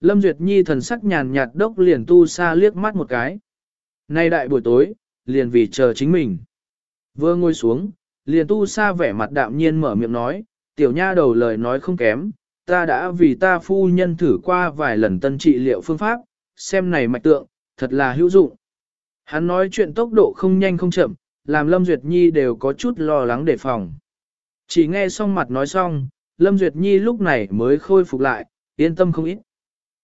Lâm Duyệt Nhi thần sắc nhàn nhạt đốc liền tu sa liếc mắt một cái. Nay đại buổi tối, liền vì chờ chính mình. Vừa ngồi xuống, liền tu sa vẻ mặt đạm nhiên mở miệng nói, tiểu nha đầu lời nói không kém, ta đã vì ta phu nhân thử qua vài lần tân trị liệu phương pháp, xem này mạch tượng, thật là hữu dụng. Hắn nói chuyện tốc độ không nhanh không chậm, làm Lâm Duyệt Nhi đều có chút lo lắng đề phòng. Chỉ nghe xong mặt nói xong, Lâm Duyệt Nhi lúc này mới khôi phục lại, yên tâm không ít.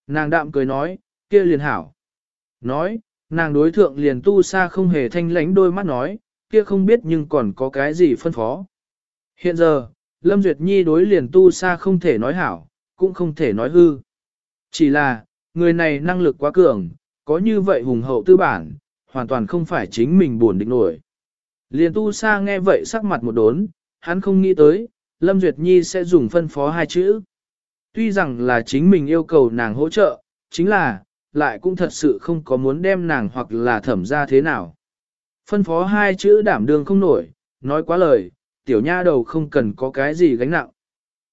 Nàng đạm cười nói, kia liền hảo. Nói, nàng đối thượng liền tu sa không hề thanh lánh đôi mắt nói, kia không biết nhưng còn có cái gì phân phó. Hiện giờ, Lâm Duyệt Nhi đối liền tu sa không thể nói hảo, cũng không thể nói hư. Chỉ là, người này năng lực quá cường, có như vậy hùng hậu tư bản, hoàn toàn không phải chính mình buồn định nổi. Liền tu sa nghe vậy sắc mặt một đốn, hắn không nghĩ tới, Lâm Duyệt Nhi sẽ dùng phân phó hai chữ. Tuy rằng là chính mình yêu cầu nàng hỗ trợ, chính là, lại cũng thật sự không có muốn đem nàng hoặc là thẩm ra thế nào. Phân phó hai chữ đảm đương không nổi, nói quá lời, tiểu nha đầu không cần có cái gì gánh nặng.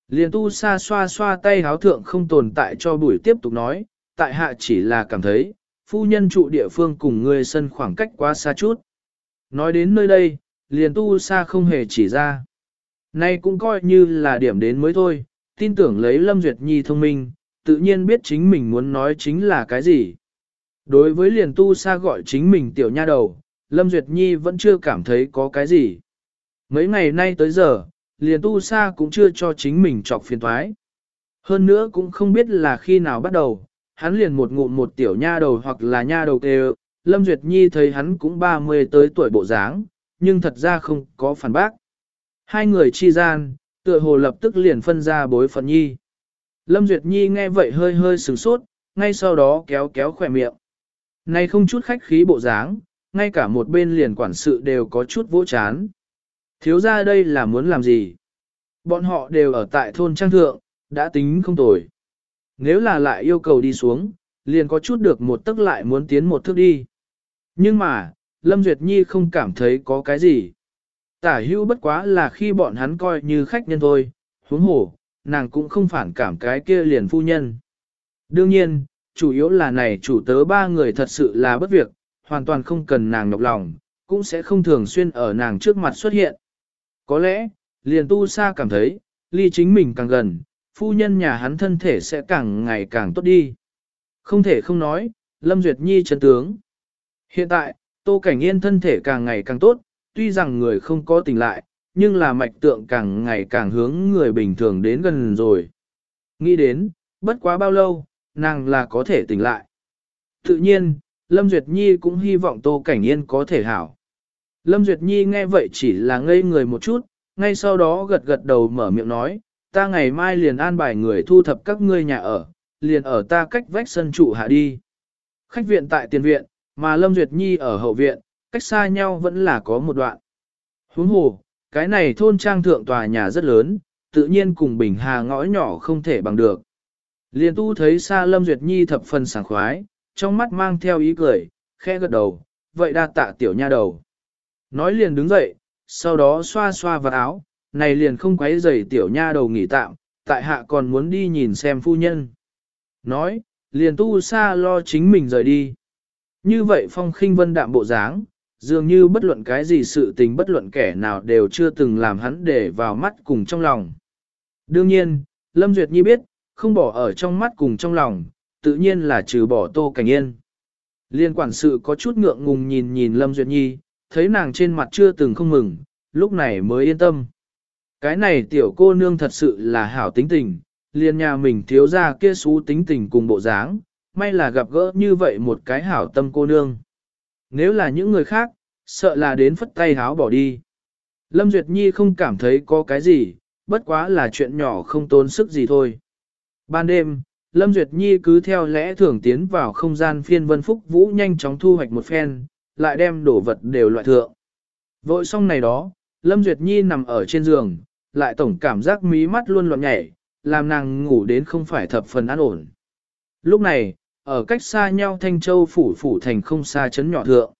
Liền tu sa xoa xoa tay háo thượng không tồn tại cho buổi tiếp tục nói, tại hạ chỉ là cảm thấy, phu nhân trụ địa phương cùng người sân khoảng cách quá xa chút. Nói đến nơi đây, liền tu sa không hề chỉ ra. Nay cũng coi như là điểm đến mới thôi, tin tưởng lấy Lâm Duyệt Nhi thông minh, tự nhiên biết chính mình muốn nói chính là cái gì. Đối với liền tu sa gọi chính mình tiểu nha đầu, Lâm Duyệt Nhi vẫn chưa cảm thấy có cái gì. Mấy ngày nay tới giờ, liền tu sa cũng chưa cho chính mình trọc phiền thoái. Hơn nữa cũng không biết là khi nào bắt đầu, hắn liền một ngụm một tiểu nha đầu hoặc là nha đầu kêu, Lâm Duyệt Nhi thấy hắn cũng 30 tới tuổi bộ dáng, nhưng thật ra không có phản bác. Hai người chi gian, tựa hồ lập tức liền phân ra bối phận nhi. Lâm Duyệt Nhi nghe vậy hơi hơi sửng sốt, ngay sau đó kéo kéo khỏe miệng. Này không chút khách khí bộ dáng, ngay cả một bên liền quản sự đều có chút vỗ chán. Thiếu ra đây là muốn làm gì? Bọn họ đều ở tại thôn trang thượng, đã tính không tồi. Nếu là lại yêu cầu đi xuống, liền có chút được một tức lại muốn tiến một thước đi. Nhưng mà, Lâm Duyệt Nhi không cảm thấy có cái gì. Tả Hưu bất quá là khi bọn hắn coi như khách nhân thôi, huống hổ, nàng cũng không phản cảm cái kia liền phu nhân. Đương nhiên, chủ yếu là này chủ tớ ba người thật sự là bất việc, hoàn toàn không cần nàng nhọc lòng, cũng sẽ không thường xuyên ở nàng trước mặt xuất hiện. Có lẽ, liền tu sa cảm thấy, ly chính mình càng gần, phu nhân nhà hắn thân thể sẽ càng ngày càng tốt đi. Không thể không nói, Lâm Duyệt Nhi chân tướng. Hiện tại, Tô Cảnh Yên thân thể càng ngày càng tốt, tuy rằng người không có tỉnh lại, nhưng là mạch tượng càng ngày càng hướng người bình thường đến gần rồi. Nghĩ đến, bất quá bao lâu, nàng là có thể tỉnh lại. Tự nhiên, Lâm Duyệt Nhi cũng hy vọng Tô Cảnh Yên có thể hảo. Lâm Duyệt Nhi nghe vậy chỉ là ngây người một chút, ngay sau đó gật gật đầu mở miệng nói, ta ngày mai liền an bài người thu thập các ngươi nhà ở, liền ở ta cách vách sân trụ hạ đi. Khách viện tại tiền viện, mà Lâm Duyệt Nhi ở hậu viện, cách xa nhau vẫn là có một đoạn. Huống hồ, cái này thôn trang thượng tòa nhà rất lớn, tự nhiên cùng bình hà ngõ nhỏ không thể bằng được. Liên tu thấy xa Lâm Duyệt Nhi thập phần sảng khoái, trong mắt mang theo ý cười, khẽ gật đầu, vậy đa tạ tiểu nha đầu. Nói liền đứng dậy, sau đó xoa xoa vào áo, này liền không quấy rầy tiểu nha đầu nghỉ tạm, tại hạ còn muốn đi nhìn xem phu nhân. Nói, liền tu xa lo chính mình rời đi. Như vậy phong khinh vân đạm bộ dáng, dường như bất luận cái gì sự tình bất luận kẻ nào đều chưa từng làm hắn để vào mắt cùng trong lòng. Đương nhiên, Lâm Duyệt Nhi biết, không bỏ ở trong mắt cùng trong lòng, tự nhiên là trừ bỏ Tô Cảnh Yên. Liên quản sự có chút ngượng ngùng nhìn nhìn Lâm Duyệt Nhi, thấy nàng trên mặt chưa từng không mừng, lúc này mới yên tâm. Cái này tiểu cô nương thật sự là hảo tính tình, liền nhà mình thiếu ra kia xú tính tình cùng bộ dáng, may là gặp gỡ như vậy một cái hảo tâm cô nương. Nếu là những người khác, sợ là đến phất tay háo bỏ đi. Lâm Duyệt Nhi không cảm thấy có cái gì, bất quá là chuyện nhỏ không tốn sức gì thôi. Ban đêm, Lâm Duyệt Nhi cứ theo lẽ thường tiến vào không gian phiên vân phúc vũ nhanh chóng thu hoạch một phen, lại đem đổ vật đều loại thượng. Vội xong này đó, Lâm Duyệt Nhi nằm ở trên giường, lại tổng cảm giác mí mắt luôn loạn nhảy, làm nàng ngủ đến không phải thập phần an ổn. Lúc này, ở cách xa nhau Thanh Châu phủ phủ thành không xa chấn nhỏ thượng.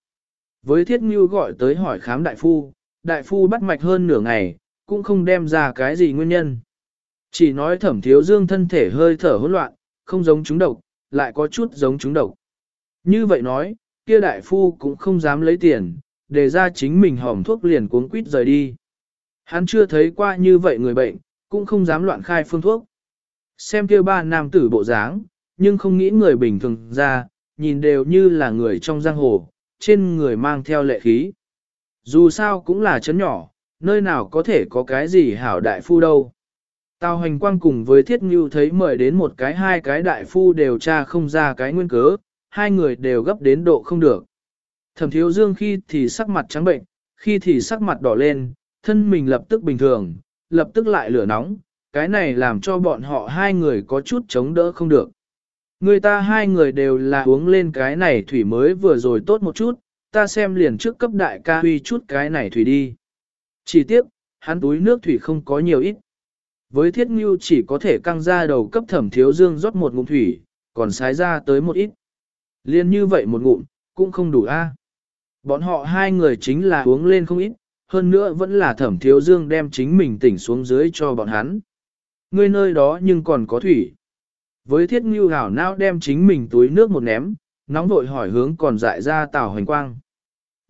Với thiết ngưu gọi tới hỏi khám đại phu, đại phu bắt mạch hơn nửa ngày, cũng không đem ra cái gì nguyên nhân. Chỉ nói thẩm thiếu dương thân thể hơi thở hỗn loạn, không giống chúng độc, lại có chút giống chúng độc. Như vậy nói, kia đại phu cũng không dám lấy tiền, để ra chính mình hỏng thuốc liền cuống quýt rời đi. Hắn chưa thấy qua như vậy người bệnh, cũng không dám loạn khai phương thuốc. Xem kia ba nam tử bộ dáng, nhưng không nghĩ người bình thường ra, nhìn đều như là người trong giang hồ, trên người mang theo lệ khí. Dù sao cũng là chấn nhỏ, nơi nào có thể có cái gì hảo đại phu đâu. Tào hành quang cùng với thiết ngưu thấy mời đến một cái hai cái đại phu đều tra không ra cái nguyên cớ, hai người đều gấp đến độ không được. Thẩm thiếu dương khi thì sắc mặt trắng bệnh, khi thì sắc mặt đỏ lên, thân mình lập tức bình thường, lập tức lại lửa nóng, cái này làm cho bọn họ hai người có chút chống đỡ không được. Người ta hai người đều là uống lên cái này thủy mới vừa rồi tốt một chút, ta xem liền trước cấp đại ca huy chút cái này thủy đi. Chỉ tiếc, hắn túi nước thủy không có nhiều ít. Với thiết ngưu chỉ có thể căng ra đầu cấp thẩm thiếu dương rót một ngụm thủy, còn sái ra tới một ít. Liên như vậy một ngụm, cũng không đủ a. Bọn họ hai người chính là uống lên không ít, hơn nữa vẫn là thẩm thiếu dương đem chính mình tỉnh xuống dưới cho bọn hắn. Ngươi nơi đó nhưng còn có thủy. Với thiết ngưu hảo não đem chính mình túi nước một ném, nóng vội hỏi hướng còn dại ra tào hoành quang.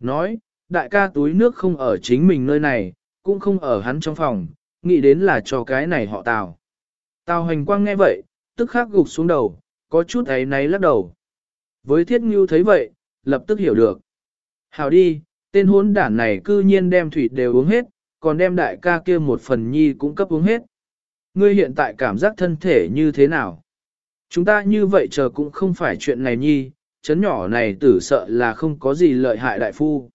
Nói, đại ca túi nước không ở chính mình nơi này, cũng không ở hắn trong phòng, nghĩ đến là cho cái này họ tào. Tào hoành quang nghe vậy, tức khắc gục xuống đầu, có chút ấy náy lắc đầu. Với thiết ngưu thấy vậy, lập tức hiểu được. Hảo đi, tên hốn đản này cư nhiên đem thủy đều uống hết, còn đem đại ca kia một phần nhi cũng cấp uống hết. Ngươi hiện tại cảm giác thân thể như thế nào? Chúng ta như vậy chờ cũng không phải chuyện này nhi, chấn nhỏ này tử sợ là không có gì lợi hại đại phu.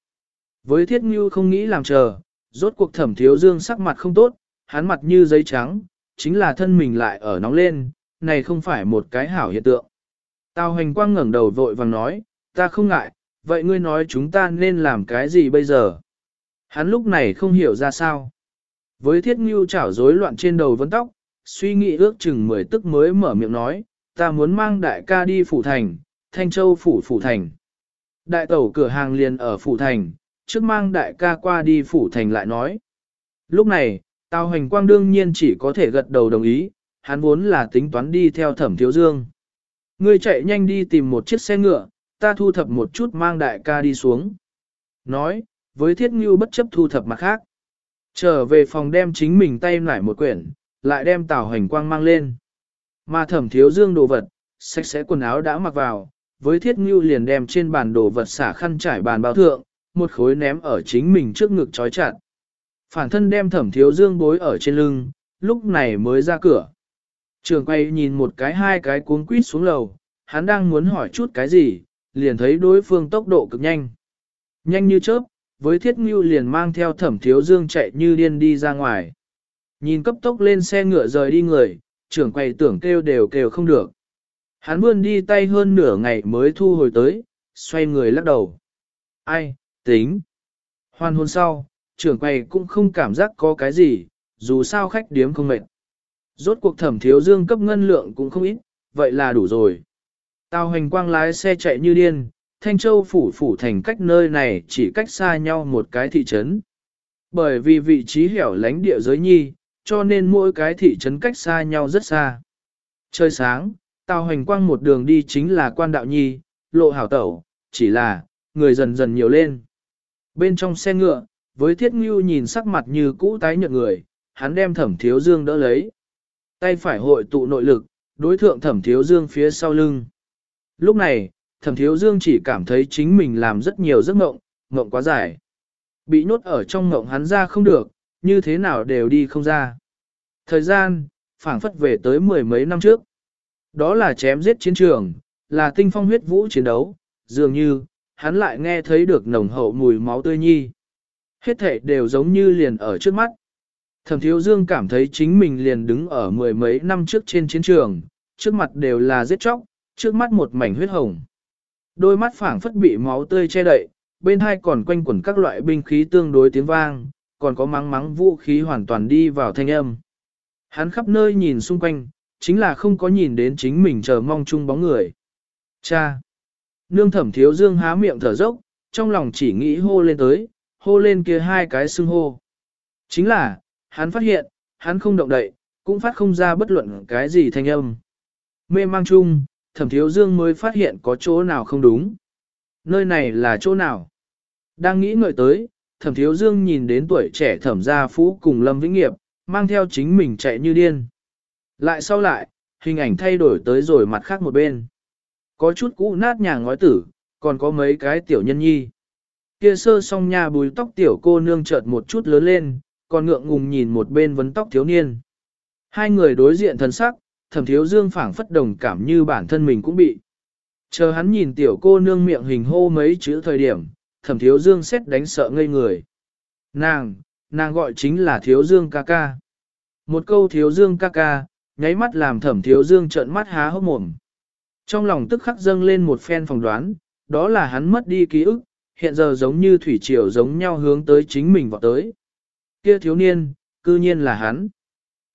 Với thiết ngưu không nghĩ làm chờ, rốt cuộc thẩm thiếu dương sắc mặt không tốt, hắn mặt như giấy trắng, chính là thân mình lại ở nóng lên, này không phải một cái hảo hiện tượng. Tào hành quang ngẩng đầu vội vàng nói, ta không ngại, vậy ngươi nói chúng ta nên làm cái gì bây giờ? Hắn lúc này không hiểu ra sao. Với thiết ngưu chảo rối loạn trên đầu vấn tóc, suy nghĩ ước chừng mười tức mới mở miệng nói, ta muốn mang đại ca đi phủ thành, Thanh Châu phủ phủ thành. Đại tẩu cửa hàng liền ở phủ thành, trước mang đại ca qua đi phủ thành lại nói. Lúc này, Tào Hành Quang đương nhiên chỉ có thể gật đầu đồng ý, hắn vốn là tính toán đi theo thẩm thiếu dương. Ngươi chạy nhanh đi tìm một chiếc xe ngựa, ta thu thập một chút mang đại ca đi xuống. Nói, với thiết ngưu bất chấp thu thập mặt khác. Trở về phòng đem chính mình tay lại một quyển, lại đem Tào Hành Quang mang lên. Mà thẩm thiếu dương đồ vật, sạch sẽ quần áo đã mặc vào, với thiết ngưu liền đem trên bàn đồ vật xả khăn trải bàn bao thượng, một khối ném ở chính mình trước ngực trói chặt. Phản thân đem thẩm thiếu dương bối ở trên lưng, lúc này mới ra cửa. Trường quay nhìn một cái hai cái cuống quýt xuống lầu, hắn đang muốn hỏi chút cái gì, liền thấy đối phương tốc độ cực nhanh. Nhanh như chớp, với thiết ngưu liền mang theo thẩm thiếu dương chạy như điên đi ra ngoài. Nhìn cấp tốc lên xe ngựa rời đi người, trưởng quầy tưởng kêu đều kêu không được. Hắn vươn đi tay hơn nửa ngày mới thu hồi tới, xoay người lắc đầu. Ai, tính. Hoàn hôn sau, trưởng quầy cũng không cảm giác có cái gì, dù sao khách điếm không mệt. Rốt cuộc thẩm thiếu dương cấp ngân lượng cũng không ít, vậy là đủ rồi. Tào hành quang lái xe chạy như điên, Thanh Châu phủ phủ thành cách nơi này chỉ cách xa nhau một cái thị trấn. Bởi vì vị trí hẻo lánh địa giới nhi, cho nên mỗi cái thị trấn cách xa nhau rất xa. Trời sáng, tàu hành quang một đường đi chính là quan đạo nhi, lộ hảo tẩu, chỉ là, người dần dần nhiều lên. Bên trong xe ngựa, với thiết ngưu nhìn sắc mặt như cũ tái nhợt người, hắn đem thẩm thiếu dương đỡ lấy. Tay phải hội tụ nội lực, đối thượng thẩm thiếu dương phía sau lưng. Lúc này, thẩm thiếu dương chỉ cảm thấy chính mình làm rất nhiều giấc mộng, mộng quá dài. Bị nhốt ở trong mộng hắn ra không được, như thế nào đều đi không ra. Thời gian, phảng phất về tới mười mấy năm trước. Đó là chém giết chiến trường, là tinh phong huyết vũ chiến đấu, dường như, hắn lại nghe thấy được nồng hậu mùi máu tươi nhi. Hết thể đều giống như liền ở trước mắt. Thẩm thiếu dương cảm thấy chính mình liền đứng ở mười mấy năm trước trên chiến trường, trước mặt đều là giết chóc, trước mắt một mảnh huyết hồng. Đôi mắt phảng phất bị máu tươi che đậy, bên hai còn quanh quẩn các loại binh khí tương đối tiếng vang, còn có mắng mắng vũ khí hoàn toàn đi vào thanh âm. Hắn khắp nơi nhìn xung quanh, chính là không có nhìn đến chính mình chờ mong chung bóng người. Cha! Nương thẩm thiếu dương há miệng thở dốc, trong lòng chỉ nghĩ hô lên tới, hô lên kia hai cái xưng hô. Chính là, hắn phát hiện, hắn không động đậy, cũng phát không ra bất luận cái gì thanh âm. Mê mang chung, thẩm thiếu dương mới phát hiện có chỗ nào không đúng. Nơi này là chỗ nào? Đang nghĩ ngợi tới, thẩm thiếu dương nhìn đến tuổi trẻ thẩm gia phú cùng Lâm Vĩnh Nghiệp, mang theo chính mình chạy như điên. Lại sau lại, hình ảnh thay đổi tới rồi mặt khác một bên. Có chút cũ nát nhà ngói tử, còn có mấy cái tiểu nhân nhi. Kia sơ song nhà bùi tóc tiểu cô nương chợt một chút lớn lên, còn ngượng ngùng nhìn một bên vấn tóc thiếu niên. Hai người đối diện thân sắc, thẩm thiếu dương phảng phất đồng cảm như bản thân mình cũng bị. Chờ hắn nhìn tiểu cô nương miệng hình hô mấy chữ thời điểm, thẩm thiếu dương xét đánh sợ ngây người. Nàng, nàng gọi chính là thiếu dương ca ca. Một câu thiếu dương ca ca, nháy mắt làm thẩm thiếu dương trợn mắt há hốc mồm. Trong lòng tức khắc dâng lên một phen phỏng đoán, đó là hắn mất đi ký ức, hiện giờ giống như thủy triều giống nhau hướng tới chính mình vào tới. Kia thiếu niên, cư nhiên là hắn.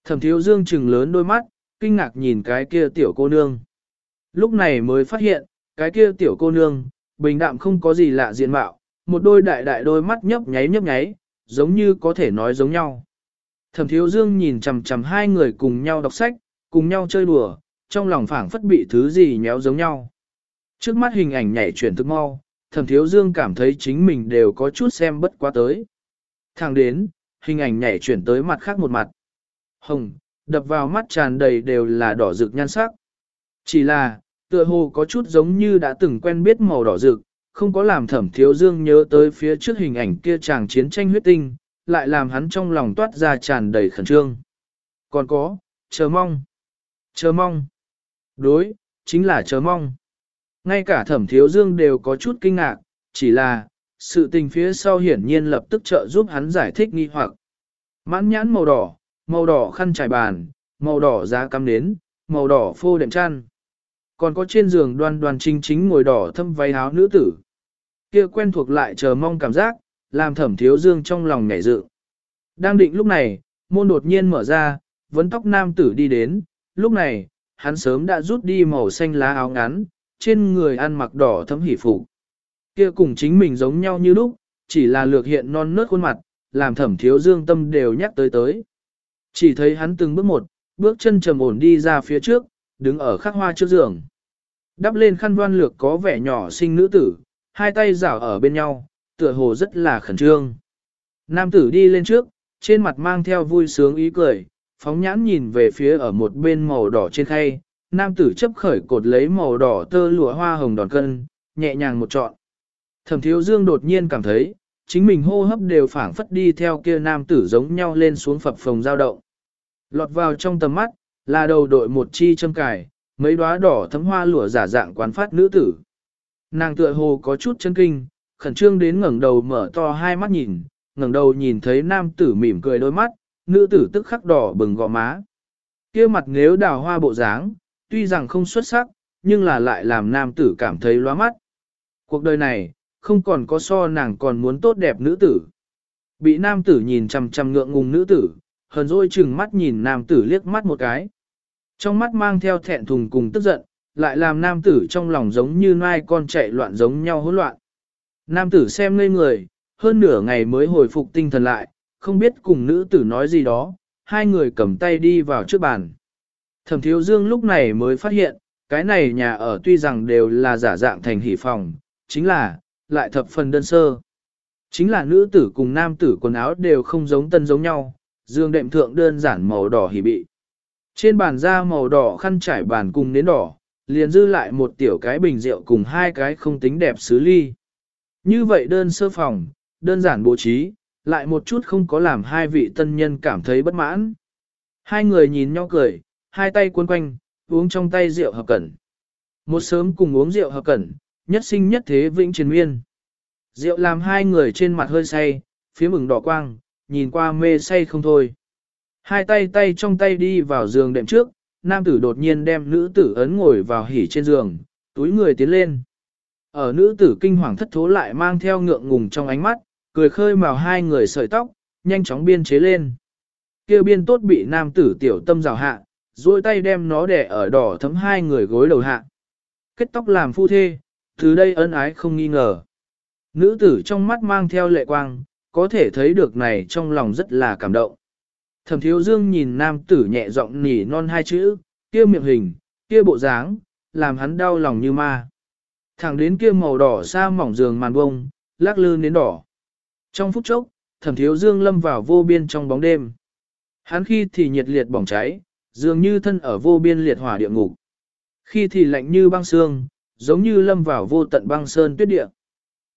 Thẩm thiếu dương trừng lớn đôi mắt, kinh ngạc nhìn cái kia tiểu cô nương. Lúc này mới phát hiện, cái kia tiểu cô nương, bình đạm không có gì lạ diện mạo, một đôi đại đại đôi mắt nhấp nháy nhấp nháy, giống như có thể nói giống nhau. Thẩm thiếu dương nhìn chằm chằm hai người cùng nhau đọc sách, cùng nhau chơi đùa, trong lòng phảng phất bị thứ gì nhéo giống nhau. Trước mắt hình ảnh nhảy chuyển thức mau, thẩm thiếu dương cảm thấy chính mình đều có chút xem bất quá tới. Thẳng đến, hình ảnh nhảy chuyển tới mặt khác một mặt. Hồng, đập vào mắt tràn đầy đều là đỏ rực nhan sắc. Chỉ là, tựa hồ có chút giống như đã từng quen biết màu đỏ rực, không có làm thẩm thiếu dương nhớ tới phía trước hình ảnh kia chàng chiến tranh huyết tinh, lại làm hắn trong lòng toát ra tràn đầy khẩn trương. Còn có, chờ mong, chờ mong, đối, chính là chờ mong. Ngay cả thẩm thiếu dương đều có chút kinh ngạc, chỉ là, sự tình phía sau hiển nhiên lập tức trợ giúp hắn giải thích nghi hoặc. Mãn nhãn màu đỏ, màu đỏ khăn trải bàn, màu đỏ giá cắm nến, màu đỏ phô đệm chăn. Còn có trên giường đoan đoan chính chính ngồi đỏ thâm váy áo nữ tử. Kia quen thuộc lại chờ mong cảm giác, làm thẩm thiếu dương trong lòng nhảy dự. Đang định lúc này, môn đột nhiên mở ra, vấn tóc nam tử đi đến, lúc này, hắn sớm đã rút đi màu xanh lá áo ngắn, trên người ăn mặc đỏ thấm hỉ phục. Kia cùng chính mình giống nhau như lúc, chỉ là lược hiện non nớt khuôn mặt, làm thẩm thiếu dương tâm đều nhắc tới tới. Chỉ thấy hắn từng bước một, bước chân trầm ổn đi ra phía trước, đứng ở khắc hoa trước giường. Đắp lên khăn voan lược có vẻ nhỏ sinh nữ tử, hai tay rảo ở bên nhau, tựa hồ rất là khẩn trương. Nam tử đi lên trước, trên mặt mang theo vui sướng ý cười, phóng nhãn nhìn về phía ở một bên màu đỏ trên khay, nam tử chấp khởi cột lấy màu đỏ tơ lụa hoa hồng đòn cân, nhẹ nhàng một trọn. Thẩm thiếu dương đột nhiên cảm thấy, chính mình hô hấp đều phảng phất đi theo kia nam tử giống nhau lên xuống phập phồng dao động. Lọt vào trong tầm mắt, là đầu đội một chi châm cài, mấy đóa đỏ thấm hoa lụa giả dạng quán phát nữ tử. Nàng tựa hồ có chút chân kinh, khẩn trương đến ngẩng đầu mở to hai mắt nhìn, ngẩng đầu nhìn thấy nam tử mỉm cười đôi mắt, nữ tử tức khắc đỏ bừng gò má. kia mặt nếu đào hoa bộ dáng, tuy rằng không xuất sắc, nhưng là lại làm nam tử cảm thấy loa mắt. Cuộc đời này, không còn có so nàng còn muốn tốt đẹp nữ tử. Bị nam tử nhìn chằm chằm ngượng ngùng nữ tử, hờn dỗi chừng mắt nhìn nam tử liếc mắt một cái. Trong mắt mang theo thẹn thùng cùng tức giận, lại làm nam tử trong lòng giống như nai con chạy loạn giống nhau hỗn loạn. Nam tử xem ngây người, hơn nửa ngày mới hồi phục tinh thần lại, không biết cùng nữ tử nói gì đó, hai người cầm tay đi vào trước bàn. Thẩm thiếu dương lúc này mới phát hiện, cái này nhà ở tuy rằng đều là giả dạng thành hỷ phòng, chính là, lại thập phần đơn sơ. Chính là nữ tử cùng nam tử quần áo đều không giống tân giống nhau, dương đệm thượng đơn giản màu đỏ hỉ bị. Trên bàn da màu đỏ khăn trải bàn cùng nến đỏ, liền dư lại một tiểu cái bình rượu cùng hai cái không tính đẹp xứ ly. Như vậy đơn sơ phòng, đơn giản bố trí, lại một chút không có làm hai vị tân nhân cảm thấy bất mãn. Hai người nhìn nhau cười, hai tay cuốn quanh, uống trong tay rượu hợp cẩn. Một sớm cùng uống rượu hợp cẩn, nhất sinh nhất thế vĩnh triền miên. Rượu làm hai người trên mặt hơi say, phía mừng đỏ quang, nhìn qua mê say không thôi. Hai tay tay trong tay đi vào giường đệm trước, nam tử đột nhiên đem nữ tử ấn ngồi vào hỉ trên giường, túi người tiến lên. Ở nữ tử kinh hoàng thất thố lại mang theo ngượng ngùng trong ánh mắt, cười khơi màu hai người sợi tóc, nhanh chóng biên chế lên. Kêu biên tốt bị nam tử tiểu tâm rào hạ, duỗi tay đem nó đẻ ở đỏ thấm hai người gối đầu hạ. Kết tóc làm phu thê, từ đây ân ái không nghi ngờ. Nữ tử trong mắt mang theo lệ quang, có thể thấy được này trong lòng rất là cảm động. Thẩm thiếu dương nhìn nam tử nhẹ giọng nỉ non hai chữ, kia miệng hình, kia bộ dáng, làm hắn đau lòng như ma. Thẳng đến kia màu đỏ xa mỏng giường màn bông, lắc lư đến đỏ. Trong phút chốc, thẩm thiếu dương lâm vào vô biên trong bóng đêm. Hắn khi thì nhiệt liệt bỏng cháy, dường như thân ở vô biên liệt hỏa địa ngục. Khi thì lạnh như băng xương, giống như lâm vào vô tận băng sơn tuyết địa.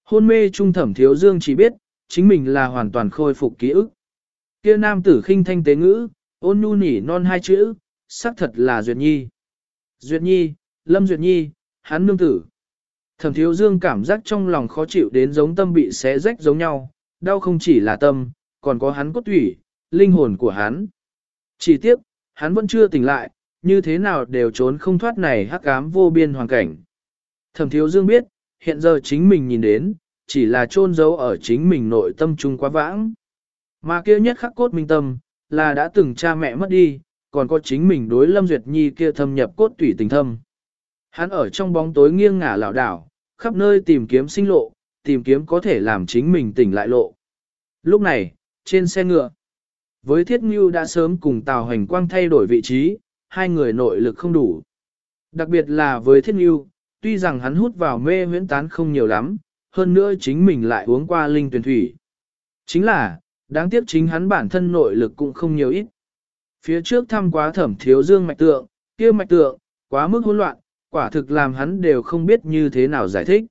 Hôn mê trung thẩm thiếu dương chỉ biết, chính mình là hoàn toàn khôi phục ký ức. Kia nam tử khinh thanh tế ngữ, ôn nhu nỉ non hai chữ, xác thật là Duyệt Nhi. Duyệt Nhi, Lâm Duyệt Nhi, hắn nương tử. Thẩm thiếu dương cảm giác trong lòng khó chịu đến giống tâm bị xé rách giống nhau, đau không chỉ là tâm, còn có hắn cốt thủy, linh hồn của hắn. Chỉ tiếc, hắn vẫn chưa tỉnh lại, như thế nào đều trốn không thoát này hắc ám vô biên hoàn cảnh. Thẩm thiếu dương biết, hiện giờ chính mình nhìn đến, chỉ là chôn giấu ở chính mình nội tâm trung quá vãng. Mà kia nhất khắc cốt minh tâm, là đã từng cha mẹ mất đi, còn có chính mình đối Lâm Duyệt Nhi kia thâm nhập cốt tủy tình thâm. Hắn ở trong bóng tối nghiêng ngả lảo đảo, khắp nơi tìm kiếm sinh lộ, tìm kiếm có thể làm chính mình tỉnh lại lộ. Lúc này, trên xe ngựa, với Thiết Ngưu đã sớm cùng Tào Hành Quang thay đổi vị trí, hai người nội lực không đủ. Đặc biệt là với Thiết Ngưu, tuy rằng hắn hút vào mê huyễn tán không nhiều lắm, hơn nữa chính mình lại uống qua linh tuyển thủy. Chính là, đáng tiếc chính hắn bản thân nội lực cũng không nhiều ít. Phía trước thăm quá thẩm thiếu dương mạch tượng, kia mạch tượng, quá mức hỗn loạn, quả thực làm hắn đều không biết như thế nào giải thích.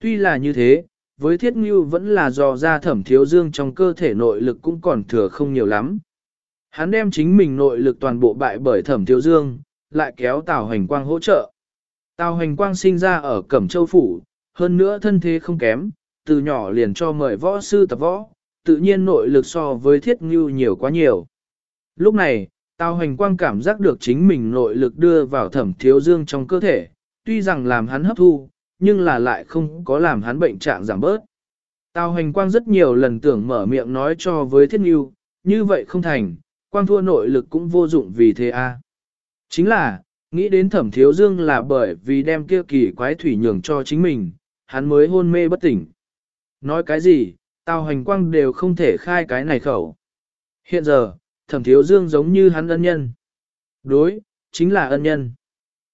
Tuy là như thế, với thiết ngưu vẫn là do ra thẩm thiếu dương trong cơ thể nội lực cũng còn thừa không nhiều lắm. Hắn đem chính mình nội lực toàn bộ bại bởi thẩm thiếu dương, lại kéo Tào Hành Quang hỗ trợ. Tào Hành Quang sinh ra ở Cẩm Châu Phủ, hơn nữa thân thế không kém, từ nhỏ liền cho mời võ sư tập võ, tự nhiên nội lực so với thiết ngưu nhiều quá nhiều. Lúc này, Tào Hành Quang cảm giác được chính mình nội lực đưa vào thẩm thiếu dương trong cơ thể, tuy rằng làm hắn hấp thu, nhưng là lại không có làm hắn bệnh trạng giảm bớt. Tào Hành Quang rất nhiều lần tưởng mở miệng nói cho với thiết ngưu, như vậy không thành, quang thua nội lực cũng vô dụng vì thế a. Chính là, nghĩ đến thẩm thiếu dương là bởi vì đem kia kỳ quái thủy nhường cho chính mình, hắn mới hôn mê bất tỉnh. Nói cái gì, tào hành quang đều không thể khai cái này khẩu. Hiện giờ, thẩm thiếu dương giống như hắn ân nhân. Đối, chính là ân nhân.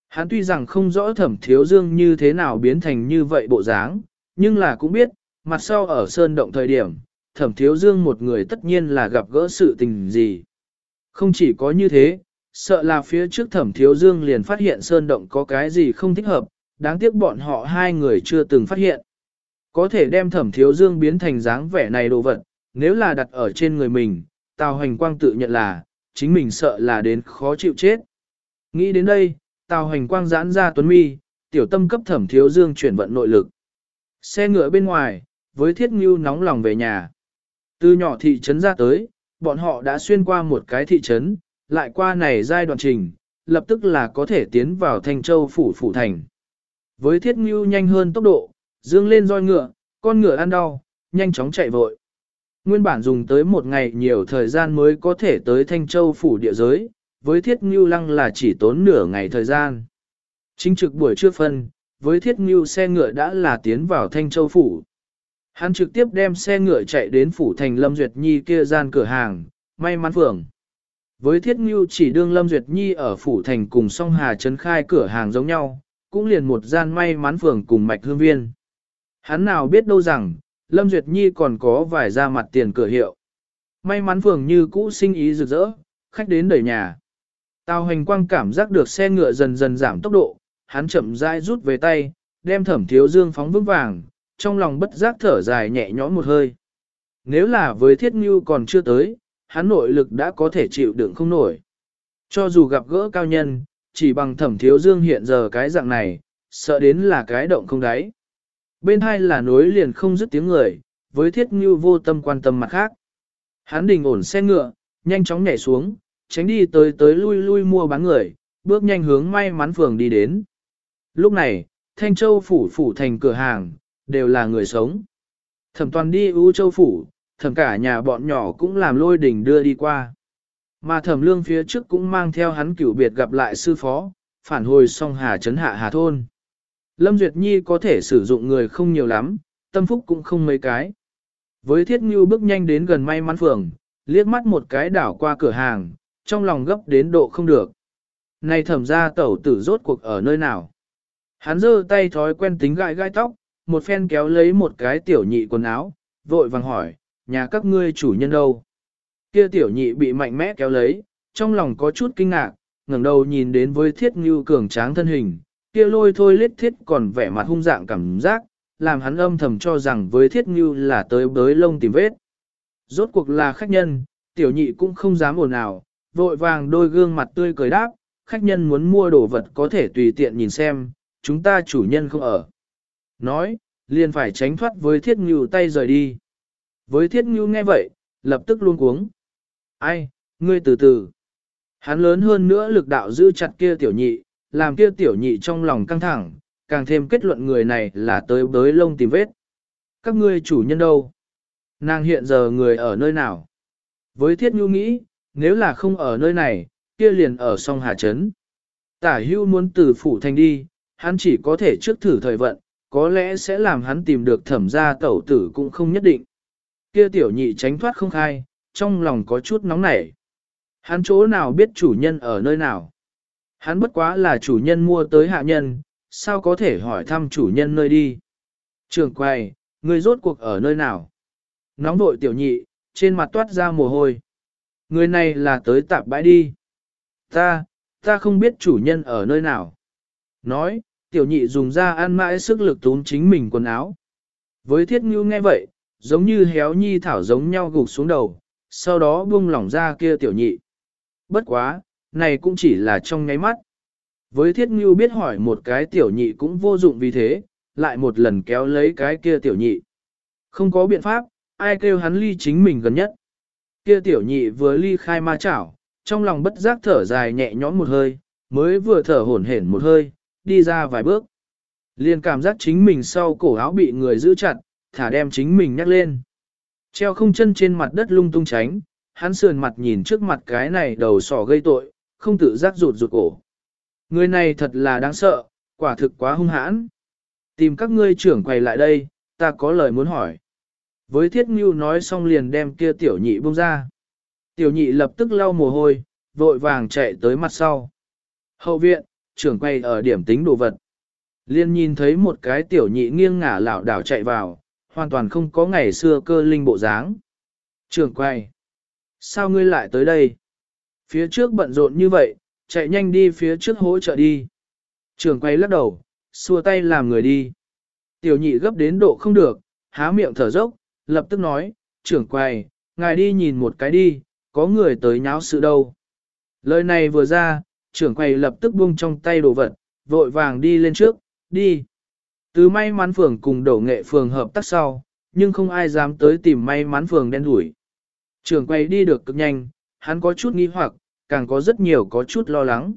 Hắn tuy rằng không rõ thẩm thiếu dương như thế nào biến thành như vậy bộ dáng, nhưng là cũng biết, mặt sau ở sơn động thời điểm, thẩm thiếu dương một người tất nhiên là gặp gỡ sự tình gì. Không chỉ có như thế, sợ là phía trước thẩm thiếu dương liền phát hiện sơn động có cái gì không thích hợp, đáng tiếc bọn họ hai người chưa từng phát hiện. Có thể đem thẩm thiếu dương biến thành dáng vẻ này đồ vật, nếu là đặt ở trên người mình, Tào Hành Quang tự nhận là, chính mình sợ là đến khó chịu chết. Nghĩ đến đây, Tào Hành Quang giãn ra tuấn mi, tiểu tâm cấp thẩm thiếu dương chuyển vận nội lực. Xe ngựa bên ngoài, với thiết ngưu nóng lòng về nhà. Từ nhỏ thị trấn ra tới, bọn họ đã xuyên qua một cái thị trấn, lại qua này giai đoạn trình, lập tức là có thể tiến vào Thanh Châu phủ phủ thành. Với thiết ngưu nhanh hơn tốc độ, dương lên roi ngựa, con ngựa ăn đau, nhanh chóng chạy vội. Nguyên bản dùng tới một ngày nhiều thời gian mới có thể tới Thanh Châu phủ địa giới, với thiết ngưu lăng là chỉ tốn nửa ngày thời gian. Chính trực buổi trưa phân, với thiết ngưu xe ngựa đã là tiến vào Thanh Châu phủ. Hắn trực tiếp đem xe ngựa chạy đến phủ thành Lâm Duyệt Nhi kia gian cửa hàng, may mắn phường. Với thiết ngưu chỉ đương Lâm Duyệt Nhi ở phủ thành cùng song hà trấn khai cửa hàng giống nhau, cũng liền một gian may mắn phường cùng mạch hương viên. Hắn nào biết đâu rằng, Lâm Duyệt Nhi còn có vài ra mặt tiền cửa hiệu. May mắn phường như cũ sinh ý rực rỡ, khách đến đẩy nhà. Tào hành quang cảm giác được xe ngựa dần dần giảm tốc độ, hắn chậm rãi rút về tay, đem thẩm thiếu dương phóng vững vàng, trong lòng bất giác thở dài nhẹ nhõm một hơi. Nếu là với thiết ngưu còn chưa tới, hắn nội lực đã có thể chịu đựng không nổi. Cho dù gặp gỡ cao nhân, chỉ bằng thẩm thiếu dương hiện giờ cái dạng này, sợ đến là cái động không đáy. Bên hai là nối liền không dứt tiếng người, với thiết như vô tâm quan tâm mặt khác. Hắn đình ổn xe ngựa, nhanh chóng nhảy xuống, tránh đi tới tới lui lui mua bán người, bước nhanh hướng may mắn phường đi đến. Lúc này, Thanh Châu phủ phủ thành cửa hàng, đều là người sống. Thẩm toàn đi U Châu phủ, thẩm cả nhà bọn nhỏ cũng làm lôi đình đưa đi qua. Mà thẩm lương phía trước cũng mang theo hắn cửu biệt gặp lại sư phó, phản hồi song hà chấn hạ hà thôn. Lâm Duyệt Nhi có thể sử dụng người không nhiều lắm, tâm phúc cũng không mấy cái. Với thiết ngưu bước nhanh đến gần may mắn phường, liếc mắt một cái đảo qua cửa hàng, trong lòng gấp đến độ không được. Này thẩm ra tẩu tử rốt cuộc ở nơi nào? Hắn giơ tay thói quen tính gãi gai tóc, một phen kéo lấy một cái tiểu nhị quần áo, vội vàng hỏi, nhà các ngươi chủ nhân đâu? Kia tiểu nhị bị mạnh mẽ kéo lấy, trong lòng có chút kinh ngạc, ngẩng đầu nhìn đến với thiết ngưu cường tráng thân hình, kia lôi thôi lết thiết còn vẻ mặt hung dạng cảm giác, làm hắn âm thầm cho rằng với thiết như là tới bới lông tìm vết. Rốt cuộc là khách nhân, tiểu nhị cũng không dám ồn nào, vội vàng đôi gương mặt tươi cười đáp, khách nhân muốn mua đồ vật có thể tùy tiện nhìn xem, chúng ta chủ nhân không ở. Nói, liền phải tránh thoát với thiết như tay rời đi. Với thiết như nghe vậy, lập tức luôn cuống. Ai, ngươi từ từ. Hắn lớn hơn nữa lực đạo giữ chặt kia tiểu nhị, làm kia tiểu nhị trong lòng căng thẳng, càng thêm kết luận người này là tới bới lông tìm vết. Các ngươi chủ nhân đâu? Nàng hiện giờ người ở nơi nào? Với thiết nhu nghĩ, nếu là không ở nơi này, kia liền ở sông Hà Trấn. Tả hưu muốn từ phủ thành đi, hắn chỉ có thể trước thử thời vận, có lẽ sẽ làm hắn tìm được thẩm gia tẩu tử cũng không nhất định. Kia tiểu nhị tránh thoát không khai, trong lòng có chút nóng nảy. Hắn chỗ nào biết chủ nhân ở nơi nào? Hắn bất quá là chủ nhân mua tới hạ nhân, sao có thể hỏi thăm chủ nhân nơi đi? Trường quầy, người rốt cuộc ở nơi nào? Nóng vội tiểu nhị, trên mặt toát ra mồ hôi. Người này là tới tạp bãi đi. Ta, ta không biết chủ nhân ở nơi nào. Nói, tiểu nhị dùng ra ăn mãi sức lực tốn chính mình quần áo. Với thiết ngưu nghe vậy, giống như héo nhi thảo giống nhau gục xuống đầu, sau đó buông lỏng ra kia tiểu nhị. Bất quá, này cũng chỉ là trong nháy mắt. Với thiết ngưu biết hỏi một cái tiểu nhị cũng vô dụng vì thế, lại một lần kéo lấy cái kia tiểu nhị. Không có biện pháp, ai kêu hắn ly chính mình gần nhất. Kia tiểu nhị vừa ly khai ma chảo, trong lòng bất giác thở dài nhẹ nhõm một hơi, mới vừa thở hổn hển một hơi, đi ra vài bước. Liền cảm giác chính mình sau cổ áo bị người giữ chặt, thả đem chính mình nhắc lên. Treo không chân trên mặt đất lung tung tránh, hắn sườn mặt nhìn trước mặt cái này đầu sỏ gây tội, không tự giác rụt rụt cổ. Người này thật là đáng sợ, quả thực quá hung hãn. Tìm các ngươi trưởng quầy lại đây, ta có lời muốn hỏi. Với thiết ngưu nói xong liền đem kia tiểu nhị buông ra. Tiểu nhị lập tức lau mồ hôi, vội vàng chạy tới mặt sau. Hậu viện, trưởng quay ở điểm tính đồ vật. Liên nhìn thấy một cái tiểu nhị nghiêng ngả lảo đảo chạy vào, hoàn toàn không có ngày xưa cơ linh bộ dáng. Trưởng quay. Sao ngươi lại tới đây? Phía trước bận rộn như vậy, chạy nhanh đi phía trước hỗ trợ đi. trường quay lắc đầu, xua tay làm người đi. Tiểu nhị gấp đến độ không được, há miệng thở dốc, lập tức nói, trưởng quay, ngài đi nhìn một cái đi, có người tới nháo sự đâu. Lời này vừa ra, trưởng quầy lập tức buông trong tay đồ vật, vội vàng đi lên trước, đi. Từ may mắn phường cùng đổ nghệ phường hợp tác sau, nhưng không ai dám tới tìm may mắn phường đen đuổi. Trưởng quầy đi được cực nhanh, hắn có chút nghi hoặc, càng có rất nhiều có chút lo lắng.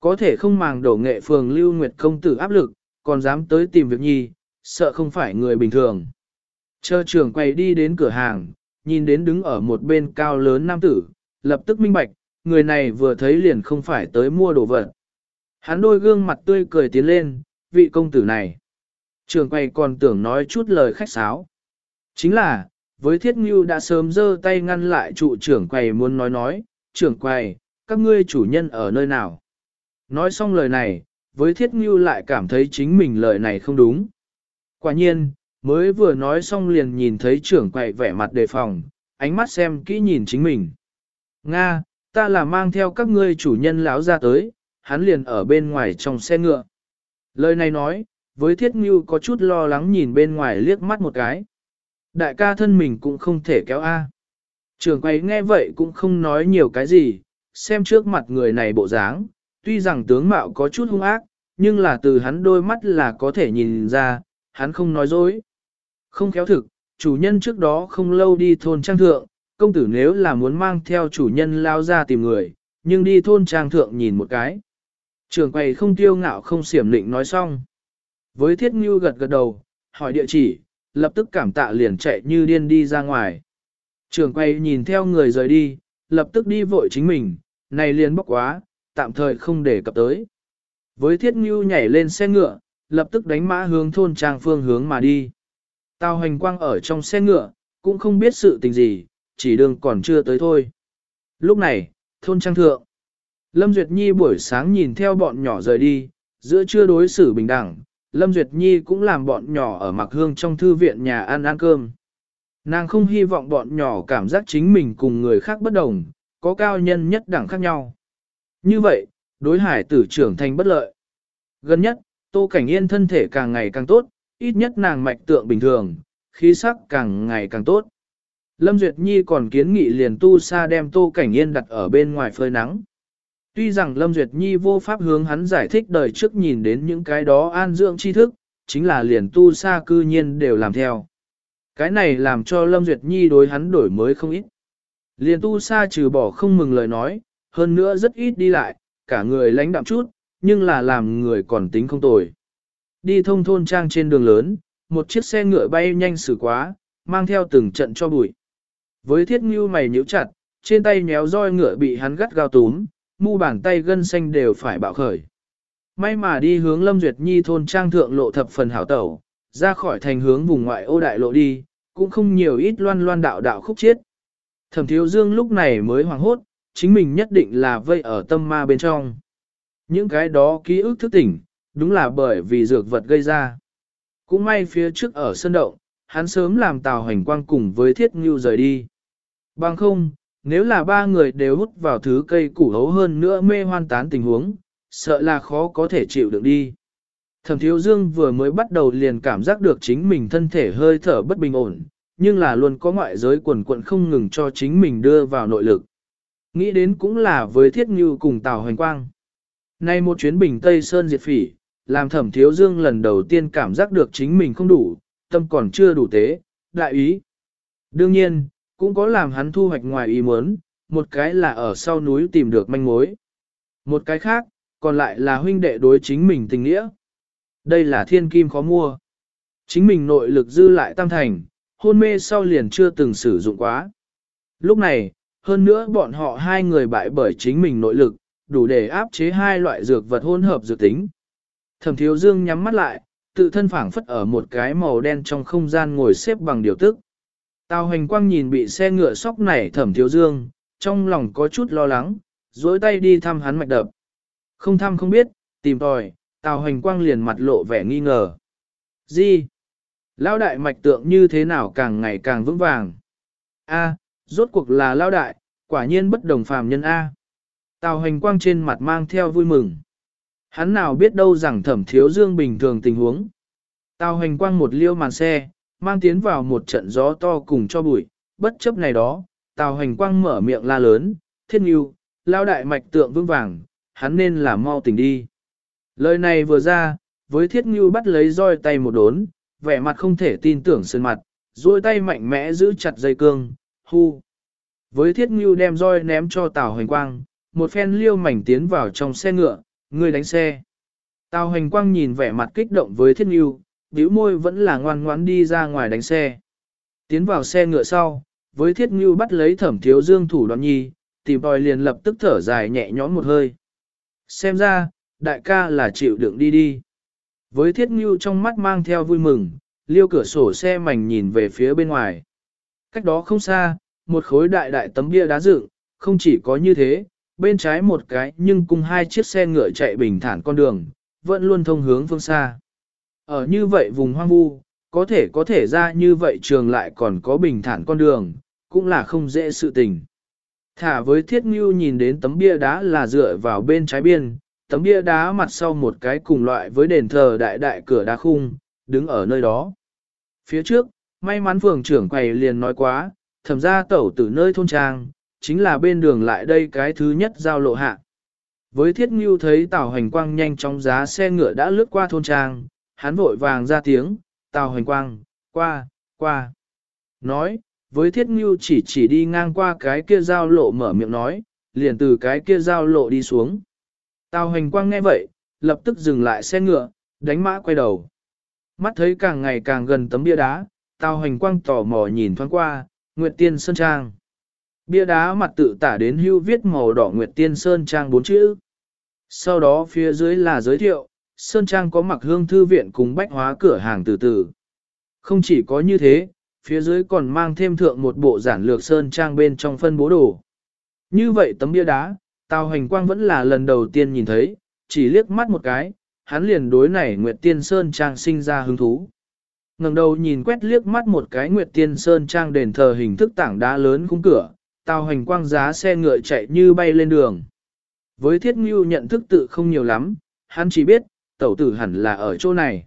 Có thể không màng đổ nghệ phường lưu nguyệt công tử áp lực, còn dám tới tìm việc nhi, sợ không phải người bình thường. Chờ trưởng quầy đi đến cửa hàng, nhìn đến đứng ở một bên cao lớn nam tử, lập tức minh bạch, người này vừa thấy liền không phải tới mua đồ vật. Hắn đôi gương mặt tươi cười tiến lên, vị công tử này. Trường quay còn tưởng nói chút lời khách sáo. Chính là, với thiết ngưu đã sớm giơ tay ngăn lại trụ trưởng quầy muốn nói nói, trưởng quầy, các ngươi chủ nhân ở nơi nào. Nói xong lời này, với thiết ngưu lại cảm thấy chính mình lời này không đúng. Quả nhiên, mới vừa nói xong liền nhìn thấy trưởng quầy vẻ mặt đề phòng, ánh mắt xem kỹ nhìn chính mình. Nga, ta là mang theo các ngươi chủ nhân lão ra tới, hắn liền ở bên ngoài trong xe ngựa. Lời này nói, với thiết ngưu có chút lo lắng nhìn bên ngoài liếc mắt một cái. Đại ca thân mình cũng không thể kéo A. Trường quầy nghe vậy cũng không nói nhiều cái gì, xem trước mặt người này bộ dáng, tuy rằng tướng mạo có chút hung ác, nhưng là từ hắn đôi mắt là có thể nhìn ra, hắn không nói dối. Không khéo thực, chủ nhân trước đó không lâu đi thôn trang thượng, công tử nếu là muốn mang theo chủ nhân lao ra tìm người, nhưng đi thôn trang thượng nhìn một cái. Trường quầy không tiêu ngạo không xiểm định nói xong. Với thiết ngưu gật gật đầu, hỏi địa chỉ, lập tức cảm tạ liền chạy như điên đi ra ngoài. Trường quay nhìn theo người rời đi, lập tức đi vội chính mình, này liền bốc quá, tạm thời không để cập tới. Với thiết ngưu nhảy lên xe ngựa, lập tức đánh mã hướng thôn trang phương hướng mà đi. Tào hành quang ở trong xe ngựa, cũng không biết sự tình gì, chỉ đường còn chưa tới thôi. Lúc này, thôn trang thượng, Lâm Duyệt Nhi buổi sáng nhìn theo bọn nhỏ rời đi, Giữa trưa đối xử bình đẳng, Lâm Duyệt Nhi cũng làm bọn nhỏ ở mặc hương trong thư viện nhà ăn ăn cơm. Nàng không hy vọng bọn nhỏ cảm giác chính mình cùng người khác bất đồng, có cao nhân nhất đẳng khác nhau. Như vậy, đối hải tử trưởng thành bất lợi. Gần nhất, Tô Cảnh Yên thân thể càng ngày càng tốt, ít nhất nàng mạch tượng bình thường, khí sắc càng ngày càng tốt. Lâm Duyệt Nhi còn kiến nghị liền tu sa đem Tô Cảnh Yên đặt ở bên ngoài phơi nắng. Tuy rằng Lâm Duyệt Nhi vô pháp hướng hắn giải thích đời trước nhìn đến những cái đó an dưỡng tri thức, chính là liền tu sa cư nhiên đều làm theo. Cái này làm cho Lâm Duyệt Nhi đối hắn đổi mới không ít. Liền tu sa trừ bỏ không mừng lời nói, hơn nữa rất ít đi lại, cả người lãnh đạm chút, nhưng là làm người còn tính không tồi. Đi thông thôn trang trên đường lớn, một chiếc xe ngựa bay nhanh xử quá, mang theo từng trận cho bụi. Với thiết ngưu mày nhíu chặt, trên tay nhéo roi ngựa bị hắn gắt gao túm, mu bàn tay gân xanh đều phải bạo khởi. May mà đi hướng Lâm Duyệt Nhi thôn trang thượng lộ thập phần hảo tẩu, ra khỏi thành hướng vùng ngoại ô đại lộ đi, cũng không nhiều ít loan loan đạo đạo khúc chiết. Thẩm thiếu dương lúc này mới hoảng hốt, chính mình nhất định là vây ở tâm ma bên trong. Những cái đó ký ức thức tỉnh, đúng là bởi vì dược vật gây ra. Cũng may phía trước ở sân động, hắn sớm làm tàu hành quang cùng với thiết ngưu rời đi. Bằng không, nếu là ba người đều hút vào thứ cây củ hấu hơn nữa mê hoan tán tình huống, sợ là khó có thể chịu được đi. Thẩm thiếu dương vừa mới bắt đầu liền cảm giác được chính mình thân thể hơi thở bất bình ổn, nhưng là luôn có ngoại giới quần quận không ngừng cho chính mình đưa vào nội lực. Nghĩ đến cũng là với thiết như cùng Tào Hoành Quang. Nay một chuyến bình Tây Sơn diệt phỉ, làm thẩm thiếu dương lần đầu tiên cảm giác được chính mình không đủ, tâm còn chưa đủ tế, đại ý. Đương nhiên, cũng có làm hắn thu hoạch ngoài ý muốn, một cái là ở sau núi tìm được manh mối. Một cái khác, còn lại là huynh đệ đối chính mình tình nghĩa. Đây là thiên kim khó mua. Chính mình nội lực dư lại tam thành, hôn mê sau liền chưa từng sử dụng quá. Lúc này, hơn nữa bọn họ hai người bại bởi chính mình nội lực, đủ để áp chế hai loại dược vật hỗn hợp dược tính. Thẩm thiếu dương nhắm mắt lại, tự thân phảng phất ở một cái màu đen trong không gian ngồi xếp bằng điều tức. Tào hành quang nhìn bị xe ngựa sóc nảy thẩm thiếu dương, trong lòng có chút lo lắng, dối tay đi thăm hắn mạch đập. Không thăm không biết, tìm tòi, tào hành quang liền mặt lộ vẻ nghi ngờ. Gì? Lao đại mạch tượng như thế nào càng ngày càng vững vàng? A, rốt cuộc là lao đại, quả nhiên bất đồng phàm nhân A. Tào hành quang trên mặt mang theo vui mừng. Hắn nào biết đâu rằng thẩm thiếu dương bình thường tình huống. Tào hành quang một liêu màn xe, mang tiến vào một trận gió to cùng cho bụi, bất chấp này đó, tào hành quang mở miệng la lớn, thiên yêu, lao đại mạch tượng vững vàng, hắn nên là mau tỉnh đi. Lời này vừa ra, với thiết ngưu bắt lấy roi tay một đốn, vẻ mặt không thể tin tưởng sơn mặt, duỗi tay mạnh mẽ giữ chặt dây cương, hu. Với thiết ngưu đem roi ném cho Tào Hoành Quang, một phen liêu mảnh tiến vào trong xe ngựa, người đánh xe. Tào Hoành Quang nhìn vẻ mặt kích động với thiết ngưu, bĩu môi vẫn là ngoan ngoãn đi ra ngoài đánh xe. Tiến vào xe ngựa sau, với thiết ngưu bắt lấy thẩm thiếu dương thủ đoạn nhi, tìm tòi liền lập tức thở dài nhẹ nhõm một hơi. Xem ra, đại ca là chịu đựng đi đi. Với thiết ngưu trong mắt mang theo vui mừng, liêu cửa sổ xe mảnh nhìn về phía bên ngoài. Cách đó không xa, một khối đại đại tấm bia đá dựng, không chỉ có như thế, bên trái một cái nhưng cùng hai chiếc xe ngựa chạy bình thản con đường, vẫn luôn thông hướng phương xa. Ở như vậy vùng hoang vu, có thể có thể ra như vậy trường lại còn có bình thản con đường, cũng là không dễ sự tình. Thả với thiết ngưu nhìn đến tấm bia đá là dựa vào bên trái biên, tấm bia đá mặt sau một cái cùng loại với đền thờ đại đại cửa đá khung, đứng ở nơi đó. Phía trước, may mắn phường trưởng quầy liền nói quá, thẩm ra tẩu từ nơi thôn trang, chính là bên đường lại đây cái thứ nhất giao lộ hạ. Với thiết ngưu thấy tàu hành quang nhanh chóng giá xe ngựa đã lướt qua thôn trang, hắn vội vàng ra tiếng, tàu hành quang, qua, qua. Nói, với thiết ngưu chỉ chỉ đi ngang qua cái kia giao lộ mở miệng nói, liền từ cái kia giao lộ đi xuống. Tào hành quang nghe vậy, lập tức dừng lại xe ngựa, đánh mã quay đầu. Mắt thấy càng ngày càng gần tấm bia đá, Tào hành quang tò mò nhìn thoáng qua, Nguyệt Tiên Sơn Trang. Bia đá mặt tự tả đến hưu viết màu đỏ Nguyệt Tiên Sơn Trang bốn chữ. Sau đó phía dưới là giới thiệu, Sơn Trang có mặc hương thư viện cùng bách hóa cửa hàng từ từ. Không chỉ có như thế, phía dưới còn mang thêm thượng một bộ giản lược Sơn Trang bên trong phân bố đồ. Như vậy tấm bia đá, Tào hành quang vẫn là lần đầu tiên nhìn thấy, chỉ liếc mắt một cái, hắn liền đối này Nguyệt Tiên Sơn Trang sinh ra hứng thú. ngẩng đầu nhìn quét liếc mắt một cái Nguyệt Tiên Sơn Trang đền thờ hình thức tảng đá lớn khung cửa, Tào hành quang giá xe ngựa chạy như bay lên đường. Với thiết ngưu nhận thức tự không nhiều lắm, hắn chỉ biết, tẩu tử hẳn là ở chỗ này.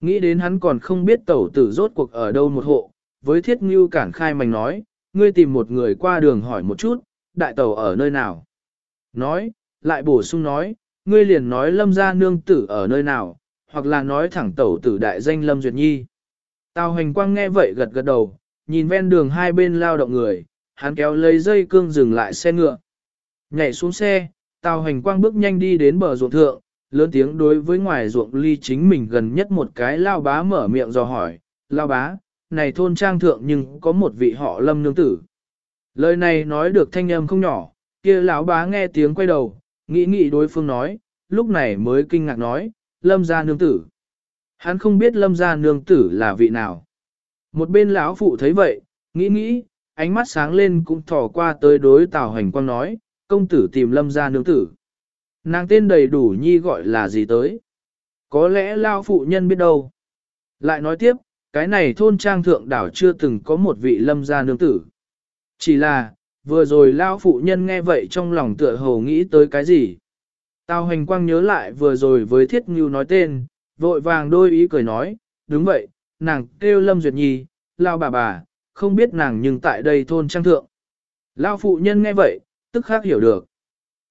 Nghĩ đến hắn còn không biết tẩu tử rốt cuộc ở đâu một hộ, với thiết ngưu cản khai mảnh nói, ngươi tìm một người qua đường hỏi một chút, đại tẩu ở nơi nào. Nói, lại bổ sung nói, ngươi liền nói lâm gia nương tử ở nơi nào, hoặc là nói thẳng tẩu tử đại danh lâm duyệt nhi. Tào hành quang nghe vậy gật gật đầu, nhìn ven đường hai bên lao động người, hắn kéo lấy dây cương dừng lại xe ngựa. Nhảy xuống xe, tào hành quang bước nhanh đi đến bờ ruộng thượng, lớn tiếng đối với ngoài ruộng ly chính mình gần nhất một cái lao bá mở miệng dò hỏi, lao bá, này thôn trang thượng nhưng có một vị họ lâm nương tử. Lời này nói được thanh âm không nhỏ, kia lão bá nghe tiếng quay đầu, nghĩ nghĩ đối phương nói, lúc này mới kinh ngạc nói, lâm gia nương tử. Hắn không biết lâm gia nương tử là vị nào. Một bên lão phụ thấy vậy, nghĩ nghĩ, ánh mắt sáng lên cũng thò qua tới đối tào hành quang nói, công tử tìm lâm gia nương tử. Nàng tên đầy đủ nhi gọi là gì tới? Có lẽ lao phụ nhân biết đâu. Lại nói tiếp, cái này thôn trang thượng đảo chưa từng có một vị lâm gia nương tử. Chỉ là, vừa rồi lao phụ nhân nghe vậy trong lòng tựa hồ nghĩ tới cái gì. Tào hành quang nhớ lại vừa rồi với thiết ngưu nói tên, vội vàng đôi ý cười nói, đúng vậy, nàng kêu lâm duyệt nhi, lao bà bà, không biết nàng nhưng tại đây thôn trang thượng. Lao phụ nhân nghe vậy, tức khác hiểu được.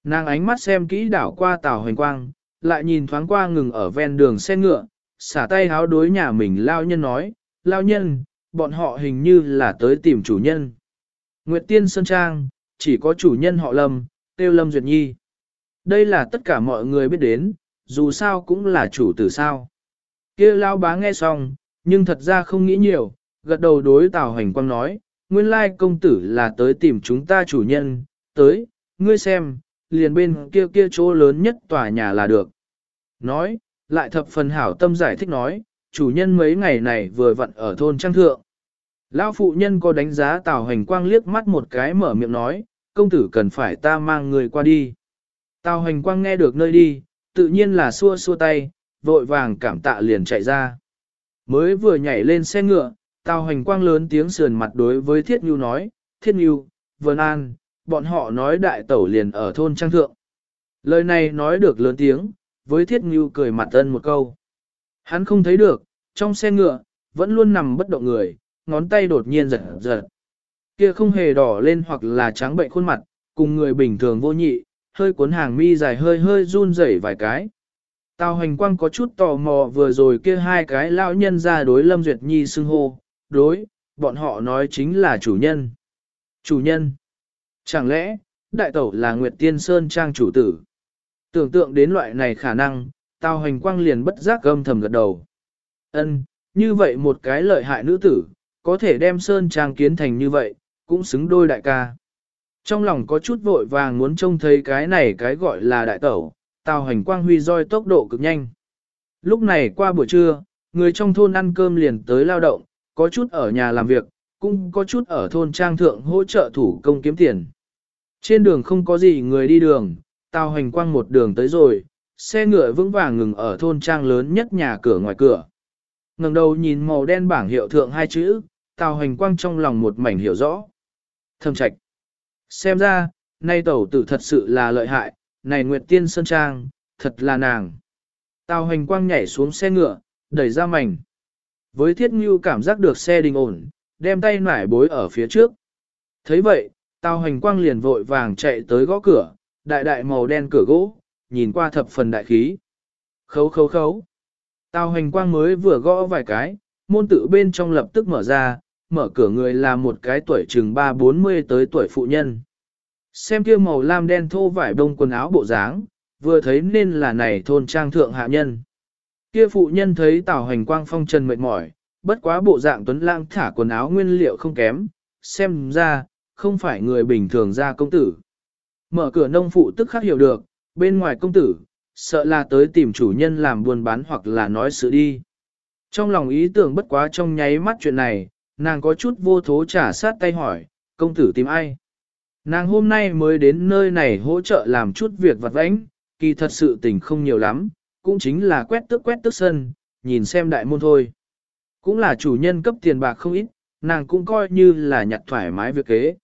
Nàng ánh mắt xem kỹ đảo qua tàu hoành quang, lại nhìn thoáng qua ngừng ở ven đường xe ngựa, xả tay háo đối nhà mình lao nhân nói, lao nhân, bọn họ hình như là tới tìm chủ nhân. Nguyệt Tiên Sơn Trang, chỉ có chủ nhân họ Lâm, tiêu Lâm Duyệt Nhi. Đây là tất cả mọi người biết đến, dù sao cũng là chủ tử sao. kia lao bá nghe xong, nhưng thật ra không nghĩ nhiều, gật đầu đối Tào Hành Quang nói, nguyên lai công tử là tới tìm chúng ta chủ nhân, tới, ngươi xem, liền bên kia kia chỗ lớn nhất tòa nhà là được. Nói, lại thập phần hảo tâm giải thích nói, chủ nhân mấy ngày này vừa vặn ở thôn Trang Thượng. Lão phụ nhân có đánh giá Tào Hành Quang liếc mắt một cái mở miệng nói, công tử cần phải ta mang người qua đi. Tào Hành Quang nghe được nơi đi, tự nhiên là xua xua tay, vội vàng cảm tạ liền chạy ra. Mới vừa nhảy lên xe ngựa, Tào Hành Quang lớn tiếng sườn mặt đối với Thiết Nhu nói, Thiết Nhu, Vân An, bọn họ nói đại tẩu liền ở thôn trang thượng. Lời này nói được lớn tiếng, với thiết Nhu cười mặt ân một câu. Hắn không thấy được, trong xe ngựa, vẫn luôn nằm bất động người, ngón tay đột nhiên giật giật. Kia không hề đỏ lên hoặc là trắng bệnh khuôn mặt, cùng người bình thường vô nhị, hơi cuốn hàng mi dài hơi hơi run rẩy vài cái. Tào hành quang có chút tò mò vừa rồi kia hai cái lão nhân ra đối Lâm Duyệt Nhi xưng hô, đối, bọn họ nói chính là chủ nhân. Chủ nhân. Chẳng lẽ, đại tẩu là Nguyệt Tiên Sơn Trang chủ tử? Tưởng tượng đến loại này khả năng, Tào Hành Quang liền bất giác gâm thầm gật đầu. Ân, như vậy một cái lợi hại nữ tử, có thể đem Sơn Trang kiến thành như vậy, cũng xứng đôi đại ca. Trong lòng có chút vội vàng muốn trông thấy cái này cái gọi là đại tẩu, Tào Hành Quang huy roi tốc độ cực nhanh. Lúc này qua buổi trưa, người trong thôn ăn cơm liền tới lao động, có chút ở nhà làm việc, cũng có chút ở thôn trang thượng hỗ trợ thủ công kiếm tiền. Trên đường không có gì người đi đường, tào hành quang một đường tới rồi, xe ngựa vững vàng ngừng ở thôn trang lớn nhất nhà cửa ngoài cửa ngẩng đầu nhìn màu đen bảng hiệu thượng hai chữ, tàu hành quang trong lòng một mảnh hiểu rõ. Thâm trạch. Xem ra, nay tẩu tử thật sự là lợi hại, này Nguyệt Tiên Sơn Trang, thật là nàng. Tào hành quang nhảy xuống xe ngựa, đẩy ra mảnh. Với thiết ngưu cảm giác được xe đình ổn, đem tay nải bối ở phía trước. thấy vậy, Tào hành quang liền vội vàng chạy tới gõ cửa, đại đại màu đen cửa gỗ, nhìn qua thập phần đại khí. Khấu khấu khấu. Tào hành quang mới vừa gõ vài cái, môn tự bên trong lập tức mở ra, mở cửa người là một cái tuổi chừng 3-40 tới tuổi phụ nhân. Xem kia màu lam đen thô vải đông quần áo bộ dáng, vừa thấy nên là này thôn trang thượng hạ nhân. Kia phụ nhân thấy tào hành quang phong trần mệt mỏi, bất quá bộ dạng tuấn lang thả quần áo nguyên liệu không kém, xem ra, không phải người bình thường ra công tử. Mở cửa nông phụ tức khắc hiểu được, bên ngoài công tử, sợ là tới tìm chủ nhân làm buôn bán hoặc là nói sự đi. Trong lòng ý tưởng bất quá trong nháy mắt chuyện này, nàng có chút vô thố trả sát tay hỏi, công tử tìm ai? Nàng hôm nay mới đến nơi này hỗ trợ làm chút việc vặt vãnh, kỳ thật sự tình không nhiều lắm, cũng chính là quét tước quét tước sân, nhìn xem đại môn thôi. Cũng là chủ nhân cấp tiền bạc không ít, nàng cũng coi như là nhặt thoải mái việc kế.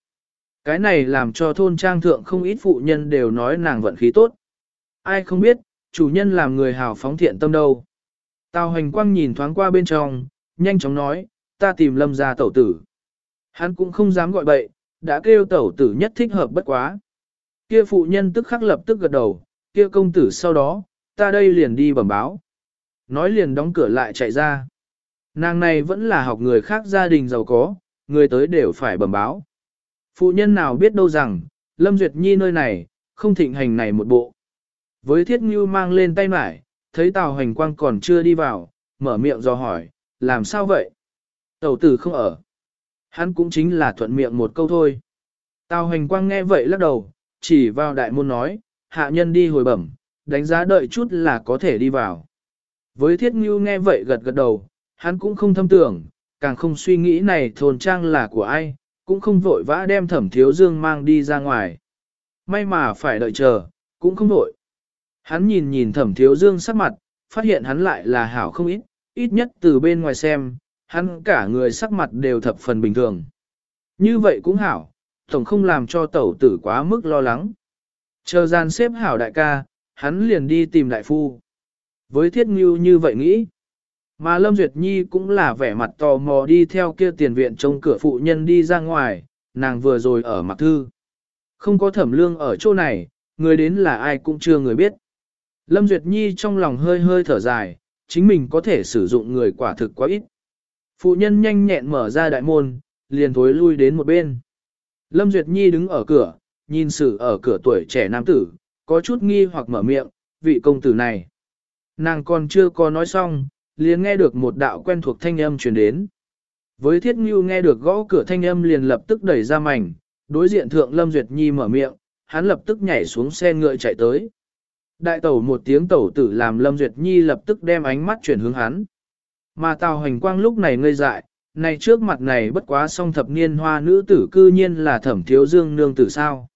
Cái này làm cho thôn trang thượng không ít phụ nhân đều nói nàng vận khí tốt. Ai không biết, chủ nhân làm người hào phóng thiện tâm đâu. Tào hành quang nhìn thoáng qua bên trong, nhanh chóng nói, ta tìm lâm ra tẩu tử. Hắn cũng không dám gọi bậy, đã kêu tẩu tử nhất thích hợp bất quá. Kia phụ nhân tức khắc lập tức gật đầu, kia công tử sau đó, ta đây liền đi bẩm báo. Nói liền đóng cửa lại chạy ra. Nàng này vẫn là học người khác gia đình giàu có, người tới đều phải bẩm báo. Phụ nhân nào biết đâu rằng, Lâm Duyệt Nhi nơi này, không thịnh hành này một bộ. Với thiết ngưu mang lên tay mải, thấy Tào Hành Quang còn chưa đi vào, mở miệng do hỏi, làm sao vậy? Tẩu tử không ở. Hắn cũng chính là thuận miệng một câu thôi. Tào Hành Quang nghe vậy lắc đầu, chỉ vào đại môn nói, hạ nhân đi hồi bẩm, đánh giá đợi chút là có thể đi vào. Với thiết ngưu nghe vậy gật gật đầu, hắn cũng không thâm tưởng, càng không suy nghĩ này thôn trang là của ai, cũng không vội vã đem thẩm thiếu dương mang đi ra ngoài. May mà phải đợi chờ, cũng không vội. Hắn nhìn nhìn thẩm thiếu dương sắc mặt, phát hiện hắn lại là hảo không ít, ít nhất từ bên ngoài xem, hắn cả người sắc mặt đều thập phần bình thường. Như vậy cũng hảo, tổng không làm cho tẩu tử quá mức lo lắng. Chờ gian xếp hảo đại ca, hắn liền đi tìm đại phu. Với thiết ngưu như vậy nghĩ, mà Lâm Duyệt Nhi cũng là vẻ mặt tò mò đi theo kia tiền viện trông cửa phụ nhân đi ra ngoài, nàng vừa rồi ở mặt thư. Không có thẩm lương ở chỗ này, người đến là ai cũng chưa người biết. Lâm Duyệt Nhi trong lòng hơi hơi thở dài, chính mình có thể sử dụng người quả thực quá ít. Phụ nhân nhanh nhẹn mở ra đại môn, liền thối lui đến một bên. Lâm Duyệt Nhi đứng ở cửa, nhìn sự ở cửa tuổi trẻ nam tử, có chút nghi hoặc mở miệng, vị công tử này. Nàng còn chưa có nói xong, liền nghe được một đạo quen thuộc thanh âm truyền đến. Với thiết ngưu nghe được gõ cửa thanh âm liền lập tức đẩy ra mảnh, đối diện thượng Lâm Duyệt Nhi mở miệng, hắn lập tức nhảy xuống xe ngựa chạy tới. Đại tẩu một tiếng tẩu tử làm Lâm Duyệt Nhi lập tức đem ánh mắt chuyển hướng hắn. Mà Tào Hành Quang lúc này ngây dại, này trước mặt này bất quá song thập niên hoa nữ tử cư nhiên là thẩm thiếu dương nương tử sao.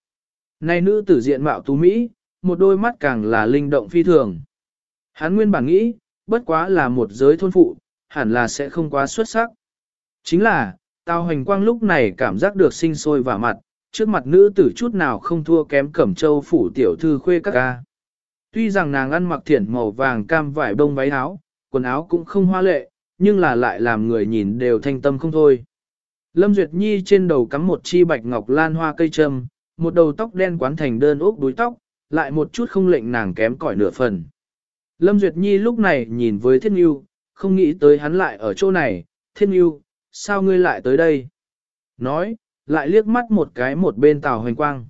Này nữ tử diện mạo tú Mỹ, một đôi mắt càng là linh động phi thường. Hắn nguyên bản nghĩ, bất quá là một giới thôn phụ, hẳn là sẽ không quá xuất sắc. Chính là, Tào Hành Quang lúc này cảm giác được sinh sôi vào mặt, trước mặt nữ tử chút nào không thua kém cẩm châu phủ tiểu thư khuê các ca. Tuy rằng nàng ăn mặc thiển màu vàng cam vải bông váy áo, quần áo cũng không hoa lệ, nhưng là lại làm người nhìn đều thanh tâm không thôi. Lâm Duyệt Nhi trên đầu cắm một chi bạch ngọc lan hoa cây trâm, một đầu tóc đen quán thành đơn ốc đuôi tóc, lại một chút không lệnh nàng kém cỏi nửa phần. Lâm Duyệt Nhi lúc này nhìn với Thiên Nhu, không nghĩ tới hắn lại ở chỗ này, Thiên Nhu, sao ngươi lại tới đây? Nói, lại liếc mắt một cái một bên Tào Hoành Quang.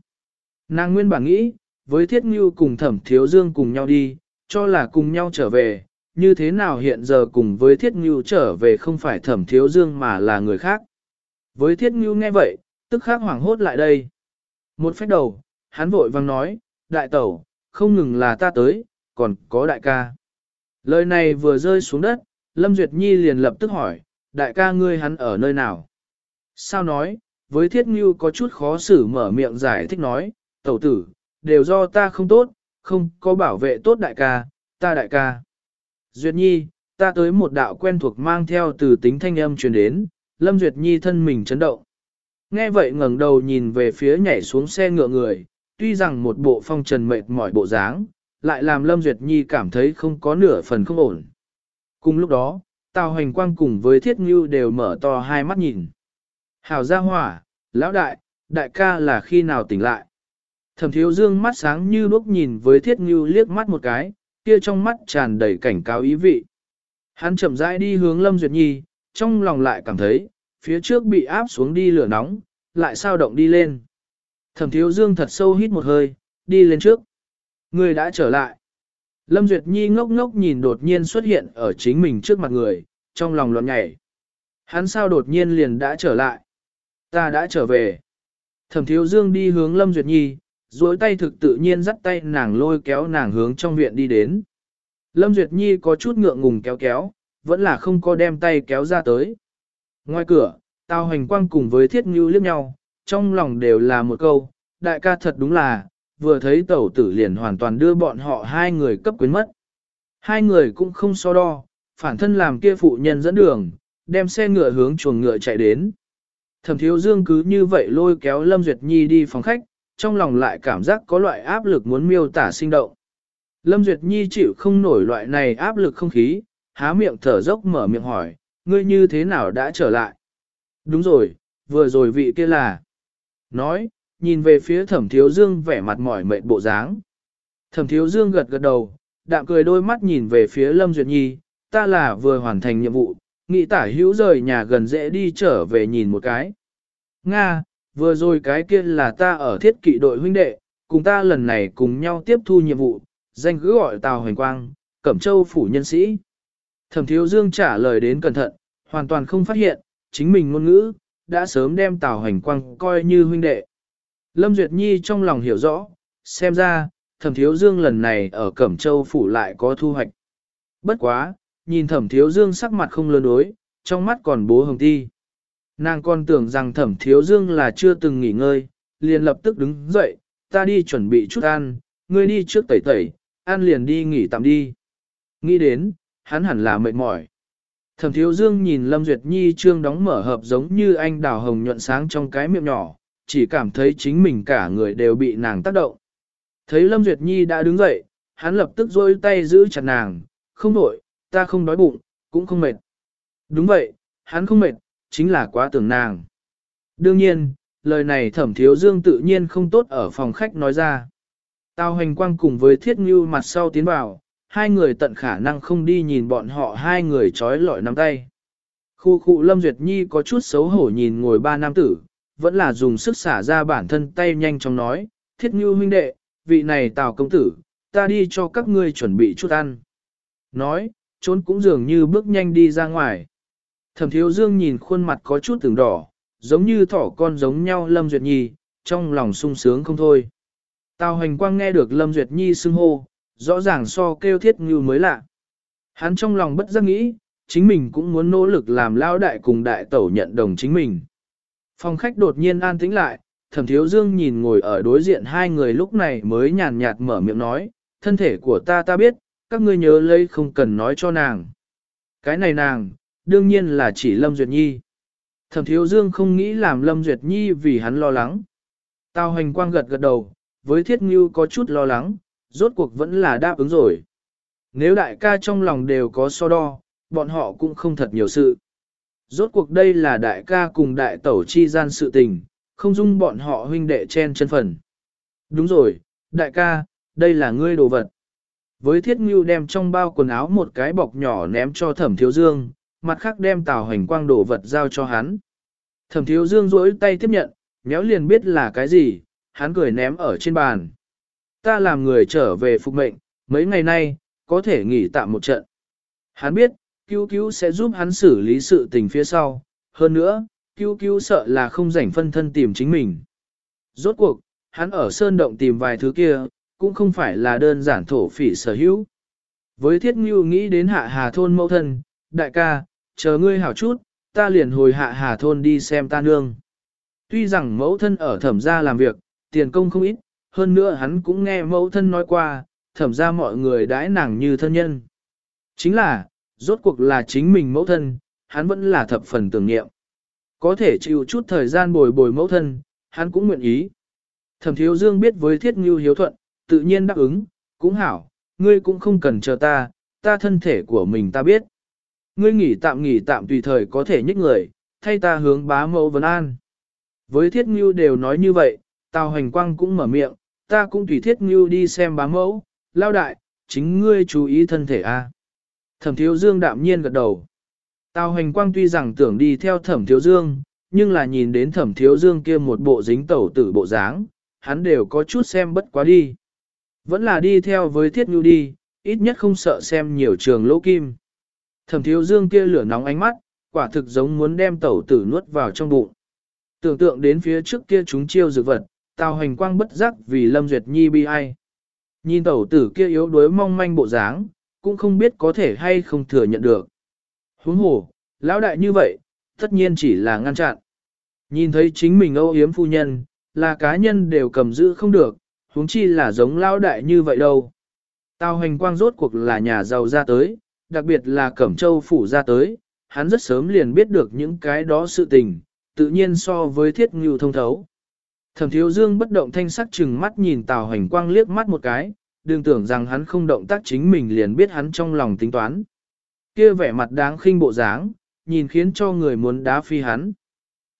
Nàng nguyên bản nghĩ, với Thiết Ngưu cùng Thẩm Thiếu Dương cùng nhau đi, cho là cùng nhau trở về, như thế nào hiện giờ cùng với Thiết Ngưu trở về không phải Thẩm Thiếu Dương mà là người khác. Với Thiết Ngưu nghe vậy, tức khắc hoảng hốt lại đây. Một phép đầu, hắn vội vang nói, đại tẩu, không ngừng là ta tới, còn có đại ca. Lời này vừa rơi xuống đất, Lâm Duyệt Nhi liền lập tức hỏi, đại ca ngươi hắn ở nơi nào? Sao nói, với thiết ngưu có chút khó xử mở miệng giải thích nói, tẩu tử, đều do ta không tốt, không có bảo vệ tốt đại ca, ta đại ca. Duyệt Nhi, ta tới một đạo quen thuộc mang theo từ tính thanh âm truyền đến, Lâm Duyệt Nhi thân mình chấn động. Nghe vậy ngẩng đầu nhìn về phía nhảy xuống xe ngựa người, tuy rằng một bộ phong trần mệt mỏi bộ dáng, lại làm Lâm Duyệt Nhi cảm thấy không có nửa phần không ổn. Cùng lúc đó, Tào Hoành Quang cùng với Thiết Ngưu đều mở to hai mắt nhìn. Hảo gia hỏa, lão đại, đại ca là khi nào tỉnh lại? Thẩm thiếu dương mắt sáng như lúc nhìn với Thiết Ngưu liếc mắt một cái, kia trong mắt tràn đầy cảnh cáo ý vị. Hắn chậm rãi đi hướng Lâm Duyệt Nhi, trong lòng lại cảm thấy, phía trước bị áp xuống đi lửa nóng, lại sao động đi lên. Thẩm thiếu dương thật sâu hít một hơi, đi lên trước. Người đã trở lại. Lâm Duyệt Nhi ngốc ngốc nhìn đột nhiên xuất hiện ở chính mình trước mặt người, trong lòng loạn nhảy. Hắn sao đột nhiên liền đã trở lại. Ta đã trở về. Thẩm thiếu dương đi hướng Lâm Duyệt Nhi, duỗi tay thực tự nhiên dắt tay nàng lôi kéo nàng hướng trong viện đi đến. Lâm Duyệt Nhi có chút ngượng ngùng kéo kéo, vẫn là không có đem tay kéo ra tới. Ngoài cửa, Tào Hành Quang cùng với Thiết Ngưu liếc nhau, trong lòng đều là một câu, đại ca thật đúng là, vừa thấy tẩu tử liền hoàn toàn đưa bọn họ hai người cấp quyến mất. Hai người cũng không so đo, phản thân làm kia phụ nhân dẫn đường, đem xe ngựa hướng chuồng ngựa chạy đến. Thẩm thiếu dương cứ như vậy lôi kéo Lâm Duyệt Nhi đi phòng khách, trong lòng lại cảm giác có loại áp lực muốn miêu tả sinh động. Lâm Duyệt Nhi chịu không nổi loại này áp lực không khí, há miệng thở dốc mở miệng hỏi, ngươi như thế nào đã trở lại? Đúng rồi, vừa rồi vị kia là. Nói, nhìn về phía thẩm thiếu dương vẻ mặt mỏi mệt bộ dáng. Thẩm thiếu dương gật gật đầu, đạm cười đôi mắt nhìn về phía Lâm Duyệt Nhi, ta là vừa hoàn thành nhiệm vụ, nghĩ tả hữu rời nhà gần dễ đi trở về nhìn một cái. Nga, vừa rồi cái kia là ta ở thiết kỵ đội huynh đệ, cùng ta lần này cùng nhau tiếp thu nhiệm vụ, danh cứ gọi Tào Hoành Quang, Cẩm Châu phủ nhân sĩ. Thẩm Thiếu Dương trả lời đến cẩn thận, hoàn toàn không phát hiện, chính mình ngôn ngữ, đã sớm đem Tào Hoành Quang coi như huynh đệ. Lâm Duyệt Nhi trong lòng hiểu rõ, xem ra, Thẩm Thiếu Dương lần này ở Cẩm Châu phủ lại có thu hoạch. Bất quá, nhìn Thẩm Thiếu Dương sắc mặt không lơn đối, trong mắt còn bố hồng ti. Nàng còn tưởng rằng Thẩm Thiếu Dương là chưa từng nghỉ ngơi, liền lập tức đứng dậy, ta đi chuẩn bị chút ăn, ngươi đi trước tẩy tẩy, ăn liền đi nghỉ tạm đi. Nghĩ đến, hắn hẳn là mệt mỏi. Thẩm thiếu dương nhìn Lâm Duyệt Nhi trương đóng mở hợp giống như anh đào hồng nhuận sáng trong cái miệng nhỏ, chỉ cảm thấy chính mình cả người đều bị nàng tác động. Thấy Lâm Duyệt Nhi đã đứng dậy, hắn lập tức dôi tay giữ chặt nàng, không nổi, ta không đói bụng, cũng không mệt. Đúng vậy, hắn không mệt, chính là quá tưởng nàng. Đương nhiên, lời này thẩm thiếu dương tự nhiên không tốt ở phòng khách nói ra. Tào hành quang cùng với thiết ngưu mặt sau tiến vào, hai người tận khả năng không đi nhìn bọn họ hai người trói lọi nắm tay. Khu khu Lâm Duyệt Nhi có chút xấu hổ nhìn ngồi ba nam tử, vẫn là dùng sức xả ra bản thân tay nhanh chóng nói, thiết ngưu huynh đệ, vị này tào công tử, ta đi cho các ngươi chuẩn bị chút ăn. Nói, trốn cũng dường như bước nhanh đi ra ngoài. Thẩm thiếu dương nhìn khuôn mặt có chút từng đỏ, giống như thỏ con giống nhau Lâm Duyệt Nhi, trong lòng sung sướng không thôi. Tào hành quang nghe được Lâm Duyệt Nhi xưng hô, rõ ràng so kêu thiết như mới lạ. Hắn trong lòng bất giác nghĩ, chính mình cũng muốn nỗ lực làm lao đại cùng đại tẩu nhận đồng chính mình. Phòng khách đột nhiên an tĩnh lại, thẩm thiếu dương nhìn ngồi ở đối diện hai người lúc này mới nhàn nhạt mở miệng nói, thân thể của ta ta biết, các ngươi nhớ lấy không cần nói cho nàng. Cái này nàng, đương nhiên là chỉ Lâm Duyệt Nhi. Thẩm thiếu dương không nghĩ làm Lâm Duyệt Nhi vì hắn lo lắng. Tào hành quang gật gật đầu, với thiết ngưu có chút lo lắng, rốt cuộc vẫn là đáp ứng rồi. Nếu đại ca trong lòng đều có so đo, bọn họ cũng không thật nhiều sự. Rốt cuộc đây là đại ca cùng đại tẩu chi gian sự tình, không dung bọn họ huynh đệ chen chân phần. Đúng rồi, đại ca, đây là ngươi đồ vật. Với thiết ngưu đem trong bao quần áo một cái bọc nhỏ ném cho thẩm thiếu dương, mặt khác đem tào hành quang đồ vật giao cho hắn. Thẩm thiếu dương rỗi tay tiếp nhận, méo liền biết là cái gì, hắn cười ném ở trên bàn. Ta làm người trở về phục mệnh, mấy ngày nay, có thể nghỉ tạm một trận. Hắn biết, cứu cứu sẽ giúp hắn xử lý sự tình phía sau, hơn nữa, cứu cứu sợ là không rảnh phân thân tìm chính mình. Rốt cuộc, hắn ở sơn động tìm vài thứ kia, cũng không phải là đơn giản thổ phỉ sở hữu. Với thiết ngưu nghĩ đến hạ hà thôn mẫu thân, đại ca, chờ ngươi hảo chút, ta liền hồi hạ hà thôn đi xem ta nương. Tuy rằng mẫu thân ở thẩm gia làm việc, tiền công không ít, hơn nữa hắn cũng nghe mẫu thân nói qua, thẩm gia mọi người đãi nàng như thân nhân. Chính là, rốt cuộc là chính mình mẫu thân, hắn vẫn là thập phần tưởng niệm. Có thể chịu chút thời gian bồi bồi mẫu thân, hắn cũng nguyện ý. Thẩm thiếu dương biết với thiết ngưu hiếu thuận, tự nhiên đáp ứng, cũng hảo, ngươi cũng không cần chờ ta, ta thân thể của mình ta biết. Ngươi nghỉ tạm nghỉ tạm tùy thời có thể nhích người, thay ta hướng bá mẫu vấn an. Với thiết ngưu đều nói như vậy, Tào Hành Quang cũng mở miệng, ta cũng tùy thiết Ngưu đi xem bá mẫu, lao đại, chính ngươi chú ý thân thể a. Thẩm thiếu dương đạm nhiên gật đầu. Tào Hành Quang tuy rằng tưởng đi theo thẩm thiếu dương, nhưng là nhìn đến thẩm thiếu dương kia một bộ dính tẩu tử bộ dáng, hắn đều có chút xem bất quá đi. Vẫn là đi theo với thiết Ngưu đi, ít nhất không sợ xem nhiều trường lỗ kim. Thẩm thiếu dương kia lửa nóng ánh mắt, quả thực giống muốn đem tẩu tử nuốt vào trong bụng. Tưởng tượng đến phía trước kia chúng chiêu dược vật, Tào hành quang bất giác vì Lâm Duyệt Nhi bi ai. Nhìn tẩu tử kia yếu đuối mong manh bộ dáng, cũng không biết có thể hay không thừa nhận được. Huống hồ, lão đại như vậy, tất nhiên chỉ là ngăn chặn. Nhìn thấy chính mình âu yếm phu nhân, là cá nhân đều cầm giữ không được, huống chi là giống lão đại như vậy đâu. Tào hành quang rốt cuộc là nhà giàu ra tới, đặc biệt là Cẩm Châu phủ ra tới, hắn rất sớm liền biết được những cái đó sự tình, tự nhiên so với thiết ngưu thông thấu. Thẩm thiếu dương bất động thanh sắc chừng mắt nhìn Tào hành quang liếc mắt một cái, đừng tưởng rằng hắn không động tác chính mình liền biết hắn trong lòng tính toán. Kia vẻ mặt đáng khinh bộ dáng, nhìn khiến cho người muốn đá phi hắn.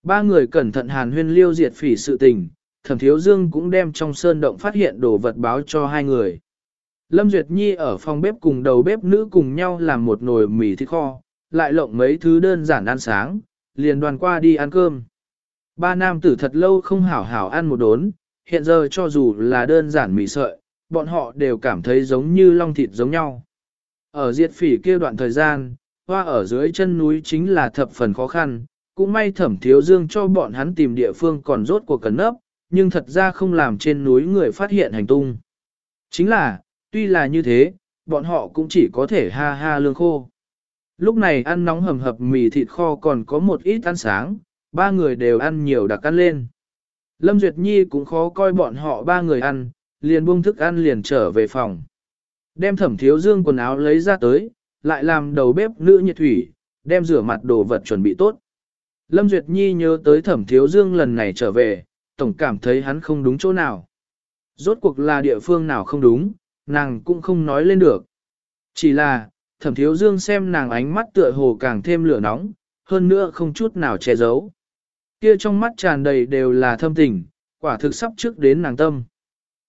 Ba người cẩn thận hàn huyên liêu diệt phỉ sự tình, thẩm thiếu dương cũng đem trong sơn động phát hiện đồ vật báo cho hai người. Lâm Duyệt Nhi ở phòng bếp cùng đầu bếp nữ cùng nhau làm một nồi mì thịt kho, lại lộng mấy thứ đơn giản ăn sáng, liền đoàn qua đi ăn cơm. Ba nam tử thật lâu không hảo hảo ăn một đốn, hiện giờ cho dù là đơn giản mì sợi, bọn họ đều cảm thấy giống như long thịt giống nhau. Ở diệt phỉ kia đoạn thời gian, hoa ở dưới chân núi chính là thập phần khó khăn, cũng may thẩm thiếu dương cho bọn hắn tìm địa phương còn rốt cuộc cần nấp, nhưng thật ra không làm trên núi người phát hiện hành tung. Chính là, tuy là như thế, bọn họ cũng chỉ có thể ha ha lương khô. Lúc này ăn nóng hầm hập mì thịt kho còn có một ít ăn sáng, ba người đều ăn nhiều đặc ăn lên. Lâm Duyệt Nhi cũng khó coi bọn họ ba người ăn, liền buông thức ăn liền trở về phòng. Đem thẩm thiếu dương quần áo lấy ra tới, lại làm đầu bếp nữ nhiệt thủy, đem rửa mặt đồ vật chuẩn bị tốt. Lâm Duyệt Nhi nhớ tới thẩm thiếu dương lần này trở về, tổng cảm thấy hắn không đúng chỗ nào. Rốt cuộc là địa phương nào không đúng, nàng cũng không nói lên được. Chỉ là, thẩm thiếu dương xem nàng ánh mắt tựa hồ càng thêm lửa nóng, hơn nữa không chút nào che giấu. Kia trong mắt tràn đầy đều là thâm tình, quả thực sắp trước đến nàng tâm.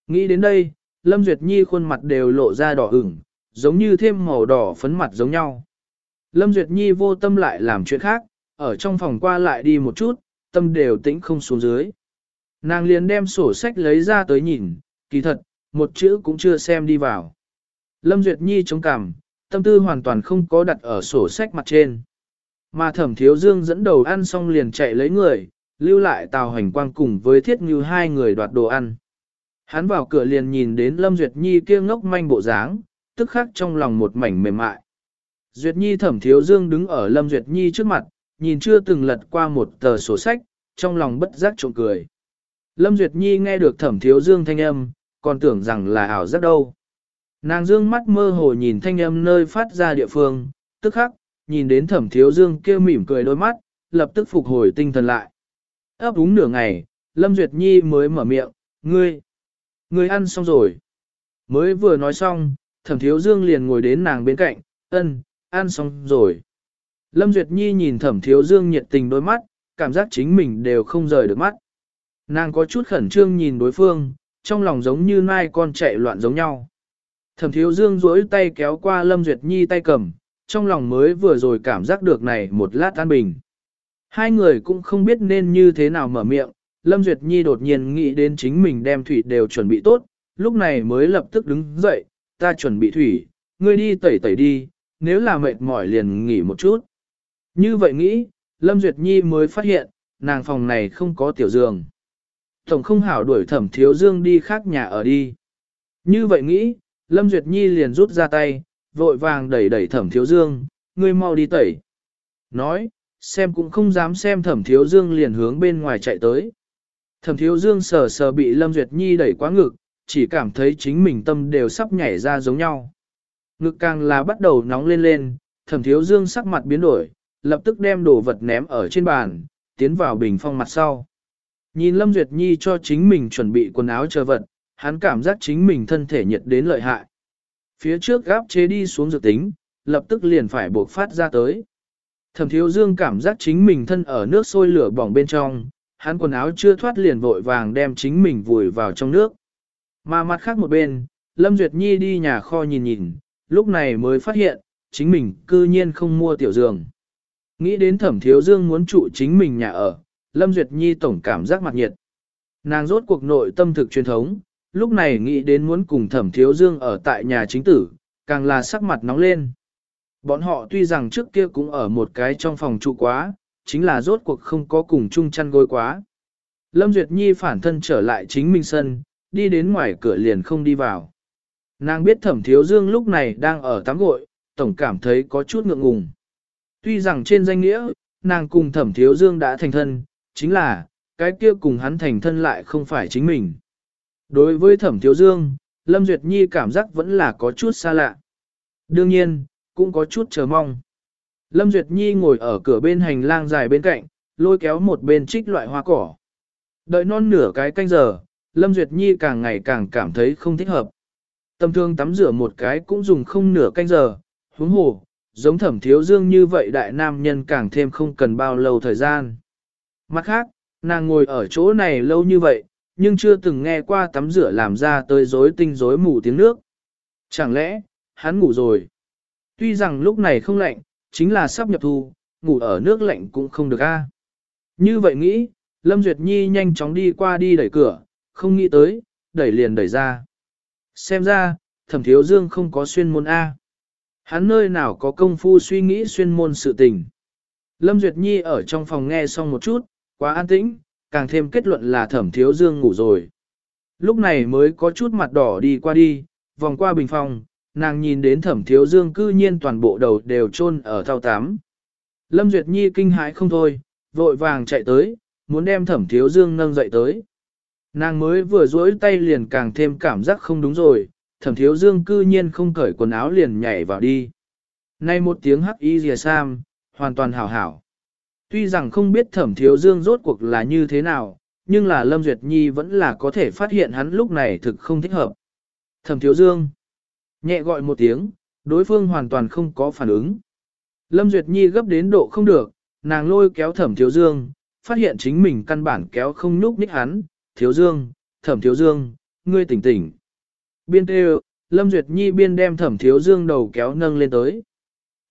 Nghĩ đến đây, Lâm Duyệt Nhi khuôn mặt đều lộ ra đỏ ửng, giống như thêm màu đỏ phấn mặt giống nhau. Lâm Duyệt Nhi vô tâm lại làm chuyện khác, ở trong phòng qua lại đi một chút, tâm đều tĩnh không xuống dưới. Nàng liền đem sổ sách lấy ra tới nhìn, kỳ thật, một chữ cũng chưa xem đi vào. Lâm Duyệt Nhi chống cằm, tâm tư hoàn toàn không có đặt ở sổ sách mặt trên. Mà thẩm thiếu dương dẫn đầu ăn xong liền chạy lấy người, lưu lại tào hành quang cùng với thiết như hai người đoạt đồ ăn. Hắn vào cửa liền nhìn đến Lâm Duyệt Nhi kia ngốc manh bộ dáng, tức khắc trong lòng một mảnh mềm mại. Duyệt Nhi thẩm thiếu dương đứng ở Lâm Duyệt Nhi trước mặt, nhìn chưa từng lật qua một tờ sổ sách, trong lòng bất giác trộm cười. Lâm Duyệt Nhi nghe được thẩm thiếu dương thanh âm, còn tưởng rằng là ảo giác đâu. Nàng dương mắt mơ hồ nhìn thanh âm nơi phát ra địa phương, tức khắc, nhìn đến thẩm thiếu dương kêu mỉm cười đôi mắt, lập tức phục hồi tinh thần lại. ấp úng nửa ngày, Lâm Duyệt Nhi mới mở miệng, ngươi, ngươi ăn xong rồi. Mới vừa nói xong, thẩm thiếu dương liền ngồi đến nàng bên cạnh, ân, ăn xong rồi. Lâm Duyệt Nhi nhìn thẩm thiếu dương nhiệt tình đôi mắt, cảm giác chính mình đều không rời được mắt. Nàng có chút khẩn trương nhìn đối phương, trong lòng giống như nai con chạy loạn giống nhau. Thẩm thiếu dương duỗi tay kéo qua Lâm Duyệt Nhi tay cầm, trong lòng mới vừa rồi cảm giác được này một lát an bình. Hai người cũng không biết nên như thế nào mở miệng, Lâm Duyệt Nhi đột nhiên nghĩ đến chính mình đem thủy đều chuẩn bị tốt, lúc này mới lập tức đứng dậy, ta chuẩn bị thủy, ngươi đi tẩy tẩy đi, nếu là mệt mỏi liền nghỉ một chút. Như vậy nghĩ, Lâm Duyệt Nhi mới phát hiện, nàng phòng này không có tiểu giường. Tổng không hảo đuổi thẩm thiếu dương đi khác nhà ở đi. Như vậy nghĩ, Lâm Duyệt Nhi liền rút ra tay, vội vàng đẩy đẩy thẩm thiếu dương, ngươi mau đi tẩy. Nói, xem cũng không dám xem thẩm thiếu dương liền hướng bên ngoài chạy tới. Thẩm thiếu dương sờ sờ bị Lâm Duyệt Nhi đẩy quá ngực, chỉ cảm thấy chính mình tâm đều sắp nhảy ra giống nhau. Ngực càng là bắt đầu nóng lên lên, thẩm thiếu dương sắc mặt biến đổi, lập tức đem đồ vật ném ở trên bàn, tiến vào bình phong mặt sau. Nhìn Lâm Duyệt Nhi cho chính mình chuẩn bị quần áo chờ vật, hắn cảm giác chính mình thân thể nhiệt đến lợi hại. Phía trước gáp chế đi xuống dự tính, lập tức liền phải buộc phát ra tới. Thẩm thiếu dương cảm giác chính mình thân ở nước sôi lửa bỏng bên trong, hắn quần áo chưa thoát liền vội vàng đem chính mình vùi vào trong nước. Mà mặt khác một bên, Lâm Duyệt Nhi đi nhà kho nhìn nhìn, lúc này mới phát hiện, chính mình cư nhiên không mua tiểu giường. Nghĩ đến thẩm thiếu dương muốn trụ chính mình nhà ở, Lâm Duyệt Nhi tổng cảm giác mặt nhiệt. Nàng rốt cuộc nội tâm thực truyền thống, lúc này nghĩ đến muốn cùng thẩm thiếu dương ở tại nhà chính tử, càng là sắc mặt nóng lên. Bọn họ tuy rằng trước kia cũng ở một cái trong phòng trụ quá, chính là rốt cuộc không có cùng chung chăn gối quá. Lâm Duyệt Nhi phản thân trở lại chính mình sân, đi đến ngoài cửa liền không đi vào. Nàng biết thẩm thiếu dương lúc này đang ở tắm gội, tổng cảm thấy có chút ngượng ngùng. Tuy rằng trên danh nghĩa, nàng cùng thẩm thiếu dương đã thành thân, chính là, cái kia cùng hắn thành thân lại không phải chính mình. Đối với thẩm thiếu dương, Lâm Duyệt Nhi cảm giác vẫn là có chút xa lạ. Đương nhiên, cũng có chút chờ mong. Lâm Duyệt Nhi ngồi ở cửa bên hành lang dài bên cạnh, lôi kéo một bên trích loại hoa cỏ. Đợi non nửa cái canh giờ, Lâm Duyệt Nhi càng ngày càng cảm thấy không thích hợp. Tâm thương tắm rửa một cái cũng dùng không nửa canh giờ, huống hồ, giống thẩm thiếu dương như vậy đại nam nhân càng thêm không cần bao lâu thời gian. Mặt khác, nàng ngồi ở chỗ này lâu như vậy, nhưng chưa từng nghe qua tắm rửa làm ra tới rối tinh rối mù tiếng nước. Chẳng lẽ, hắn ngủ rồi? Tuy rằng lúc này không lạnh, chính là sắp nhập thu, ngủ ở nước lạnh cũng không được a. À? Như vậy nghĩ, Lâm Duyệt Nhi nhanh chóng đi qua đi đẩy cửa, không nghĩ tới, đẩy liền đẩy ra. Xem ra, thẩm thiếu dương không có xuyên môn A. Hắn nơi nào có công phu suy nghĩ xuyên môn sự tình. Lâm Duyệt Nhi ở trong phòng nghe xong một chút, quá an tĩnh, càng thêm kết luận là thẩm thiếu dương ngủ rồi. Lúc này mới có chút mặt đỏ đi qua đi, vòng qua bình phòng, nàng nhìn đến thẩm thiếu dương cư nhiên toàn bộ đầu đều chôn ở thao tám. Lâm Duyệt Nhi kinh hãi không thôi, vội vàng chạy tới, muốn đem thẩm thiếu dương nâng dậy tới. Nàng mới vừa duỗi tay liền càng thêm cảm giác không đúng rồi, thẩm thiếu dương cư nhiên không cởi quần áo liền nhảy vào đi. Nay một tiếng hắc y rìa sam, hoàn toàn hảo hảo. Tuy rằng không biết thẩm thiếu dương rốt cuộc là như thế nào, nhưng là Lâm Duyệt Nhi vẫn là có thể phát hiện hắn lúc này thực không thích hợp. Thẩm thiếu dương. Nhẹ gọi một tiếng, đối phương hoàn toàn không có phản ứng. Lâm Duyệt Nhi gấp đến độ không được, nàng lôi kéo thẩm thiếu dương, phát hiện chính mình căn bản kéo không nhúc nhích hắn, thiếu dương, thẩm thiếu dương, ngươi tỉnh tỉnh. Biên tê Lâm Duyệt Nhi biên đem thẩm thiếu dương đầu kéo nâng lên tới.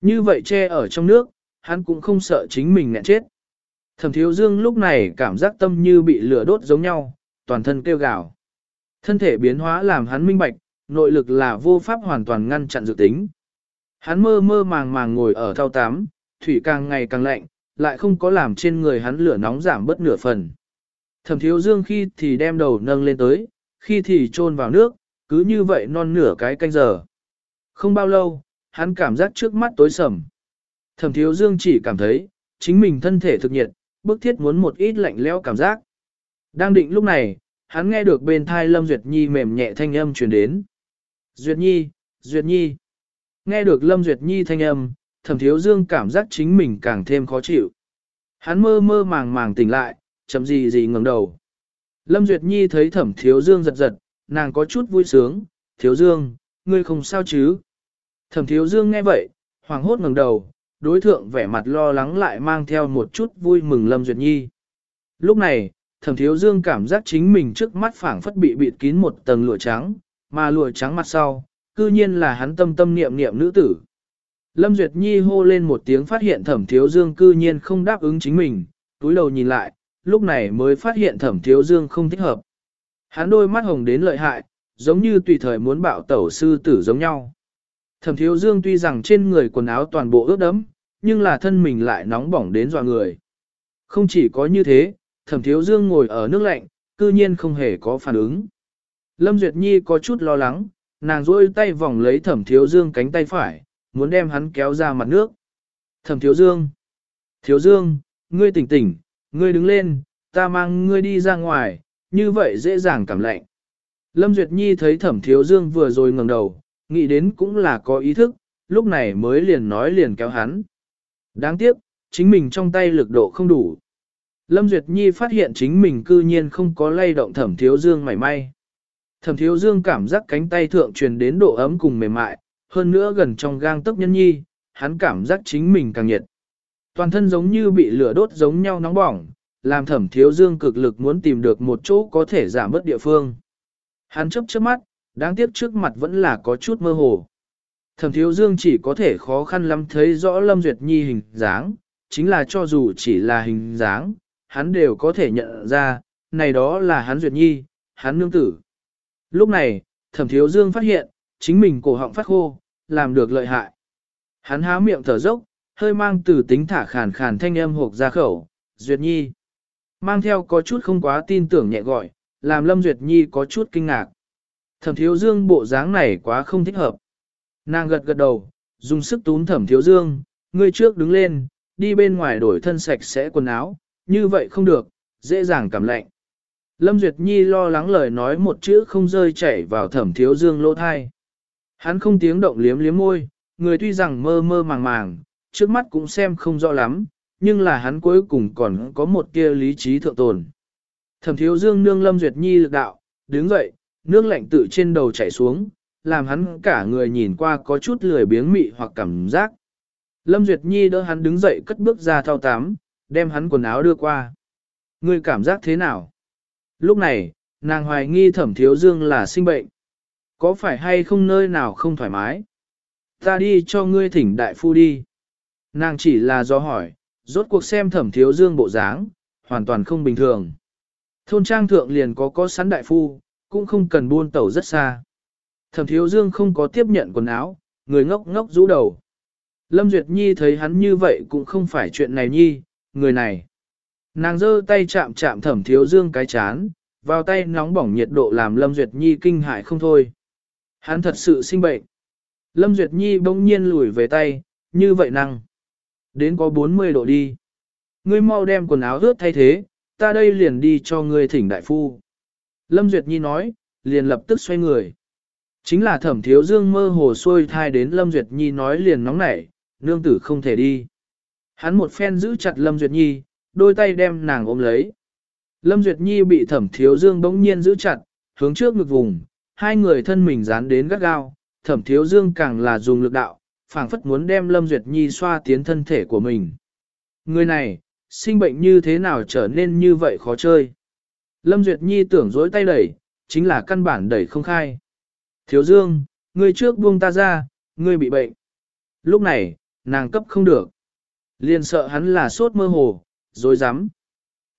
Như vậy che ở trong nước, hắn cũng không sợ chính mình nghẹn chết. Thẩm thiếu dương lúc này cảm giác tâm như bị lửa đốt giống nhau, toàn thân kêu gào. Thân thể biến hóa làm hắn minh bạch, nội lực là vô pháp hoàn toàn ngăn chặn dự tính. Hắn mơ mơ màng màng ngồi ở thao tám, thủy càng ngày càng lạnh, lại không có làm trên người hắn lửa nóng giảm bất nửa phần. Thẩm thiếu dương khi thì đem đầu nâng lên tới, khi thì chôn vào nước, cứ như vậy non nửa cái canh giờ. Không bao lâu, hắn cảm giác trước mắt tối sầm. Thẩm thiếu dương chỉ cảm thấy, chính mình thân thể thực nhiệt, bức thiết muốn một ít lạnh lẽo cảm giác. Đang định lúc này, hắn nghe được bên thai Lâm Duyệt Nhi mềm nhẹ thanh âm truyền đến. Duyệt Nhi, Duyệt Nhi. Nghe được Lâm Duyệt Nhi thanh âm, thẩm thiếu dương cảm giác chính mình càng thêm khó chịu. Hắn mơ mơ màng màng tỉnh lại, chậm gì gì ngẩng đầu. Lâm Duyệt Nhi thấy thẩm thiếu dương giật giật, nàng có chút vui sướng, thiếu dương, ngươi không sao chứ. Thẩm thiếu dương nghe vậy, hoảng hốt ngẩng đầu, đối thượng vẻ mặt lo lắng lại mang theo một chút vui mừng Lâm Duyệt Nhi. Lúc này, thẩm thiếu dương cảm giác chính mình trước mắt phảng phất bị bịt kín một tầng lụa trắng, mà lụa trắng mặt sau, cư nhiên là hắn tâm tâm niệm niệm nữ tử. Lâm Duyệt Nhi hô lên một tiếng phát hiện thẩm thiếu dương cư nhiên không đáp ứng chính mình, túi đầu nhìn lại, lúc này mới phát hiện thẩm thiếu dương không thích hợp. Hắn đôi mắt hồng đến lợi hại, giống như tùy thời muốn bạo tẩu sư tử giống nhau. Thẩm thiếu dương tuy rằng trên người quần áo toàn bộ ướt đẫm, nhưng là thân mình lại nóng bỏng đến dọa người. Không chỉ có như thế, thẩm thiếu dương ngồi ở nước lạnh, cư nhiên không hề có phản ứng. Lâm Duyệt Nhi có chút lo lắng, nàng duỗi tay vòng lấy thẩm thiếu dương cánh tay phải, muốn đem hắn kéo ra mặt nước. Thẩm thiếu dương! Thiếu dương, ngươi tỉnh tỉnh, ngươi đứng lên, ta mang ngươi đi ra ngoài, như vậy dễ dàng cảm lạnh. Lâm Duyệt Nhi thấy thẩm thiếu dương vừa rồi ngẩng đầu, nghĩ đến cũng là có ý thức, lúc này mới liền nói liền kéo hắn. Đáng tiếc, chính mình trong tay lực độ không đủ. Lâm Duyệt Nhi phát hiện chính mình cư nhiên không có lay động thẩm thiếu dương mảy may. Thẩm thiếu dương cảm giác cánh tay thượng truyền đến độ ấm cùng mềm mại, hơn nữa gần trong gang tấc nhân nhi, hắn cảm giác chính mình càng nhiệt. Toàn thân giống như bị lửa đốt giống nhau nóng bỏng, làm thẩm thiếu dương cực lực muốn tìm được một chỗ có thể giảm bớt địa phương. Hắn chấp chớp mắt, đáng tiếc trước mặt vẫn là có chút mơ hồ. Thẩm thiếu dương chỉ có thể khó khăn lắm thấy rõ Lâm Duyệt Nhi hình dáng, chính là cho dù chỉ là hình dáng, hắn đều có thể nhận ra, này đó là hắn Duyệt Nhi, hắn nương tử. Lúc này, thẩm thiếu dương phát hiện, chính mình cổ họng phát khô, làm được lợi hại. Hắn há miệng thở dốc, hơi mang từ tính thả khàn khàn thanh âm hộp ra khẩu, Duyệt Nhi. Mang theo có chút không quá tin tưởng nhẹ gọi, làm Lâm Duyệt Nhi có chút kinh ngạc. Thẩm thiếu dương bộ dáng này quá không thích hợp. Nàng gật gật đầu, dùng sức tún thẩm thiếu dương, ngươi trước đứng lên, đi bên ngoài đổi thân sạch sẽ quần áo, như vậy không được, dễ dàng cảm lạnh. Lâm Duyệt Nhi lo lắng lời nói một chữ không rơi chảy vào thẩm thiếu dương lỗ thai. Hắn không tiếng động liếm liếm môi, người tuy rằng mơ mơ màng màng, trước mắt cũng xem không rõ lắm, nhưng là hắn cuối cùng còn có một kia lý trí thượng tồn. Thẩm thiếu dương nương Lâm Duyệt Nhi lực đạo, đứng dậy, nước lạnh tự trên đầu chảy xuống, làm hắn cả người nhìn qua có chút lười biếng mị hoặc cảm giác. Lâm Duyệt Nhi đỡ hắn đứng dậy cất bước ra thao tám, đem hắn quần áo đưa qua. Ngươi cảm giác thế nào? Lúc này, nàng hoài nghi thẩm thiếu dương là sinh bệnh. Có phải hay không nơi nào không thoải mái? Ta đi cho ngươi thỉnh đại phu đi. Nàng chỉ là do hỏi, rốt cuộc xem thẩm thiếu dương bộ dáng, hoàn toàn không bình thường. Thôn trang thượng liền có có sẵn đại phu, cũng không cần buôn tàu rất xa. Thẩm thiếu dương không có tiếp nhận quần áo, người ngốc ngốc rũ đầu. Lâm Duyệt Nhi thấy hắn như vậy cũng không phải chuyện này nhi, người này. Nàng giơ tay chạm chạm thẩm thiếu dương cái chán, vào tay nóng bỏng nhiệt độ làm Lâm Duyệt Nhi kinh hại không thôi. Hắn thật sự sinh bệnh. Lâm Duyệt Nhi bỗng nhiên lùi về tay, như vậy năng. Đến có 40 độ đi. Ngươi mau đem quần áo ướt thay thế, ta đây liền đi cho ngươi thỉnh đại phu. Lâm Duyệt Nhi nói, liền lập tức xoay người. Chính là thẩm thiếu dương mơ hồ xuôi thai đến Lâm Duyệt Nhi nói liền nóng nảy, nương tử không thể đi. Hắn một phen giữ chặt Lâm Duyệt Nhi, đôi tay đem nàng ôm lấy. Lâm Duyệt Nhi bị thẩm thiếu dương bỗng nhiên giữ chặt, hướng trước ngực vùng, hai người thân mình dán đến gắt gao, thẩm thiếu dương càng là dùng lực đạo, phảng phất muốn đem Lâm Duyệt Nhi xoa tiến thân thể của mình. Người này, sinh bệnh như thế nào trở nên như vậy khó chơi. Lâm Duyệt Nhi tưởng dối tay đẩy, chính là căn bản đẩy không khai. Thiếu dương, ngươi trước buông ta ra, ngươi bị bệnh. Lúc này, nàng cấp không được. Liền sợ hắn là sốt mơ hồ, dối rắm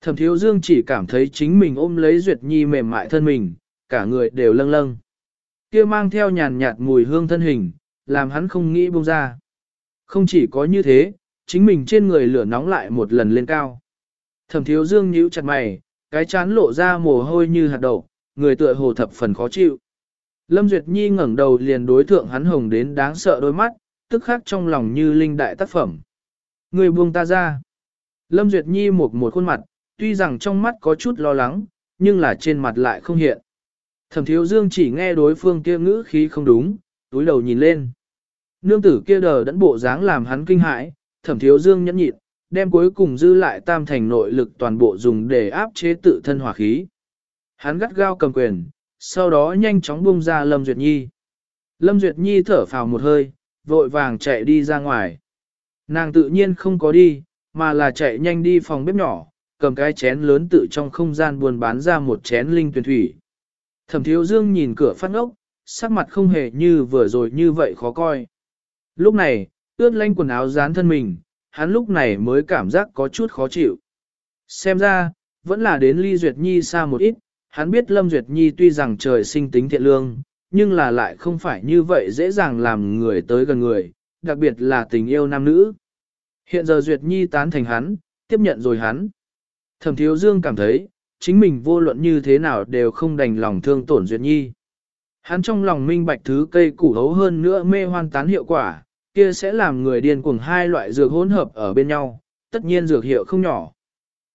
Thẩm thiếu dương chỉ cảm thấy chính mình ôm lấy Duyệt Nhi mềm mại thân mình, cả người đều lâng lâng. Kia mang theo nhàn nhạt mùi hương thân hình, làm hắn không nghĩ buông ra. Không chỉ có như thế, chính mình trên người lửa nóng lại một lần lên cao. Thẩm thiếu dương nhíu chặt mày, cái chán lộ ra mồ hôi như hạt đậu, người tựa hồ thập phần khó chịu. Lâm Duyệt Nhi ngẩng đầu liền đối thượng hắn hồng đến đáng sợ đôi mắt, tức khắc trong lòng như linh đại tác phẩm. Người buông ta ra. Lâm Duyệt Nhi một một khuôn mặt, tuy rằng trong mắt có chút lo lắng, nhưng là trên mặt lại không hiện. Thẩm thiếu dương chỉ nghe đối phương kia ngữ khí không đúng, túi đầu nhìn lên. Nương tử kia đờ đẫn bộ dáng làm hắn kinh hãi, thẩm thiếu dương nhẫn nhịn, đem cuối cùng dư lại tam thành nội lực toàn bộ dùng để áp chế tự thân hỏa khí. Hắn gắt gao cầm quyền, sau đó nhanh chóng buông ra Lâm Duyệt Nhi. Lâm Duyệt Nhi thở phào một hơi, vội vàng chạy đi ra ngoài. Nàng tự nhiên không có đi, mà là chạy nhanh đi phòng bếp nhỏ, cầm cái chén lớn tự trong không gian buôn bán ra một chén linh tuyển thủy. Thẩm thiếu dương nhìn cửa phát ngốc, sắc mặt không hề như vừa rồi như vậy khó coi. Lúc này, ướt lanh quần áo dán thân mình, hắn lúc này mới cảm giác có chút khó chịu. Xem ra, vẫn là đến ly duyệt nhi xa một ít, hắn biết Lâm Duyệt Nhi tuy rằng trời sinh tính thiện lương, nhưng là lại không phải như vậy dễ dàng làm người tới gần người, đặc biệt là tình yêu nam nữ. Hiện giờ Duyệt Nhi tán thành hắn, tiếp nhận rồi hắn. Thẩm Thiếu Dương cảm thấy, chính mình vô luận như thế nào đều không đành lòng thương tổn Duyệt Nhi. Hắn trong lòng minh bạch thứ cây củ hấu hơn nữa mê hoan tán hiệu quả, kia sẽ làm người điên cuồng hai loại dược hỗn hợp ở bên nhau, tất nhiên dược hiệu không nhỏ.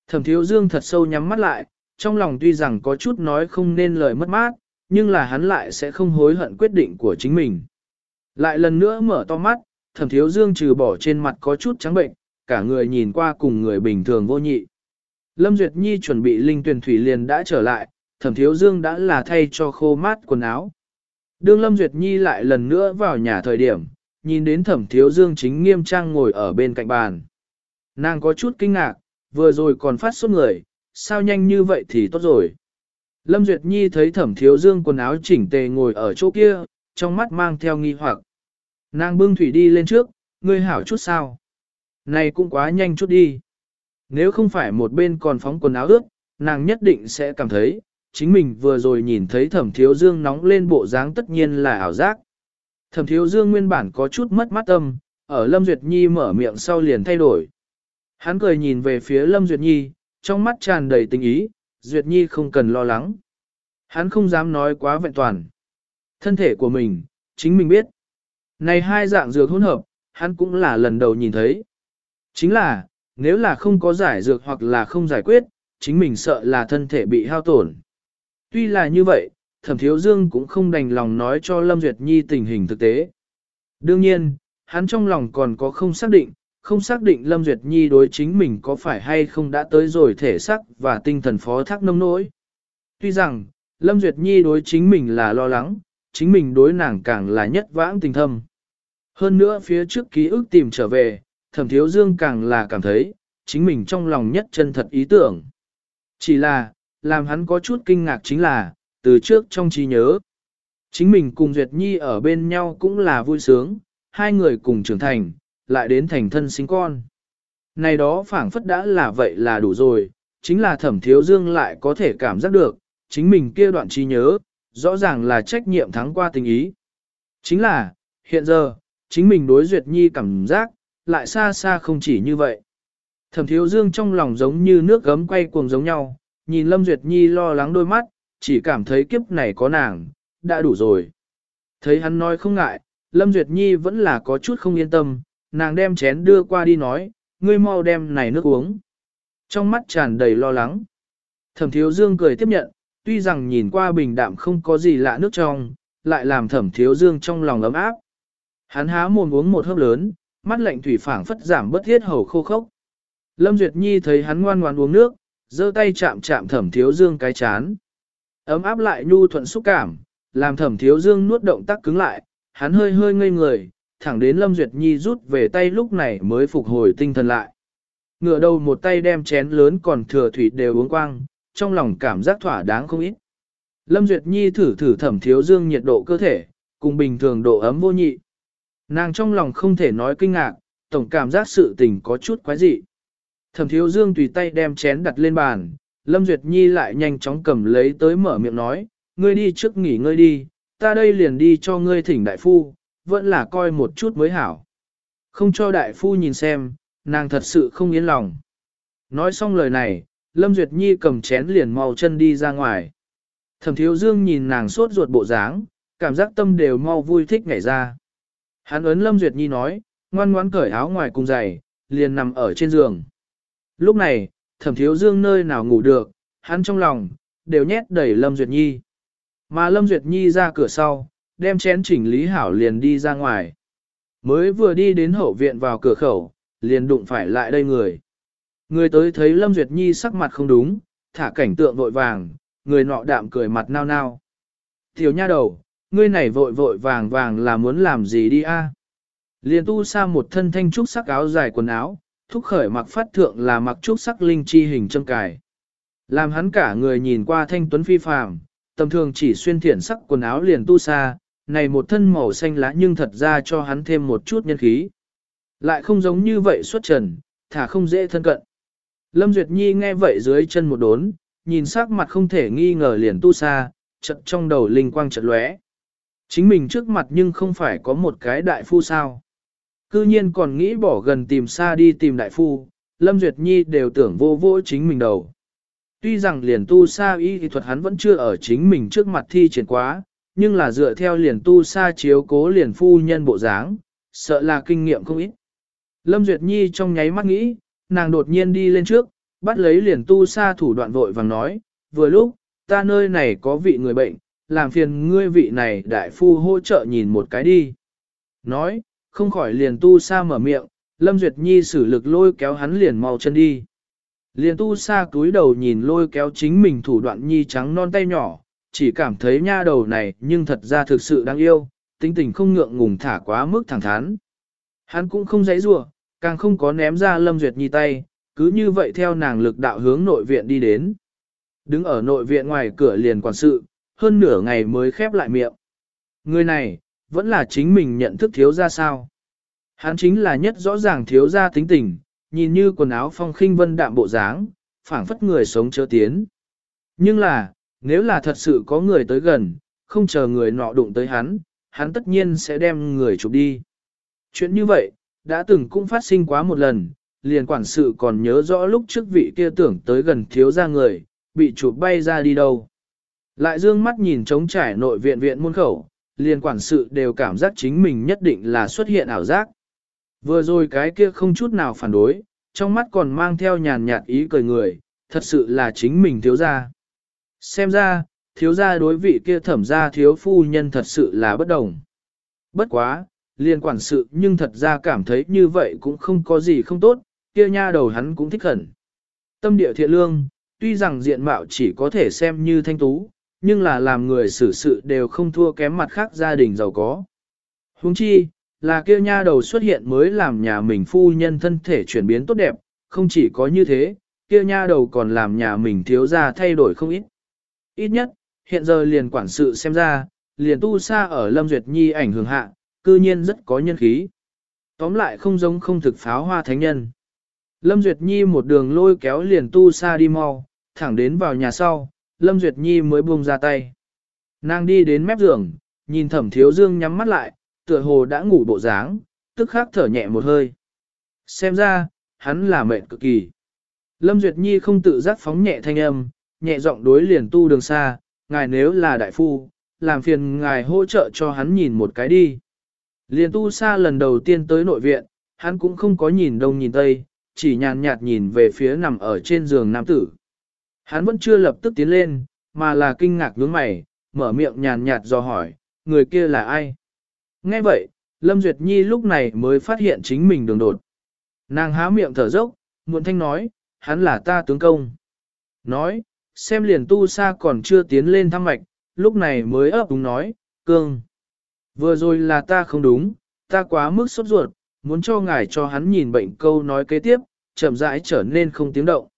Thẩm Thiếu Dương thật sâu nhắm mắt lại, trong lòng tuy rằng có chút nói không nên lời mất mát, nhưng là hắn lại sẽ không hối hận quyết định của chính mình. Lại lần nữa mở to mắt, thẩm thiếu dương trừ bỏ trên mặt có chút trắng bệnh, cả người nhìn qua cùng người bình thường vô nhị. Lâm Duyệt Nhi chuẩn bị linh tuyển thủy liền đã trở lại, thẩm thiếu dương đã là thay cho khô mát quần áo. Đương Lâm Duyệt Nhi lại lần nữa vào nhà thời điểm, nhìn đến thẩm thiếu dương chính nghiêm trang ngồi ở bên cạnh bàn. Nàng có chút kinh ngạc, vừa rồi còn phát sốt người, sao nhanh như vậy thì tốt rồi. Lâm Duyệt Nhi thấy thẩm thiếu dương quần áo chỉnh tề ngồi ở chỗ kia, trong mắt mang theo nghi hoặc. Nàng bưng thủy đi lên trước, ngươi hảo chút sao. Này cũng quá nhanh chút đi. Nếu không phải một bên còn phóng quần áo ướt, nàng nhất định sẽ cảm thấy, chính mình vừa rồi nhìn thấy thẩm thiếu dương nóng lên bộ dáng tất nhiên là ảo giác. Thẩm thiếu dương nguyên bản có chút mất mắt tâm, ở Lâm Duyệt Nhi mở miệng sau liền thay đổi. Hắn cười nhìn về phía Lâm Duyệt Nhi, trong mắt tràn đầy tình ý, Duyệt Nhi không cần lo lắng. Hắn không dám nói quá vẹn toàn. Thân thể của mình, chính mình biết. Này hai dạng dược hỗn hợp, hắn cũng là lần đầu nhìn thấy. Chính là, nếu là không có giải dược hoặc là không giải quyết, chính mình sợ là thân thể bị hao tổn. Tuy là như vậy, thẩm thiếu dương cũng không đành lòng nói cho Lâm Duyệt Nhi tình hình thực tế. Đương nhiên, hắn trong lòng còn có không xác định, không xác định Lâm Duyệt Nhi đối chính mình có phải hay không đã tới rồi thể xác và tinh thần phó thác nông nỗi. Tuy rằng, Lâm Duyệt Nhi đối chính mình là lo lắng, chính mình đối nàng càng là nhất vãng tình thâm. Hơn nữa phía trước ký ức tìm trở về, thẩm thiếu dương càng là cảm thấy, chính mình trong lòng nhất chân thật ý tưởng. Chỉ là, làm hắn có chút kinh ngạc chính là, từ trước trong trí nhớ. Chính mình cùng Duyệt Nhi ở bên nhau cũng là vui sướng, hai người cùng trưởng thành, lại đến thành thân sinh con. Này đó phảng phất đã là vậy là đủ rồi, chính là thẩm thiếu dương lại có thể cảm giác được, chính mình kia đoạn trí nhớ, rõ ràng là trách nhiệm thắng qua tình ý. Chính là, hiện giờ, chính mình đối Duyệt Nhi cảm giác, lại xa xa không chỉ như vậy. Thẩm thiếu dương trong lòng giống như nước gấm quay cuồng giống nhau, nhìn Lâm Duyệt Nhi lo lắng đôi mắt, chỉ cảm thấy kiếp này có nàng, đã đủ rồi. Thấy hắn nói không ngại, Lâm Duyệt Nhi vẫn là có chút không yên tâm, nàng đem chén đưa qua đi nói, ngươi mau đem này nước uống. Trong mắt tràn đầy lo lắng. Thẩm thiếu dương cười tiếp nhận, tuy rằng nhìn qua bình đạm không có gì lạ nước trong, lại làm thẩm thiếu dương trong lòng ấm áp. Hắn há mồm uống một hớp lớn, mắt lạnh thủy phảng phất giảm bất thiết hầu khô khốc. Lâm Duyệt Nhi thấy hắn ngoan ngoan uống nước, giơ tay chạm chạm thẩm thiếu dương cái chán. Ấm áp lại nhu thuận xúc cảm, làm thẩm thiếu dương nuốt động tác cứng lại, hắn hơi hơi ngây người, thẳng đến Lâm Duyệt Nhi rút về tay lúc này mới phục hồi tinh thần lại. Ngựa đầu một tay đem chén lớn còn thừa thủy đều uống quang, trong lòng cảm giác thỏa đáng không ít. Lâm Duyệt Nhi thử thử thẩm thiếu dương nhiệt độ cơ thể, cùng bình thường độ ấm vô nhị. Nàng trong lòng không thể nói kinh ngạc, tổng cảm giác sự tình có chút quái dị. Thẩm thiếu dương tùy tay đem chén đặt lên bàn, Lâm Duyệt Nhi lại nhanh chóng cầm lấy tới mở miệng nói, ngươi đi trước nghỉ ngơi đi, ta đây liền đi cho ngươi thỉnh đại phu, vẫn là coi một chút mới hảo. Không cho đại phu nhìn xem, nàng thật sự không yên lòng. Nói xong lời này, Lâm Duyệt Nhi cầm chén liền mau chân đi ra ngoài. Thẩm thiếu dương nhìn nàng sốt ruột bộ dáng, cảm giác tâm đều mau vui thích nhảy ra. Hắn ấn Lâm Duyệt Nhi nói, ngoan ngoãn cởi áo ngoài cùng giày, liền nằm ở trên giường. Lúc này, thẩm thiếu dương nơi nào ngủ được, hắn trong lòng, đều nhét đẩy Lâm Duyệt Nhi. Mà Lâm Duyệt Nhi ra cửa sau, đem chén chỉnh lý hảo liền đi ra ngoài. Mới vừa đi đến hậu viện vào cửa khẩu, liền đụng phải lại đây người. Người tới thấy Lâm Duyệt Nhi sắc mặt không đúng, thả cảnh tượng vội vàng, người nọ đạm cười mặt nao nao. Tiểu nha đầu, ngươi này vội vội vàng vàng là muốn làm gì đi a? Liền tu sa một thân thanh trúc sắc áo dài quần áo, thúc khởi mặc phát thượng là mặc trúc sắc linh chi hình châm cài. Làm hắn cả người nhìn qua thanh tuấn phi phàm, tầm thường chỉ xuyên thiển sắc quần áo liền tu sa, này một thân màu xanh lá nhưng thật ra cho hắn thêm một chút nhân khí. Lại không giống như vậy xuất trần, thả không dễ thân cận. Lâm Duyệt Nhi nghe vậy dưới chân một đốn, nhìn sắc mặt không thể nghi ngờ liền tu sa, chợt trong đầu linh quang chợt lóe. Chính mình trước mặt nhưng không phải có một cái đại phu sao. Cư nhiên còn nghĩ bỏ gần tìm xa đi tìm đại phu, Lâm Duyệt Nhi đều tưởng vô vô chính mình đầu. Tuy rằng liền tu sa y thì thuật hắn vẫn chưa ở chính mình trước mặt thi triển quá, nhưng là dựa theo liền tu sa chiếu cố liền phu nhân bộ dáng, sợ là kinh nghiệm không ít. Lâm Duyệt Nhi trong nháy mắt nghĩ, nàng đột nhiên đi lên trước, bắt lấy liền tu sa thủ đoạn vội vàng nói, vừa lúc, ta nơi này có vị người bệnh, làm phiền ngươi vị này đại phu hỗ trợ nhìn một cái đi. Nói, không khỏi liền tu sa mở miệng, Lâm Duyệt Nhi sử lực lôi kéo hắn liền mau chân đi. Liền tu sa túi đầu nhìn lôi kéo chính mình thủ đoạn nhi trắng non tay nhỏ, chỉ cảm thấy nha đầu này nhưng thật ra thực sự đáng yêu, tính tình không ngượng ngùng thả quá mức thẳng thắn. Hắn cũng không dãy rủa, càng không có ném ra Lâm Duyệt Nhi tay, cứ như vậy theo nàng lực đạo hướng nội viện đi đến. Đứng ở nội viện ngoài cửa liền quản sự, hơn nửa ngày mới khép lại miệng. Người này, vẫn là chính mình nhận thức thiếu ra sao. Hắn chính là nhất rõ ràng thiếu ra tính tình, nhìn như quần áo phong khinh vân đạm bộ dáng, phảng phất người sống chớ tiến. Nhưng là, nếu là thật sự có người tới gần, không chờ người nọ đụng tới hắn, hắn tất nhiên sẽ đem người chụp đi. Chuyện như vậy, đã từng cũng phát sinh quá một lần, liền quản sự còn nhớ rõ lúc trước vị kia tưởng tới gần thiếu ra người, bị chụp bay ra đi đâu. Lại dương mắt nhìn trống trải nội viện viện môn khẩu, liền quản sự đều cảm giác chính mình nhất định là xuất hiện ảo giác. Vừa rồi cái kia không chút nào phản đối, trong mắt còn mang theo nhàn nhạt ý cười người, thật sự là chính mình thiếu gia. Xem ra, thiếu gia đối vị kia thẩm gia thiếu phu nhân thật sự là bất đồng. Bất quá, liên quản sự nhưng thật ra cảm thấy như vậy cũng không có gì không tốt, kia nha đầu hắn cũng thích hẳn. Tâm địa thiện lương, tuy rằng diện mạo chỉ có thể xem như thanh tú, nhưng là làm người xử sự đều không thua kém mặt khác gia đình giàu có. Huống chi, là Kêu nha đầu xuất hiện mới làm nhà mình phu nhân thân thể chuyển biến tốt đẹp, không chỉ có như thế, kia nha đầu còn làm nhà mình thiếu gia thay đổi không ít. Ít nhất, hiện giờ liền quản sự xem ra, liền tu sa ở Lâm Duyệt Nhi ảnh hưởng hạ, cư nhiên rất có nhân khí. Tóm lại không giống không thực pháo hoa thánh nhân. Lâm Duyệt Nhi một đường lôi kéo liền tu sa đi mau, thẳng đến vào nhà sau, Lâm Duyệt Nhi mới buông ra tay. Nàng đi đến mép giường, nhìn thẩm thiếu dương nhắm mắt lại, tựa hồ đã ngủ bộ dáng, tức khắc thở nhẹ một hơi. Xem ra, hắn là mệnh cực kỳ. Lâm Duyệt Nhi không tự giác phóng nhẹ thanh âm, nhẹ giọng đối liền tu đường xa, ngài nếu là đại phu, làm phiền ngài hỗ trợ cho hắn nhìn một cái đi. Liền tu xa lần đầu tiên tới nội viện, hắn cũng không có nhìn đông nhìn tây, chỉ nhàn nhạt nhìn về phía nằm ở trên giường nam tử. Hắn vẫn chưa lập tức tiến lên, mà là kinh ngạc nhướng mày, mở miệng nhàn nhạt dò hỏi, người kia là ai? Nghe vậy, Lâm Duyệt Nhi lúc này mới phát hiện chính mình đường đột. Nàng há miệng thở dốc, muộn thanh nói, hắn là ta tướng công. Nói, xem liền tu sa còn chưa tiến lên thăm mạch, lúc này mới ấp đúng nói, cương. Vừa rồi là ta không đúng, ta quá mức sốt ruột, muốn cho ngài cho hắn nhìn bệnh câu nói kế tiếp, chậm rãi trở nên không tiếng động.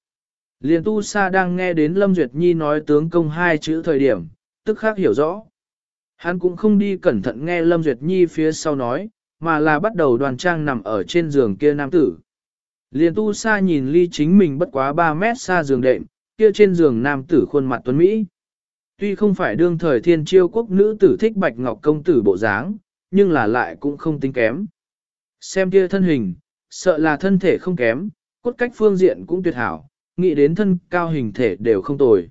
Liền tu sa đang nghe đến Lâm Duyệt Nhi nói tướng công hai chữ thời điểm, tức khác hiểu rõ. Hắn cũng không đi cẩn thận nghe Lâm Duyệt Nhi phía sau nói, mà là bắt đầu đoàn trang nằm ở trên giường kia nam tử. Liền tu sa nhìn ly chính mình bất quá 3 mét xa giường đệm, kia trên giường nam tử khuôn mặt tuấn Mỹ. Tuy không phải đương thời thiên chiêu quốc nữ tử thích bạch ngọc công tử bộ dáng, nhưng là lại cũng không tính kém. Xem kia thân hình, sợ là thân thể không kém, cốt cách phương diện cũng tuyệt hảo, nghĩ đến thân cao hình thể đều không tồi.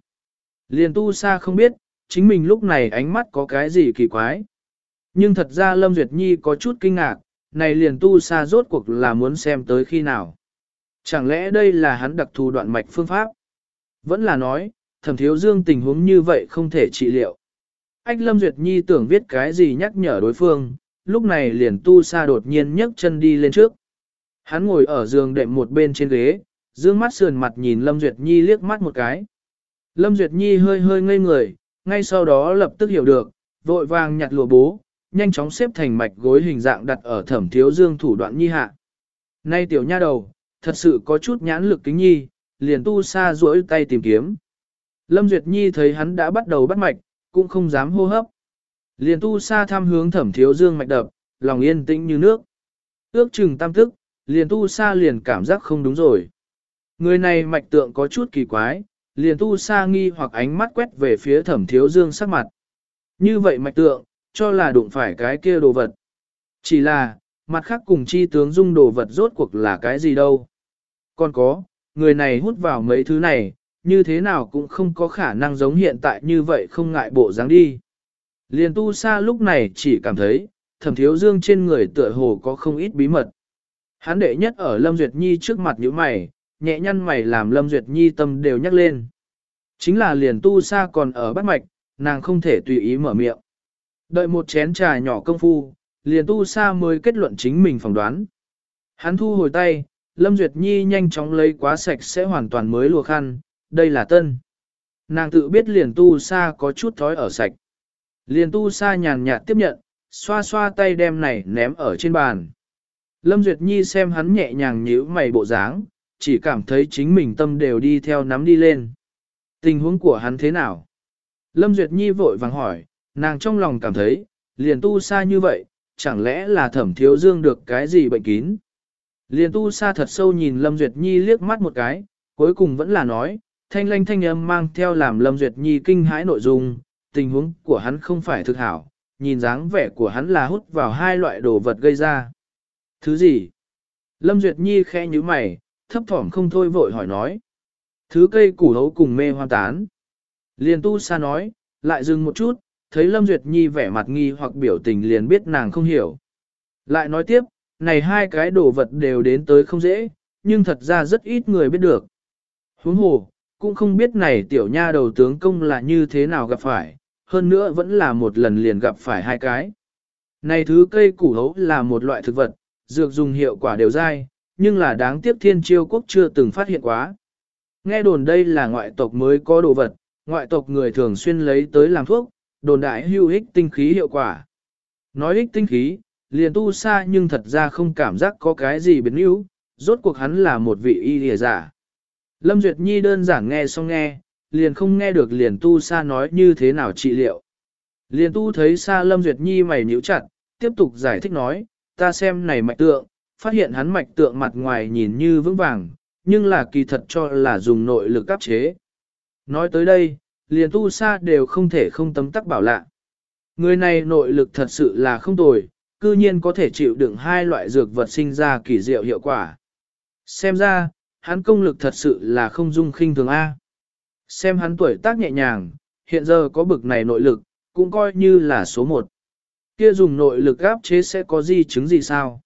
Liền tu sa không biết, chính mình lúc này ánh mắt có cái gì kỳ quái. Nhưng thật ra Lâm Duyệt Nhi có chút kinh ngạc, này liền tu sa rốt cuộc là muốn xem tới khi nào. Chẳng lẽ đây là hắn đặc thù đoạn mạch phương pháp? Vẫn là nói, thẩm thiếu dương tình huống như vậy không thể trị liệu. Ách Lâm Duyệt Nhi tưởng viết cái gì nhắc nhở đối phương, lúc này liền tu sa đột nhiên nhấc chân đi lên trước. Hắn ngồi ở giường đệm một bên trên ghế, dương mắt sườn mặt nhìn Lâm Duyệt Nhi liếc mắt một cái. Lâm Duyệt Nhi hơi hơi ngây người, ngay sau đó lập tức hiểu được, vội vàng nhặt lụa bố, nhanh chóng xếp thành mạch gối hình dạng đặt ở thẩm thiếu dương thủ đoạn nhi hạ. Nay tiểu nha đầu, thật sự có chút nhãn lực kính nhi, liền tu sa duỗi tay tìm kiếm. Lâm Duyệt Nhi thấy hắn đã bắt đầu bắt mạch, cũng không dám hô hấp. Liền tu sa tham hướng thẩm thiếu dương mạch đập, lòng yên tĩnh như nước. Ước chừng tam tức, liền tu sa liền cảm giác không đúng rồi. Người này mạch tượng có chút kỳ quái, liền tu sa nghi hoặc ánh mắt quét về phía thẩm thiếu dương sắc mặt. Như vậy mạch tượng, cho là đụng phải cái kia đồ vật. Chỉ là, mặt khác cùng chi tướng dung đồ vật rốt cuộc là cái gì đâu. Còn có, người này hút vào mấy thứ này, như thế nào cũng không có khả năng giống hiện tại như vậy không ngại bộ dáng đi. Liền tu sa lúc này chỉ cảm thấy, thẩm thiếu dương trên người tựa hồ có không ít bí mật. Hắn đệ nhất ở Lâm Duyệt Nhi trước mặt như mày, nhẹ nhăn mày làm Lâm Duyệt Nhi tâm đều nhắc lên. Chính là liền tu sa còn ở bắt mạch, nàng không thể tùy ý mở miệng. Đợi một chén trà nhỏ công phu, liền tu sa mới kết luận chính mình phỏng đoán. Hắn thu hồi tay, Lâm Duyệt Nhi nhanh chóng lấy quá sạch sẽ hoàn toàn mới lùa khăn, đây là tân. Nàng tự biết liền tu sa có chút thói ở sạch. Liền tu sa nhàn nhạt tiếp nhận, xoa xoa tay đem này ném ở trên bàn. Lâm Duyệt Nhi xem hắn nhẹ nhàng nhíu mày bộ dáng, chỉ cảm thấy chính mình tâm đều đi theo nắm đi lên. Tình huống của hắn thế nào? Lâm Duyệt Nhi vội vàng hỏi, nàng trong lòng cảm thấy, liền tu sa như vậy, chẳng lẽ là thẩm thiếu dương được cái gì bệnh kín? Liền tu sa thật sâu nhìn Lâm Duyệt Nhi liếc mắt một cái, cuối cùng vẫn là nói, thanh lanh thanh âm mang theo làm Lâm Duyệt Nhi kinh hãi nội dung, tình huống của hắn không phải thực hảo, nhìn dáng vẻ của hắn là hút vào hai loại đồ vật gây ra. Thứ gì? Lâm Duyệt Nhi khẽ như mày, thấp thỏm không thôi vội hỏi nói. Thứ cây củ hấu cùng mê hoa tán. Liền tu sa nói, lại dừng một chút, thấy Lâm Duyệt Nhi vẻ mặt nghi hoặc biểu tình liền biết nàng không hiểu. Lại nói tiếp, này hai cái đồ vật đều đến tới không dễ, nhưng thật ra rất ít người biết được. Huống hồ, cũng không biết này tiểu nha đầu tướng công là như thế nào gặp phải, hơn nữa vẫn là một lần liền gặp phải hai cái. Này thứ cây củ hấu là một loại thực vật, dược dùng hiệu quả đều dai, nhưng là đáng tiếc thiên chiêu quốc chưa từng phát hiện quá. Nghe đồn đây là ngoại tộc mới có đồ vật, ngoại tộc người thường xuyên lấy tới làm thuốc, đồn đại hưu ích tinh khí hiệu quả. Nói ích tinh khí, liền tu xa nhưng thật ra không cảm giác có cái gì biến yếu, rốt cuộc hắn là một vị y lìa giả. Lâm Duyệt Nhi đơn giản nghe xong nghe, liền không nghe được liền tu xa nói như thế nào trị liệu. Liền tu thấy xa Lâm Duyệt Nhi mày nhíu chặt, tiếp tục giải thích nói, ta xem này mạch tượng, phát hiện hắn mạch tượng mặt ngoài nhìn như vững vàng, nhưng là kỳ thật cho là dùng nội lực áp chế. Nói tới đây, liền tu Sa đều không thể không tấm tắc bảo lạ. Người này nội lực thật sự là không tồi, cư nhiên có thể chịu đựng hai loại dược vật sinh ra kỳ diệu hiệu quả. Xem ra, hắn công lực thật sự là không dung khinh thường A. Xem hắn tuổi tác nhẹ nhàng, hiện giờ có bực này nội lực, cũng coi như là số một. Kia dùng nội lực áp chế sẽ có di chứng gì sao?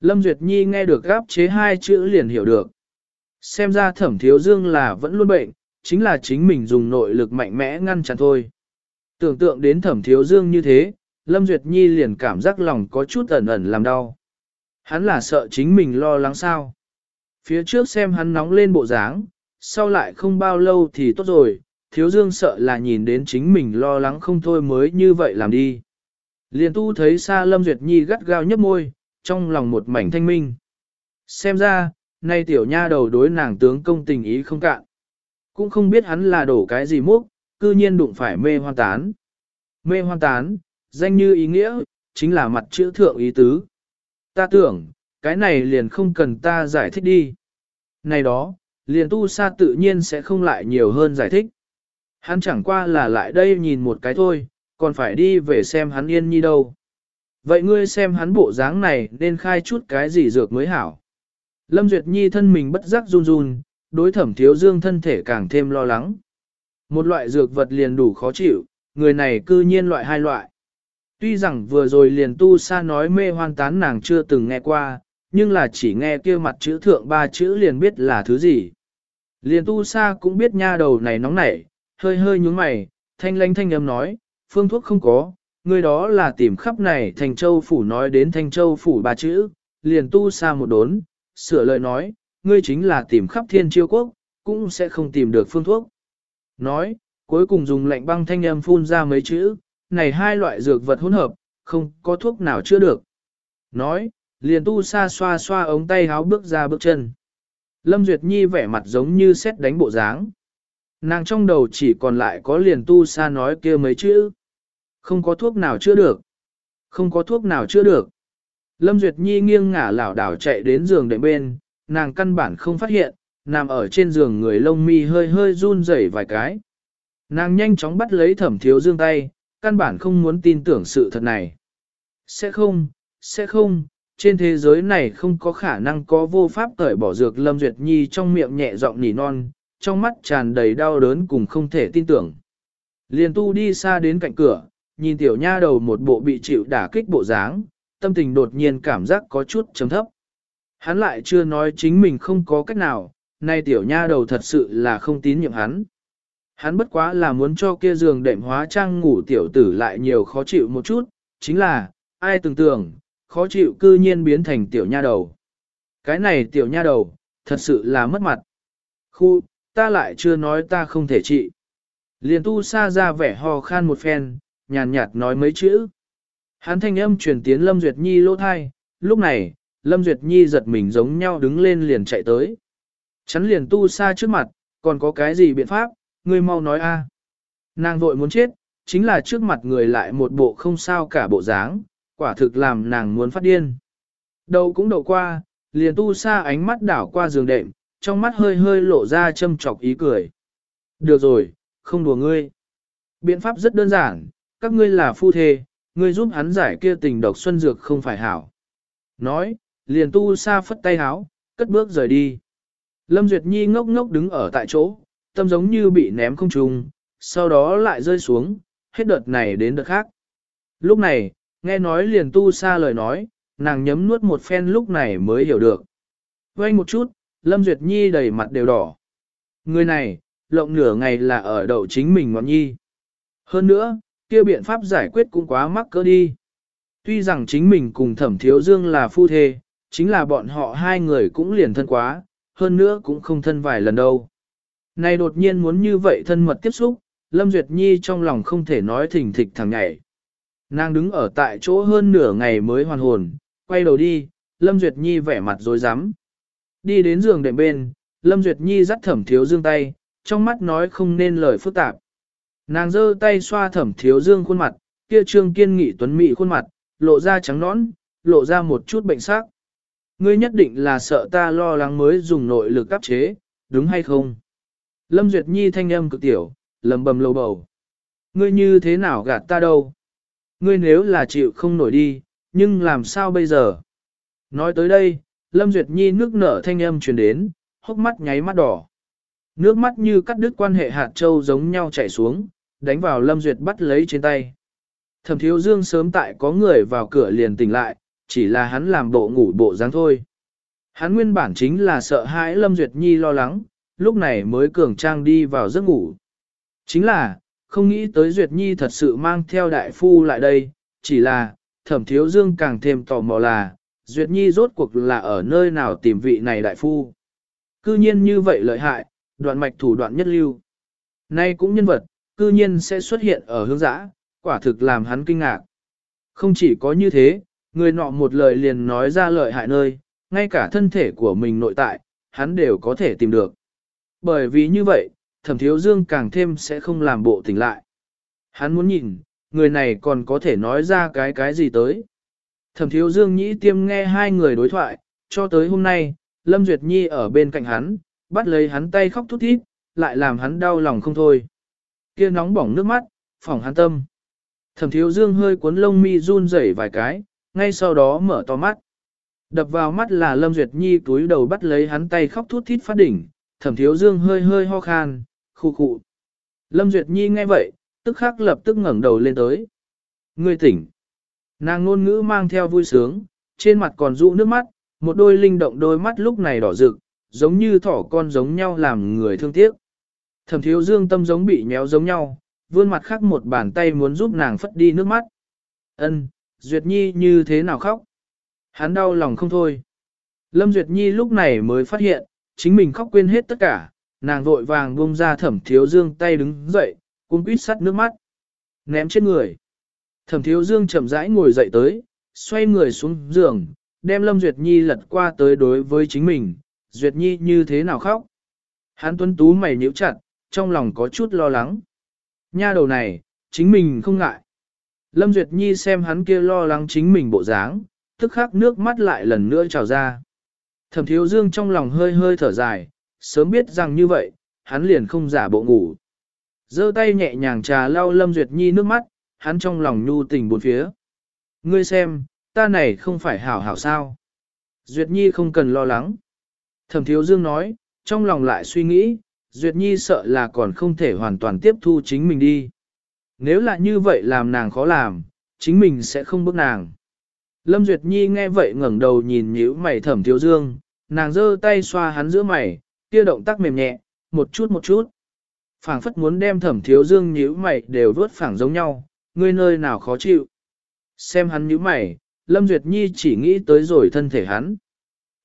Lâm Duyệt Nhi nghe được áp chế hai chữ liền hiểu được. Xem ra thẩm thiếu dương là vẫn luôn bệnh, chính là chính mình dùng nội lực mạnh mẽ ngăn chặn thôi. Tưởng tượng đến thẩm thiếu dương như thế, Lâm Duyệt Nhi liền cảm giác lòng có chút ẩn ẩn làm đau. Hắn là sợ chính mình lo lắng sao. Phía trước xem hắn nóng lên bộ dáng, sau lại không bao lâu thì tốt rồi, thiếu dương sợ là nhìn đến chính mình lo lắng không thôi mới như vậy làm đi. Liền tu thấy xa Lâm Duyệt Nhi gắt gao nhấp môi, trong lòng một mảnh thanh minh. Xem ra, nay tiểu nha đầu đối nàng tướng công tình ý không cạn. Cũng không biết hắn là đổ cái gì múc, cư nhiên đụng phải mê hoan tán. Mê hoan tán, danh như ý nghĩa, chính là mặt chữ thượng ý tứ. Ta tưởng, cái này liền không cần ta giải thích đi. Này đó, liền tu sa tự nhiên sẽ không lại nhiều hơn giải thích. Hắn chẳng qua là lại đây nhìn một cái thôi, còn phải đi về xem hắn yên nhi đâu. Vậy ngươi xem hắn bộ dáng này nên khai chút cái gì dược mới hảo. Lâm Duyệt Nhi thân mình bất giác run run, đối thẩm thiếu dương thân thể càng thêm lo lắng. Một loại dược vật liền đủ khó chịu, người này cư nhiên loại hai loại. Tuy rằng vừa rồi liền tu sa nói mê hoan tán nàng chưa từng nghe qua, nhưng là chỉ nghe kia mặt chữ thượng ba chữ liền biết là thứ gì. Liền tu sa cũng biết nha đầu này nóng nảy, hơi hơi nhúng mày, thanh lanh thanh âm nói, phương thuốc không có, ngươi đó là tìm khắp này thành châu phủ nói đến thành châu phủ ba chữ, liền tu sa một đốn, sửa lời nói, ngươi chính là tìm khắp thiên chiêu quốc, cũng sẽ không tìm được phương thuốc. Nói, cuối cùng dùng lạnh băng thanh âm phun ra mấy chữ, này hai loại dược vật hỗn hợp, không có thuốc nào chữa được. Nói, liền tu sa xoa xoa ống tay háo bước ra bước chân. Lâm Duyệt Nhi vẻ mặt giống như xét đánh bộ dáng. Nàng trong đầu chỉ còn lại có liền tu sa nói kia mấy chữ. Không có thuốc nào chữa được. Không có thuốc nào chữa được. Lâm Duyệt Nhi nghiêng ngả lảo đảo chạy đến giường đệm bên, nàng căn bản không phát hiện, nằm ở trên giường người lông mi hơi hơi run rẩy vài cái. Nàng nhanh chóng bắt lấy thẩm thiếu dương tay, căn bản không muốn tin tưởng sự thật này. Sẽ không, sẽ không, trên thế giới này không có khả năng có vô pháp cởi bỏ dược Lâm Duyệt Nhi trong miệng nhẹ giọng nỉ non, trong mắt tràn đầy đau đớn cùng không thể tin tưởng. Liền tu đi xa đến cạnh cửa, nhìn tiểu nha đầu một bộ bị chịu đả kích bộ dáng, tâm tình đột nhiên cảm giác có chút chấm thấp. Hắn lại chưa nói chính mình không có cách nào, nay tiểu nha đầu thật sự là không tín nhiệm hắn. Hắn bất quá là muốn cho kia giường đệm hóa trang ngủ tiểu tử lại nhiều khó chịu một chút, chính là, ai tưởng tưởng, khó chịu cư nhiên biến thành tiểu nha đầu. Cái này tiểu nha đầu, thật sự là mất mặt. Khu, ta lại chưa nói ta không thể trị. Liền tu xa ra vẻ ho khan một phen, nhàn nhạt nói mấy chữ. Hắn thanh âm truyền tiến Lâm Duyệt Nhi lỗ thai, lúc này, Lâm Duyệt Nhi giật mình giống nhau đứng lên liền chạy tới. Chắn liền tu xa trước mặt, còn có cái gì biện pháp, ngươi mau nói a. Nàng vội muốn chết, chính là trước mặt người lại một bộ không sao cả bộ dáng, quả thực làm nàng muốn phát điên. Đầu cũng đậu qua, liền tu xa ánh mắt đảo qua giường đệm, trong mắt hơi hơi lộ ra châm chọc ý cười. Được rồi, không đùa ngươi. Biện pháp rất đơn giản, các ngươi là phu thê, ngươi giúp hắn giải kia tình độc xuân dược không phải hảo. Nói, liền tu sa phất tay háo, cất bước rời đi. Lâm Duyệt Nhi ngốc ngốc đứng ở tại chỗ, tâm giống như bị ném không trùng, sau đó lại rơi xuống, hết đợt này đến đợt khác. Lúc này, nghe nói liền tu sa lời nói, nàng nhấm nuốt một phen lúc này mới hiểu được. Quay một chút, Lâm Duyệt Nhi đầy mặt đều đỏ. Người này, lộng nửa ngày là ở đậu chính mình ngọn nhi. Hơn nữa, kia biện pháp giải quyết cũng quá mắc cỡ đi. Tuy rằng chính mình cùng thẩm thiếu dương là phu thê, chính là bọn họ hai người cũng liền thân quá, hơn nữa cũng không thân vài lần đâu. Này đột nhiên muốn như vậy thân mật tiếp xúc, Lâm Duyệt Nhi trong lòng không thể nói thỉnh thịch thẳng nhảy. Nàng đứng ở tại chỗ hơn nửa ngày mới hoàn hồn, quay đầu đi, Lâm Duyệt Nhi vẻ mặt dối rắm Đi đến giường đệm bên, Lâm Duyệt Nhi dắt thẩm thiếu dương tay, trong mắt nói không nên lời phức tạp. Nàng giơ tay xoa thẩm thiếu dương khuôn mặt, kia trương kiên nghị tuấn mỹ khuôn mặt, lộ ra trắng nõn, lộ ra một chút bệnh sắc. Ngươi nhất định là sợ ta lo lắng mới dùng nội lực áp chế, đúng hay không? Lâm Duyệt Nhi thanh âm cực tiểu, lầm bầm lầu bầu. Ngươi như thế nào gạt ta đâu? Ngươi nếu là chịu không nổi đi, nhưng làm sao bây giờ? Nói tới đây, Lâm Duyệt Nhi nước nở thanh âm truyền đến, hốc mắt nháy mắt đỏ. Nước mắt như cắt đứt quan hệ hạt châu giống nhau chảy xuống, đánh vào Lâm Duyệt bắt lấy trên tay. Thẩm thiếu dương sớm tại có người vào cửa liền tỉnh lại, chỉ là hắn làm bộ ngủ bộ dáng thôi. Hắn nguyên bản chính là sợ hãi Lâm Duyệt Nhi lo lắng, lúc này mới cường trang đi vào giấc ngủ. Chính là, không nghĩ tới Duyệt Nhi thật sự mang theo đại phu lại đây, chỉ là, thẩm thiếu dương càng thêm tò mò là, Duyệt Nhi rốt cuộc là ở nơi nào tìm vị này đại phu. Cư nhiên như vậy lợi hại, đoạn mạch thủ đoạn nhất lưu. Nay cũng nhân vật, cư nhiên sẽ xuất hiện ở hướng giã, quả thực làm hắn kinh ngạc. Không chỉ có như thế, người nọ một lời liền nói ra lợi hại nơi, ngay cả thân thể của mình nội tại, hắn đều có thể tìm được. Bởi vì như vậy, thẩm thiếu dương càng thêm sẽ không làm bộ tỉnh lại. Hắn muốn nhìn, người này còn có thể nói ra cái cái gì tới. Thẩm thiếu dương nhĩ tiêm nghe hai người đối thoại, cho tới hôm nay, Lâm Duyệt Nhi ở bên cạnh hắn, bắt lấy hắn tay khóc thút thít, lại làm hắn đau lòng không thôi. Kia nóng bỏng nước mắt, phỏng hắn tâm. Thẩm thiếu dương hơi cuốn lông mi run rẩy vài cái, ngay sau đó mở to mắt. Đập vào mắt là Lâm Duyệt Nhi túi đầu bắt lấy hắn tay khóc thút thít phát đỉnh, thẩm thiếu dương hơi hơi ho khan, khu khụ. Lâm Duyệt Nhi nghe vậy, tức khắc lập tức ngẩng đầu lên tới. Ngươi tỉnh. Nàng ngôn ngữ mang theo vui sướng, trên mặt còn dụ nước mắt, một đôi linh động đôi mắt lúc này đỏ rực, giống như thỏ con giống nhau làm người thương tiếc. Thẩm thiếu dương tâm giống bị méo giống nhau, vươn mặt khác một bàn tay muốn giúp nàng phất đi nước mắt. Ân, Duyệt Nhi như thế nào khóc? Hắn đau lòng không thôi. Lâm Duyệt Nhi lúc này mới phát hiện, chính mình khóc quên hết tất cả, nàng vội vàng buông ra thẩm thiếu dương tay đứng dậy, cung quýt sắt nước mắt. Ném trên người. Thẩm thiếu dương chậm rãi ngồi dậy tới, xoay người xuống giường, đem Lâm Duyệt Nhi lật qua tới đối với chính mình, Duyệt Nhi như thế nào khóc. Hắn tuấn tú mày nhíu chặt, trong lòng có chút lo lắng. Nha đầu này, chính mình không ngại. Lâm Duyệt Nhi xem hắn kia lo lắng chính mình bộ dáng, tức khắc nước mắt lại lần nữa trào ra. Thẩm thiếu dương trong lòng hơi hơi thở dài, sớm biết rằng như vậy, hắn liền không giả bộ ngủ. giơ tay nhẹ nhàng trà lau Lâm Duyệt Nhi nước mắt, hắn trong lòng nhu tình bốn phía. Ngươi xem, ta này không phải hảo hảo sao. Duyệt Nhi không cần lo lắng. Thẩm thiếu dương nói, trong lòng lại suy nghĩ, Duyệt Nhi sợ là còn không thể hoàn toàn tiếp thu chính mình đi. Nếu là như vậy làm nàng khó làm, chính mình sẽ không bước nàng. Lâm Duyệt Nhi nghe vậy ngẩng đầu nhìn nhíu mày thẩm thiếu dương, nàng giơ tay xoa hắn giữa mày, kia động tác mềm nhẹ, một chút một chút. phảng phất muốn đem thẩm thiếu dương nhíu mày đều vớt phẳng giống nhau, ngươi nơi nào khó chịu. Xem hắn nhíu mày, Lâm Duyệt Nhi chỉ nghĩ tới rồi thân thể hắn.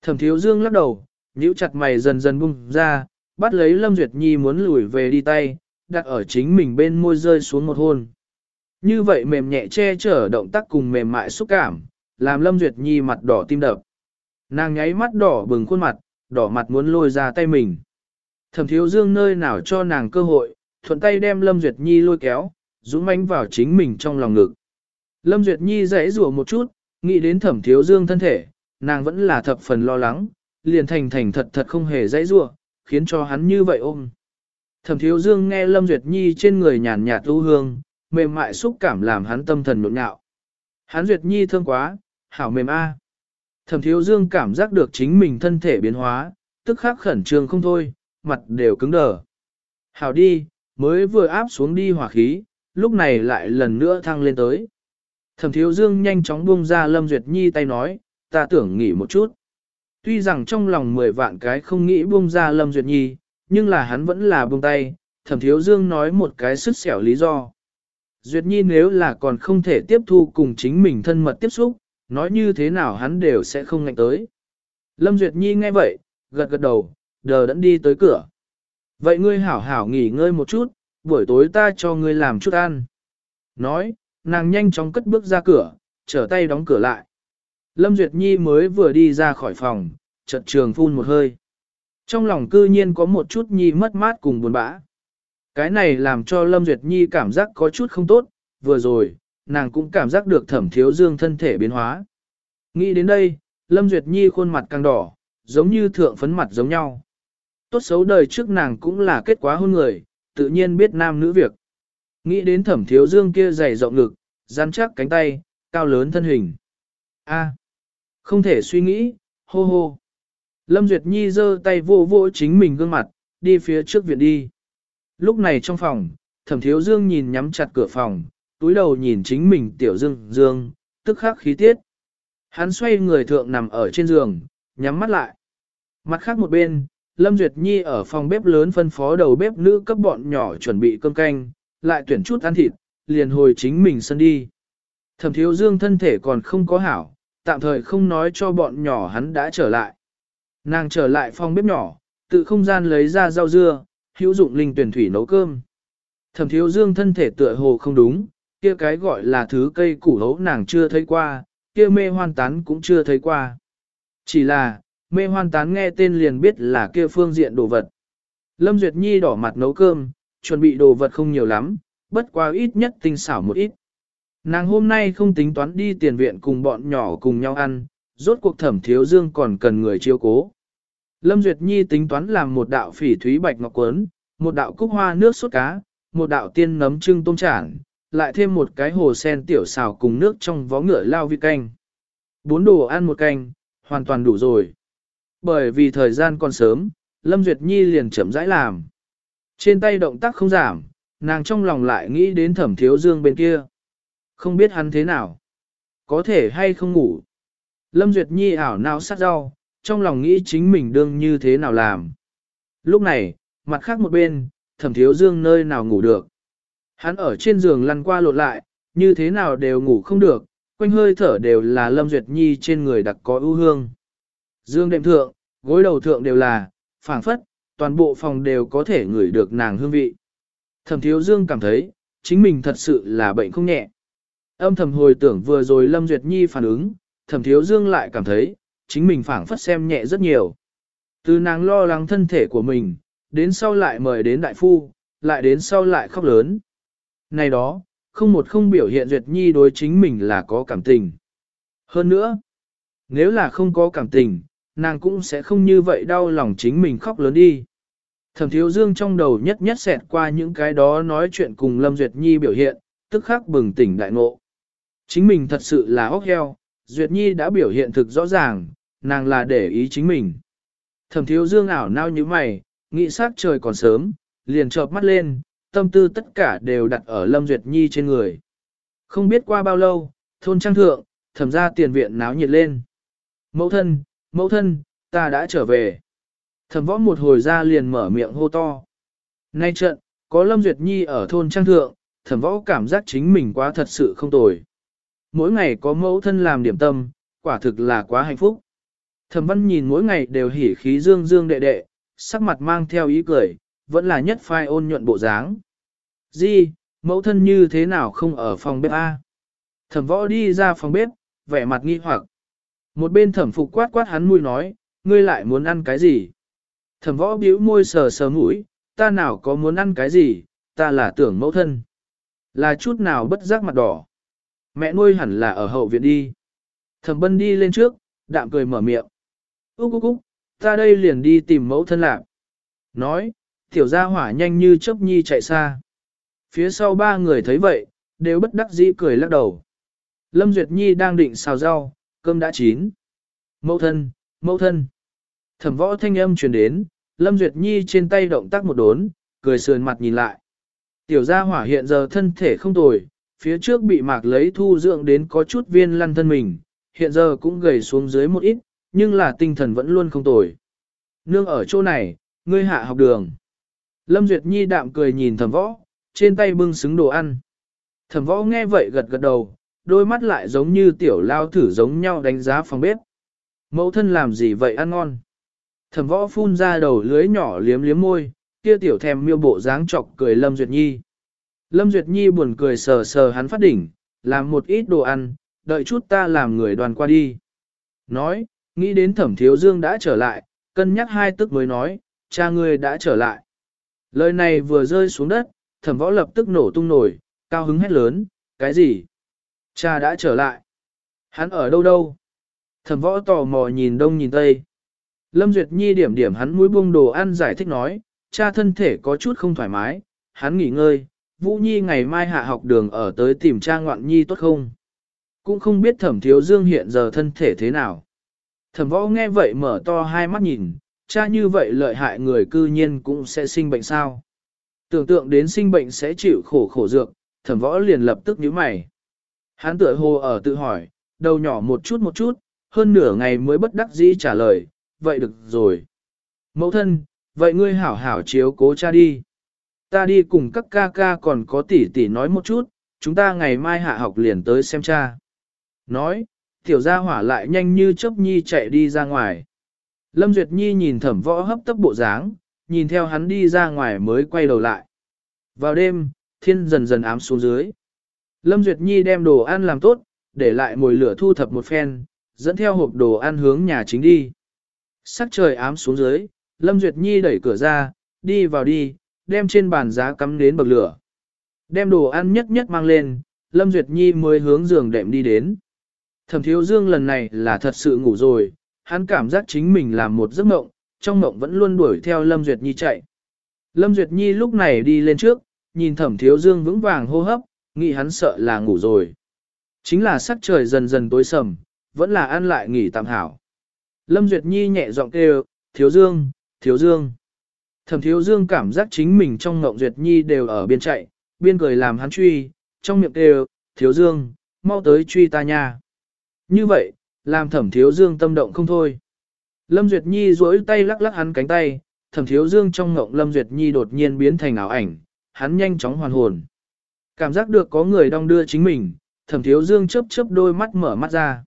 Thẩm thiếu dương lắc đầu, nhíu chặt mày dần dần bung ra, bắt lấy Lâm Duyệt Nhi muốn lùi về đi tay, đặt ở chính mình bên môi rơi xuống một hôn. Như vậy mềm nhẹ che chở động tác cùng mềm mại xúc cảm, làm Lâm Duyệt Nhi mặt đỏ tim đập. Nàng nháy mắt đỏ bừng khuôn mặt, đỏ mặt muốn lôi ra tay mình. Thẩm thiếu dương nơi nào cho nàng cơ hội, thuận tay đem Lâm Duyệt Nhi lôi kéo, dũng mãnh vào chính mình trong lòng ngực. Lâm Duyệt Nhi dãy rủa một chút, nghĩ đến thẩm thiếu dương thân thể, nàng vẫn là thập phần lo lắng, liền thành thành thật thật không hề dãy rủa, khiến cho hắn như vậy ôm. Thẩm thiếu dương nghe Lâm Duyệt Nhi trên người nhàn nhạt lưu hương, mềm mại xúc cảm làm hắn tâm thần nhộn nhạo. Hắn Duyệt Nhi thương quá, hảo mềm a. Thẩm thiếu dương cảm giác được chính mình thân thể biến hóa, tức khắc khẩn trương không thôi, mặt đều cứng đờ. Hảo đi, mới vừa áp xuống đi hỏa khí, lúc này lại lần nữa thăng lên tới. Thẩm thiếu dương nhanh chóng buông ra Lâm Duyệt Nhi tay nói, ta tưởng nghỉ một chút. Tuy rằng trong lòng mười vạn cái không nghĩ buông ra Lâm Duyệt Nhi, nhưng là hắn vẫn là buông tay, thẩm thiếu dương nói một cái sức xẻo lý do. Duyệt Nhi nếu là còn không thể tiếp thu cùng chính mình thân mật tiếp xúc, nói như thế nào hắn đều sẽ không ngạnh tới. Lâm Duyệt Nhi nghe vậy, gật gật đầu, đờ đẫn đi tới cửa. Vậy ngươi hảo hảo nghỉ ngơi một chút, buổi tối ta cho ngươi làm chút ăn. Nói, nàng nhanh chóng cất bước ra cửa, trở tay đóng cửa lại. Lâm Duyệt Nhi mới vừa đi ra khỏi phòng, chợt trường phun một hơi. Trong lòng cư nhiên có một chút Nhi mất mát cùng buồn bã. Cái này làm cho Lâm Duyệt Nhi cảm giác có chút không tốt, vừa rồi, nàng cũng cảm giác được thẩm thiếu dương thân thể biến hóa. Nghĩ đến đây, Lâm Duyệt Nhi khuôn mặt càng đỏ, giống như thượng phấn mặt giống nhau. Tốt xấu đời trước nàng cũng là kết quả hôn người, tự nhiên biết nam nữ việc. Nghĩ đến thẩm thiếu dương kia dày rộng ngực, rắn chắc cánh tay, cao lớn thân hình. A, không thể suy nghĩ, hô hô. Lâm Duyệt Nhi giơ tay vô vô chính mình gương mặt, đi phía trước viện đi. Lúc này trong phòng, thẩm thiếu dương nhìn nhắm chặt cửa phòng, túi đầu nhìn chính mình tiểu dương dương, tức khắc khí tiết. Hắn xoay người thượng nằm ở trên giường, nhắm mắt lại. Mặt khác một bên, Lâm Duyệt Nhi ở phòng bếp lớn phân phó đầu bếp nữ cấp bọn nhỏ chuẩn bị cơm canh, lại tuyển chút ăn thịt, liền hồi chính mình sân đi. Thẩm thiếu dương thân thể còn không có hảo, tạm thời không nói cho bọn nhỏ hắn đã trở lại. Nàng trở lại phòng bếp nhỏ, tự không gian lấy ra rau dưa, hữu dụng linh tuyển thủy nấu cơm. Thẩm thiếu dương thân thể tựa hồ không đúng, kia cái gọi là thứ cây củ hấu nàng chưa thấy qua, kia mê hoan tán cũng chưa thấy qua. Chỉ là, mê hoan tán nghe tên liền biết là kia phương diện đồ vật. Lâm Duyệt Nhi đỏ mặt nấu cơm, chuẩn bị đồ vật không nhiều lắm, bất quá ít nhất tinh xảo một ít. Nàng hôm nay không tính toán đi tiền viện cùng bọn nhỏ cùng nhau ăn, rốt cuộc thẩm thiếu dương còn cần người chiêu cố. Lâm Duyệt Nhi tính toán làm một đạo phỉ thúy bạch ngọc quấn, một đạo cúc hoa nước sốt cá, một đạo tiên nấm trưng tôm chản, lại thêm một cái hồ sen tiểu xào cùng nước trong vó ngựa lao vi canh. Bốn đồ ăn một canh, hoàn toàn đủ rồi. Bởi vì thời gian còn sớm, Lâm Duyệt Nhi liền chậm rãi làm. Trên tay động tác không giảm, nàng trong lòng lại nghĩ đến thẩm thiếu dương bên kia. Không biết hắn thế nào. Có thể hay không ngủ. Lâm Duyệt Nhi ảo não sát rau, trong lòng nghĩ chính mình đương như thế nào làm. Lúc này, mặt khác một bên, thẩm thiếu dương nơi nào ngủ được. Hắn ở trên giường lăn qua lộn lại, như thế nào đều ngủ không được, quanh hơi thở đều là Lâm Duyệt Nhi trên người đặc có ưu hương. Dương đệm thượng, gối đầu thượng đều là, phảng phất, toàn bộ phòng đều có thể ngửi được nàng hương vị. Thẩm thiếu dương cảm thấy, chính mình thật sự là bệnh không nhẹ. Âm thầm hồi tưởng vừa rồi Lâm Duyệt Nhi phản ứng, thẩm thiếu dương lại cảm thấy, chính mình phảng phất xem nhẹ rất nhiều. Từ nàng lo lắng thân thể của mình, đến sau lại mời đến đại phu, lại đến sau lại khóc lớn. Này đó, không một không biểu hiện Duyệt Nhi đối chính mình là có cảm tình. Hơn nữa, nếu là không có cảm tình, nàng cũng sẽ không như vậy đau lòng chính mình khóc lớn đi. Thẩm thiếu dương trong đầu nhất nhất xẹt qua những cái đó nói chuyện cùng Lâm Duyệt Nhi biểu hiện, tức khắc bừng tỉnh đại ngộ. Chính mình thật sự là ốc heo, Duyệt Nhi đã biểu hiện thực rõ ràng, nàng là để ý chính mình. Thẩm thiếu dương ảo nao như mày, nghĩ sát trời còn sớm, liền chợp mắt lên, tâm tư tất cả đều đặt ở Lâm Duyệt Nhi trên người. Không biết qua bao lâu, thôn trang thượng, thẩm ra tiền viện náo nhiệt lên. Mẫu thân, mẫu thân, ta đã trở về. Thẩm võ một hồi ra liền mở miệng hô to. Nay trận, có Lâm Duyệt Nhi ở thôn trang thượng, thẩm võ cảm giác chính mình quá thật sự không tồi. Mỗi ngày có mẫu thân làm điểm tâm, quả thực là quá hạnh phúc. Thẩm văn nhìn mỗi ngày đều hỉ khí dương dương đệ đệ, sắc mặt mang theo ý cười, vẫn là nhất phai ôn nhuận bộ dáng. Di, mẫu thân như thế nào không ở phòng bếp A? Thẩm võ đi ra phòng bếp, vẻ mặt nghi hoặc. Một bên thẩm phục quát quát hắn mùi nói, ngươi lại muốn ăn cái gì? Thẩm võ bĩu môi sờ sờ mũi, ta nào có muốn ăn cái gì, ta là tưởng mẫu thân. Là chút nào bất giác mặt đỏ. Mẹ nuôi hẳn là ở hậu viện đi. Thẩm bân đi lên trước, đạm cười mở miệng. Úc úc úc, ta đây liền đi tìm mẫu thân lạc. Nói, tiểu gia hỏa nhanh như chớp nhi chạy xa. Phía sau ba người thấy vậy, đều bất đắc dĩ cười lắc đầu. Lâm Duyệt Nhi đang định xào rau, cơm đã chín. Mẫu thân, mẫu thân. Thẩm võ thanh âm truyền đến, Lâm Duyệt Nhi trên tay động tác một đốn, cười sườn mặt nhìn lại. Tiểu gia hỏa hiện giờ thân thể không tồi, phía trước bị mạc lấy thu dưỡng đến có chút viên lăn thân mình, hiện giờ cũng gầy xuống dưới một ít, nhưng là tinh thần vẫn luôn không tồi. Nương ở chỗ này, ngươi hạ học đường. Lâm Duyệt Nhi đạm cười nhìn thẩm võ, trên tay bưng xứng đồ ăn. Thẩm võ nghe vậy gật gật đầu, đôi mắt lại giống như tiểu lao thử giống nhau đánh giá phòng bếp. Mẫu thân làm gì vậy ăn ngon? Thẩm võ phun ra đầu lưới nhỏ liếm liếm môi, kia tiểu thèm miêu bộ dáng chọc cười Lâm Duyệt Nhi. Lâm Duyệt Nhi buồn cười sờ sờ hắn phát đỉnh, làm một ít đồ ăn, đợi chút ta làm người đoàn qua đi. Nói, nghĩ đến thẩm thiếu dương đã trở lại, cân nhắc hai tức mới nói, cha ngươi đã trở lại. Lời này vừa rơi xuống đất, thẩm võ lập tức nổ tung nổi, cao hứng hét lớn, cái gì? Cha đã trở lại. Hắn ở đâu đâu? Thẩm võ tò mò nhìn đông nhìn tây. Lâm Duyệt Nhi điểm điểm hắn mũi buông đồ ăn giải thích nói, cha thân thể có chút không thoải mái, hắn nghỉ ngơi, Vũ Nhi ngày mai hạ học đường ở tới tìm cha ngoạn nhi tốt không? Cũng không biết thẩm thiếu dương hiện giờ thân thể thế nào. Thẩm võ nghe vậy mở to hai mắt nhìn, cha như vậy lợi hại người cư nhiên cũng sẽ sinh bệnh sao? Tưởng tượng đến sinh bệnh sẽ chịu khổ khổ dược, thẩm võ liền lập tức nhíu mày. Hán tựa hồ ở tự hỏi, đầu nhỏ một chút một chút, hơn nửa ngày mới bất đắc dĩ trả lời, vậy được rồi. Mẫu thân, vậy ngươi hảo hảo chiếu cố cha đi. Ta đi cùng các ca ca còn có tỷ tỷ nói một chút, chúng ta ngày mai hạ học liền tới xem cha. Nói, tiểu gia hỏa lại nhanh như chớp nhi chạy đi ra ngoài. Lâm Duyệt Nhi nhìn thẩm võ hấp tấp bộ dáng, nhìn theo hắn đi ra ngoài mới quay đầu lại. Vào đêm, thiên dần dần ám xuống dưới. Lâm Duyệt Nhi đem đồ ăn làm tốt, để lại mồi lửa thu thập một phen, dẫn theo hộp đồ ăn hướng nhà chính đi. Sắc trời ám xuống dưới, Lâm Duyệt Nhi đẩy cửa ra, đi vào đi, đem trên bàn giá cắm đến bậc lửa. Đem đồ ăn nhất nhất mang lên, Lâm Duyệt Nhi mới hướng giường đệm đi đến. Thẩm thiếu dương lần này là thật sự ngủ rồi, hắn cảm giác chính mình làm một giấc mộng, trong mộng vẫn luôn đuổi theo Lâm Duyệt Nhi chạy. Lâm Duyệt Nhi lúc này đi lên trước, nhìn thẩm thiếu dương vững vàng hô hấp, nghĩ hắn sợ là ngủ rồi. Chính là sắc trời dần dần tối sầm, vẫn là ăn lại nghỉ tạm hảo. Lâm Duyệt Nhi nhẹ giọng kêu, thiếu dương, thiếu dương. Thẩm thiếu dương cảm giác chính mình trong ngộng Duyệt Nhi đều ở biên chạy, biên cười làm hắn truy, trong miệng kêu, thiếu dương, mau tới truy ta nha. Như vậy, làm thẩm thiếu dương tâm động không thôi. Lâm Duyệt Nhi duỗi tay lắc lắc hắn cánh tay, thẩm thiếu dương trong ngộng Lâm Duyệt Nhi đột nhiên biến thành ảo ảnh, hắn nhanh chóng hoàn hồn. Cảm giác được có người đong đưa chính mình, thẩm thiếu dương chớp chớp đôi mắt mở mắt ra.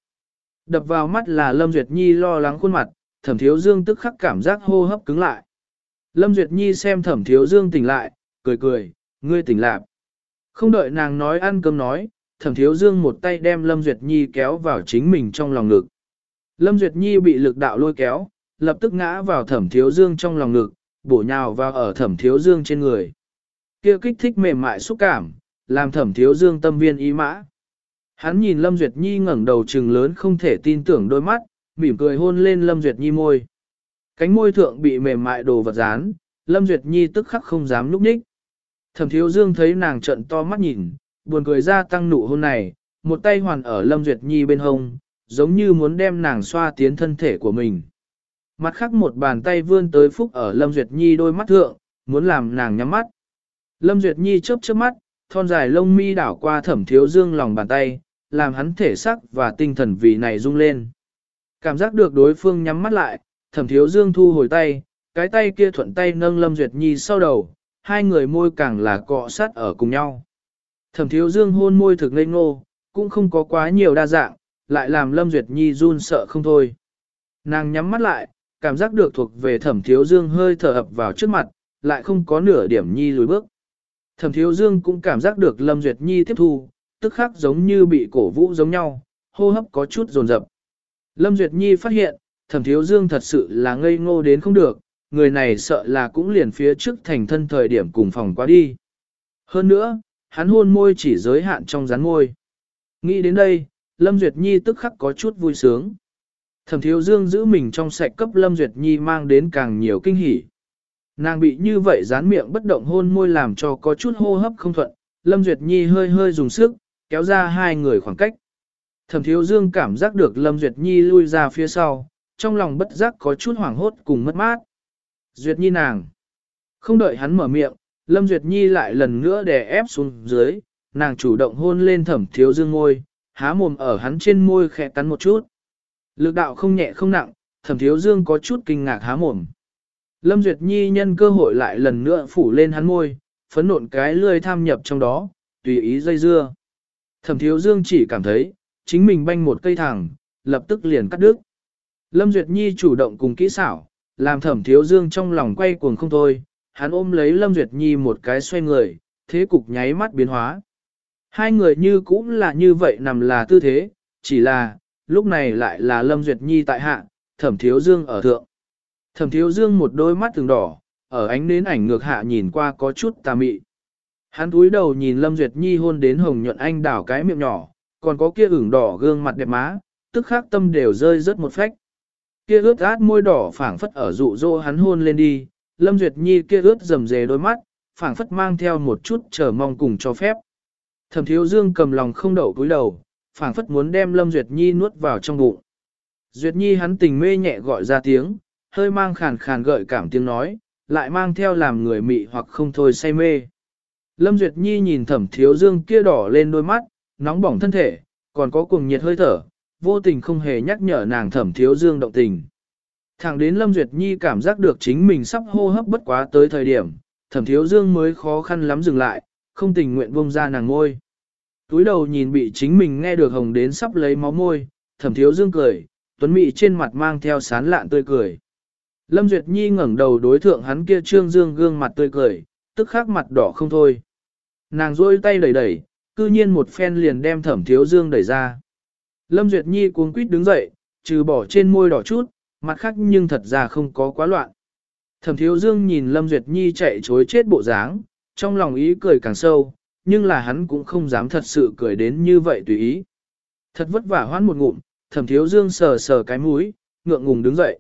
Đập vào mắt là Lâm Duyệt Nhi lo lắng khuôn mặt, thẩm thiếu dương tức khắc cảm giác hô hấp cứng lại. Lâm Duyệt Nhi xem thẩm thiếu dương tỉnh lại, cười cười, ngươi tỉnh lạc. Không đợi nàng nói ăn cơm nói, thẩm thiếu dương một tay đem Lâm Duyệt Nhi kéo vào chính mình trong lòng ngực. Lâm Duyệt Nhi bị lực đạo lôi kéo, lập tức ngã vào thẩm thiếu dương trong lòng ngực, bổ nhào vào ở thẩm thiếu dương trên người. Kia kích thích mềm mại xúc cảm, làm thẩm thiếu dương tâm viên ý mã. Hắn nhìn Lâm Duyệt Nhi ngẩng đầu trừng lớn không thể tin tưởng đôi mắt, mỉm cười hôn lên Lâm Duyệt Nhi môi. Cánh môi thượng bị mềm mại đồ vật dán, Lâm Duyệt Nhi tức khắc không dám núp ních. Thẩm thiếu dương thấy nàng trợn to mắt nhìn, buồn cười ra tăng nụ hôn này, một tay hoàn ở Lâm Duyệt Nhi bên hông, giống như muốn đem nàng xoa tiến thân thể của mình. Mặt khác một bàn tay vươn tới phúc ở Lâm Duyệt Nhi đôi mắt thượng, muốn làm nàng nhắm mắt. Lâm Duyệt Nhi chớp chớp mắt, thon dài lông mi đảo qua thẩm thiếu dương lòng bàn tay, làm hắn thể sắc và tinh thần vì này rung lên. Cảm giác được đối phương nhắm mắt lại, thẩm thiếu dương thu hồi tay, cái tay kia thuận tay nâng Lâm Duyệt Nhi sau đầu, hai người môi càng là cọ sát ở cùng nhau. Thẩm thiếu dương hôn môi thực ngây ngô, cũng không có quá nhiều đa dạng, lại làm Lâm Duyệt Nhi run sợ không thôi. Nàng nhắm mắt lại, cảm giác được thuộc về thẩm thiếu dương hơi thở ập vào trước mặt, lại không có nửa điểm Nhi lùi bước. Thẩm thiếu dương cũng cảm giác được Lâm Duyệt Nhi tiếp thu, tức khắc giống như bị cổ vũ giống nhau, hô hấp có chút rồn rập. Lâm Duyệt Nhi phát hiện, thẩm thiếu dương thật sự là ngây ngô đến không được, người này sợ là cũng liền phía trước thành thân thời điểm cùng phòng qua đi. Hơn nữa, hắn hôn môi chỉ giới hạn trong rắn môi. Nghĩ đến đây, Lâm Duyệt Nhi tức khắc có chút vui sướng. Thẩm thiếu dương giữ mình trong sạch cấp Lâm Duyệt Nhi mang đến càng nhiều kinh hỉ. Nàng bị như vậy dán miệng bất động hôn môi làm cho có chút hô hấp không thuận, Lâm Duyệt Nhi hơi hơi dùng sức, kéo ra hai người khoảng cách. Thẩm thiếu dương cảm giác được Lâm Duyệt Nhi lui ra phía sau, trong lòng bất giác có chút hoảng hốt cùng mất mát. Duyệt Nhi nàng. Không đợi hắn mở miệng, Lâm Duyệt Nhi lại lần nữa đè ép xuống dưới, nàng chủ động hôn lên thẩm thiếu dương ngôi, há mồm ở hắn trên môi khẽ cắn một chút. Lực đạo không nhẹ không nặng, thẩm thiếu dương có chút kinh ngạc há mồm. Lâm Duyệt Nhi nhân cơ hội lại lần nữa phủ lên hắn môi, phấn nộn cái lươi tham nhập trong đó, tùy ý dây dưa. Thẩm thiếu dương chỉ cảm thấy, chính mình banh một cây thẳng, lập tức liền cắt đứt. Lâm Duyệt Nhi chủ động cùng kỹ xảo, làm thẩm thiếu dương trong lòng quay cuồng không thôi, hắn ôm lấy Lâm Duyệt Nhi một cái xoay người, thế cục nháy mắt biến hóa. Hai người như cũng là như vậy nằm là tư thế, chỉ là, lúc này lại là Lâm Duyệt Nhi tại hạ, thẩm thiếu dương ở thượng. Thẩm thiếu dương một đôi mắt từng đỏ, ở ánh nến ảnh ngược hạ nhìn qua có chút tà mị. Hắn túi đầu nhìn Lâm Duyệt Nhi hôn đến hồng nhuận anh đảo cái miệng nhỏ, còn có kia ửng đỏ gương mặt đẹp má, tức khắc tâm đều rơi rớt một phách. Kia ướt át môi đỏ phảng phất ở dụ dỗ hắn hôn lên đi, Lâm Duyệt Nhi kia ướt rầm rề đôi mắt, phảng phất mang theo một chút chờ mong cùng cho phép. Thẩm Thiếu Dương cầm lòng không đậu cúi đầu, phảng phất muốn đem Lâm Duyệt Nhi nuốt vào trong bụng. Duyệt Nhi hắn tình mê nhẹ gọi ra tiếng, hơi mang khàn khàn gợi cảm tiếng nói, lại mang theo làm người mị hoặc không thôi say mê. Lâm Duyệt Nhi nhìn thẩm thiếu dương kia đỏ lên đôi mắt, nóng bỏng thân thể, còn có cùng nhiệt hơi thở, vô tình không hề nhắc nhở nàng thẩm thiếu dương động tình. Thẳng đến Lâm Duyệt Nhi cảm giác được chính mình sắp hô hấp bất quá tới thời điểm, thẩm thiếu dương mới khó khăn lắm dừng lại, không tình nguyện buông ra nàng ngôi. Túi đầu nhìn bị chính mình nghe được hồng đến sắp lấy máu môi, thẩm thiếu dương cười, tuấn mị trên mặt mang theo sán lạn tươi cười. Lâm Duyệt Nhi ngẩng đầu đối thượng hắn kia trương dương gương mặt tươi cười, tức khắc mặt đỏ không thôi. Nàng rôi tay đẩy đẩy, cư nhiên một phen liền đem thẩm thiếu dương đẩy ra. Lâm Duyệt Nhi cuống quýt đứng dậy, trừ bỏ trên môi đỏ chút, mặt khác nhưng thật ra không có quá loạn. Thẩm thiếu dương nhìn Lâm Duyệt Nhi chạy chối chết bộ dáng, trong lòng ý cười càng sâu, nhưng là hắn cũng không dám thật sự cười đến như vậy tùy ý. Thật vất vả hoãn một ngụm, thẩm thiếu dương sờ sờ cái mũi, ngượng ngùng đứng dậy.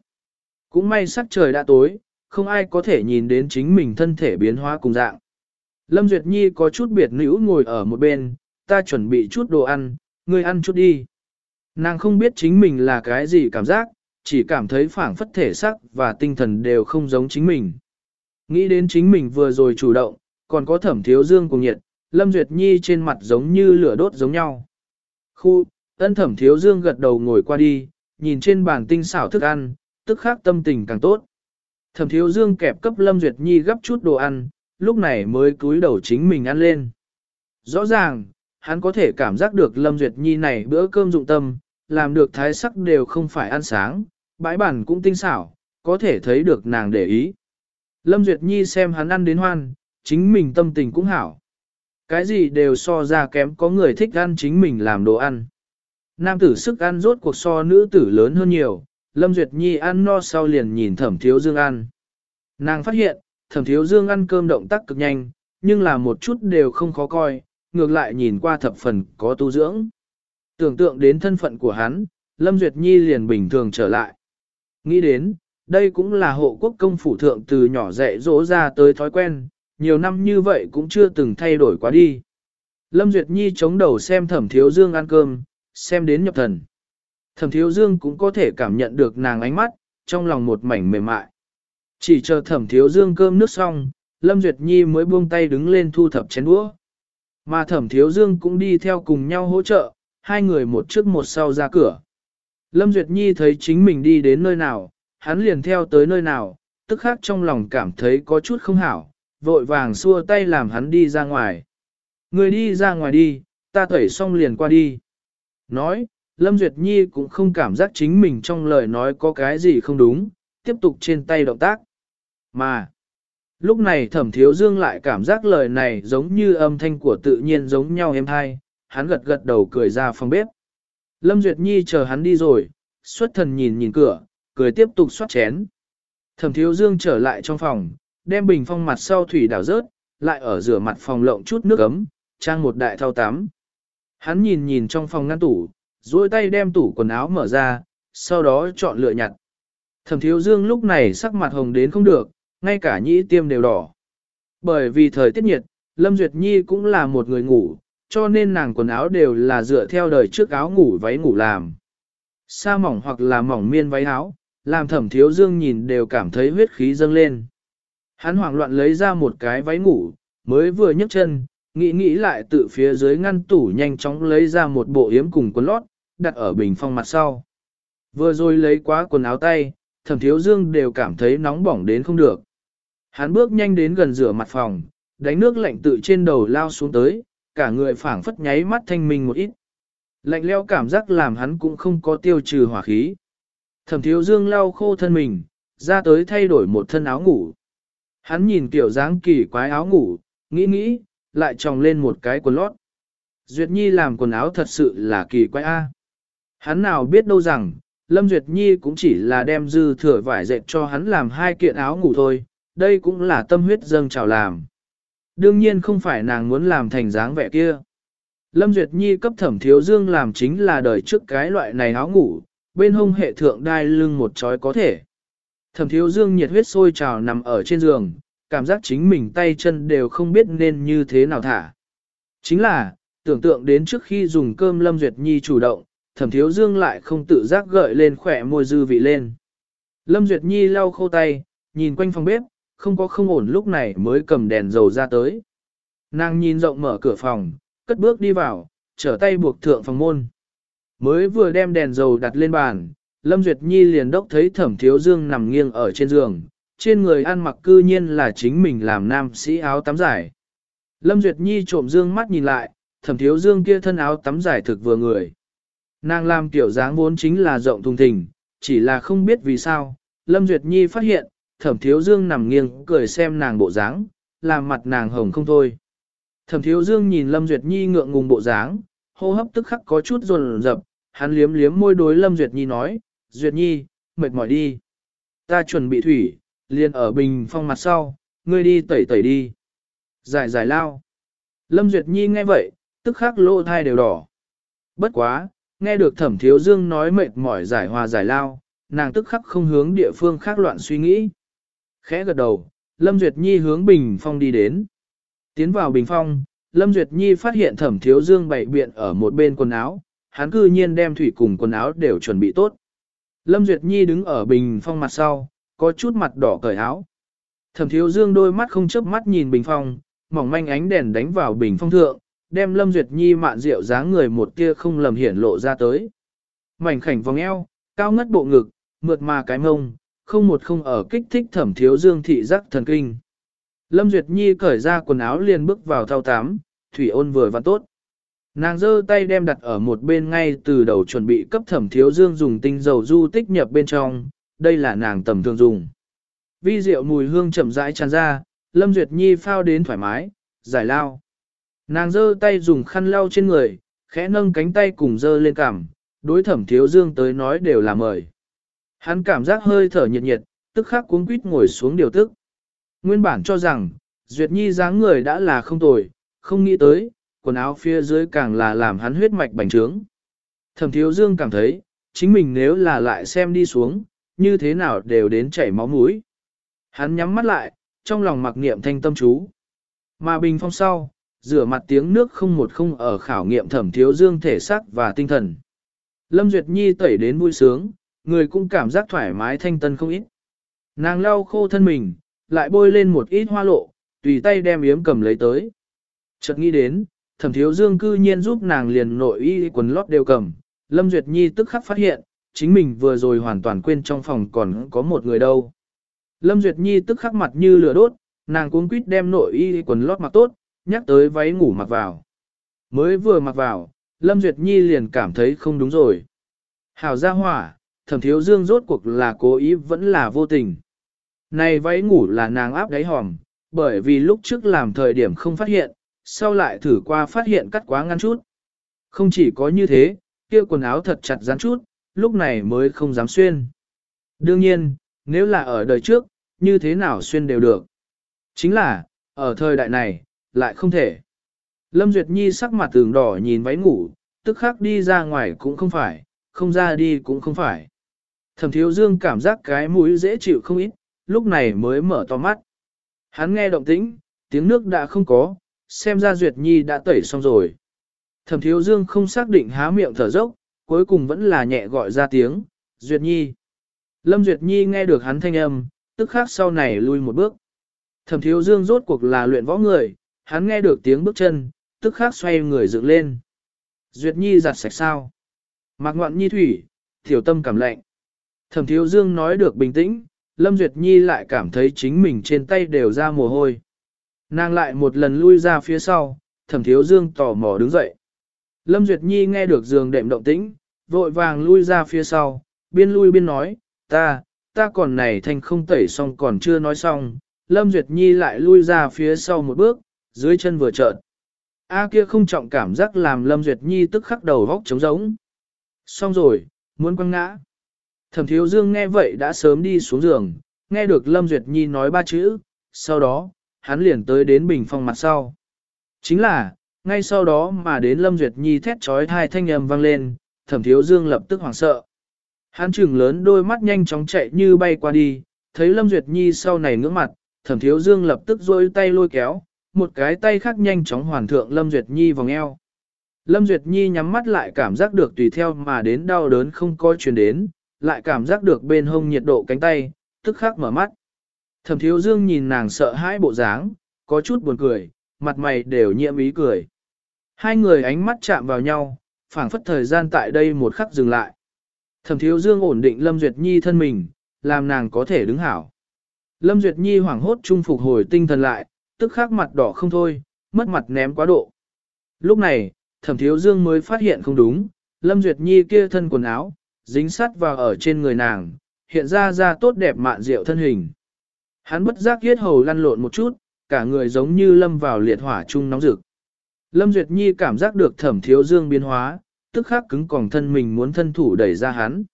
Cũng may sắc trời đã tối, không ai có thể nhìn đến chính mình thân thể biến hóa cùng dạng. Lâm Duyệt Nhi có chút biệt nữ ngồi ở một bên, ta chuẩn bị chút đồ ăn, ngươi ăn chút đi. Nàng không biết chính mình là cái gì cảm giác, chỉ cảm thấy phảng phất thể sắc và tinh thần đều không giống chính mình. Nghĩ đến chính mình vừa rồi chủ động, còn có thẩm thiếu dương cùng nhiệt, Lâm Duyệt Nhi trên mặt giống như lửa đốt giống nhau. Khu, ân thẩm thiếu dương gật đầu ngồi qua đi, nhìn trên bàn tinh xảo thức ăn, tức khắc tâm tình càng tốt. Thẩm thiếu dương kẹp cấp Lâm Duyệt Nhi gấp chút đồ ăn, lúc này mới cúi đầu chính mình ăn lên. Rõ ràng, hắn có thể cảm giác được Lâm Duyệt Nhi này bữa cơm dụng tâm, làm được thái sắc đều không phải ăn sáng, bãi bản cũng tinh xảo, có thể thấy được nàng để ý. Lâm Duyệt Nhi xem hắn ăn đến hoan, chính mình tâm tình cũng hảo. Cái gì đều so ra kém có người thích ăn chính mình làm đồ ăn. Nam tử sức ăn rốt cuộc so nữ tử lớn hơn nhiều, Lâm Duyệt Nhi ăn no sau liền nhìn thẩm thiếu dương ăn. Nàng phát hiện, thẩm thiếu dương ăn cơm động tác cực nhanh, nhưng là một chút đều không khó coi, ngược lại nhìn qua thập phần có tu dưỡng. Tưởng tượng đến thân phận của hắn, Lâm Duyệt Nhi liền bình thường trở lại. Nghĩ đến, đây cũng là hộ quốc công phủ thượng từ nhỏ dạy dỗ ra tới thói quen, nhiều năm như vậy cũng chưa từng thay đổi quá đi. Lâm Duyệt Nhi chống đầu xem thẩm thiếu dương ăn cơm, xem đến nhập thần. Thẩm thiếu dương cũng có thể cảm nhận được nàng ánh mắt, trong lòng một mảnh mềm mại. Chỉ chờ thẩm thiếu dương cơm nước xong, Lâm Duyệt Nhi mới buông tay đứng lên thu thập chén đũa. Mà thẩm thiếu dương cũng đi theo cùng nhau hỗ trợ, hai người một trước một sau ra cửa. Lâm Duyệt Nhi thấy chính mình đi đến nơi nào, hắn liền theo tới nơi nào, tức khác trong lòng cảm thấy có chút không hảo, vội vàng xua tay làm hắn đi ra ngoài. Người đi ra ngoài đi, ta tẩy xong liền qua đi. Nói, Lâm Duyệt Nhi cũng không cảm giác chính mình trong lời nói có cái gì không đúng, tiếp tục trên tay động tác. Mà, lúc này thẩm thiếu dương lại cảm giác lời này giống như âm thanh của tự nhiên giống nhau em hai, hắn gật gật đầu cười ra phòng bếp. Lâm Duyệt Nhi chờ hắn đi rồi, xuất thần nhìn nhìn cửa, cười tiếp tục xoát chén. Thẩm thiếu dương trở lại trong phòng, đem bình phong mặt sau thủy đảo rớt, lại ở rửa mặt phòng lộng chút nước ấm, trang một đại thao tắm. Hắn nhìn nhìn trong phòng ngăn tủ, duỗi tay đem tủ quần áo mở ra, sau đó chọn lựa nhặt. Thẩm thiếu dương lúc này sắc mặt hồng đến không được, ngay cả nhĩ tiêm đều đỏ. Bởi vì thời tiết nhiệt, Lâm Duyệt Nhi cũng là một người ngủ, cho nên nàng quần áo đều là dựa theo đời trước áo ngủ váy ngủ làm. Sa mỏng hoặc là mỏng miên váy áo, làm thẩm thiếu dương nhìn đều cảm thấy huyết khí dâng lên. Hắn hoảng loạn lấy ra một cái váy ngủ, mới vừa nhấc chân, nghĩ nghĩ lại tự phía dưới ngăn tủ nhanh chóng lấy ra một bộ yếm cùng quần lót, đặt ở bình phong mặt sau. Vừa rồi lấy quá quần áo tay, thẩm thiếu dương đều cảm thấy nóng bỏng đến không được. Hắn bước nhanh đến gần rửa mặt phòng, đánh nước lạnh tự trên đầu lao xuống tới, cả người phảng phất nháy mắt thanh minh một ít. Lạnh leo cảm giác làm hắn cũng không có tiêu trừ hỏa khí. Thẩm thiếu dương lau khô thân mình, ra tới thay đổi một thân áo ngủ. Hắn nhìn kiểu dáng kỳ quái áo ngủ, nghĩ nghĩ, lại tròng lên một cái quần lót. Duyệt Nhi làm quần áo thật sự là kỳ quái a. Hắn nào biết đâu rằng, Lâm Duyệt Nhi cũng chỉ là đem dư thừa vải dệt cho hắn làm hai kiện áo ngủ thôi, đây cũng là tâm huyết dâng trào làm. Đương nhiên không phải nàng muốn làm thành dáng vẻ kia. Lâm Duyệt Nhi cấp thẩm thiếu dương làm chính là đời trước cái loại này áo ngủ, bên hông hệ thượng đai lưng một chói có thể. Thẩm thiếu dương nhiệt huyết sôi trào nằm ở trên giường, cảm giác chính mình tay chân đều không biết nên như thế nào thả. Chính là, tưởng tượng đến trước khi dùng cơm Lâm Duyệt Nhi chủ động, thẩm thiếu dương lại không tự giác gợi lên khỏe môi dư vị lên. Lâm Duyệt Nhi lau khô tay, nhìn quanh phòng bếp, không có không ổn lúc này mới cầm đèn dầu ra tới. Nàng nhìn rộng mở cửa phòng, cất bước đi vào, trở tay buộc thượng phòng môn. Mới vừa đem đèn dầu đặt lên bàn, Lâm Duyệt Nhi liền đốc thấy thẩm thiếu dương nằm nghiêng ở trên giường, trên người ăn mặc cư nhiên là chính mình làm nam sĩ áo tắm giải Lâm Duyệt Nhi trộm dương mắt nhìn lại, thẩm thiếu dương kia thân áo tắm giải thực vừa người. Nàng làm kiểu dáng vốn chính là rộng thùng thình, chỉ là không biết vì sao, Lâm Duyệt Nhi phát hiện, thẩm thiếu dương nằm nghiêng cười xem nàng bộ dáng, làm mặt nàng hồng không thôi. Thẩm thiếu dương nhìn Lâm Duyệt Nhi ngượng ngùng bộ dáng, hô hấp tức khắc có chút rồn rập, hắn liếm liếm môi đối Lâm Duyệt Nhi nói, Duyệt Nhi, mệt mỏi đi. Ta chuẩn bị thủy, liền ở bình phong mặt sau, ngươi đi tẩy tẩy đi. Giải giải lao. Lâm Duyệt Nhi nghe vậy, tức khắc lỗ thai đều đỏ. Bất quá, nghe được thẩm thiếu dương nói mệt mỏi giải hòa giải lao, nàng tức khắc không hướng địa phương khác loạn suy nghĩ. Khẽ gật đầu, Lâm Duyệt Nhi hướng bình phong đi đến. Tiến vào bình phong, Lâm Duyệt Nhi phát hiện thẩm thiếu dương bày biện ở một bên quần áo, hắn cư nhiên đem thủy cùng quần áo đều chuẩn bị tốt. Lâm Duyệt Nhi đứng ở bình phong mặt sau, có chút mặt đỏ cởi áo. Thẩm thiếu dương đôi mắt không chớp mắt nhìn bình phong, mỏng manh ánh đèn đánh vào bình phong thượng, đem Lâm Duyệt Nhi mạn rượu dáng người một tia không lầm hiển lộ ra tới. Mảnh khảnh vòng eo, cao ngất bộ ngực, mượt mà cái mông, không một không ở kích thích thẩm thiếu dương thị giác thần kinh. Lâm Duyệt Nhi cởi ra quần áo liền bước vào thao tám, thủy ôn vừa và tốt. Nàng giơ tay đem đặt ở một bên ngay từ đầu chuẩn bị cấp thẩm thiếu dương dùng tinh dầu du tích nhập bên trong, đây là nàng tầm thường dùng. Vi rượu mùi hương chậm rãi tràn ra, Lâm Duyệt Nhi phao đến thoải mái, giải lao. Nàng giơ tay dùng khăn lau trên người, khẽ nâng cánh tay cùng giơ lên cằm, đối thẩm thiếu dương tới nói đều là mời. Hắn cảm giác hơi thở nhiệt nhiệt, tức khắc cuống quýt ngồi xuống điều tức. Nguyên bản cho rằng, Duyệt Nhi dáng người đã là không tồi, không nghĩ tới, quần áo phía dưới càng là làm hắn huyết mạch bành trướng. Thẩm thiếu dương cảm thấy, chính mình nếu là lại xem đi xuống, như thế nào đều đến chảy máu mũi. Hắn nhắm mắt lại, trong lòng mặc niệm thanh tâm chú. Mà bình phong sau, rửa mặt tiếng nước không một không ở khảo nghiệm thẩm thiếu dương thể xác và tinh thần. Lâm Duyệt Nhi tẩy đến vui sướng, người cũng cảm giác thoải mái thanh tân không ít. Nàng lau khô thân mình, lại bôi lên một ít hoa lộ, tùy tay đem yếm cầm lấy tới. Chợt nghĩ đến, thẩm thiếu dương cư nhiên giúp nàng liền nội y quần lót đều cầm, Lâm Duyệt Nhi tức khắc phát hiện, chính mình vừa rồi hoàn toàn quên trong phòng còn có một người đâu. Lâm Duyệt Nhi tức khắc mặt như lửa đốt, nàng cuống quýt đem nội y quần lót mặc tốt, nhắc tới váy ngủ mặc vào. Mới vừa mặc vào, Lâm Duyệt Nhi liền cảm thấy không đúng rồi. Hảo ra hỏa, thẩm thiếu dương rốt cuộc là cố ý vẫn là vô tình. Này váy ngủ là nàng áp đáy hòm, bởi vì lúc trước làm thời điểm không phát hiện, sau lại thử qua phát hiện cắt quá ngăn chút. Không chỉ có như thế, kia quần áo thật chặt rắn chút, lúc này mới không dám xuyên. Đương nhiên, nếu là ở đời trước, như thế nào xuyên đều được. Chính là, ở thời đại này, lại không thể. Lâm Duyệt Nhi sắc mặt tường đỏ nhìn váy ngủ, tức khắc đi ra ngoài cũng không phải, không ra đi cũng không phải. Thẩm thiếu dương cảm giác cái mũi dễ chịu không ít, lúc này mới mở to mắt. Hắn nghe động tĩnh, tiếng nước đã không có, xem ra Duyệt Nhi đã tẩy xong rồi. Thẩm thiếu dương không xác định há miệng thở dốc, cuối cùng vẫn là nhẹ gọi ra tiếng, Duyệt Nhi. Lâm Duyệt Nhi nghe được hắn thanh âm, tức khác sau này lui một bước. Thẩm thiếu dương rốt cuộc là luyện võ người, hắn nghe được tiếng bước chân, tức khác xoay người dựng lên. Duyệt Nhi giặt sạch sao. Mạc ngoạn nhi thủy, tiểu tâm cảm lạnh. Thẩm Thiếu Dương nói được bình tĩnh, Lâm Duyệt Nhi lại cảm thấy chính mình trên tay đều ra mồ hôi. Nàng lại một lần lui ra phía sau, Thẩm Thiếu Dương tò mò đứng dậy. Lâm Duyệt Nhi nghe được giường đệm động tĩnh, vội vàng lui ra phía sau, biên lui biên nói, ta, ta còn này thành không tẩy xong còn chưa nói xong. Lâm Duyệt Nhi lại lui ra phía sau một bước, dưới chân vừa trợn. A kia không trọng cảm giác làm Lâm Duyệt Nhi tức khắc đầu góc trống rỗng. Xong rồi, muốn quăng ngã. Thẩm Thiếu Dương nghe vậy đã sớm đi xuống giường, nghe được Lâm Duyệt Nhi nói ba chữ, sau đó, hắn liền tới đến bình phong mặt sau. Chính là, ngay sau đó mà đến Lâm Duyệt Nhi thét trói thai thanh âm vang lên, Thẩm Thiếu Dương lập tức hoảng sợ. Hắn trừng lớn đôi mắt nhanh chóng chạy như bay qua đi, thấy Lâm Duyệt Nhi sau này ngưỡng mặt, Thẩm Thiếu Dương lập tức rôi tay lôi kéo, một cái tay khác nhanh chóng hoàn thượng Lâm Duyệt Nhi vòng eo. Lâm Duyệt Nhi nhắm mắt lại cảm giác được tùy theo mà đến đau đớn không coi truyền đến, lại cảm giác được bên hông nhiệt độ cánh tay, tức khắc mở mắt. Thẩm Thiếu Dương nhìn nàng sợ hãi bộ dáng, có chút buồn cười, mặt mày đều nhiễm ý cười. Hai người ánh mắt chạm vào nhau, phảng phất thời gian tại đây một khắc dừng lại. Thẩm Thiếu Dương ổn định Lâm Duyệt Nhi thân mình, làm nàng có thể đứng hảo. Lâm Duyệt Nhi hoảng hốt trung phục hồi tinh thần lại, tức khắc mặt đỏ không thôi, mất mặt ném quá độ. Lúc này, Thẩm Thiếu Dương mới phát hiện không đúng, Lâm Duyệt Nhi kia thân quần áo, dính sắt vào ở trên người nàng, hiện ra ra tốt đẹp mạn diệu thân hình. Hắn bất giác yết hầu lăn lộn một chút, cả người giống như lâm vào liệt hỏa chung nóng rực. Lâm Duyệt Nhi cảm giác được thẩm thiếu dương biến hóa, tức khắc cứng còng thân mình muốn thân thủ đẩy ra hắn.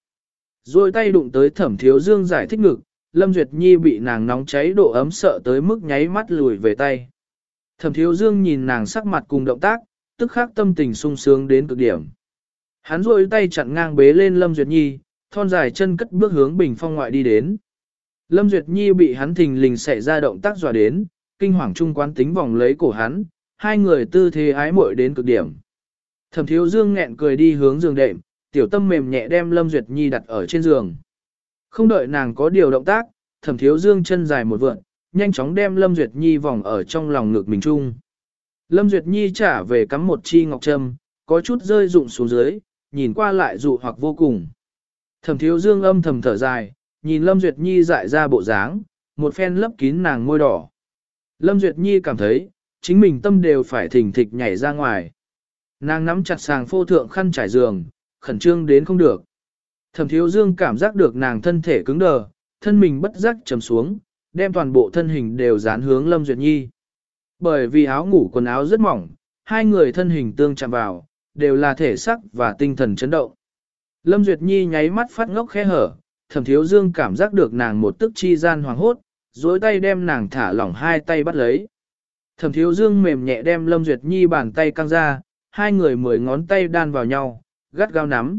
Rồi tay đụng tới thẩm thiếu dương giải thích ngực, Lâm Duyệt Nhi bị nàng nóng cháy độ ấm sợ tới mức nháy mắt lùi về tay. Thẩm thiếu dương nhìn nàng sắc mặt cùng động tác, tức khắc tâm tình sung sướng đến cực điểm. Hắn rôi tay chặn ngang bế lên Lâm Duyệt Nhi, thon dài chân cất bước hướng bình phong ngoại đi đến. Lâm Duyệt Nhi bị hắn thình lình xảy ra động tác dọa đến, kinh hoàng trung quán tính vòng lấy cổ hắn, hai người tư thế ái muội đến cực điểm. Thẩm thiếu dương nghẹn cười đi hướng giường đệm, tiểu tâm mềm nhẹ đem Lâm Duyệt Nhi đặt ở trên giường. Không đợi nàng có điều động tác, thẩm thiếu dương chân dài một vượn, nhanh chóng đem Lâm Duyệt Nhi vòng ở trong lòng ngực mình chung. Lâm Duyệt Nhi trả về cắm một chi ngọc trâm, có chút rơi rụng xuống dưới, nhìn qua lại dụ hoặc vô cùng. Thẩm thiếu dương âm thầm thở dài, nhìn Lâm Duyệt Nhi dại ra bộ dáng, một phen lấp kín nàng môi đỏ. Lâm Duyệt Nhi cảm thấy, chính mình tâm đều phải thỉnh thịch nhảy ra ngoài. Nàng nắm chặt sàng phô thượng khăn trải giường, khẩn trương đến không được. Thẩm thiếu dương cảm giác được nàng thân thể cứng đờ, thân mình bất giác trầm xuống, đem toàn bộ thân hình đều dán hướng Lâm Duyệt Nhi. Bởi vì áo ngủ quần áo rất mỏng, hai người thân hình tương chạm vào, đều là thể sắc và tinh thần chấn động. Lâm Duyệt Nhi nháy mắt phát ngốc khẽ hở, thẩm thiếu dương cảm giác được nàng một tức chi gian hoàng hốt, dối tay đem nàng thả lỏng hai tay bắt lấy. Thẩm thiếu dương mềm nhẹ đem Lâm Duyệt Nhi bàn tay căng ra, hai người mười ngón tay đan vào nhau, gắt gao nắm.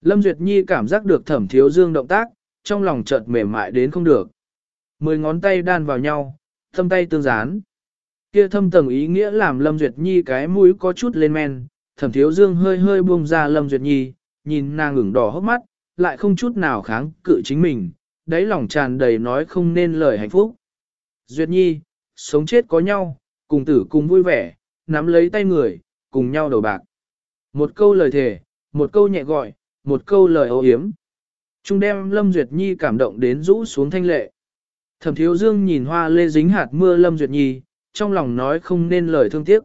Lâm Duyệt Nhi cảm giác được thẩm thiếu dương động tác, trong lòng chợt mềm mại đến không được. Mười ngón tay đan vào nhau, thâm tay tương dán. Kia thâm tầng ý nghĩa làm Lâm Duyệt Nhi cái mũi có chút lên men, thẩm thiếu dương hơi hơi buông ra Lâm Duyệt Nhi, nhìn nàng ửng đỏ hốc mắt, lại không chút nào kháng cự chính mình, đáy lòng tràn đầy nói không nên lời hạnh phúc. Duyệt Nhi, sống chết có nhau, cùng tử cùng vui vẻ, nắm lấy tay người, cùng nhau đầu bạc. Một câu lời thề, một câu nhẹ gọi, một câu lời âu yếm. Trung đem Lâm Duyệt Nhi cảm động đến rũ xuống thanh lệ. Thẩm thiếu dương nhìn hoa lê dính hạt mưa Lâm Duyệt Nhi, trong lòng nói không nên lời thương tiếc.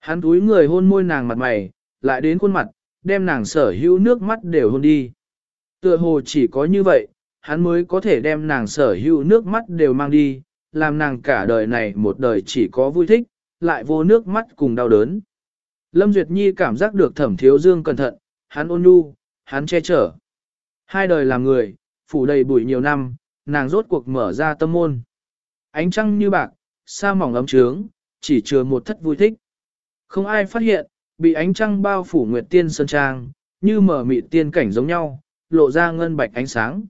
Hắn túi người hôn môi nàng mặt mày, lại đến khuôn mặt, đem nàng sở hữu nước mắt đều hôn đi. Tựa hồ chỉ có như vậy, hắn mới có thể đem nàng sở hữu nước mắt đều mang đi, làm nàng cả đời này một đời chỉ có vui thích, lại vô nước mắt cùng đau đớn. Lâm Duyệt Nhi cảm giác được thẩm thiếu dương cẩn thận, hắn ôn nhu, hắn che chở. Hai đời làm người, phủ đầy bụi nhiều năm, nàng rốt cuộc mở ra tâm môn. Ánh trăng như bạc, sa mỏng ấm trướng, chỉ chừa một thất vui thích. Không ai phát hiện, bị ánh trăng bao phủ nguyệt tiên sơn trang, như mở mịt tiên cảnh giống nhau, lộ ra ngân bạch ánh sáng.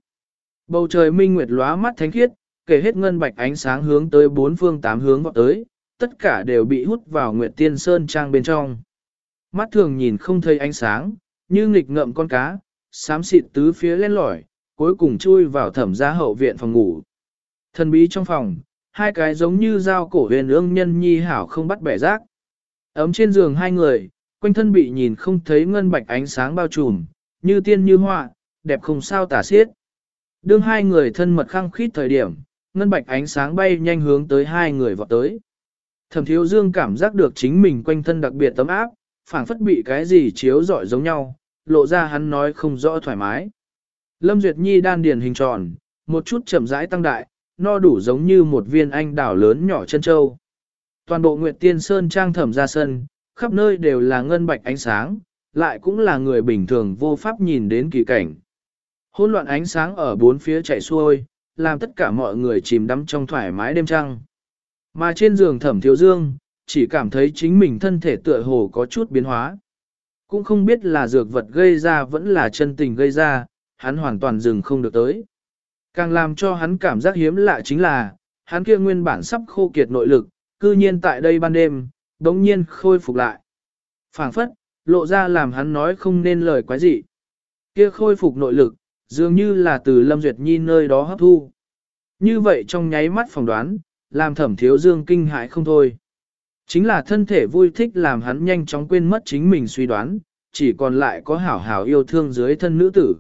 Bầu trời minh nguyệt lóa mắt thánh khiết, kể hết ngân bạch ánh sáng hướng tới bốn phương tám hướng vọt tới, tất cả đều bị hút vào nguyệt tiên sơn trang bên trong. Mắt thường nhìn không thấy ánh sáng, như nghịch ngợm con cá, xám xịt tứ phía lên lỏi, cuối cùng chui vào thẩm gia hậu viện phòng ngủ. Thần bí trong phòng, hai cái giống như dao cổ huyền ương nhân nhi hảo không bắt bẻ rác. Ấm trên giường hai người, quanh thân bị nhìn không thấy ngân bạch ánh sáng bao trùm, như tiên như họa, đẹp không sao tả xiết. Đương hai người thân mật khăng khít thời điểm, ngân bạch ánh sáng bay nhanh hướng tới hai người vọt tới. Thẩm thiếu dương cảm giác được chính mình quanh thân đặc biệt tấm áp, phảng phất bị cái gì chiếu rọi giống nhau, lộ ra hắn nói không rõ thoải mái. Lâm Duyệt Nhi đan điền hình tròn, một chút chậm rãi tăng đại, no đủ giống như một viên anh đảo lớn nhỏ chân châu. Toàn bộ Nguyệt Tiên Sơn trang thẩm ra sân, khắp nơi đều là ngân bạch ánh sáng, lại cũng là người bình thường vô pháp nhìn đến kỳ cảnh. Hôn loạn ánh sáng ở bốn phía chạy xuôi, làm tất cả mọi người chìm đắm trong thoải mái đêm trăng. Mà trên giường thẩm thiếu dương, chỉ cảm thấy chính mình thân thể tựa hồ có chút biến hóa. Cũng không biết là dược vật gây ra vẫn là chân tình gây ra, hắn hoàn toàn dừng không được tới. Càng làm cho hắn cảm giác hiếm lạ chính là, hắn kia nguyên bản sắp khô kiệt nội lực, cư nhiên tại đây ban đêm, đống nhiên khôi phục lại. phảng phất, lộ ra làm hắn nói không nên lời quái gì. Kia khôi phục nội lực, dường như là từ Lâm Duyệt Nhi nơi đó hấp thu. Như vậy trong nháy mắt phỏng đoán, làm thẩm thiếu dương kinh hãi không thôi. Chính là thân thể vui thích làm hắn nhanh chóng quên mất chính mình suy đoán, chỉ còn lại có hảo hảo yêu thương dưới thân nữ tử.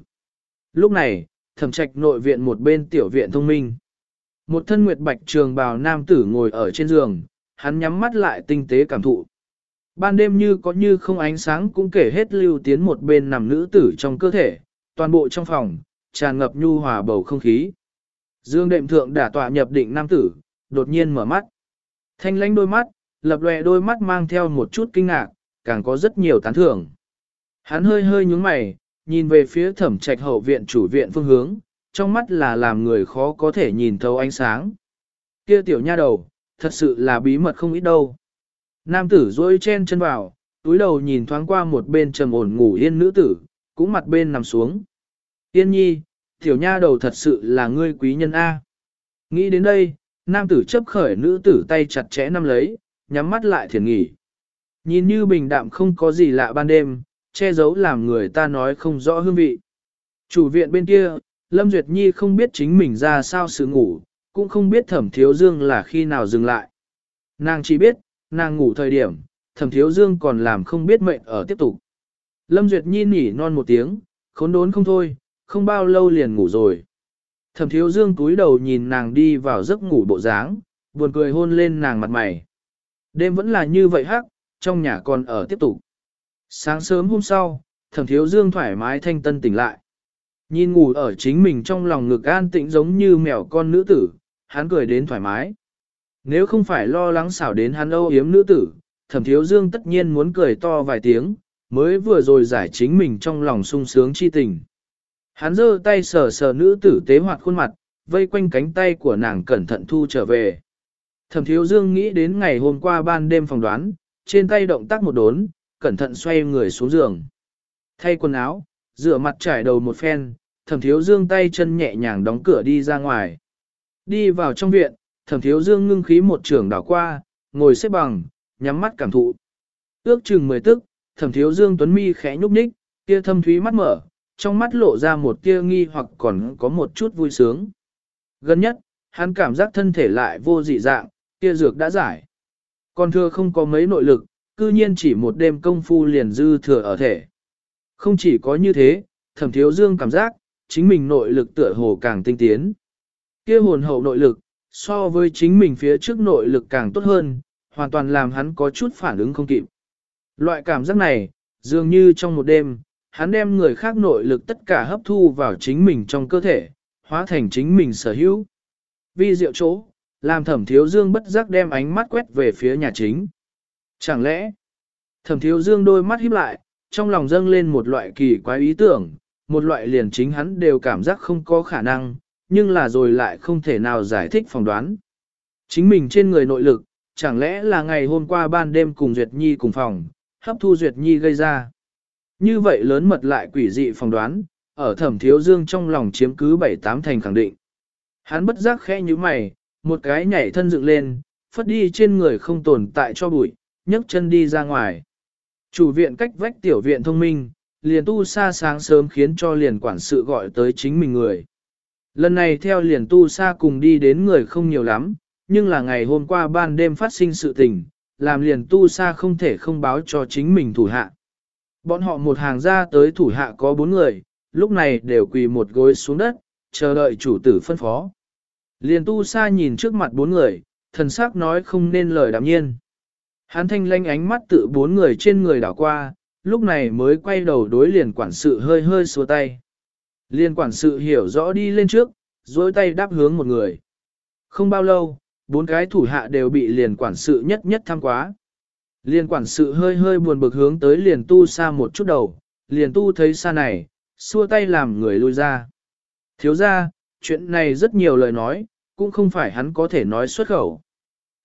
Lúc này, thẩm trạch nội viện một bên tiểu viện thông minh. Một thân nguyệt bạch trường bào nam tử ngồi ở trên giường, hắn nhắm mắt lại tinh tế cảm thụ. Ban đêm như có như không ánh sáng cũng kể hết lưu tiến một bên nằm nữ tử trong cơ thể, toàn bộ trong phòng, tràn ngập nhu hòa bầu không khí. Dương đệm thượng đã tọa nhập định nam tử, đột nhiên mở mắt. Thanh lánh đôi mắt, lập lòe đôi mắt mang theo một chút kinh ngạc, càng có rất nhiều tán thưởng. Hắn hơi hơi nhúng mày, nhìn về phía thẩm trạch hậu viện chủ viện phương hướng, trong mắt là làm người khó có thể nhìn thấu ánh sáng. Kia tiểu nha đầu, thật sự là bí mật không ít đâu. Nam tử dối chen chân vào, túi đầu nhìn thoáng qua một bên trầm ổn ngủ yên nữ tử, cũng mặt bên nằm xuống. Yên nhi, tiểu nha đầu thật sự là ngươi quý nhân A. Nghĩ đến đây, nam tử chấp khởi nữ tử tay chặt chẽ nắm lấy, nhắm mắt lại thiền nghỉ. Nhìn như bình đạm không có gì lạ ban đêm, che giấu làm người ta nói không rõ hương vị. Chủ viện bên kia, Lâm Duyệt Nhi không biết chính mình ra sao sự ngủ, cũng không biết thẩm thiếu dương là khi nào dừng lại. Nàng chỉ biết, nàng ngủ thời điểm, thẩm thiếu dương còn làm không biết mệnh ở tiếp tục. Lâm Duyệt Nhi nỉ non một tiếng, khốn đốn không thôi, không bao lâu liền ngủ rồi. Thẩm thiếu dương cúi đầu nhìn nàng đi vào giấc ngủ bộ dáng, buồn cười hôn lên nàng mặt mày. Đêm vẫn là như vậy hắc, trong nhà còn ở tiếp tục. Sáng sớm hôm sau, thẩm thiếu dương thoải mái thanh tân tỉnh lại. Nhìn ngủ ở chính mình trong lòng ngực an tĩnh giống như mèo con nữ tử, hắn cười đến thoải mái. Nếu không phải lo lắng xảo đến hắn âu yếm nữ tử, thẩm thiếu dương tất nhiên muốn cười to vài tiếng, mới vừa rồi giải chính mình trong lòng sung sướng chi tình. Hắn giơ tay sờ sờ nữ tử tế hoạt khuôn mặt, vây quanh cánh tay của nàng cẩn thận thu trở về. Thẩm thiếu dương nghĩ đến ngày hôm qua ban đêm phòng đoán, trên tay động tác một đốn, cẩn thận xoay người xuống giường. Thay quần áo, rửa mặt trải đầu một phen, thẩm thiếu dương tay chân nhẹ nhàng đóng cửa đi ra ngoài. Đi vào trong viện, thẩm thiếu dương ngưng khí một trường đảo qua, ngồi xếp bằng, nhắm mắt cảm thụ. Ước chừng mười tức, thẩm thiếu dương tuấn mi khẽ nhúc nhích, kia thâm thúy mắt mở, trong mắt lộ ra một tia nghi hoặc còn có một chút vui sướng. Gần nhất, hắn cảm giác thân thể lại vô dị dạng, kia dược đã giải. Còn thừa không có mấy nội lực, cư nhiên chỉ một đêm công phu liền dư thừa ở thể. Không chỉ có như thế, thẩm thiếu dương cảm giác, chính mình nội lực tựa hồ càng tinh tiến. Kia hồn hậu nội lực, so với chính mình phía trước nội lực càng tốt hơn, hoàn toàn làm hắn có chút phản ứng không kịp. Loại cảm giác này, dường như trong một đêm, hắn đem người khác nội lực tất cả hấp thu vào chính mình trong cơ thể, hóa thành chính mình sở hữu. Vi diệu chỗ, làm thẩm thiếu dương bất giác đem ánh mắt quét về phía nhà chính. Chẳng lẽ, thẩm thiếu dương đôi mắt híp lại, trong lòng dâng lên một loại kỳ quái ý tưởng, một loại liền chính hắn đều cảm giác không có khả năng, nhưng là rồi lại không thể nào giải thích phỏng đoán. Chính mình trên người nội lực, chẳng lẽ là ngày hôm qua ban đêm cùng Duyệt Nhi cùng phòng, hấp thu Duyệt Nhi gây ra. Như vậy lớn mật lại quỷ dị phỏng đoán, ở thẩm thiếu dương trong lòng chiếm cứ bảy tám thành khẳng định. Hắn bất giác khẽ như mày, một cái nhảy thân dựng lên, phất đi trên người không tồn tại cho bụi, nhấc chân đi ra ngoài. Chủ viện cách vách tiểu viện thông minh, liền tu sa sáng sớm khiến cho liền quản sự gọi tới chính mình người. Lần này theo liền tu sa cùng đi đến người không nhiều lắm, nhưng là ngày hôm qua ban đêm phát sinh sự tình, làm liền tu sa không thể không báo cho chính mình thủ hạ. Bọn họ một hàng ra tới thủ hạ có bốn người, lúc này đều quỳ một gối xuống đất, chờ đợi chủ tử phân phó. Liền tu sa nhìn trước mặt bốn người, thần sắc nói không nên lời đạm nhiên. Hắn thanh lanh ánh mắt tự bốn người trên người đảo qua, lúc này mới quay đầu đối liền quản sự hơi hơi xua tay. Liên quản sự hiểu rõ đi lên trước, dối tay đáp hướng một người. Không bao lâu, bốn cái thủ hạ đều bị liền quản sự nhất nhất tham quá. Liền quản sự hơi hơi buồn bực hướng tới liền tu xa một chút đầu, liền tu thấy xa này, xua tay làm người lui ra. Thiếu ra, chuyện này rất nhiều lời nói, cũng không phải hắn có thể nói xuất khẩu.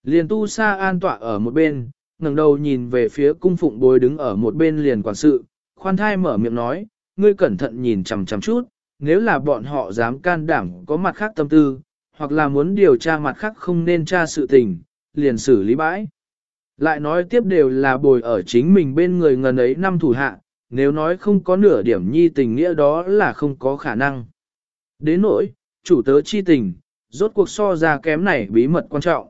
Liền tu xa an tọa ở một bên, ngẩng đầu nhìn về phía cung phụng bối đứng ở một bên liền quản sự, khoan thai mở miệng nói, ngươi cẩn thận nhìn chằm chằm chút, nếu là bọn họ dám can đảm có mặt khác tâm tư, hoặc là muốn điều tra mặt khác không nên tra sự tình, liền xử lý bãi. Lại nói tiếp đều là bồi ở chính mình bên người ngần ấy năm thủ hạ, nếu nói không có nửa điểm nhi tình nghĩa đó là không có khả năng. Đến nỗi, chủ tớ chi tình, rốt cuộc so ra kém này bí mật quan trọng.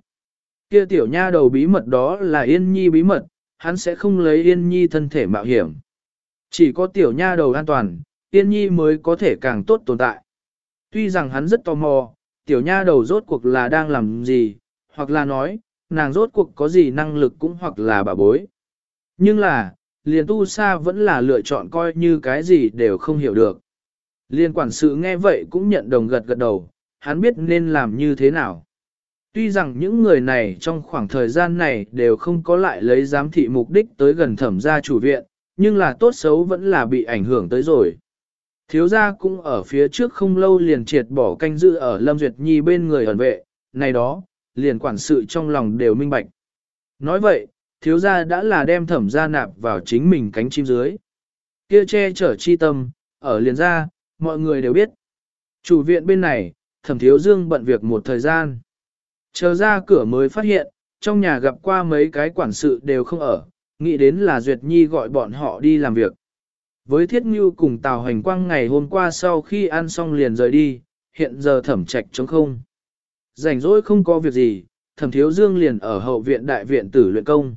Kia tiểu nha đầu bí mật đó là yên nhi bí mật, hắn sẽ không lấy yên nhi thân thể mạo hiểm. Chỉ có tiểu nha đầu an toàn, yên nhi mới có thể càng tốt tồn tại. Tuy rằng hắn rất tò mò, tiểu nha đầu rốt cuộc là đang làm gì, hoặc là nói, nàng rốt cuộc có gì năng lực cũng hoặc là bà bối. Nhưng là, liền tu sa vẫn là lựa chọn coi như cái gì đều không hiểu được. Liên quản sự nghe vậy cũng nhận đồng gật gật đầu, hắn biết nên làm như thế nào. Tuy rằng những người này trong khoảng thời gian này đều không có lại lấy giám thị mục đích tới gần thẩm gia chủ viện, nhưng là tốt xấu vẫn là bị ảnh hưởng tới rồi. Thiếu gia cũng ở phía trước không lâu liền triệt bỏ canh giữ ở Lâm Duyệt Nhi bên người ẩn vệ, này đó, liền quản sự trong lòng đều minh bạch. Nói vậy, thiếu gia đã là đem thẩm gia nạp vào chính mình cánh chim dưới. Kia che chở chi tâm, ở liền gia, mọi người đều biết. Chủ viện bên này, thẩm thiếu dương bận việc một thời gian. Chờ ra cửa mới phát hiện, trong nhà gặp qua mấy cái quản sự đều không ở, nghĩ đến là Duyệt Nhi gọi bọn họ đi làm việc. Với Thiết Ngưu cùng Tào Hành Quang ngày hôm qua sau khi ăn xong liền rời đi, hiện giờ thẩm trạch trống không. Rảnh rỗi không có việc gì, thẩm thiếu dương liền ở hậu viện đại viện tử luyện công.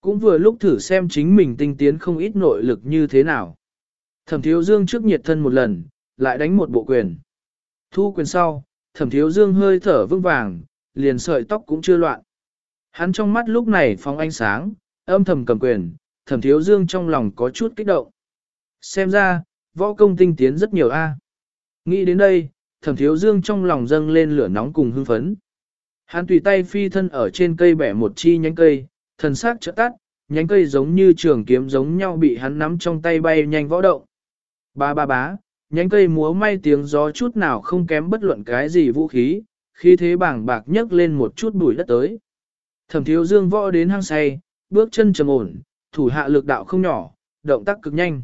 Cũng vừa lúc thử xem chính mình tinh tiến không ít nội lực như thế nào. Thẩm thiếu dương trước nhiệt thân một lần, lại đánh một bộ quyền. Thu quyền sau, thẩm thiếu dương hơi thở vững vàng, liền sợi tóc cũng chưa loạn. Hắn trong mắt lúc này phóng ánh sáng, âm thầm cầm quyền, thẩm thiếu dương trong lòng có chút kích động. Xem ra, võ công tinh tiến rất nhiều a. Nghĩ đến đây, thẩm thiếu dương trong lòng dâng lên lửa nóng cùng hưng phấn. Hắn tùy tay phi thân ở trên cây bẻ một chi nhánh cây, thần xác trợ tắt, nhánh cây giống như trường kiếm giống nhau bị hắn nắm trong tay bay nhanh võ động. Ba ba bá, nhánh cây múa may tiếng gió chút nào không kém bất luận cái gì vũ khí, khi thế bảng bạc nhấc lên một chút bụi đất tới. Thẩm thiếu dương võ đến hang say, bước chân trầm ổn, thủ hạ lực đạo không nhỏ, động tác cực nhanh.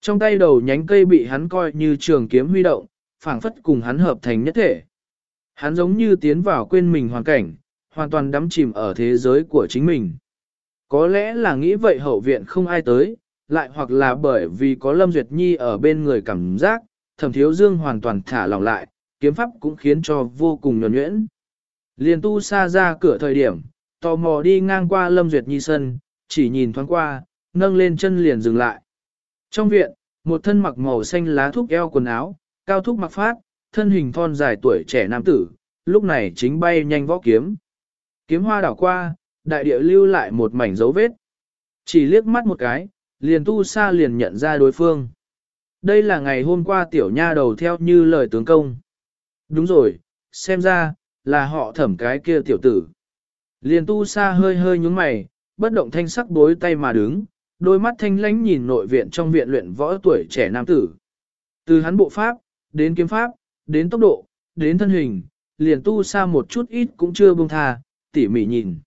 Trong tay đầu nhánh cây bị hắn coi như trường kiếm huy động, phảng phất cùng hắn hợp thành nhất thể. Hắn giống như tiến vào quên mình hoàn cảnh, hoàn toàn đắm chìm ở thế giới của chính mình. Có lẽ là nghĩ vậy hậu viện không ai tới, lại hoặc là bởi vì có Lâm Duyệt Nhi ở bên người cảm giác, thẩm thiếu dương hoàn toàn thả lỏng lại, kiếm pháp cũng khiến cho vô cùng nhuẩn nhuyễn. Liền tu xa ra cửa thời điểm, tò mò đi ngang qua Lâm Duyệt Nhi sân, chỉ nhìn thoáng qua, nâng lên chân liền dừng lại. Trong viện, một thân mặc màu xanh lá thúc eo quần áo, cao thúc mặc phát, thân hình thon dài tuổi trẻ nam tử, lúc này chính bay nhanh võ kiếm. Kiếm hoa đảo qua, đại địa lưu lại một mảnh dấu vết. Chỉ liếc mắt một cái, liền tu sa liền nhận ra đối phương. Đây là ngày hôm qua tiểu nha đầu theo như lời tướng công. Đúng rồi, xem ra, là họ thẩm cái kia tiểu tử. Liền tu sa hơi hơi nhúng mày, bất động thanh sắc bối tay mà đứng, đôi mắt thanh lánh nhìn nội viện trong viện luyện võ tuổi trẻ nam tử. Từ hắn bộ pháp, đến kiếm pháp, đến tốc độ, đến thân hình, liền tu sa một chút ít cũng chưa buông tha, tỉ mỉ nhìn.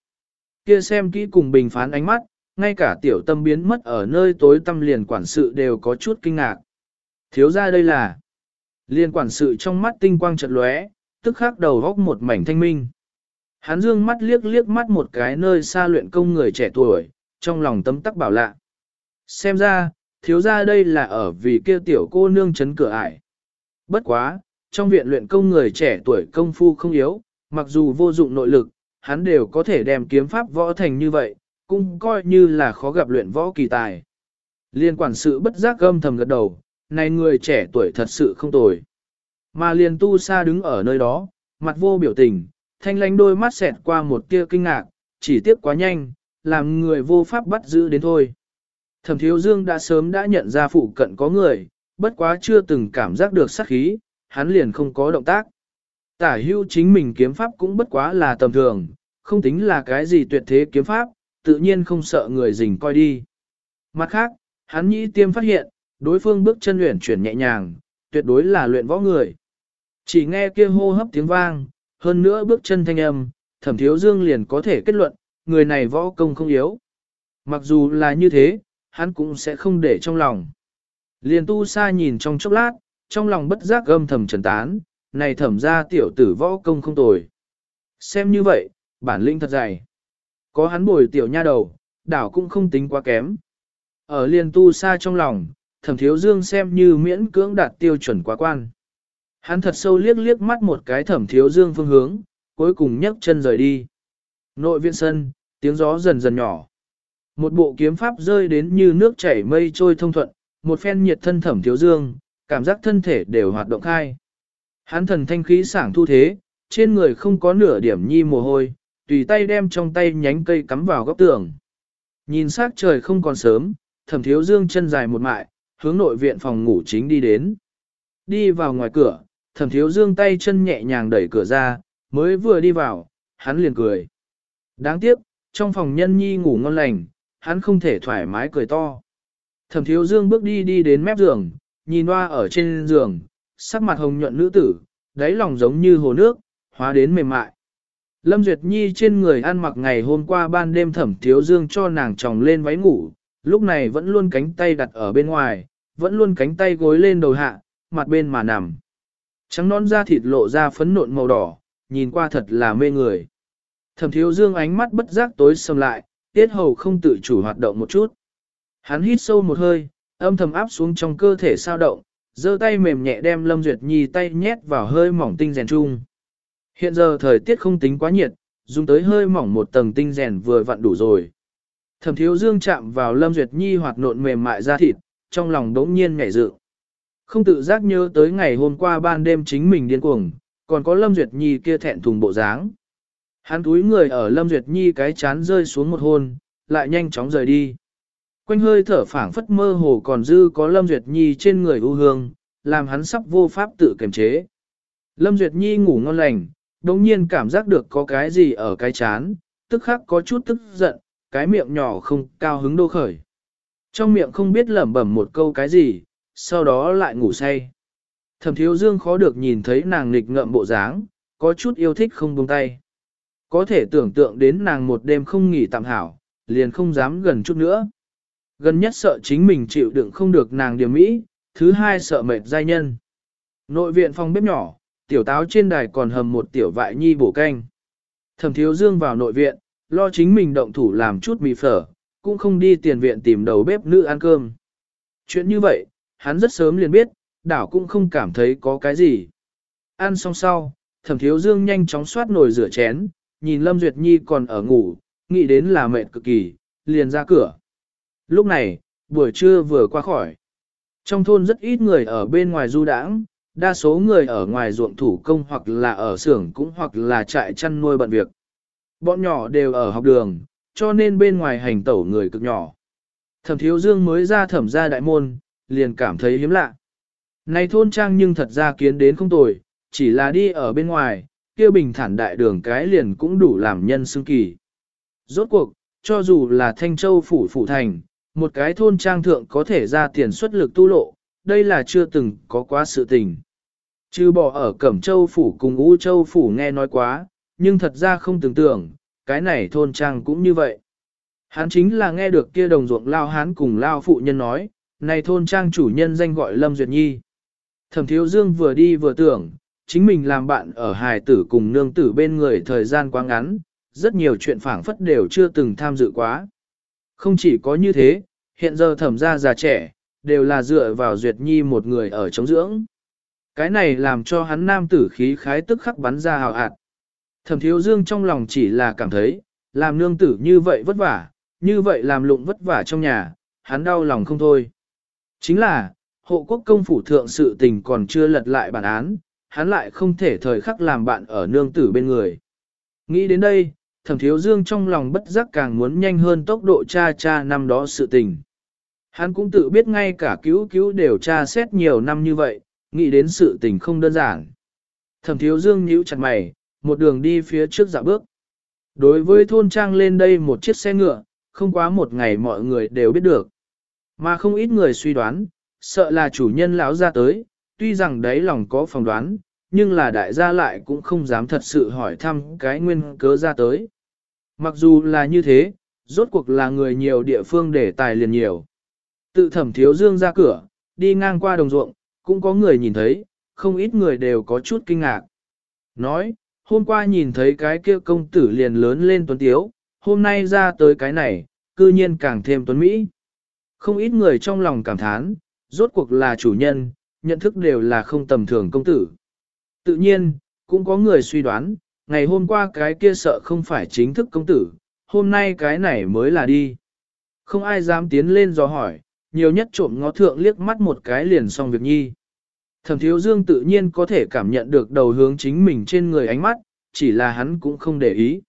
Kia xem kỹ cùng bình phán ánh mắt, ngay cả tiểu tâm biến mất ở nơi tối tâm liền quản sự đều có chút kinh ngạc. Thiếu ra đây là, liên quản sự trong mắt tinh quang chợt lóe, tức khắc đầu góc một mảnh thanh minh. Hắn dương mắt liếc liếc mắt một cái nơi xa luyện công người trẻ tuổi, trong lòng tấm tắc bảo lạ. Xem ra, thiếu ra đây là ở vì kia tiểu cô nương chấn cửa ải. Bất quá, trong viện luyện công người trẻ tuổi công phu không yếu, mặc dù vô dụng nội lực, hắn đều có thể đem kiếm pháp võ thành như vậy, cũng coi như là khó gặp luyện võ kỳ tài. Liên quản sự bất giác gâm thầm gật đầu, này người trẻ tuổi thật sự không tồi. Mà liền tu sa đứng ở nơi đó, mặt vô biểu tình, thanh lánh đôi mắt xẹt qua một tia kinh ngạc, chỉ tiếc quá nhanh, làm người vô pháp bắt giữ đến thôi. Thẩm thiếu dương đã sớm đã nhận ra phụ cận có người, bất quá chưa từng cảm giác được sát khí, hắn liền không có động tác. Tả hưu chính mình kiếm pháp cũng bất quá là tầm thường, không tính là cái gì tuyệt thế kiếm pháp, tự nhiên không sợ người rình coi đi. Mặt khác, hắn nhĩ tiêm phát hiện, đối phương bước chân luyện chuyển nhẹ nhàng, tuyệt đối là luyện võ người. Chỉ nghe kia hô hấp tiếng vang, hơn nữa bước chân thanh âm, thẩm thiếu dương liền có thể kết luận, người này võ công không yếu. Mặc dù là như thế, hắn cũng sẽ không để trong lòng. Liền tu sa nhìn trong chốc lát, trong lòng bất giác gâm thầm trần tán, này thẩm ra tiểu tử võ công không tồi. Xem như vậy, bản lĩnh thật dày. Có hắn bồi tiểu nha đầu, đảo cũng không tính quá kém. Ở liền tu sa trong lòng, thẩm thiếu dương xem như miễn cưỡng đạt tiêu chuẩn quá quan. Hắn thật sâu liếc liếc mắt một cái thẩm thiếu dương phương hướng, cuối cùng nhấc chân rời đi. Nội viện sân, tiếng gió dần dần nhỏ. Một bộ kiếm pháp rơi đến như nước chảy mây trôi thông thuận, một phen nhiệt thân thẩm thiếu dương, cảm giác thân thể đều hoạt động khai. Hắn thần thanh khí sảng thu thế, trên người không có nửa điểm nhi mồ hôi, tùy tay đem trong tay nhánh cây cắm vào góc tường. Nhìn sát trời không còn sớm, thẩm thiếu dương chân dài một mại, hướng nội viện phòng ngủ chính đi đến. Đi vào ngoài cửa, thẩm thiếu dương tay chân nhẹ nhàng đẩy cửa ra, mới vừa đi vào, hắn liền cười. Đáng tiếc, trong phòng nhân nhi ngủ ngon lành, hắn không thể thoải mái cười to. Thẩm thiếu dương bước đi đi đến mép giường, nhìn hoa ở trên giường, sắc mặt hồng nhuận nữ tử, đáy lòng giống như hồ nước, hóa đến mềm mại. Lâm Duyệt Nhi trên người ăn mặc ngày hôm qua ban đêm thẩm thiếu dương cho nàng tròng lên váy ngủ, lúc này vẫn luôn cánh tay đặt ở bên ngoài, vẫn luôn cánh tay gối lên đầu hạ, mặt bên mà nằm. Trắng non da thịt lộ ra phấn nộn màu đỏ, nhìn qua thật là mê người. Thẩm thiếu dương ánh mắt bất giác tối sầm lại, tiết hầu không tự chủ hoạt động một chút. Hắn hít sâu một hơi, âm thầm áp xuống trong cơ thể sao động, giơ tay mềm nhẹ đem Lâm Duyệt Nhi tay nhét vào hơi mỏng tinh rèn chung. Hiện giờ thời tiết không tính quá nhiệt, dùng tới hơi mỏng một tầng tinh rèn vừa vặn đủ rồi. Thẩm thiếu dương chạm vào Lâm Duyệt Nhi hoạt nộn mềm mại da thịt, trong lòng đống nhiên nhảy dự. Không tự giác nhớ tới ngày hôm qua ban đêm chính mình điên cuồng, còn có Lâm Duyệt Nhi kia thẹn thùng bộ dáng. Hắn túi người ở Lâm Duyệt Nhi cái chán rơi xuống một hôn, lại nhanh chóng rời đi. Quanh hơi thở phảng phất mơ hồ còn dư có Lâm Duyệt Nhi trên người ưu hương, làm hắn sắp vô pháp tự kiềm chế. Lâm Duyệt Nhi ngủ ngon lành, đồng nhiên cảm giác được có cái gì ở cái chán, tức khắc có chút tức giận, cái miệng nhỏ không cao hứng đô khởi. Trong miệng không biết lẩm bẩm một câu cái gì, sau đó lại ngủ say. Thẩm thiếu dương khó được nhìn thấy nàng nghịch ngợm bộ dáng, có chút yêu thích không buông tay. Có thể tưởng tượng đến nàng một đêm không nghỉ tạm hảo, liền không dám gần chút nữa. Gần nhất sợ chính mình chịu đựng không được nàng điểm mỹ, thứ hai sợ mệt giai nhân. Nội viện phòng bếp nhỏ, tiểu táo trên đài còn hầm một tiểu vại nhi bổ canh. Thẩm thiếu dương vào nội viện, lo chính mình động thủ làm chút mì phở, cũng không đi tiền viện tìm đầu bếp nữ ăn cơm. Chuyện như vậy, hắn rất sớm liền biết, đảo cũng không cảm thấy có cái gì. Ăn xong sau, thẩm thiếu dương nhanh chóng xoát nồi rửa chén, nhìn Lâm Duyệt Nhi còn ở ngủ, nghĩ đến là mệt cực kỳ, liền ra cửa. Lúc này, buổi trưa vừa qua khỏi. Trong thôn rất ít người ở bên ngoài du đãng, đa số người ở ngoài ruộng thủ công hoặc là ở xưởng cũng hoặc là trại chăn nuôi bận việc. Bọn nhỏ đều ở học đường, cho nên bên ngoài hành tẩu người cực nhỏ. Thẩm thiếu dương mới ra thẩm ra đại môn, liền cảm thấy hiếm lạ. Này thôn trang nhưng thật ra kiến đến không tồi, chỉ là đi ở bên ngoài, kia bình thản đại đường cái liền cũng đủ làm nhân xương kỳ. Rốt cuộc, cho dù là Thanh Châu phủ phủ thành, một cái thôn trang thượng có thể ra tiền xuất lực tu lộ, đây là chưa từng có quá sự tình. Chứ bỏ ở Cẩm Châu phủ cùng U Châu phủ nghe nói quá, nhưng thật ra không tưởng tượng, cái này thôn trang cũng như vậy. Hắn chính là nghe được kia đồng ruộng lao hán cùng lao phụ nhân nói, này thôn trang chủ nhân danh gọi Lâm Duyệt Nhi. Thẩm Thiếu Dương vừa đi vừa tưởng, chính mình làm bạn ở hài tử cùng nương tử bên người thời gian quá ngắn, rất nhiều chuyện phảng phất đều chưa từng tham dự quá. Không chỉ có như thế, hiện giờ thẩm gia già trẻ, đều là dựa vào Duyệt Nhi một người ở chống dưỡng. Cái này làm cho hắn nam tử khí khái tức khắc bắn ra hào hạt. Thẩm thiếu dương trong lòng chỉ là cảm thấy, làm nương tử như vậy vất vả, như vậy làm lụng vất vả trong nhà, hắn đau lòng không thôi. Chính là, hộ quốc công phủ thượng sự tình còn chưa lật lại bản án, hắn lại không thể thời khắc làm bạn ở nương tử bên người. Nghĩ đến đây, thẩm thiếu dương trong lòng bất giác càng muốn nhanh hơn tốc độ cha cha năm đó sự tình. Hắn cũng tự biết ngay cả cứu cứu đều tra xét nhiều năm như vậy, nghĩ đến sự tình không đơn giản. Thẩm thiếu dương nhíu chặt mày, một đường đi phía trước dạo bước. Đối với thôn trang lên đây một chiếc xe ngựa, không quá một ngày mọi người đều biết được. Mà không ít người suy đoán, sợ là chủ nhân lão ra tới, tuy rằng đấy lòng có phỏng đoán, nhưng là đại gia lại cũng không dám thật sự hỏi thăm cái nguyên cớ ra tới. Mặc dù là như thế, rốt cuộc là người nhiều địa phương để tài liền nhiều. Tự thẩm thiếu dương ra cửa, đi ngang qua đồng ruộng, cũng có người nhìn thấy, không ít người đều có chút kinh ngạc. Nói, hôm qua nhìn thấy cái kia công tử liền lớn lên tuấn tiếu, hôm nay ra tới cái này, cư nhiên càng thêm tuấn Mỹ. Không ít người trong lòng cảm thán, rốt cuộc là chủ nhân, nhận thức đều là không tầm thường công tử. Tự nhiên, cũng có người suy đoán, ngày hôm qua cái kia sợ không phải chính thức công tử, hôm nay cái này mới là đi. Không ai dám tiến lên dò hỏi, nhiều nhất trộm ngó thượng liếc mắt một cái liền xong việc nhi. Thẩm thiếu dương tự nhiên có thể cảm nhận được đầu hướng chính mình trên người ánh mắt, chỉ là hắn cũng không để ý.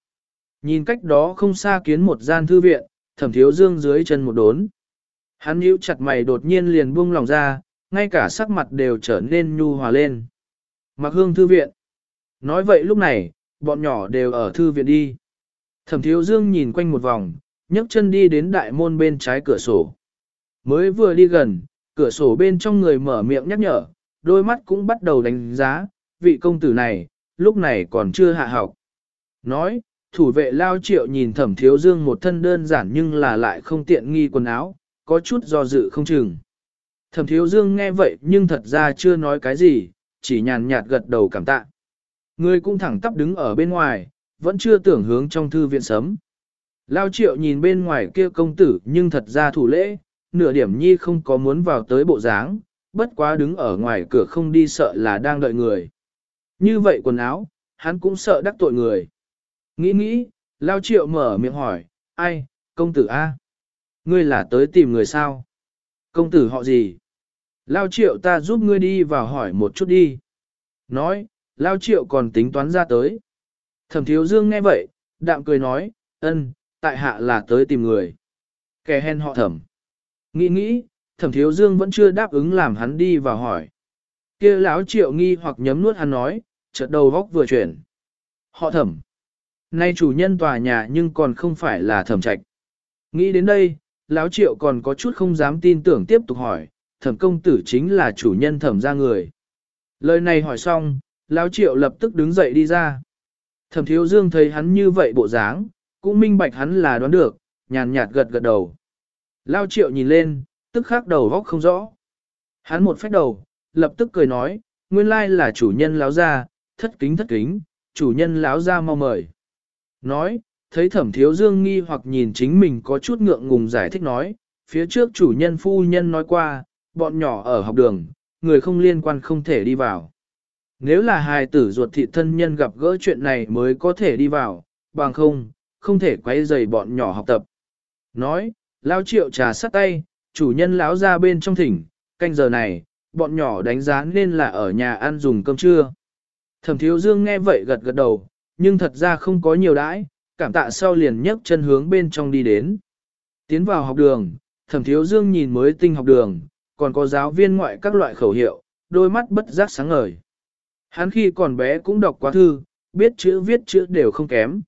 Nhìn cách đó không xa kiến một gian thư viện, thẩm thiếu dương dưới chân một đốn. Hắn nhíu chặt mày đột nhiên liền buông lòng ra, ngay cả sắc mặt đều trở nên nhu hòa lên. Mặc hương thư viện. Nói vậy lúc này, bọn nhỏ đều ở thư viện đi. Thẩm thiếu dương nhìn quanh một vòng, nhấc chân đi đến đại môn bên trái cửa sổ. Mới vừa đi gần, cửa sổ bên trong người mở miệng nhắc nhở, đôi mắt cũng bắt đầu đánh giá, vị công tử này, lúc này còn chưa hạ học. Nói, thủ vệ lao triệu nhìn thẩm thiếu dương một thân đơn giản nhưng là lại không tiện nghi quần áo, có chút do dự không chừng. Thẩm thiếu dương nghe vậy nhưng thật ra chưa nói cái gì, chỉ nhàn nhạt gật đầu cảm tạ. Người cũng thẳng tắp đứng ở bên ngoài, vẫn chưa tưởng hướng trong thư viện sớm. Lao triệu nhìn bên ngoài kia công tử nhưng thật ra thủ lễ, nửa điểm nhi không có muốn vào tới bộ dáng, bất quá đứng ở ngoài cửa không đi sợ là đang đợi người. Như vậy quần áo, hắn cũng sợ đắc tội người. Nghĩ nghĩ, Lao Triệu mở miệng hỏi, ai, công tử A? Ngươi là tới tìm người sao? Công tử họ gì? Lao Triệu ta giúp ngươi đi vào hỏi một chút đi. Nói, Lao Triệu còn tính toán ra tới. Thẩm Thiếu Dương nghe vậy, đạm cười nói, ân, tại hạ là tới tìm người. Kẻ hèn họ thẩm. Nghĩ nghĩ, thẩm thiếu dương vẫn chưa đáp ứng làm hắn đi vào hỏi. kia lão triệu nghi hoặc nhấm nuốt hắn nói, chợt đầu góc vừa chuyển. Họ thẩm. Nay chủ nhân tòa nhà nhưng còn không phải là thẩm trạch. Nghĩ đến đây, lão triệu còn có chút không dám tin tưởng tiếp tục hỏi, thẩm công tử chính là chủ nhân thẩm ra người. Lời này hỏi xong, lão triệu lập tức đứng dậy đi ra. Thẩm thiếu dương thấy hắn như vậy bộ dáng, cũng minh bạch hắn là đoán được, nhàn nhạt gật gật đầu. Lao triệu nhìn lên, tức khắc đầu góc không rõ. Hắn một phép đầu, lập tức cười nói, nguyên lai là chủ nhân láo ra, thất kính thất kính, chủ nhân láo ra mau mời. Nói, thấy thẩm thiếu dương nghi hoặc nhìn chính mình có chút ngượng ngùng giải thích nói, phía trước chủ nhân phu nhân nói qua, bọn nhỏ ở học đường, người không liên quan không thể đi vào. Nếu là hài tử ruột thị thân nhân gặp gỡ chuyện này mới có thể đi vào, bằng không, không thể quay dày bọn nhỏ học tập. Nói, lao triệu trà sắt tay, chủ nhân lão ra bên trong thỉnh, canh giờ này, bọn nhỏ đánh giá nên là ở nhà ăn dùng cơm trưa. Thẩm thiếu dương nghe vậy gật gật đầu, nhưng thật ra không có nhiều đãi, cảm tạ sau liền nhấc chân hướng bên trong đi đến. Tiến vào học đường, thẩm thiếu dương nhìn mới tinh học đường, còn có giáo viên ngoại các loại khẩu hiệu, đôi mắt bất giác sáng ngời. Hắn khi còn bé cũng đọc quá thư, biết chữ viết chữ đều không kém.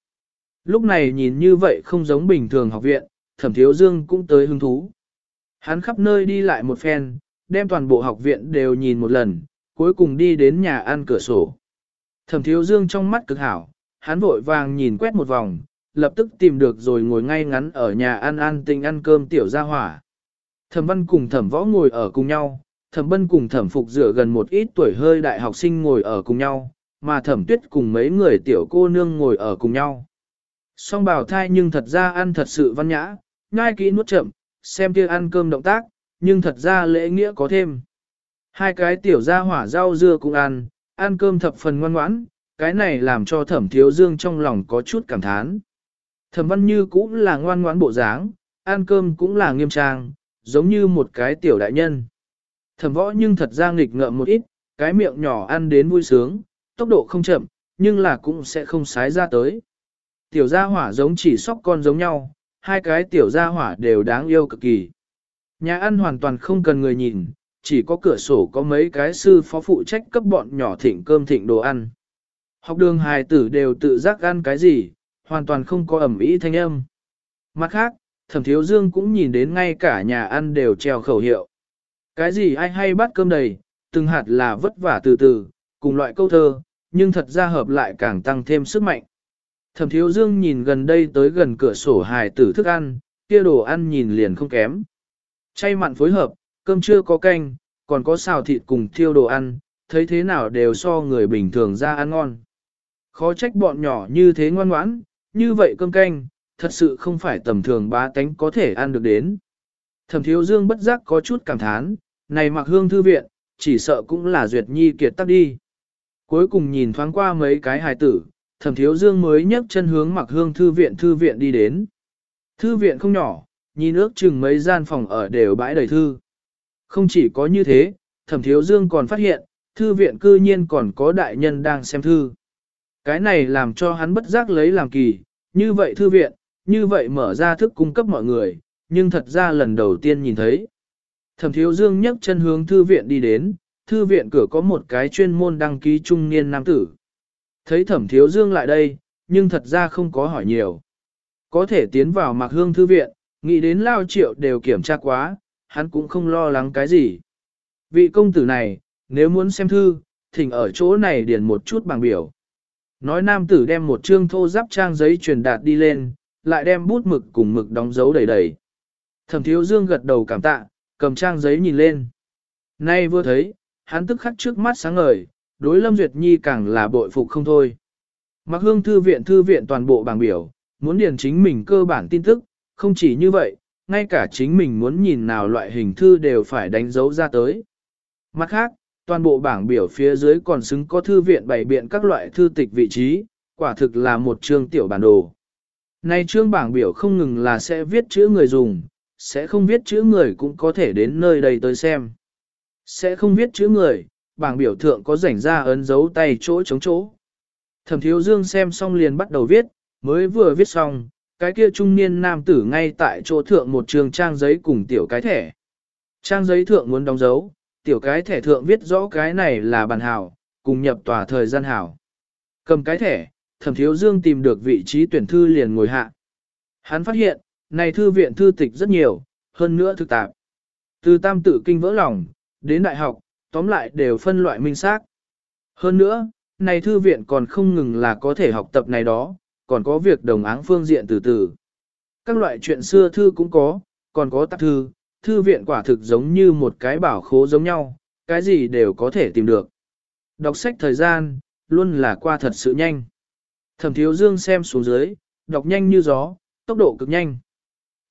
Lúc này nhìn như vậy không giống bình thường học viện, thẩm thiếu dương cũng tới hứng thú. Hắn khắp nơi đi lại một phen, đem toàn bộ học viện đều nhìn một lần, cuối cùng đi đến nhà ăn cửa sổ. Thẩm thiếu dương trong mắt cực hảo, hắn vội vàng nhìn quét một vòng, lập tức tìm được rồi ngồi ngay ngắn ở nhà ăn ăn tinh ăn cơm tiểu gia hỏa. Thẩm văn cùng thẩm võ ngồi ở cùng nhau, thẩm bân cùng thẩm phục dựa gần một ít tuổi hơi đại học sinh ngồi ở cùng nhau, mà thẩm tuyết cùng mấy người tiểu cô nương ngồi ở cùng nhau. Song bảo thai nhưng thật ra ăn thật sự văn nhã, ngai kỹ nuốt chậm, xem kia ăn cơm động tác, nhưng thật ra lễ nghĩa có thêm. Hai cái tiểu gia hỏa rau dưa cũng ăn, ăn cơm thập phần ngoan ngoãn, cái này làm cho thẩm thiếu dương trong lòng có chút cảm thán. Thẩm văn như cũng là ngoan ngoãn bộ dáng, ăn cơm cũng là nghiêm trang, giống như một cái tiểu đại nhân. Thẩm võ nhưng thật ra nghịch ngợm một ít, cái miệng nhỏ ăn đến vui sướng, tốc độ không chậm, nhưng là cũng sẽ không sái ra tới. Tiểu gia hỏa giống chỉ sóc con giống nhau, hai cái tiểu gia hỏa đều đáng yêu cực kỳ. Nhà ăn hoàn toàn không cần người nhìn, chỉ có cửa sổ có mấy cái sư phó phụ trách cấp bọn nhỏ thịnh cơm thịnh đồ ăn. Học đường hài tử đều tự giác ăn cái gì, hoàn toàn không có ẩm ý thanh âm. Mặt khác, thẩm thiếu dương cũng nhìn đến ngay cả nhà ăn đều treo khẩu hiệu. Cái gì ai hay bắt cơm đầy, từng hạt là vất vả từ từ, cùng loại câu thơ, nhưng thật ra hợp lại càng tăng thêm sức mạnh. Thẩm thiếu dương nhìn gần đây tới gần cửa sổ hài tử thức ăn, kia đồ ăn nhìn liền không kém. Chay mặn phối hợp, cơm chưa có canh, còn có xào thịt cùng thiêu đồ ăn, thấy thế nào đều so người bình thường ra ăn ngon. Khó trách bọn nhỏ như thế ngoan ngoãn, như vậy cơm canh, thật sự không phải tầm thường bá tánh có thể ăn được đến. Thẩm thiếu dương bất giác có chút cảm thán, này mặc hương thư viện, chỉ sợ cũng là duyệt nhi kiệt tắc đi. Cuối cùng nhìn thoáng qua mấy cái hài tử, thẩm thiếu dương mới nhấc chân hướng mặc hương thư viện thư viện đi đến. Thư viện không nhỏ, nhìn ước chừng mấy gian phòng ở đều bãi đầy thư. Không chỉ có như thế, thẩm thiếu dương còn phát hiện, thư viện cư nhiên còn có đại nhân đang xem thư. Cái này làm cho hắn bất giác lấy làm kỳ, như vậy thư viện, như vậy mở ra thức cung cấp mọi người, nhưng thật ra lần đầu tiên nhìn thấy. Thẩm thiếu dương nhấc chân hướng thư viện đi đến, thư viện cửa có một cái chuyên môn đăng ký trung niên nam tử. Thấy thẩm thiếu dương lại đây, nhưng thật ra không có hỏi nhiều. Có thể tiến vào mặc hương thư viện, nghĩ đến lao triệu đều kiểm tra quá, hắn cũng không lo lắng cái gì. Vị công tử này, nếu muốn xem thư, thỉnh ở chỗ này điền một chút bằng biểu. Nói nam tử đem một chương thô giáp trang giấy truyền đạt đi lên, lại đem bút mực cùng mực đóng dấu đầy đầy. Thẩm thiếu dương gật đầu cảm tạ, cầm trang giấy nhìn lên. Nay vừa thấy, hắn tức khắc trước mắt sáng ngời, đối Lâm Duyệt Nhi càng là bội phục không thôi. Mặc hương thư viện thư viện toàn bộ bảng biểu, muốn điền chính mình cơ bản tin tức, không chỉ như vậy, ngay cả chính mình muốn nhìn nào loại hình thư đều phải đánh dấu ra tới. Mặt khác, toàn bộ bảng biểu phía dưới còn xứng có thư viện bày biện các loại thư tịch vị trí, quả thực là một chương tiểu bản đồ. Nay chương bảng biểu không ngừng là sẽ viết chữ người dùng, sẽ không viết chữ người cũng có thể đến nơi đây tới xem. Sẽ không viết chữ người, bảng biểu thượng có rảnh ra ấn dấu tay chỗ chống chỗ. Thẩm thiếu dương xem xong liền bắt đầu viết, mới vừa viết xong, cái kia trung niên nam tử ngay tại chỗ thượng một trường trang giấy cùng tiểu cái thẻ. Trang giấy thượng muốn đóng dấu, tiểu cái thẻ thượng viết rõ cái này là bàn hảo, cùng nhập tòa thời gian hảo. Cầm cái thẻ, thẩm thiếu dương tìm được vị trí tuyển thư liền ngồi hạ. Hắn phát hiện, này thư viện thư tịch rất nhiều, hơn nữa thực tạp. Từ tam tự kinh vỡ lòng, đến đại học, tóm lại đều phân loại minh xác. Hơn nữa, này thư viện còn không ngừng là có thể học tập này đó, còn có việc đồng áng phương diện từ từ. Các loại chuyện xưa thư cũng có, còn có tạp thư, thư viện quả thực giống như một cái bảo khố giống nhau, cái gì đều có thể tìm được. Đọc sách thời gian, luôn là qua thật sự nhanh. Thẩm thiếu dương xem xuống dưới, đọc nhanh như gió, tốc độ cực nhanh.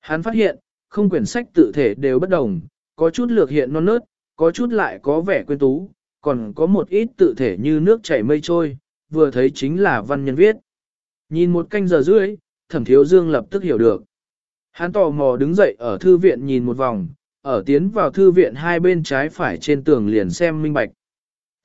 Hắn phát hiện, không quyển sách tự thể đều bất đồng, có chút lược hiện non nớt, có chút lại có vẻ quên tú, còn có một ít tự thể như nước chảy mây trôi, vừa thấy chính là văn nhân viết. Nhìn một canh giờ rưỡi, thẩm thiếu dương lập tức hiểu được. Hắn tò mò đứng dậy ở thư viện nhìn một vòng, ở tiến vào thư viện hai bên trái phải trên tường liền xem minh bạch.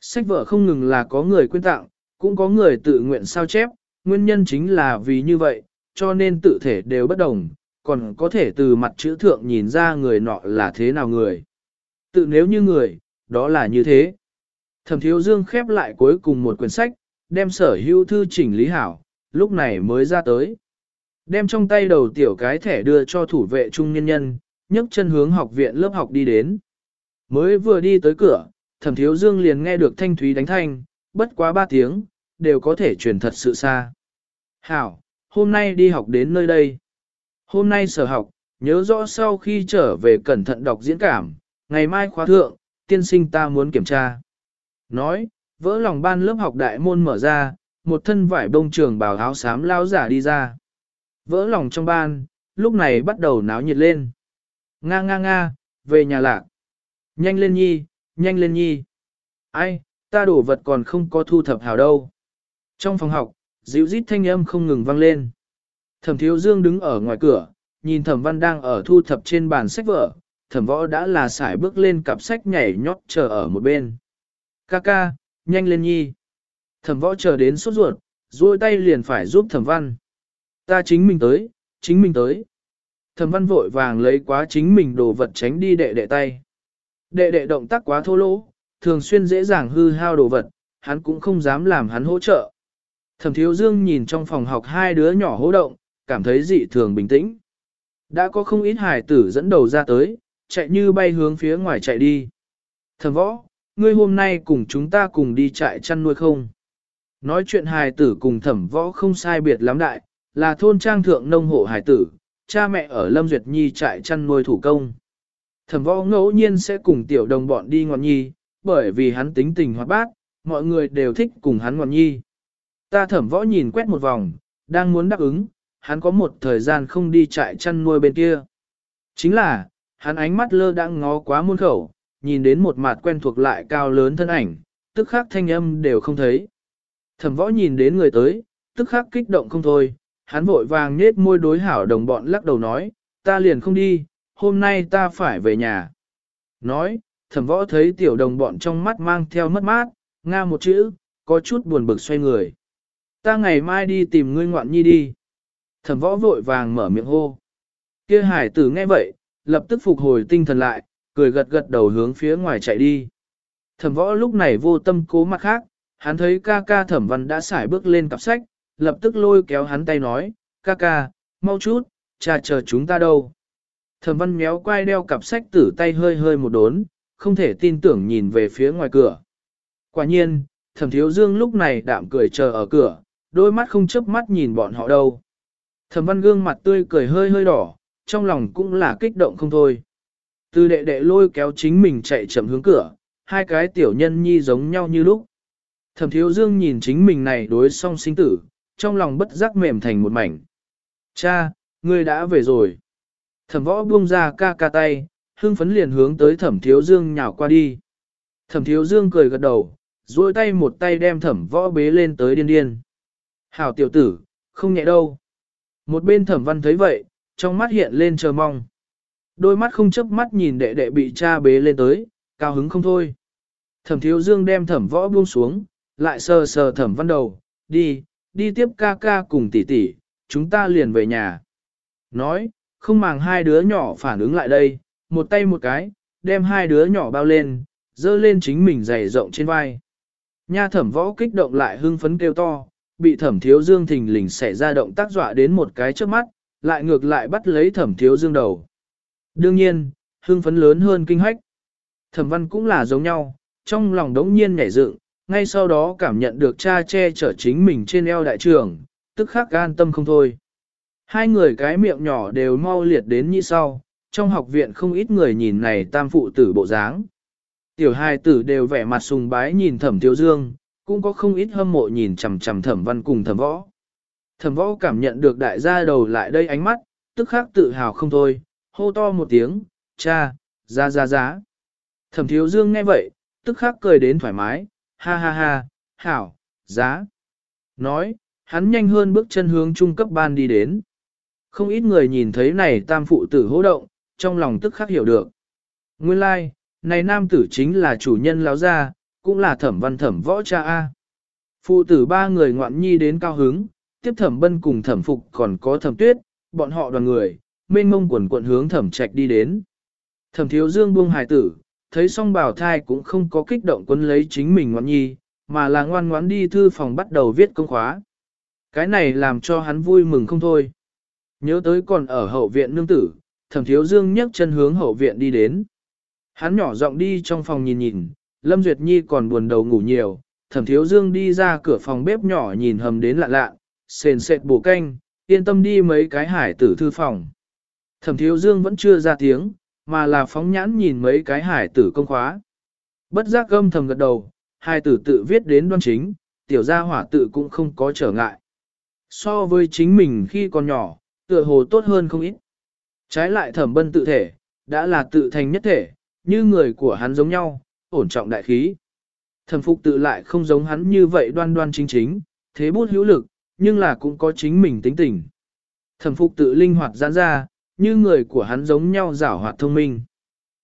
Sách vở không ngừng là có người quyên tặng, cũng có người tự nguyện sao chép, nguyên nhân chính là vì như vậy, cho nên tự thể đều bất đồng, còn có thể từ mặt chữ thượng nhìn ra người nọ là thế nào người. Tự nếu như người, đó là như thế. Thẩm thiếu dương khép lại cuối cùng một quyển sách, đem sở hữu thư chỉnh lý hảo, lúc này mới ra tới. Đem trong tay đầu tiểu cái thẻ đưa cho thủ vệ trung nhân nhân, nhấc chân hướng học viện lớp học đi đến. Mới vừa đi tới cửa, thẩm thiếu dương liền nghe được thanh thúy đánh thanh, bất quá ba tiếng, đều có thể truyền thật sự xa. Hảo, hôm nay đi học đến nơi đây. Hôm nay sở học, nhớ rõ sau khi trở về cẩn thận đọc diễn cảm, ngày mai khóa thượng, tiên sinh ta muốn kiểm tra. Nói, vỡ lòng ban lớp học đại môn mở ra, một thân vải bông trường bào áo xám lao giả đi ra. Vỡ lòng trong ban, lúc này bắt đầu náo nhiệt lên. Nga nga nga, về nhà lạc. Nhanh lên nhi, nhanh lên nhi. Ai, ta đổ vật còn không có thu thập hào đâu. Trong phòng học, dịu rít thanh âm không ngừng vang lên. Thẩm thiếu dương đứng ở ngoài cửa, nhìn thẩm văn đang ở thu thập trên bàn sách vở, thẩm võ đã là sải bước lên cặp sách nhảy nhót chờ ở một bên. Ca ca, nhanh lên nhi. Thẩm võ chờ đến sốt ruột, duỗi tay liền phải giúp thẩm văn. Ta chính mình tới, chính mình tới. Thẩm văn vội vàng lấy quá chính mình đồ vật tránh đi đệ đệ tay. Đệ đệ động tác quá thô lỗ, thường xuyên dễ dàng hư hao đồ vật, hắn cũng không dám làm hắn hỗ trợ. Thẩm thiếu dương nhìn trong phòng học hai đứa nhỏ hỗ động, cảm thấy dị thường bình tĩnh. Đã có không ít hài tử dẫn đầu ra tới, chạy như bay hướng phía ngoài chạy đi. thầm võ, ngươi hôm nay cùng chúng ta cùng đi trại chăn nuôi không? Nói chuyện hài tử cùng thẩm võ không sai biệt lắm đại, là thôn trang thượng nông hộ hài tử, cha mẹ ở Lâm Duyệt Nhi trại chăn nuôi thủ công. Thẩm võ ngẫu nhiên sẽ cùng tiểu đồng bọn đi ngọn nhi, bởi vì hắn tính tình hoạt bát, mọi người đều thích cùng hắn ngọn nhi. Ta thẩm võ nhìn quét một vòng, đang muốn đáp ứng, hắn có một thời gian không đi trại chăn nuôi bên kia. Chính là, hắn ánh mắt lơ đang ngó quá muôn khẩu, nhìn đến một mặt quen thuộc lại cao lớn thân ảnh, tức khắc thanh âm đều không thấy. Thẩm võ nhìn đến người tới, tức khắc kích động không thôi, hắn vội vàng nết môi đối hảo đồng bọn lắc đầu nói, ta liền không đi, hôm nay ta phải về nhà. Nói, thẩm võ thấy tiểu đồng bọn trong mắt mang theo mất mát, nga một chữ, có chút buồn bực xoay người. Ta ngày mai đi tìm ngươi ngoạn nhi đi. Thẩm võ vội vàng mở miệng hô. Kia hải tử nghe vậy, lập tức phục hồi tinh thần lại, cười gật gật đầu hướng phía ngoài chạy đi. Thẩm võ lúc này vô tâm cố mặt khác, hắn thấy ca ca thẩm văn đã xài bước lên cặp sách, lập tức lôi kéo hắn tay nói, ca ca, mau chút, cha chờ chúng ta đâu. Thẩm văn méo quay đeo cặp sách tử tay hơi hơi một đốn, không thể tin tưởng nhìn về phía ngoài cửa. Quả nhiên, thẩm thiếu dương lúc này đạm cười chờ ở cửa, đôi mắt không chớp mắt nhìn bọn họ đâu. Thẩm văn gương mặt tươi cười hơi hơi đỏ, trong lòng cũng là kích động không thôi. Từ đệ đệ lôi kéo chính mình chạy chậm hướng cửa, hai cái tiểu nhân nhi giống nhau như lúc. Thẩm thiếu dương nhìn chính mình này đối song sinh tử, trong lòng bất giác mềm thành một mảnh. Cha, ngươi đã về rồi. Thẩm võ buông ra ca ca tay, hưng phấn liền hướng tới thẩm thiếu dương nhào qua đi. Thẩm thiếu dương cười gật đầu, duỗi tay một tay đem thẩm võ bế lên tới điên điên. Hảo tiểu tử, không nhẹ đâu. Một bên thẩm văn thấy vậy, trong mắt hiện lên chờ mong. Đôi mắt không chớp mắt nhìn đệ đệ bị cha bế lên tới, cao hứng không thôi. Thẩm thiếu dương đem thẩm võ buông xuống, lại sờ sờ thẩm văn đầu, đi, đi tiếp ca ca cùng tỷ tỷ, chúng ta liền về nhà. Nói, không màng hai đứa nhỏ phản ứng lại đây, một tay một cái, đem hai đứa nhỏ bao lên, dơ lên chính mình dày rộng trên vai. Nha thẩm võ kích động lại hưng phấn kêu to, bị thẩm thiếu dương thình lình xảy ra động tác dọa đến một cái trước mắt, lại ngược lại bắt lấy thẩm thiếu dương đầu. Đương nhiên, hưng phấn lớn hơn kinh hách. Thẩm văn cũng là giống nhau, trong lòng đống nhiên nhảy dựng, ngay sau đó cảm nhận được cha che chở chính mình trên eo đại trưởng, tức khắc gan tâm không thôi. Hai người cái miệng nhỏ đều mau liệt đến như sau, trong học viện không ít người nhìn này tam phụ tử bộ dáng. Tiểu hai tử đều vẻ mặt sùng bái nhìn thẩm thiếu dương, cũng có không ít hâm mộ nhìn chằm chằm thẩm văn cùng thẩm võ. Thẩm võ cảm nhận được đại gia đầu lại đây ánh mắt, tức khắc tự hào không thôi, hô to một tiếng, cha, ra ra giá. Thẩm thiếu dương nghe vậy, tức khắc cười đến thoải mái, ha ha ha, hảo, giá. Nói, hắn nhanh hơn bước chân hướng trung cấp ban đi đến. Không ít người nhìn thấy này tam phụ tử hô động, trong lòng tức khắc hiểu được. Nguyên lai, like, này nam tử chính là chủ nhân lão gia, cũng là thẩm văn thẩm võ cha A. Phụ tử ba người ngoạn nhi đến cao hứng, tiếp thẩm bân cùng thẩm phục còn có thẩm tuyết, bọn họ đoàn người, mênh mông quần quận hướng thẩm trạch đi đến. Thẩm thiếu dương buông hài tử, thấy song bảo thai cũng không có kích động quân lấy chính mình ngoan nhi, mà là ngoan ngoãn đi thư phòng bắt đầu viết công khóa. Cái này làm cho hắn vui mừng không thôi. Nhớ tới còn ở hậu viện nương tử, thẩm thiếu dương nhấc chân hướng hậu viện đi đến. Hắn nhỏ giọng đi trong phòng nhìn nhìn, Lâm Duyệt Nhi còn buồn đầu ngủ nhiều, thẩm thiếu dương đi ra cửa phòng bếp nhỏ nhìn hầm đến lạ lạ, sền sệt bổ canh, yên tâm đi mấy cái hải tử thư phòng. Thẩm thiếu dương vẫn chưa ra tiếng, mà là phóng nhãn nhìn mấy cái hải tử công khóa. Bất giác gâm thầm gật đầu, hải tử tự viết đến đoan chính, tiểu gia hỏa tự cũng không có trở ngại. So với chính mình khi còn nhỏ, tựa hồ tốt hơn không ít. Trái lại thẩm bân tự thể, đã là tự thành nhất thể, như người của hắn giống nhau, ổn trọng đại khí. Thẩm phục tự lại không giống hắn như vậy đoan đoan chính chính, thế bút hữu lực, nhưng là cũng có chính mình tính tình. Thẩm phục tự linh hoạt giãn ra, như người của hắn giống nhau giảo hoạt thông minh.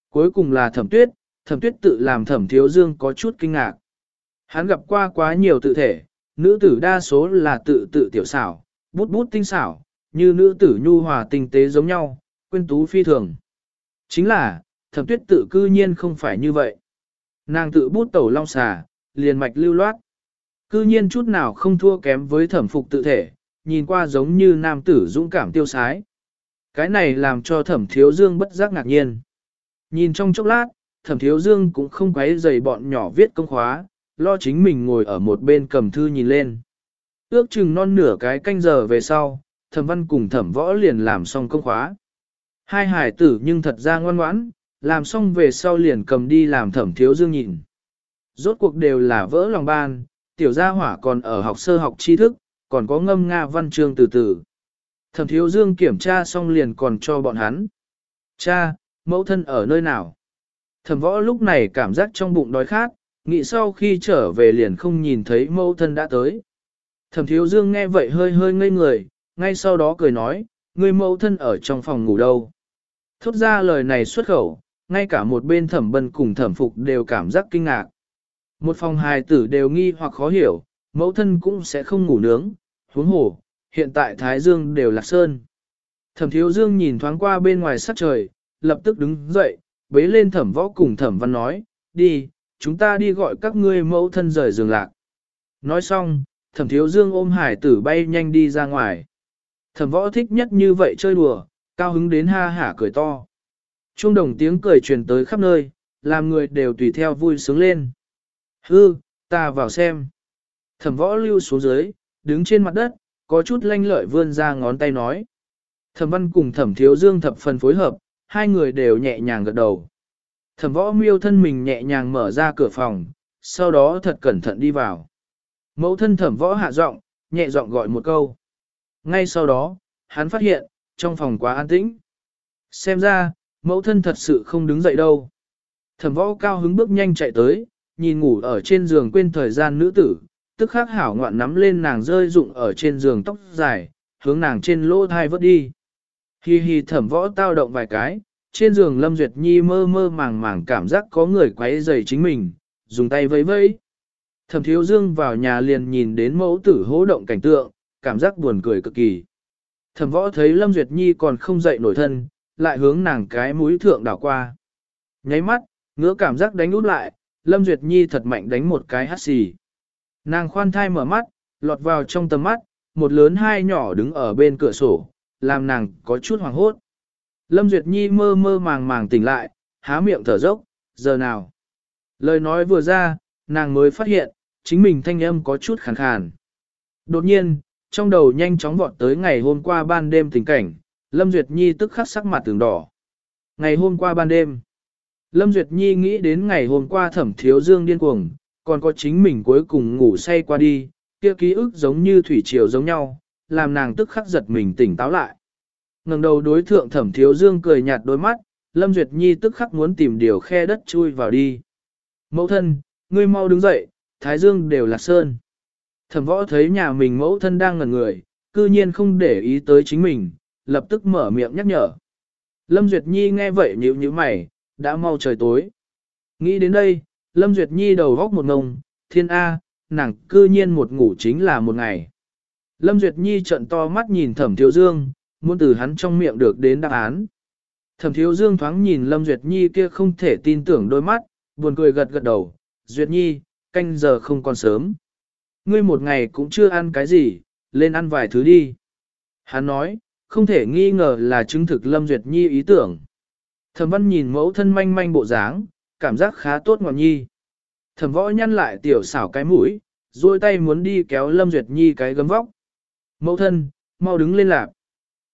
Cuối cùng là thẩm tuyết, thẩm tuyết tự làm thẩm thiếu dương có chút kinh ngạc. Hắn gặp qua quá nhiều tự thể, nữ tử đa số là tự tự tiểu xảo, bút bút tinh xảo, như nữ tử nhu hòa tinh tế giống nhau, quên tú phi thường. Chính là, thẩm tuyết tự cư nhiên không phải như vậy. Nàng tự bút tẩu long xà, liền mạch lưu loát. Cư nhiên chút nào không thua kém với thẩm phục tự thể, nhìn qua giống như nam tử dũng cảm tiêu sái. Cái này làm cho thẩm thiếu dương bất giác ngạc nhiên. Nhìn trong chốc lát, thẩm thiếu dương cũng không quấy dày bọn nhỏ viết công khóa, lo chính mình ngồi ở một bên cầm thư nhìn lên. Ước chừng non nửa cái canh giờ về sau, thẩm văn cùng thẩm võ liền làm xong công khóa. Hai hải tử nhưng thật ra ngoan ngoãn, làm xong về sau liền cầm đi làm thẩm thiếu dương nhìn. Rốt cuộc đều là vỡ lòng ban, tiểu gia hỏa còn ở học sơ học tri thức, còn có ngâm nga văn chương từ từ. Thẩm thiếu dương kiểm tra xong liền còn cho bọn hắn. Cha, mẫu thân ở nơi nào? Thẩm võ lúc này cảm giác trong bụng đói khát, nghĩ sau khi trở về liền không nhìn thấy mẫu thân đã tới. Thẩm thiếu dương nghe vậy hơi hơi ngây người, ngay sau đó cười nói, người mẫu thân ở trong phòng ngủ đâu. Thốt ra lời này xuất khẩu, ngay cả một bên thẩm bân cùng thẩm phục đều cảm giác kinh ngạc. Một phòng hài tử đều nghi hoặc khó hiểu, mẫu thân cũng sẽ không ngủ nướng, huống hồ, hiện tại Thái Dương đều lạc sơn. Thẩm thiếu dương nhìn thoáng qua bên ngoài sắc trời, lập tức đứng dậy, bế lên thẩm võ cùng thẩm văn nói, đi, chúng ta đi gọi các ngươi mẫu thân rời giường lạc. Nói xong, thẩm thiếu dương ôm hải tử bay nhanh đi ra ngoài. Thẩm võ thích nhất như vậy chơi đùa, cao hứng đến ha hả cười to. Trung đồng tiếng cười truyền tới khắp nơi, làm người đều tùy theo vui sướng lên. Hư, ta vào xem. Thẩm võ lưu xuống dưới, đứng trên mặt đất, có chút lanh lợi vươn ra ngón tay nói. Thẩm văn cùng thẩm thiếu dương thập phần phối hợp, hai người đều nhẹ nhàng gật đầu. Thẩm võ miêu thân mình nhẹ nhàng mở ra cửa phòng, sau đó thật cẩn thận đi vào. Mẫu thân thẩm võ hạ giọng, nhẹ giọng gọi một câu. Ngay sau đó, hắn phát hiện, trong phòng quá an tĩnh. Xem ra, mẫu thân thật sự không đứng dậy đâu. Thẩm võ cao hứng bước nhanh chạy tới, nhìn ngủ ở trên giường quên thời gian nữ tử, tức khắc hảo ngoạn nắm lên nàng rơi rụng ở trên giường tóc dài, hướng nàng trên lỗ thai vớt đi. Hi hi thẩm võ tao động vài cái, trên giường Lâm Duyệt Nhi mơ mơ màng màng cảm giác có người quấy rầy chính mình, dùng tay vẫy vẫy. Thẩm thiếu dương vào nhà liền nhìn đến mẫu tử hố động cảnh tượng, cảm giác buồn cười cực kỳ. Thẩm võ thấy Lâm Duyệt Nhi còn không dậy nổi thân, lại hướng nàng cái mũi thượng đảo qua. Nháy mắt, ngứa cảm giác đánh út lại, Lâm Duyệt Nhi thật mạnh đánh một cái hắt xì. Nàng khoan thai mở mắt, lọt vào trong tầm mắt, một lớn hai nhỏ đứng ở bên cửa sổ, làm nàng có chút hoảng hốt. Lâm Duyệt Nhi mơ mơ màng màng tỉnh lại, há miệng thở dốc, giờ nào. Lời nói vừa ra, nàng mới phát hiện, chính mình thanh âm có chút khàn khàn. Đột nhiên, trong đầu nhanh chóng vọt tới ngày hôm qua ban đêm tình cảnh, Lâm Duyệt Nhi tức khắc sắc mặt tường đỏ. Ngày hôm qua ban đêm, Lâm Duyệt Nhi nghĩ đến ngày hôm qua thẩm thiếu dương điên cuồng, còn có chính mình cuối cùng ngủ say qua đi, kia ký ức giống như thủy triều giống nhau, làm nàng tức khắc giật mình tỉnh táo lại. ngẩng đầu đối thượng thẩm thiếu dương cười nhạt đôi mắt, Lâm Duyệt Nhi tức khắc muốn tìm điều khe đất chui vào đi. Mẫu thân, ngươi mau đứng dậy, thái dương đều là sơn. Thẩm võ thấy nhà mình mẫu thân đang ngẩn người, cư nhiên không để ý tới chính mình, lập tức mở miệng nhắc nhở. Lâm Duyệt Nhi nghe vậy nhíu nhíu mày, đã mau trời tối. Nghĩ đến đây, Lâm Duyệt Nhi đầu góc một ngông, thiên A, nàng cư nhiên một ngủ chính là một ngày. Lâm Duyệt Nhi trận to mắt nhìn thẩm thiếu dương, muốn từ hắn trong miệng được đến đáp án. Thẩm thiếu dương thoáng nhìn Lâm Duyệt Nhi kia không thể tin tưởng đôi mắt, buồn cười gật gật đầu, Duyệt Nhi, canh giờ không còn sớm. Ngươi một ngày cũng chưa ăn cái gì, lên ăn vài thứ đi. Hắn nói, không thể nghi ngờ là chứng thực Lâm Duyệt Nhi ý tưởng. Thẩm văn nhìn mẫu thân manh manh bộ dáng, cảm giác khá tốt ngọt nhi. Thẩm võ nhăn lại tiểu xảo cái mũi, duỗi tay muốn đi kéo Lâm Duyệt Nhi cái gấm vóc. Mẫu thân, mau đứng lên lạp.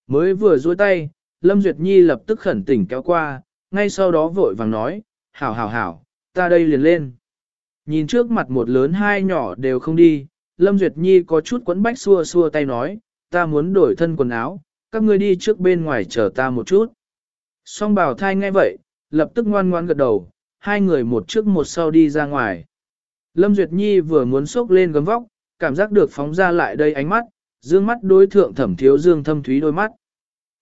Mới vừa duỗi tay, Lâm Duyệt Nhi lập tức khẩn tỉnh kéo qua, ngay sau đó vội vàng nói, hảo hảo hảo, ta đây liền lên. Nhìn trước mặt một lớn hai nhỏ đều không đi, Lâm Duyệt Nhi có chút quấn bách xua xua tay nói, ta muốn đổi thân quần áo, các ngươi đi trước bên ngoài chờ ta một chút. Song bảo thai nghe vậy, lập tức ngoan ngoan gật đầu, hai người một trước một sau đi ra ngoài. Lâm Duyệt Nhi vừa muốn sốc lên gấm vóc, cảm giác được phóng ra lại đây ánh mắt, dương mắt đối thượng thẩm thiếu dương thâm thúy đôi mắt.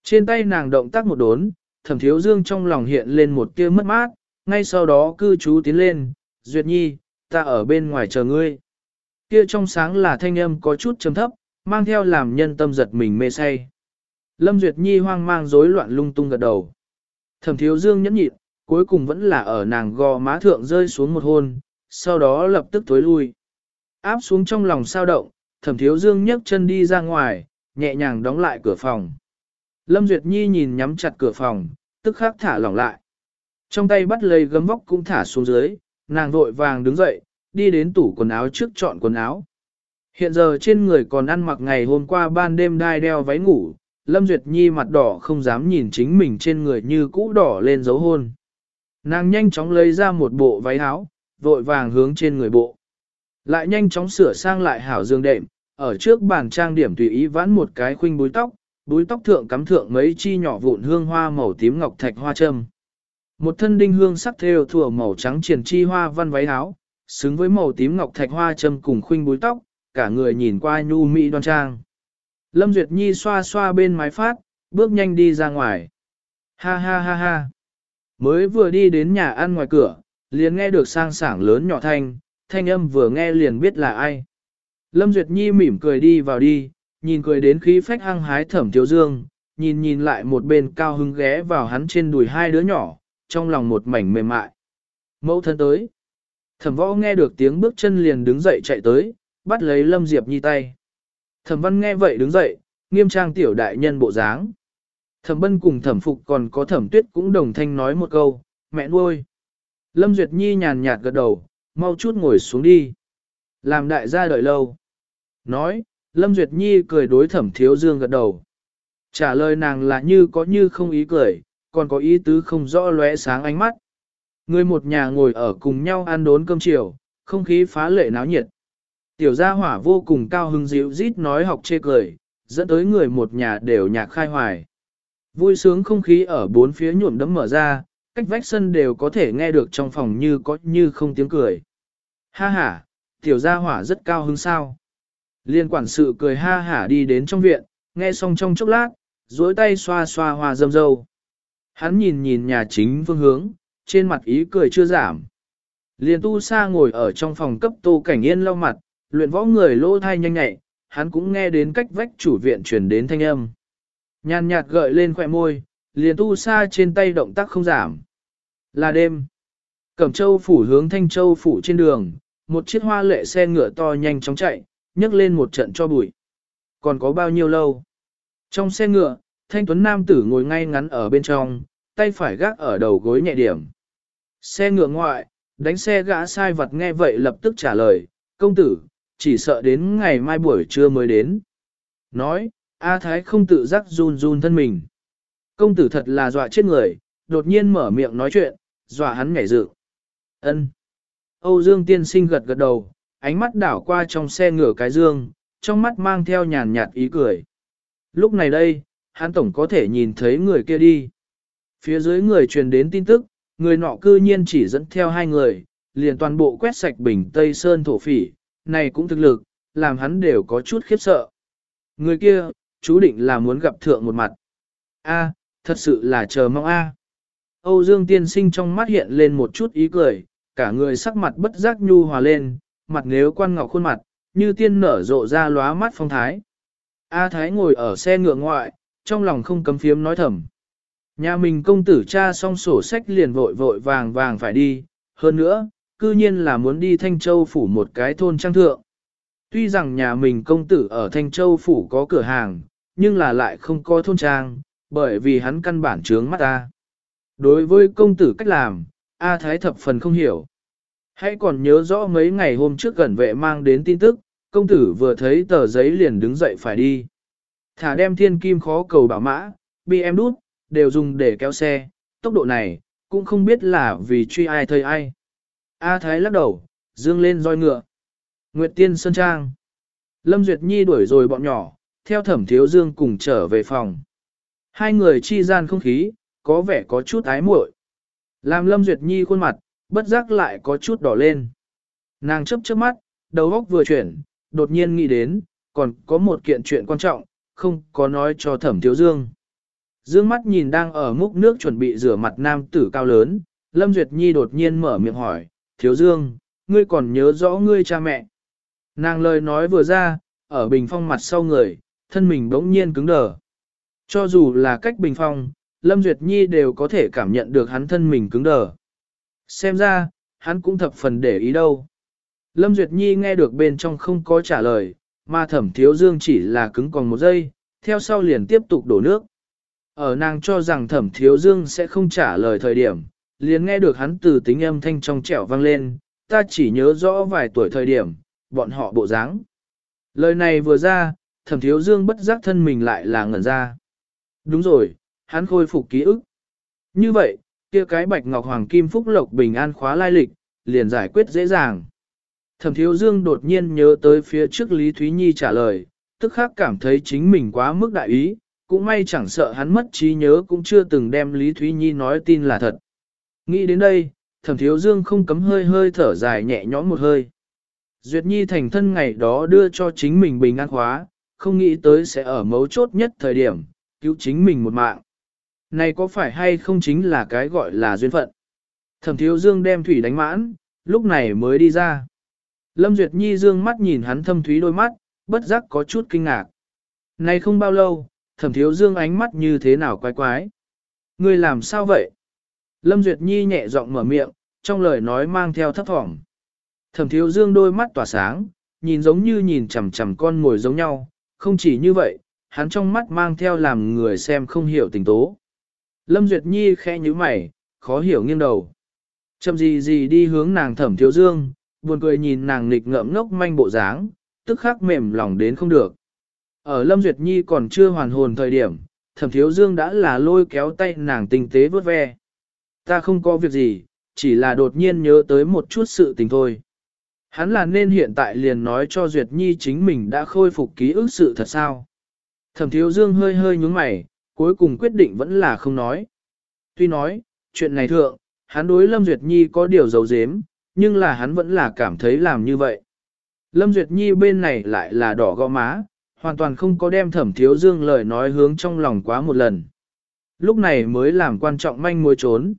Trên tay nàng động tác một đốn, thẩm thiếu dương trong lòng hiện lên một tia mất mát, ngay sau đó cư chú tiến lên, Duyệt Nhi, ta ở bên ngoài chờ ngươi. Kia trong sáng là thanh âm có chút trầm thấp, mang theo làm nhân tâm giật mình mê say. Lâm Duyệt Nhi hoang mang rối loạn lung tung gật đầu. Thẩm thiếu dương nhẫn nhịn, cuối cùng vẫn là ở nàng gò má thượng rơi xuống một hôn, sau đó lập tức tối lui. Áp xuống trong lòng sao động, thẩm thiếu dương nhấc chân đi ra ngoài, nhẹ nhàng đóng lại cửa phòng. Lâm Duyệt Nhi nhìn nhắm chặt cửa phòng, tức khắc thả lỏng lại. Trong tay bắt lấy gấm vóc cũng thả xuống dưới, nàng vội vàng đứng dậy, đi đến tủ quần áo trước chọn quần áo. Hiện giờ trên người còn ăn mặc ngày hôm qua ban đêm đai đeo váy ngủ, Lâm Duyệt Nhi mặt đỏ không dám nhìn chính mình trên người như cũ đỏ lên dấu hôn. Nàng nhanh chóng lấy ra một bộ váy áo, vội vàng hướng trên người bộ. Lại nhanh chóng sửa sang lại hảo dương đệm, ở trước bàn trang điểm tùy ý vãn một cái khuynh búi tóc, búi tóc thượng cắm thượng mấy chi nhỏ vụn hương hoa màu tím ngọc thạch hoa châm. Một thân đinh hương sắc thêu thủa màu trắng triển chi hoa văn váy áo, xứng với màu tím ngọc thạch hoa châm cùng khuynh búi tóc, cả người nhìn qua nhu mỹ đoan trang. Lâm Duyệt Nhi xoa xoa bên mái phát, bước nhanh đi ra ngoài. Ha ha ha ha. Mới vừa đi đến nhà ăn ngoài cửa, liền nghe được sang sảng lớn nhỏ thanh, thanh âm vừa nghe liền biết là ai. Lâm Duyệt Nhi mỉm cười đi vào đi, nhìn cười đến khí phách hăng hái thẩm thiếu dương, nhìn nhìn lại một bên cao hứng ghé vào hắn trên đùi hai đứa nhỏ, trong lòng một mảnh mềm mại. Mẫu thân tới. Thẩm võ nghe được tiếng bước chân liền đứng dậy chạy tới, bắt lấy Lâm Diệp Nhi tay. Thẩm văn nghe vậy đứng dậy, nghiêm trang tiểu đại nhân bộ dáng. Thẩm bân cùng thẩm phục còn có thẩm tuyết cũng đồng thanh nói một câu, mẹ nuôi. Lâm Duyệt Nhi nhàn nhạt gật đầu, mau chút ngồi xuống đi. Làm đại gia đợi lâu. Nói, Lâm Duyệt Nhi cười đối thẩm thiếu dương gật đầu. Trả lời nàng là như có như không ý cười, còn có ý tứ không rõ lóe sáng ánh mắt. Người một nhà ngồi ở cùng nhau ăn đốn cơm chiều, không khí phá lệ náo nhiệt. Tiểu gia hỏa vô cùng cao hứng dịu rít nói học chê cười, dẫn tới người một nhà đều nhạc khai hoài. Vui sướng không khí ở bốn phía nhuộm đấm mở ra, cách vách sân đều có thể nghe được trong phòng như có như không tiếng cười. Ha ha, tiểu gia hỏa rất cao hứng sao. Liên quản sự cười ha hả đi đến trong viện, nghe xong trong chốc lát, duỗi tay xoa xoa hoa dâm dâu. Hắn nhìn nhìn nhà chính phương hướng, trên mặt ý cười chưa giảm. Liên tu sa ngồi ở trong phòng cấp tô cảnh yên lau mặt, luyện võ người lỗ thai nhanh nhẹ, hắn cũng nghe đến cách vách chủ viện truyền đến thanh âm. Nhàn nhạt gợi lên khỏe môi, liền tu sa trên tay động tác không giảm. Là đêm. Cẩm châu phủ hướng thanh châu phủ trên đường, một chiếc hoa lệ xe ngựa to nhanh chóng chạy, nhấc lên một trận cho bụi. Còn có bao nhiêu lâu? Trong xe ngựa, thanh tuấn nam tử ngồi ngay ngắn ở bên trong, tay phải gác ở đầu gối nhẹ điểm. Xe ngựa ngoại, đánh xe gã sai vật nghe vậy lập tức trả lời, công tử, chỉ sợ đến ngày mai buổi trưa mới đến. Nói, A Thái không tự giác run run thân mình. Công tử thật là dọa chết người, đột nhiên mở miệng nói chuyện, dọa hắn nhảy dự. Ân. Âu Dương tiên sinh gật gật đầu, ánh mắt đảo qua trong xe ngửa cái dương, trong mắt mang theo nhàn nhạt ý cười. Lúc này đây, hắn tổng có thể nhìn thấy người kia đi. Phía dưới người truyền đến tin tức, người nọ cư nhiên chỉ dẫn theo hai người, liền toàn bộ quét sạch bình Tây Sơn thổ phỉ, này cũng thực lực, làm hắn đều có chút khiếp sợ. Người kia, chú định là muốn gặp thượng một mặt. A, thật sự là chờ mong A. Âu Dương tiên sinh trong mắt hiện lên một chút ý cười, cả người sắc mặt bất giác nhu hòa lên, mặt nếu quan ngọc khuôn mặt, như tiên nở rộ ra lóa mắt phong thái. A Thái ngồi ở xe ngựa ngoại, trong lòng không cấm phiếm nói thầm. Nhà mình công tử cha xong sổ sách liền vội vội vàng vàng phải đi, hơn nữa, cư nhiên là muốn đi Thanh Châu phủ một cái thôn trang thượng. Tuy rằng nhà mình công tử ở Thanh Châu phủ có cửa hàng, nhưng là lại không có thôn trang, bởi vì hắn căn bản trướng mắt ta. Đối với công tử cách làm, A Thái thập phần không hiểu. Hãy còn nhớ rõ mấy ngày hôm trước gần vệ mang đến tin tức, công tử vừa thấy tờ giấy liền đứng dậy phải đi. Thả đem thiên kim khó cầu bảo mã, bị em đút, đều dùng để kéo xe, tốc độ này, cũng không biết là vì truy ai thời ai. A Thái lắc đầu, dương lên roi ngựa. Nguyệt Tiên Sơn Trang. Lâm Duyệt Nhi đuổi rồi bọn nhỏ, theo thẩm thiếu dương cùng trở về phòng. Hai người chi gian không khí, có vẻ có chút ái muội. Làm Lâm Duyệt Nhi khuôn mặt, bất giác lại có chút đỏ lên. Nàng chấp chớp mắt, đầu óc vừa chuyển, đột nhiên nghĩ đến, còn có một kiện chuyện quan trọng, không có nói cho thẩm thiếu dương. Dương mắt nhìn đang ở múc nước chuẩn bị rửa mặt nam tử cao lớn, Lâm Duyệt Nhi đột nhiên mở miệng hỏi, thiếu dương, ngươi còn nhớ rõ ngươi cha mẹ. Nàng lời nói vừa ra, ở bình phong mặt sau người, thân mình bỗng nhiên cứng đờ. Cho dù là cách bình phong, Lâm Duyệt Nhi đều có thể cảm nhận được hắn thân mình cứng đờ. Xem ra, hắn cũng thập phần để ý đâu. Lâm Duyệt Nhi nghe được bên trong không có trả lời, mà thẩm thiếu dương chỉ là cứng còn một giây, theo sau liền tiếp tục đổ nước. Ở nàng cho rằng thẩm thiếu dương sẽ không trả lời thời điểm, liền nghe được hắn từ tính âm thanh trong trẻo vang lên, ta chỉ nhớ rõ vài tuổi thời điểm, bọn họ bộ dáng. Lời này vừa ra, thẩm thiếu dương bất giác thân mình lại là ngẩn ra. Đúng rồi, hắn khôi phục ký ức. Như vậy, kia cái bạch ngọc hoàng kim phúc lộc bình an khóa lai lịch, liền giải quyết dễ dàng. Thẩm thiếu dương đột nhiên nhớ tới phía trước Lý Thúy Nhi trả lời, tức khắc cảm thấy chính mình quá mức đại ý, cũng may chẳng sợ hắn mất trí nhớ cũng chưa từng đem Lý Thúy Nhi nói tin là thật. Nghĩ đến đây, thẩm thiếu dương không cấm hơi hơi thở dài nhẹ nhõm một hơi. Duyệt Nhi thành thân ngày đó đưa cho chính mình bình an khóa, không nghĩ tới sẽ ở mấu chốt nhất thời điểm, cứu chính mình một mạng. Này có phải hay không chính là cái gọi là duyên phận? Thẩm thiếu dương đem thủy đánh mãn, lúc này mới đi ra. Lâm Duyệt Nhi dương mắt nhìn hắn thâm thúy đôi mắt, bất giác có chút kinh ngạc. Này không bao lâu, thẩm thiếu dương ánh mắt như thế nào quái quái. Người làm sao vậy? Lâm Duyệt Nhi nhẹ giọng mở miệng, trong lời nói mang theo thấp thỏm. Thẩm thiếu dương đôi mắt tỏa sáng, nhìn giống như nhìn chằm chằm con ngồi giống nhau, không chỉ như vậy, hắn trong mắt mang theo làm người xem không hiểu tình tố. Lâm Duyệt Nhi khẽ nhíu mày, khó hiểu nghiêng đầu. Chậm gì gì đi hướng nàng thẩm thiếu dương, buồn cười nhìn nàng nghịch ngợm ngốc manh bộ dáng, tức khắc mềm lòng đến không được. Ở Lâm Duyệt Nhi còn chưa hoàn hồn thời điểm, thẩm thiếu dương đã là lôi kéo tay nàng tinh tế vớt ve. Ta không có việc gì, chỉ là đột nhiên nhớ tới một chút sự tình thôi. Hắn là nên hiện tại liền nói cho Duyệt Nhi chính mình đã khôi phục ký ức sự thật sao. Thẩm thiếu dương hơi hơi nhúng mày, cuối cùng quyết định vẫn là không nói. Tuy nói, chuyện này thượng, hắn đối Lâm Duyệt Nhi có điều giấu giếm, nhưng là hắn vẫn là cảm thấy làm như vậy. Lâm Duyệt Nhi bên này lại là đỏ gò má, hoàn toàn không có đem thẩm thiếu dương lời nói hướng trong lòng quá một lần. Lúc này mới làm quan trọng manh mối trốn.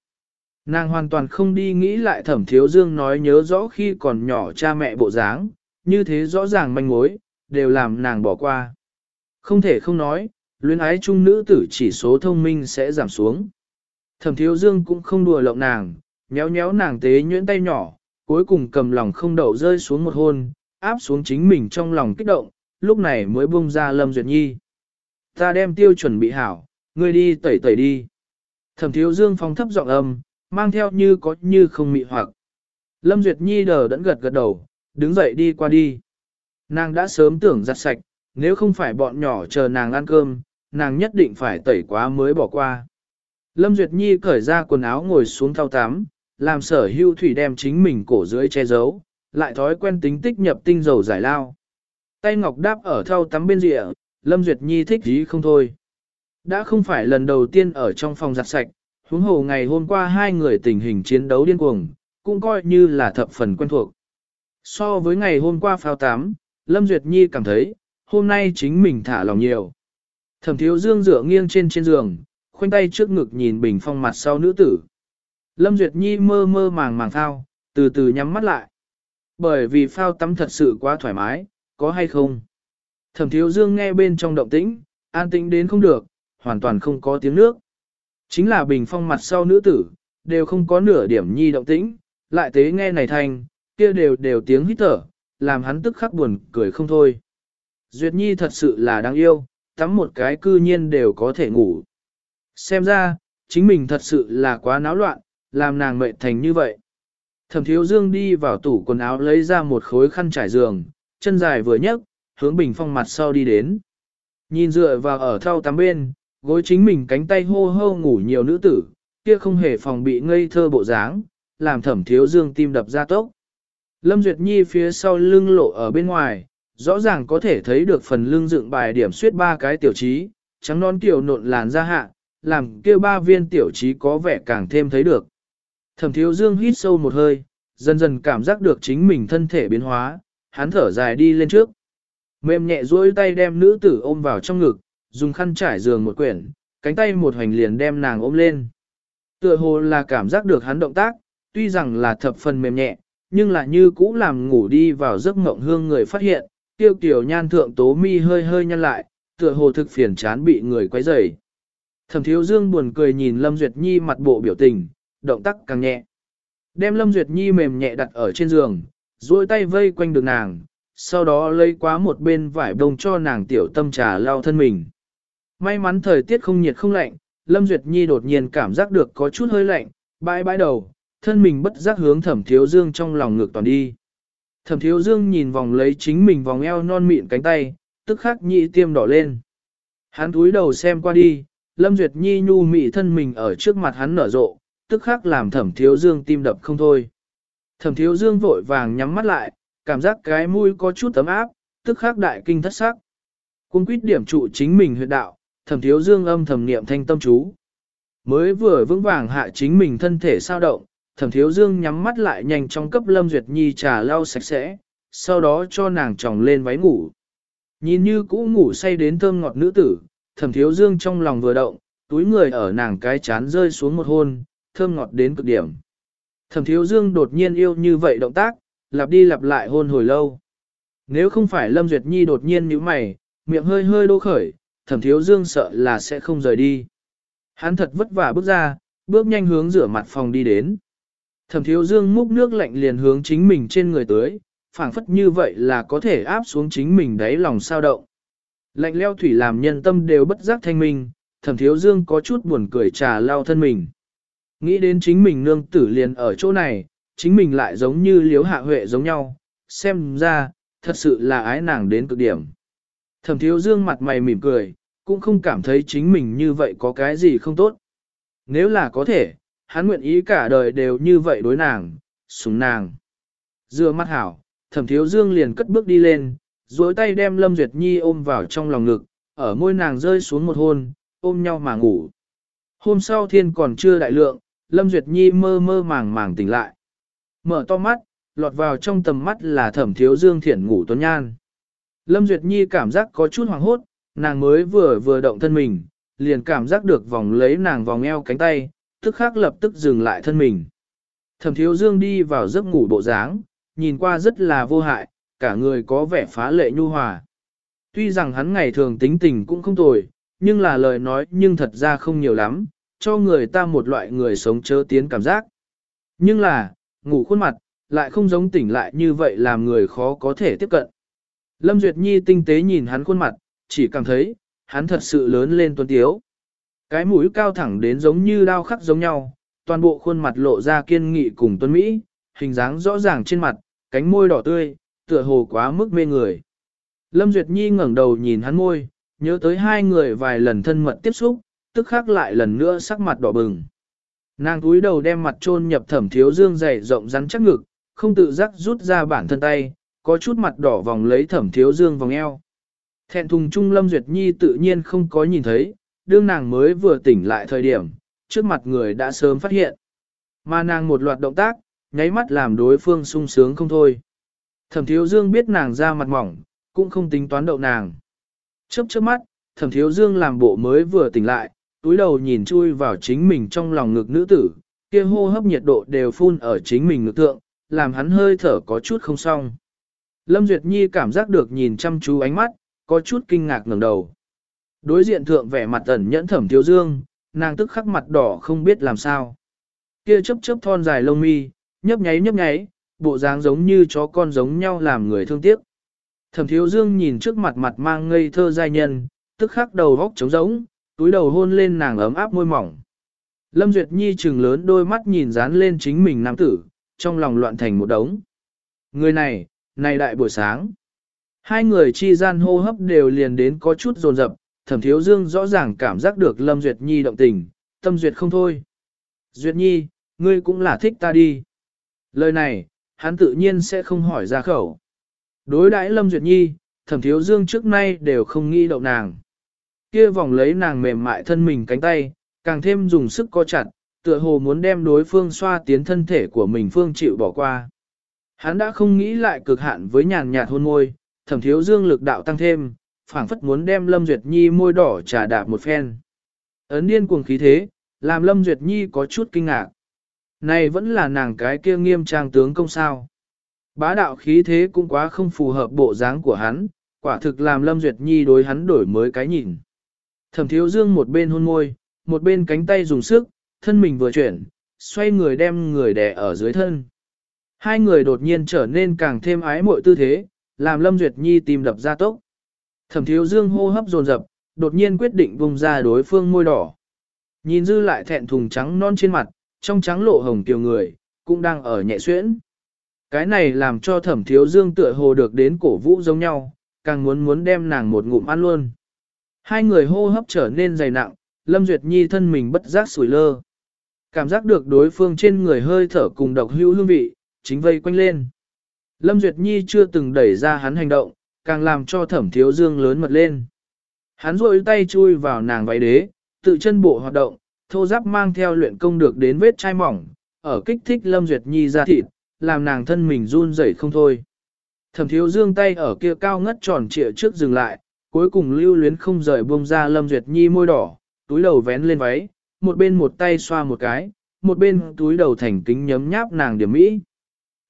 Nàng hoàn toàn không đi nghĩ lại thẩm thiếu dương nói nhớ rõ khi còn nhỏ cha mẹ bộ dáng, như thế rõ ràng manh mối, đều làm nàng bỏ qua. Không thể không nói, luyến ái chung nữ tử chỉ số thông minh sẽ giảm xuống. Thẩm thiếu dương cũng không đùa lộng nàng, nhéo nhéo nàng tế nhuyễn tay nhỏ, cuối cùng cầm lòng không đậu rơi xuống một hôn, áp xuống chính mình trong lòng kích động, lúc này mới buông ra Lâm Duyệt Nhi. Ta đem tiêu chuẩn bị hảo, ngươi đi tẩy tẩy đi. Thẩm thiếu dương phong thấp giọng âm, mang theo như có như không mị hoặc. Lâm Duyệt Nhi đờ đẫn gật gật đầu, đứng dậy đi qua đi. Nàng đã sớm tưởng giặt sạch, nếu không phải bọn nhỏ chờ nàng ăn cơm, nàng nhất định phải tẩy quá mới bỏ qua. Lâm Duyệt Nhi cởi ra quần áo ngồi xuống thao tắm, làm sở hưu thủy đem chính mình cổ dưới che giấu, lại thói quen tính tích nhập tinh dầu giải lao. Tay ngọc đáp ở thao tắm bên rịa, Lâm Duyệt Nhi thích gì không thôi. Đã không phải lần đầu tiên ở trong phòng giặt sạch, huống hồ ngày hôm qua hai người tình hình chiến đấu điên cuồng, cũng coi như là thập phần quen thuộc. So với ngày hôm qua phao tám, Lâm Duyệt Nhi cảm thấy, hôm nay chính mình thả lòng nhiều. Thẩm thiếu dương dựa nghiêng trên trên giường, khoanh tay trước ngực nhìn bình phong mặt sau nữ tử. Lâm Duyệt Nhi mơ mơ màng màng thao từ từ nhắm mắt lại. Bởi vì phao tắm thật sự quá thoải mái, có hay không? Thẩm thiếu dương nghe bên trong động tĩnh, an tĩnh đến không được, hoàn toàn không có tiếng nước. Chính là bình phong mặt sau nữ tử, đều không có nửa điểm nhi động tĩnh, lại tế nghe này thành, kia đều đều tiếng hít thở, làm hắn tức khắc buồn cười không thôi. Duyệt Nhi thật sự là đáng yêu, tắm một cái cư nhiên đều có thể ngủ. Xem ra, chính mình thật sự là quá náo loạn, làm nàng mệt thành như vậy. Thẩm thiếu dương đi vào tủ quần áo lấy ra một khối khăn trải giường, chân dài vừa nhấc, hướng bình phong mặt sau đi đến. Nhìn dựa vào ở thau tắm bên, gối chính mình cánh tay hô hô ngủ nhiều nữ tử, kia không hề phòng bị ngây thơ bộ dáng, làm thẩm thiếu dương tim đập ra tốc. Lâm Duyệt Nhi phía sau lưng lộ ở bên ngoài, rõ ràng có thể thấy được phần lưng dựng bài điểm suyết ba cái tiểu trí, trắng non tiểu nộn làn ra hạ, làm kia ba viên tiểu trí có vẻ càng thêm thấy được. Thẩm thiếu dương hít sâu một hơi, dần dần cảm giác được chính mình thân thể biến hóa, hắn thở dài đi lên trước. Mềm nhẹ duỗi tay đem nữ tử ôm vào trong ngực, dùng khăn trải giường một quyển, cánh tay một hoành liền đem nàng ôm lên. Tựa hồ là cảm giác được hắn động tác, tuy rằng là thập phần mềm nhẹ, nhưng là như cũ làm ngủ đi vào giấc mộng hương người phát hiện, tiêu kiểu nhan thượng tố mi hơi hơi nhăn lại, tựa hồ thực phiền chán bị người quấy rầy. Thẩm thiếu dương buồn cười nhìn Lâm Duyệt Nhi mặt bộ biểu tình, động tác càng nhẹ. Đem Lâm Duyệt Nhi mềm nhẹ đặt ở trên giường, duỗi tay vây quanh được nàng, sau đó lấy quá một bên vải bông cho nàng tiểu tâm trà lau thân mình. May mắn thời tiết không nhiệt không lạnh, Lâm Duyệt Nhi đột nhiên cảm giác được có chút hơi lạnh, bãi bãi đầu, thân mình bất giác hướng thẩm thiếu dương trong lòng ngược toàn đi. Thẩm thiếu dương nhìn vòng lấy chính mình vòng eo non mịn cánh tay, tức khắc nhị tiêm đỏ lên. Hắn túi đầu xem qua đi, Lâm Duyệt Nhi nhu mị thân mình ở trước mặt hắn nở rộ, tức khắc làm thẩm thiếu dương tim đập không thôi. Thẩm thiếu dương vội vàng nhắm mắt lại, cảm giác cái mũi có chút ấm áp, tức khắc đại kinh thất sắc. Cung quýt điểm trụ chính mình huyệt đạo, thẩm thiếu dương âm thầm niệm thanh tâm chú. Mới vừa vững vàng hạ chính mình thân thể sao động, thẩm thiếu dương nhắm mắt lại nhanh trong cấp Lâm Duyệt Nhi trà lau sạch sẽ, sau đó cho nàng tròng lên váy ngủ. Nhìn như cũ ngủ say đến thơm ngọt nữ tử, thẩm thiếu dương trong lòng vừa động, túi người ở nàng cái chán rơi xuống một hôn, thơm ngọt đến cực điểm. Thẩm thiếu dương đột nhiên yêu như vậy động tác, lặp đi lặp lại hôn hồi lâu. Nếu không phải Lâm Duyệt Nhi đột nhiên nhíu mày, miệng hơi hơi đô khởi, thẩm thiếu dương sợ là sẽ không rời đi. Hắn thật vất vả bước ra, bước nhanh hướng rửa mặt phòng đi đến. Thẩm thiếu dương múc nước lạnh liền hướng chính mình trên người tới, phảng phất như vậy là có thể áp xuống chính mình đáy lòng sao động. Lạnh leo thủy làm nhân tâm đều bất giác thanh minh, thẩm thiếu dương có chút buồn cười trà lao thân mình. Nghĩ đến chính mình nương tử liền ở chỗ này, chính mình lại giống như liếu hạ huệ giống nhau, xem ra, thật sự là ái nàng đến cực điểm. Thẩm thiếu dương mặt mày mỉm cười, cũng không cảm thấy chính mình như vậy có cái gì không tốt. Nếu là có thể, hắn nguyện ý cả đời đều như vậy đối nàng, súng nàng. Dưa mắt hảo, thẩm thiếu dương liền cất bước đi lên, duỗi tay đem Lâm Duyệt Nhi ôm vào trong lòng ngực, ở môi nàng rơi xuống một hôn, ôm nhau mà ngủ. Hôm sau thiên còn chưa đại lượng, Lâm Duyệt Nhi mơ mơ màng màng tỉnh lại. Mở to mắt, lọt vào trong tầm mắt là thẩm thiếu dương thiển ngủ tuấn nhan. Lâm Duyệt Nhi cảm giác có chút hoảng hốt, nàng mới vừa vừa động thân mình, liền cảm giác được vòng lấy nàng vòng eo cánh tay, tức khắc lập tức dừng lại thân mình. Thẩm thiếu dương đi vào giấc ngủ bộ dáng, nhìn qua rất là vô hại, cả người có vẻ phá lệ nhu hòa. Tuy rằng hắn ngày thường tính tình cũng không tồi, nhưng là lời nói nhưng thật ra không nhiều lắm, cho người ta một loại người sống chớ tiến cảm giác. Nhưng là, ngủ khuôn mặt, lại không giống tỉnh lại như vậy làm người khó có thể tiếp cận. Lâm Duyệt Nhi tinh tế nhìn hắn khuôn mặt, chỉ cảm thấy, hắn thật sự lớn lên tuấn tiếu. Cái mũi cao thẳng đến giống như đao khắc giống nhau, toàn bộ khuôn mặt lộ ra kiên nghị cùng tuấn Mỹ, hình dáng rõ ràng trên mặt, cánh môi đỏ tươi, tựa hồ quá mức mê người. Lâm Duyệt Nhi ngẩng đầu nhìn hắn môi, nhớ tới hai người vài lần thân mật tiếp xúc, tức khắc lại lần nữa sắc mặt đỏ bừng. Nàng túi đầu đem mặt chôn nhập thẩm thiếu dương dày rộng rắn chắc ngực, không tự giác rút ra bản thân tay, có chút mặt đỏ vòng lấy thẩm thiếu dương vòng eo. Thẹn thùng trung Lâm Duyệt Nhi tự nhiên không có nhìn thấy, đương nàng mới vừa tỉnh lại thời điểm, trước mặt người đã sớm phát hiện. Mà nàng một loạt động tác, nháy mắt làm đối phương sung sướng không thôi. Thẩm thiếu dương biết nàng ra mặt mỏng, cũng không tính toán đậu nàng. Chớp chớp mắt, thẩm thiếu dương làm bộ mới vừa tỉnh lại, túi đầu nhìn chui vào chính mình trong lòng ngực nữ tử, kia hô hấp nhiệt độ đều phun ở chính mình ngực thượng, làm hắn hơi thở có chút không xong. Lâm Duyệt Nhi cảm giác được nhìn chăm chú ánh mắt, có chút kinh ngạc ngẩng đầu. Đối diện thượng vẻ mặt ẩn nhẫn thẩm thiếu dương, nàng tức khắc mặt đỏ không biết làm sao. Kia chớp chớp thon dài lông mi, nhấp nháy nhấp nháy, bộ dáng giống như chó con giống nhau làm người thương tiếc. Thẩm thiếu dương nhìn trước mặt mặt mang ngây thơ giai nhân, tức khắc đầu góc trống rỗng, túi đầu hôn lên nàng ấm áp môi mỏng. Lâm Duyệt Nhi trừng lớn đôi mắt nhìn dán lên chính mình nam tử, trong lòng loạn thành một đống. Người này, này đại buổi sáng. Hai người chi gian hô hấp đều liền đến có chút dồn dập, thẩm thiếu dương rõ ràng cảm giác được Lâm Duyệt Nhi động tình, tâm duyệt không thôi. Duyệt Nhi, ngươi cũng là thích ta đi. Lời này, hắn tự nhiên sẽ không hỏi ra khẩu. Đối đãi Lâm Duyệt Nhi, thẩm thiếu dương trước nay đều không nghĩ đậu nàng. Kia vòng lấy nàng mềm mại thân mình cánh tay, càng thêm dùng sức co chặt, tựa hồ muốn đem đối phương xoa tiến thân thể của mình phương chịu bỏ qua. Hắn đã không nghĩ lại cực hạn với nhàn nhạt hôn môi, thẩm thiếu dương lực đạo tăng thêm, phảng phất muốn đem Lâm Duyệt Nhi môi đỏ trà đạp một phen. Ấn điên cuồng khí thế, làm Lâm Duyệt Nhi có chút kinh ngạc. Này vẫn là nàng cái kia nghiêm trang tướng công sao. Bá đạo khí thế cũng quá không phù hợp bộ dáng của hắn, quả thực làm Lâm Duyệt Nhi đối hắn đổi mới cái nhìn. Thẩm thiếu dương một bên hôn môi, một bên cánh tay dùng sức, thân mình vừa chuyển, xoay người đem người đè ở dưới thân. Hai người đột nhiên trở nên càng thêm ái mội tư thế, làm Lâm Duyệt Nhi tìm đập ra tốc. Thẩm thiếu dương hô hấp dồn dập, đột nhiên quyết định vùng ra đối phương môi đỏ. Nhìn dư lại thẹn thùng trắng non trên mặt, trong trắng lộ hồng kiều người, cũng đang ở nhẹ xuyễn. Cái này làm cho thẩm thiếu dương tựa hồ được đến cổ vũ giống nhau, càng muốn muốn đem nàng một ngụm ăn luôn. Hai người hô hấp trở nên dày nặng, Lâm Duyệt Nhi thân mình bất giác sủi lơ. Cảm giác được đối phương trên người hơi thở cùng độc hữu hương vị, chính vây quanh lên. Lâm Duyệt Nhi chưa từng đẩy ra hắn hành động, càng làm cho thẩm thiếu dương lớn mật lên. Hắn rôi tay chui vào nàng váy đế, tự chân bộ hoạt động, thô giáp mang theo luyện công được đến vết chai mỏng, ở kích thích Lâm Duyệt Nhi ra thịt, làm nàng thân mình run rẩy không thôi. Thẩm thiếu dương tay ở kia cao ngất tròn trịa trước dừng lại, cuối cùng lưu luyến không rời buông ra Lâm Duyệt Nhi môi đỏ, túi đầu vén lên váy, một bên một tay xoa một cái, một bên túi đầu thành kính nhấm nháp nàng điểm mỹ.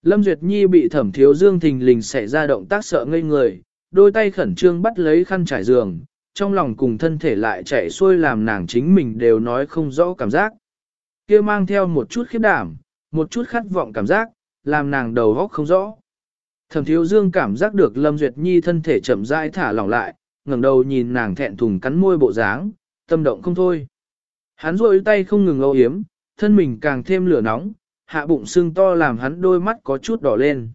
Lâm Duyệt Nhi bị thẩm thiếu dương thình lình xảy ra động tác sợ ngây người, đôi tay khẩn trương bắt lấy khăn trải giường, trong lòng cùng thân thể lại chạy xuôi làm nàng chính mình đều nói không rõ cảm giác. kia mang theo một chút khiếp đảm, một chút khát vọng cảm giác, làm nàng đầu óc không rõ. Thẩm thiếu dương cảm giác được Lâm Duyệt Nhi thân thể chậm rãi thả lỏng lại, ngẩng đầu nhìn nàng thẹn thùng cắn môi bộ dáng, tâm động không thôi. Hắn rôi tay không ngừng âu yếm, thân mình càng thêm lửa nóng, hạ bụng sưng to làm hắn đôi mắt có chút đỏ lên.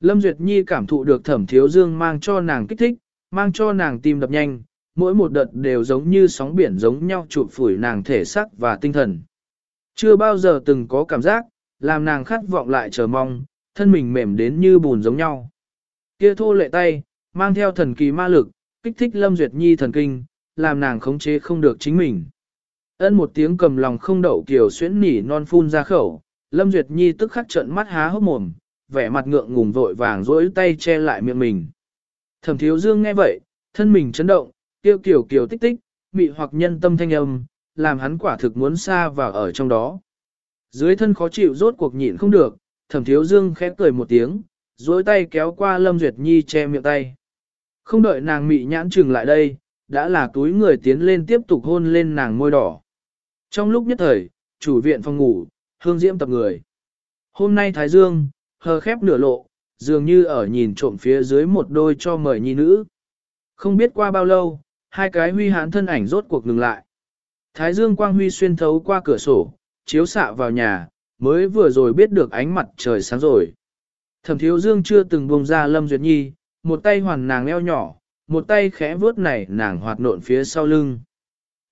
Lâm Duyệt Nhi cảm thụ được thẩm thiếu dương mang cho nàng kích thích, mang cho nàng tim đập nhanh, mỗi một đợt đều giống như sóng biển giống nhau chụp phủi nàng thể xác và tinh thần. Chưa bao giờ từng có cảm giác, làm nàng khát vọng lại chờ mong, thân mình mềm đến như bùn giống nhau. Kia thô lệ tay, mang theo thần kỳ ma lực, kích thích Lâm Duyệt Nhi thần kinh, làm nàng khống chế không được chính mình. Ân một tiếng cầm lòng không đậu kiểu xuyễn nỉ non phun ra khẩu, Lâm Duyệt Nhi tức khắc trợn mắt há hốc mồm, vẻ mặt ngượng ngùng vội vàng rỗi tay che lại miệng mình. Thẩm thiếu dương nghe vậy, thân mình chấn động, tiêu kiểu kiểu tích tích, mị hoặc nhân tâm thanh âm, làm hắn quả thực muốn xa vào ở trong đó. Dưới thân khó chịu rốt cuộc nhịn không được, thẩm thiếu dương khẽ cười một tiếng, dối tay kéo qua Lâm Duyệt Nhi che miệng tay. Không đợi nàng mị nhãn chừng lại đây, đã là túi người tiến lên tiếp tục hôn lên nàng môi đỏ. Trong lúc nhất thời, chủ viện phòng ngủ, hương diễm tập người. Hôm nay Thái Dương, hờ khép nửa lộ, dường như ở nhìn trộm phía dưới một đôi cho mời nhi nữ. Không biết qua bao lâu, hai cái huy hán thân ảnh rốt cuộc ngừng lại. Thái Dương quang huy xuyên thấu qua cửa sổ, chiếu xạ vào nhà, mới vừa rồi biết được ánh mặt trời sáng rồi. Thẩm thiếu Dương chưa từng buông ra Lâm Duyệt Nhi, một tay hoàn nàng eo nhỏ, một tay khẽ vướt này nàng hoạt nộn phía sau lưng.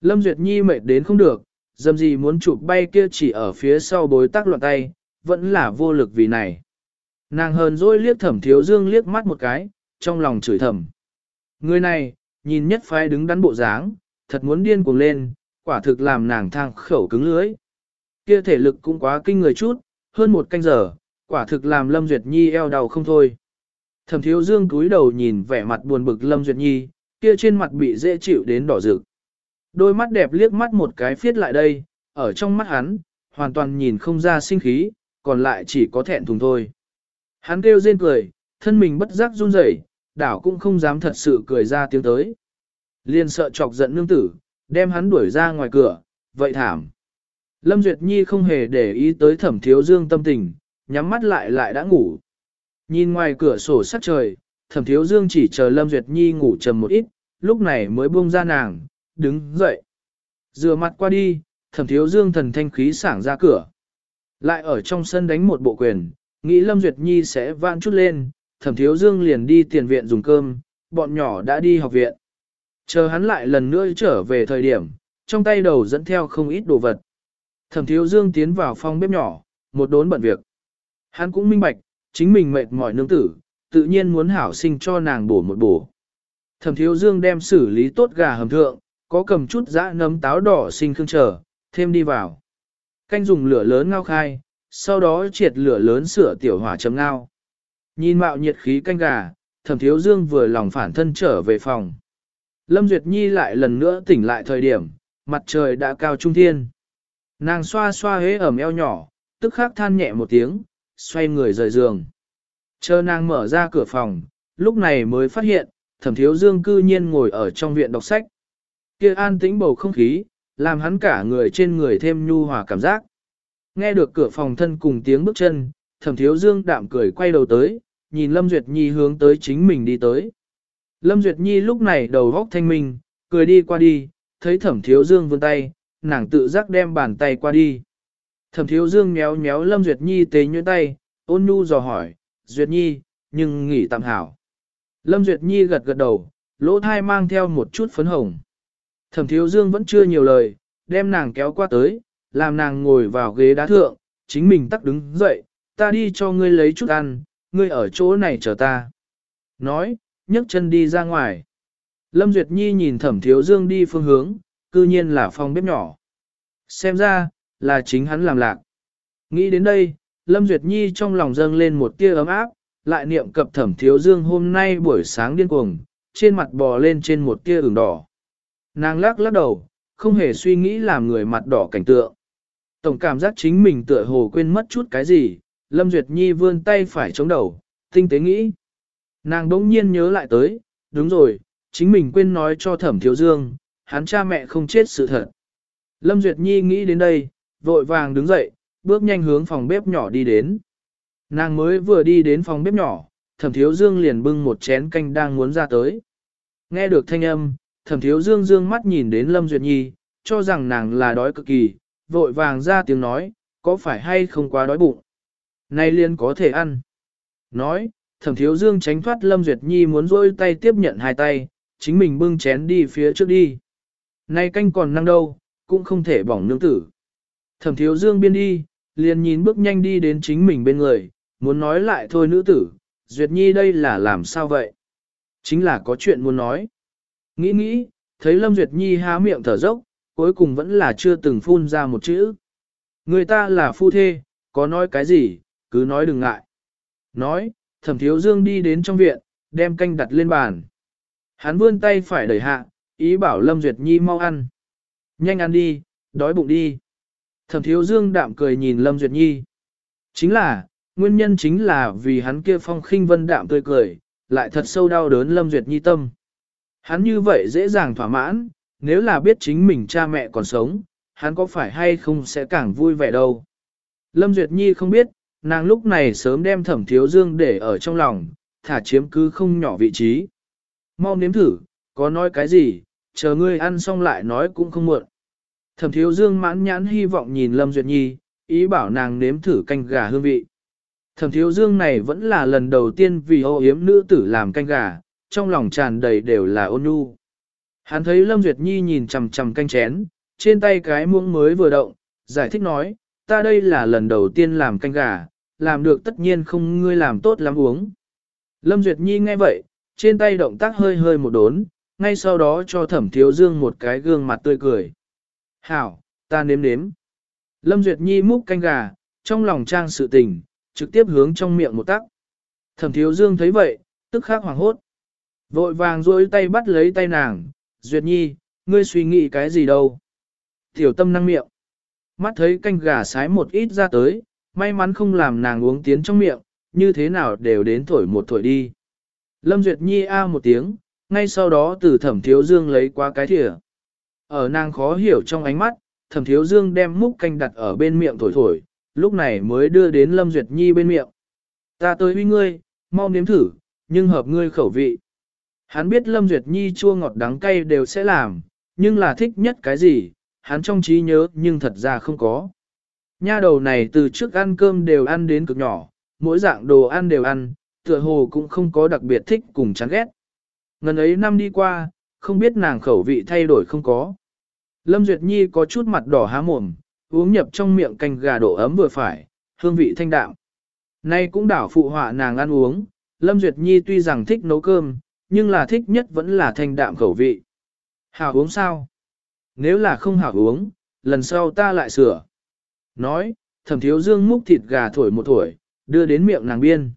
Lâm Duyệt Nhi mệt đến không được, dầm gì muốn chụp bay kia chỉ ở phía sau bối tác loạn tay, vẫn là vô lực vì này. Nàng hờn dỗi liếc thẩm thiếu dương liếc mắt một cái, trong lòng chửi thầm. Người này, nhìn nhất phái đứng đắn bộ dáng, thật muốn điên cuồng lên, quả thực làm nàng thang khẩu cứng lưới. Kia thể lực cũng quá kinh người chút, hơn một canh giờ, quả thực làm Lâm Duyệt Nhi eo đầu không thôi. Thẩm thiếu dương cúi đầu nhìn vẻ mặt buồn bực Lâm Duyệt Nhi, kia trên mặt bị dễ chịu đến đỏ rực. Đôi mắt đẹp liếc mắt một cái phiết lại đây, ở trong mắt hắn, hoàn toàn nhìn không ra sinh khí, còn lại chỉ có thẹn thùng thôi. Hắn kêu rên cười, thân mình bất giác run rẩy, đảo cũng không dám thật sự cười ra tiếng tới. Liên sợ chọc giận nương tử, đem hắn đuổi ra ngoài cửa, vậy thảm. Lâm Duyệt Nhi không hề để ý tới thẩm thiếu dương tâm tình, nhắm mắt lại lại đã ngủ. Nhìn ngoài cửa sổ sắc trời, thẩm thiếu dương chỉ chờ Lâm Duyệt Nhi ngủ trầm một ít, lúc này mới buông ra nàng, đứng dậy. Rửa mặt qua đi, thẩm thiếu dương thần thanh khí sảng ra cửa. Lại ở trong sân đánh một bộ quyền, nghĩ Lâm Duyệt Nhi sẽ vãn chút lên, thẩm thiếu dương liền đi tiền viện dùng cơm, bọn nhỏ đã đi học viện. Chờ hắn lại lần nữa trở về thời điểm, trong tay đầu dẫn theo không ít đồ vật. Thẩm thiếu dương tiến vào phòng bếp nhỏ, một đốn bận việc. Hắn cũng minh bạch, chính mình mệt mỏi nương tử, tự nhiên muốn hảo sinh cho nàng bổ một bổ. Thẩm thiếu dương đem xử lý tốt gà hầm thượng, có cầm chút dã nấm táo đỏ sinh khương trở, thêm đi vào. Canh dùng lửa lớn ngao khai, sau đó triệt lửa lớn sửa tiểu hỏa chấm ngao. Nhìn mạo nhiệt khí canh gà, thẩm thiếu dương vừa lòng phản thân trở về phòng. Lâm Duyệt Nhi lại lần nữa tỉnh lại thời điểm, mặt trời đã cao trung thiên. Nàng xoa xoa hế ẩm eo nhỏ, tức khắc than nhẹ một tiếng, xoay người rời giường. Chờ nàng mở ra cửa phòng, lúc này mới phát hiện, thẩm thiếu dương cư nhiên ngồi ở trong viện đọc sách. Kia an tĩnh bầu không khí, làm hắn cả người trên người thêm nhu hòa cảm giác. Nghe được cửa phòng thân cùng tiếng bước chân, thẩm thiếu dương đạm cười quay đầu tới, nhìn Lâm Duyệt Nhi hướng tới chính mình đi tới. Lâm Duyệt Nhi lúc này đầu góc thanh minh, cười đi qua đi, thấy thẩm thiếu dương vươn tay, nàng tự giác đem bàn tay qua đi. Thẩm thiếu dương méo méo Lâm Duyệt Nhi tế nhuyễn tay, ôn nhu dò hỏi, Duyệt Nhi, nhưng nghỉ tạm hảo. Lâm Duyệt Nhi gật gật đầu, lỗ thai mang theo một chút phấn hồng. Thẩm thiếu dương vẫn chưa nhiều lời, đem nàng kéo qua tới, làm nàng ngồi vào ghế đá thượng, chính mình tắc đứng dậy, ta đi cho ngươi lấy chút ăn, ngươi ở chỗ này chờ ta. Nói, nhấc chân đi ra ngoài. Lâm Duyệt Nhi nhìn thẩm thiếu dương đi phương hướng, cư nhiên là phòng bếp nhỏ. Xem ra, là chính hắn làm lạc. Nghĩ đến đây, Lâm Duyệt Nhi trong lòng dâng lên một tia ấm áp, lại niệm cập thẩm thiếu dương hôm nay buổi sáng điên cuồng, trên mặt bò lên trên một tia ửng đỏ. Nàng lắc lắc đầu, không hề suy nghĩ làm người mặt đỏ cảnh tượng. Tổng cảm giác chính mình tựa hồ quên mất chút cái gì, Lâm Duyệt Nhi vươn tay phải chống đầu, tinh tế nghĩ. Nàng đỗng nhiên nhớ lại tới, đúng rồi, chính mình quên nói cho thẩm thiếu dương, hắn cha mẹ không chết sự thật. Lâm Duyệt Nhi nghĩ đến đây, vội vàng đứng dậy, bước nhanh hướng phòng bếp nhỏ đi đến. Nàng mới vừa đi đến phòng bếp nhỏ, thẩm thiếu dương liền bưng một chén canh đang muốn ra tới. Nghe được thanh âm, thẩm thiếu dương dương mắt nhìn đến Lâm Duyệt Nhi, cho rằng nàng là đói cực kỳ, vội vàng ra tiếng nói, có phải hay không quá đói bụng. Nay liền có thể ăn. Nói, thẩm thiếu dương tránh thoát Lâm Duyệt Nhi muốn rôi tay tiếp nhận hai tay, chính mình bưng chén đi phía trước đi. Nay canh còn năng đâu, cũng không thể bỏng nương tử. Thẩm thiếu dương biên đi, liền nhìn bước nhanh đi đến chính mình bên người, muốn nói lại thôi nữ tử, Duyệt Nhi đây là làm sao vậy? Chính là có chuyện muốn nói. Nghĩ nghĩ, thấy Lâm Duyệt Nhi há miệng thở dốc, cuối cùng vẫn là chưa từng phun ra một chữ. Người ta là phu thê, có nói cái gì, cứ nói đừng ngại. Nói, thẩm thiếu dương đi đến trong viện, đem canh đặt lên bàn. Hắn vươn tay phải đẩy hạ, ý bảo Lâm Duyệt Nhi mau ăn. Nhanh ăn đi, đói bụng đi. Thẩm thiếu dương đạm cười nhìn Lâm Duyệt Nhi. Chính là, nguyên nhân chính là vì hắn kia phong khinh vân đạm tươi cười, lại thật sâu đau đớn Lâm Duyệt Nhi tâm. Hắn như vậy dễ dàng thỏa mãn, nếu là biết chính mình cha mẹ còn sống, hắn có phải hay không sẽ càng vui vẻ đâu. Lâm Duyệt Nhi không biết, nàng lúc này sớm đem thẩm thiếu dương để ở trong lòng, thả chiếm cứ không nhỏ vị trí. Mau nếm thử, có nói cái gì, chờ ngươi ăn xong lại nói cũng không muộn. Thẩm thiếu dương mãn nhãn hy vọng nhìn Lâm Duyệt Nhi, ý bảo nàng nếm thử canh gà hương vị. Thẩm thiếu dương này vẫn là lần đầu tiên vì ô yếm nữ tử làm canh gà, trong lòng tràn đầy đều là ôn nhu. Hắn thấy Lâm Duyệt Nhi nhìn chằm chằm canh chén, trên tay cái muỗng mới vừa động, giải thích nói, ta đây là lần đầu tiên làm canh gà, làm được tất nhiên không ngươi làm tốt lắm uống. Lâm Duyệt Nhi nghe vậy, trên tay động tác hơi hơi một đốn, ngay sau đó cho thẩm thiếu dương một cái gương mặt tươi cười. Hảo, ta nếm nếm. Lâm Duyệt Nhi múc canh gà, trong lòng trang sự tình, trực tiếp hướng trong miệng một tắc. Thẩm thiếu dương thấy vậy, tức khắc hoàng hốt. Vội vàng duỗi tay bắt lấy tay nàng, Duyệt Nhi, ngươi suy nghĩ cái gì đâu. Tiểu tâm năng miệng. Mắt thấy canh gà sái một ít ra tới, may mắn không làm nàng uống tiến trong miệng, như thế nào đều đến thổi một thổi đi. Lâm Duyệt Nhi a một tiếng, ngay sau đó từ thẩm thiếu dương lấy qua cái thìa. Ở nàng khó hiểu trong ánh mắt, thẩm thiếu dương đem múc canh đặt ở bên miệng thổi thổi, lúc này mới đưa đến Lâm Duyệt Nhi bên miệng. Ta tới uy ngươi, mau nếm thử, nhưng hợp ngươi khẩu vị. Hắn biết Lâm Duyệt Nhi chua ngọt đắng cay đều sẽ làm, nhưng là thích nhất cái gì, hắn trong trí nhớ nhưng thật ra không có. Nha đầu này từ trước ăn cơm đều ăn đến cực nhỏ, mỗi dạng đồ ăn đều ăn, tựa hồ cũng không có đặc biệt thích cùng chán ghét. Ngần ấy năm đi qua, không biết nàng khẩu vị thay đổi không có. Lâm Duyệt Nhi có chút mặt đỏ há mồm, uống nhập trong miệng canh gà đổ ấm vừa phải, hương vị thanh đạm. Nay cũng đảo phụ họa nàng ăn uống, Lâm Duyệt Nhi tuy rằng thích nấu cơm, nhưng là thích nhất vẫn là thanh đạm khẩu vị. Hảo uống sao? Nếu là không hảo uống, lần sau ta lại sửa. Nói, thẩm thiếu dương múc thịt gà thổi một thổi, đưa đến miệng nàng biên.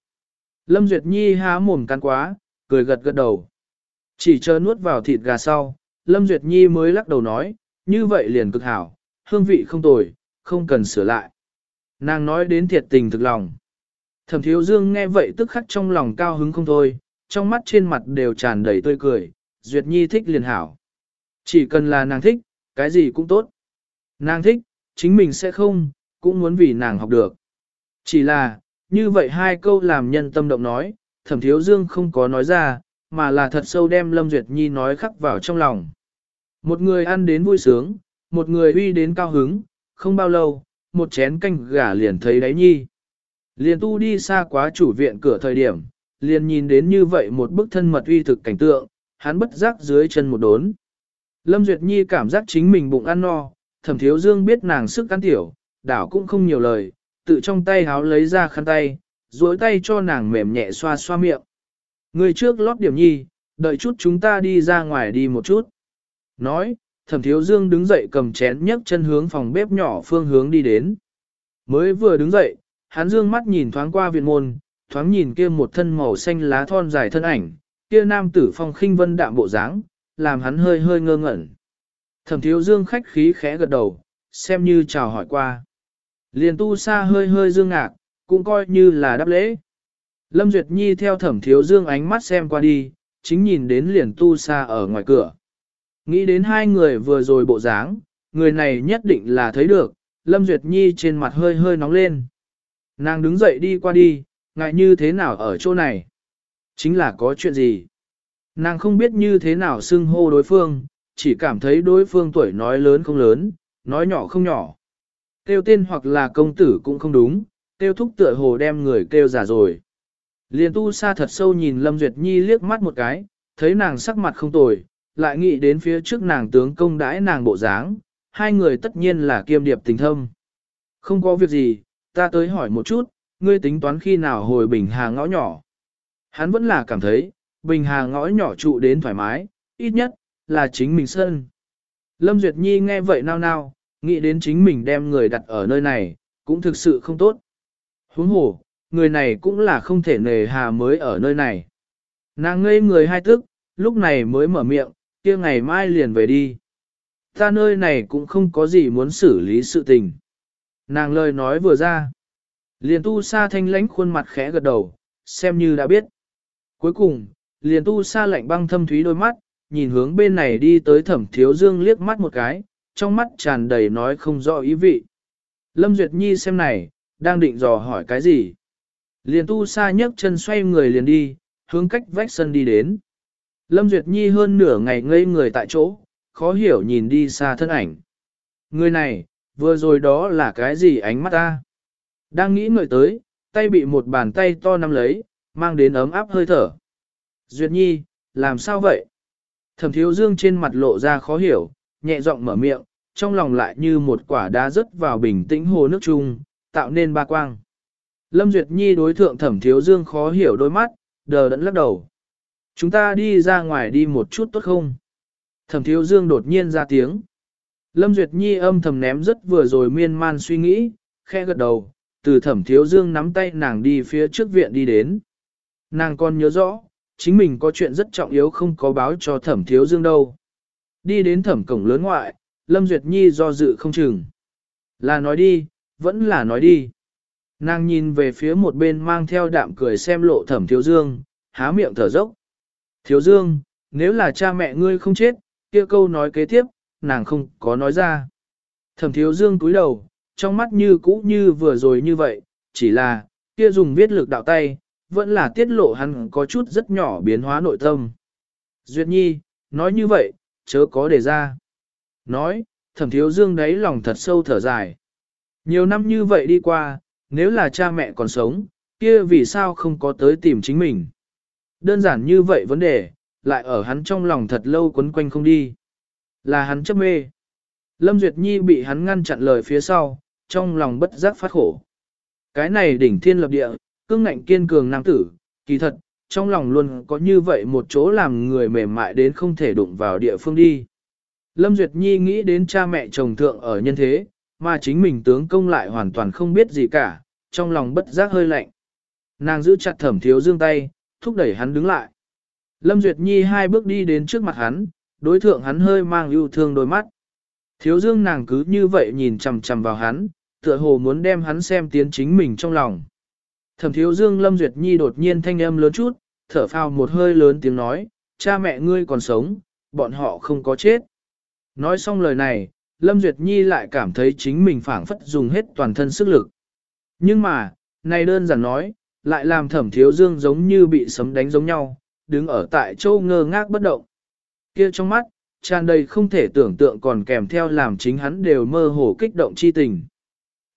Lâm Duyệt Nhi há mồm cắn quá, cười gật gật đầu. Chỉ chờ nuốt vào thịt gà sau, Lâm Duyệt Nhi mới lắc đầu nói, như vậy liền cực hảo, hương vị không tồi, không cần sửa lại. Nàng nói đến thiệt tình thực lòng. Thẩm thiếu dương nghe vậy tức khắc trong lòng cao hứng không thôi, trong mắt trên mặt đều tràn đầy tươi cười, Duyệt Nhi thích liền hảo. Chỉ cần là nàng thích, cái gì cũng tốt. Nàng thích, chính mình sẽ không, cũng muốn vì nàng học được. Chỉ là, như vậy hai câu làm nhân tâm động nói, thẩm thiếu dương không có nói ra, mà là thật sâu đem Lâm Duyệt Nhi nói khắc vào trong lòng. Một người ăn đến vui sướng, một người uy đến cao hứng, không bao lâu, một chén canh gà liền thấy đáy nhi. Liền tu đi xa quá chủ viện cửa thời điểm, liền nhìn đến như vậy một bức thân mật uy thực cảnh tượng, hắn bất giác dưới chân một đốn. Lâm Duyệt Nhi cảm giác chính mình bụng ăn no, thẩm thiếu dương biết nàng sức ăn tiểu, đảo cũng không nhiều lời, tự trong tay háo lấy ra khăn tay, duỗi tay cho nàng mềm nhẹ xoa xoa miệng. Người trước lót điểm nhi, đợi chút chúng ta đi ra ngoài đi một chút. Nói, thẩm thiếu dương đứng dậy cầm chén nhấc chân hướng phòng bếp nhỏ phương hướng đi đến. Mới vừa đứng dậy, hắn dương mắt nhìn thoáng qua viện môn, thoáng nhìn kia một thân màu xanh lá thon dài thân ảnh, kia nam tử phong khinh vân đạm bộ dáng, làm hắn hơi hơi ngơ ngẩn. Thẩm thiếu dương khách khí khẽ gật đầu, xem như chào hỏi qua. Liền tu sa hơi hơi dương ngạc, cũng coi như là đáp lễ. Lâm Duyệt Nhi theo thẩm thiếu dương ánh mắt xem qua đi, chính nhìn đến liền tu sa ở ngoài cửa. Nghĩ đến hai người vừa rồi bộ dáng, người này nhất định là thấy được, Lâm Duyệt Nhi trên mặt hơi hơi nóng lên. Nàng đứng dậy đi qua đi, ngại như thế nào ở chỗ này? Chính là có chuyện gì? Nàng không biết như thế nào xưng hô đối phương, chỉ cảm thấy đối phương tuổi nói lớn không lớn, nói nhỏ không nhỏ. tiêu tên hoặc là công tử cũng không đúng, tiêu thúc tựa hồ đem người kêu giả rồi. Liên tu sa thật sâu nhìn Lâm Duyệt Nhi liếc mắt một cái, thấy nàng sắc mặt không tồi, lại nghĩ đến phía trước nàng tướng công đãi nàng bộ dáng, hai người tất nhiên là kiêm điệp tình thâm. Không có việc gì, ta tới hỏi một chút, ngươi tính toán khi nào hồi Bình Hà ngõ nhỏ. Hắn vẫn là cảm thấy, Bình Hà ngõ nhỏ trụ đến thoải mái, ít nhất, là chính mình sân. Lâm Duyệt Nhi nghe vậy nao nao, nghĩ đến chính mình đem người đặt ở nơi này, cũng thực sự không tốt. Huống hồ, người này cũng là không thể nề hà mới ở nơi này. Nàng ngây người hai tức, lúc này mới mở miệng, kia ngày mai liền về đi. Ta nơi này cũng không có gì muốn xử lý sự tình. Nàng lời nói vừa ra. Liền tu sa thanh lãnh khuôn mặt khẽ gật đầu, xem như đã biết. Cuối cùng, liền tu sa lạnh băng thâm thúy đôi mắt, nhìn hướng bên này đi tới thẩm thiếu dương liếc mắt một cái, trong mắt tràn đầy nói không rõ ý vị. Lâm Duyệt Nhi xem này, đang định dò hỏi cái gì. Liền tu sa nhấc chân xoay người liền đi, hướng cách vách sân đi đến. Lâm Duyệt Nhi hơn nửa ngày ngây người tại chỗ, khó hiểu nhìn đi xa thân ảnh. Người này, vừa rồi đó là cái gì ánh mắt ta? Đang nghĩ ngợi tới, tay bị một bàn tay to nắm lấy, mang đến ấm áp hơi thở. Duyệt Nhi, làm sao vậy? Thẩm thiếu dương trên mặt lộ ra khó hiểu, nhẹ giọng mở miệng, trong lòng lại như một quả đá rớt vào bình tĩnh hồ nước chung, tạo nên ba quang. Lâm Duyệt Nhi đối thượng thẩm thiếu dương khó hiểu đôi mắt, đờ đẫn lắc đầu. Chúng ta đi ra ngoài đi một chút tốt không? Thẩm thiếu dương đột nhiên ra tiếng. Lâm Duyệt Nhi âm thầm ném rất vừa rồi miên man suy nghĩ, khe gật đầu, từ thẩm thiếu dương nắm tay nàng đi phía trước viện đi đến. Nàng còn nhớ rõ, chính mình có chuyện rất trọng yếu không có báo cho thẩm thiếu dương đâu. Đi đến thẩm cổng lớn ngoại, Lâm Duyệt Nhi do dự không chừng. Là nói đi, vẫn là nói đi. Nàng nhìn về phía một bên mang theo đạm cười xem lộ thẩm thiếu dương, há miệng thở dốc. Thiếu dương, nếu là cha mẹ ngươi không chết, kia câu nói kế tiếp, nàng không có nói ra. Thẩm thiếu dương cúi đầu, trong mắt như cũ như vừa rồi như vậy, chỉ là, kia dùng viết lực đạo tay, vẫn là tiết lộ hắn có chút rất nhỏ biến hóa nội tâm. Duyệt nhi, nói như vậy, chớ có đề ra. Nói, thẩm thiếu dương đấy lòng thật sâu thở dài. Nhiều năm như vậy đi qua, nếu là cha mẹ còn sống, kia vì sao không có tới tìm chính mình. Đơn giản như vậy vấn đề, lại ở hắn trong lòng thật lâu quấn quanh không đi. Là hắn chấp mê. Lâm Duyệt Nhi bị hắn ngăn chặn lời phía sau, trong lòng bất giác phát khổ. Cái này đỉnh thiên lập địa, cương ngạnh kiên cường nam tử, kỳ thật, trong lòng luôn có như vậy một chỗ làm người mềm mại đến không thể đụng vào địa phương đi. Lâm Duyệt Nhi nghĩ đến cha mẹ chồng thượng ở nhân thế, mà chính mình tướng công lại hoàn toàn không biết gì cả, trong lòng bất giác hơi lạnh. Nàng giữ chặt thẩm thiếu dương tay, thúc đẩy hắn đứng lại. Lâm Duyệt Nhi hai bước đi đến trước mặt hắn, đối thượng hắn hơi mang yêu thương đôi mắt. Thiếu dương nàng cứ như vậy nhìn chằm chằm vào hắn, tựa hồ muốn đem hắn xem tiến chính mình trong lòng. Thẩm thiếu dương Lâm Duyệt Nhi đột nhiên thanh âm lớn chút, thở phào một hơi lớn tiếng nói, cha mẹ ngươi còn sống, bọn họ không có chết. Nói xong lời này, Lâm Duyệt Nhi lại cảm thấy chính mình phảng phất dùng hết toàn thân sức lực. Nhưng mà, này đơn giản nói, lại làm thẩm thiếu dương giống như bị sấm đánh giống nhau, đứng ở tại châu ngơ ngác bất động. Kia trong mắt, tràn đầy không thể tưởng tượng còn kèm theo làm chính hắn đều mơ hồ kích động chi tình.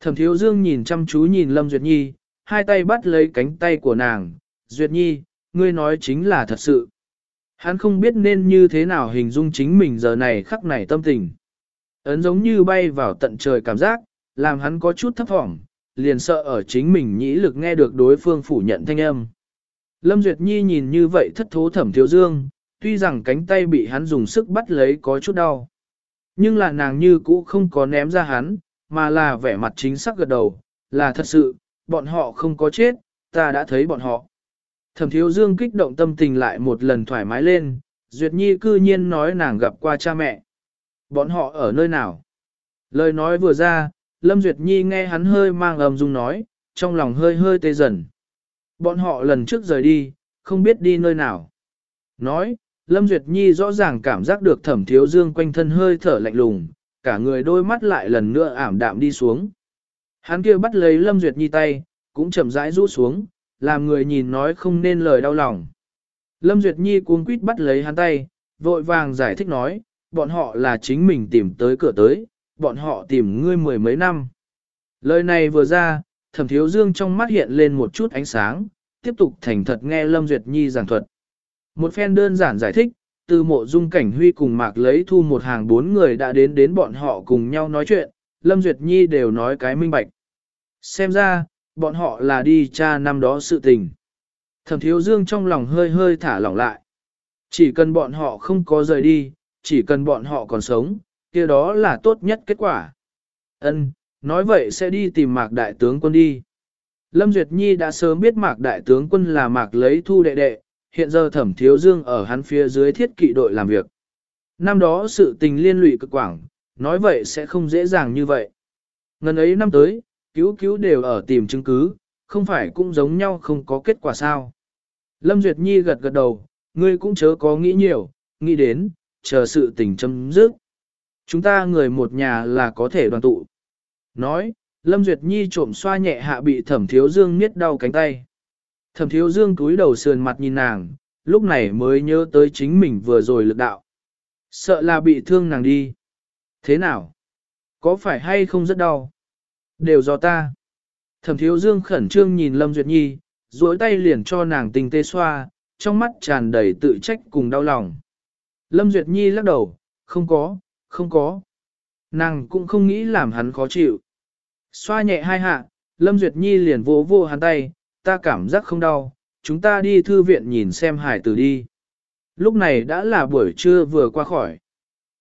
Thẩm thiếu dương nhìn chăm chú nhìn Lâm Duyệt Nhi, hai tay bắt lấy cánh tay của nàng, Duyệt Nhi, ngươi nói chính là thật sự. Hắn không biết nên như thế nào hình dung chính mình giờ này khắc này tâm tình. Ấn giống như bay vào tận trời cảm giác, làm hắn có chút thấp thỏm, liền sợ ở chính mình nhĩ lực nghe được đối phương phủ nhận thanh âm. Lâm Duyệt Nhi nhìn như vậy thất thố thẩm thiếu dương, tuy rằng cánh tay bị hắn dùng sức bắt lấy có chút đau. Nhưng là nàng như cũ không có ném ra hắn, mà là vẻ mặt chính xác gật đầu, là thật sự, bọn họ không có chết, ta đã thấy bọn họ. Thẩm thiếu dương kích động tâm tình lại một lần thoải mái lên, Duyệt Nhi cư nhiên nói nàng gặp qua cha mẹ. Bọn họ ở nơi nào? Lời nói vừa ra, Lâm Duyệt Nhi nghe hắn hơi mang ầm dung nói, trong lòng hơi hơi tê dần. Bọn họ lần trước rời đi, không biết đi nơi nào. Nói, Lâm Duyệt Nhi rõ ràng cảm giác được thẩm thiếu dương quanh thân hơi thở lạnh lùng, cả người đôi mắt lại lần nữa ảm đạm đi xuống. Hắn kia bắt lấy Lâm Duyệt Nhi tay, cũng chậm rãi rũ xuống, làm người nhìn nói không nên lời đau lòng. Lâm Duyệt Nhi cuống quýt bắt lấy hắn tay, vội vàng giải thích nói, bọn họ là chính mình tìm tới cửa tới, bọn họ tìm ngươi mười mấy năm. Lời này vừa ra, thẩm thiếu dương trong mắt hiện lên một chút ánh sáng, tiếp tục thành thật nghe Lâm Duyệt Nhi giảng thuật. Một phen đơn giản giải thích, từ mộ dung cảnh huy cùng mạc lấy thu một hàng bốn người đã đến đến bọn họ cùng nhau nói chuyện, Lâm Duyệt Nhi đều nói cái minh bạch. Xem ra, bọn họ là đi cha năm đó sự tình. Thẩm thiếu dương trong lòng hơi hơi thả lỏng lại. Chỉ cần bọn họ không có rời đi, chỉ cần bọn họ còn sống, kia đó là tốt nhất kết quả. Ân, nói vậy sẽ đi tìm mạc đại tướng quân đi. Lâm Duyệt Nhi đã sớm biết mạc đại tướng quân là mạc lấy thu đệ đệ, hiện giờ thẩm thiếu dương ở hắn phía dưới thiết kỵ đội làm việc. Năm đó sự tình liên lụy cực quảng, nói vậy sẽ không dễ dàng như vậy. Ngần ấy năm tới, cứu cứu đều ở tìm chứng cứ, không phải cũng giống nhau không có kết quả sao. Lâm Duyệt Nhi gật gật đầu, ngươi cũng chớ có nghĩ nhiều, nghĩ đến, chờ sự tình chấm dứt. Chúng ta người một nhà là có thể đoàn tụ. Nói, Lâm Duyệt Nhi trộm xoa nhẹ hạ bị thẩm thiếu dương miết đau cánh tay. Thẩm thiếu dương cúi đầu sườn mặt nhìn nàng, lúc này mới nhớ tới chính mình vừa rồi lực đạo. Sợ là bị thương nàng đi. Thế nào? Có phải hay không rất đau? Đều do ta. Thẩm thiếu dương khẩn trương nhìn Lâm Duyệt Nhi, duỗi tay liền cho nàng tình tê xoa, trong mắt tràn đầy tự trách cùng đau lòng. Lâm Duyệt Nhi lắc đầu, không có, không có. Nàng cũng không nghĩ làm hắn khó chịu. Xoa nhẹ hai hạ, Lâm Duyệt Nhi liền vỗ vô hắn tay, ta cảm giác không đau, chúng ta đi thư viện nhìn xem hải tử đi. Lúc này đã là buổi trưa vừa qua khỏi.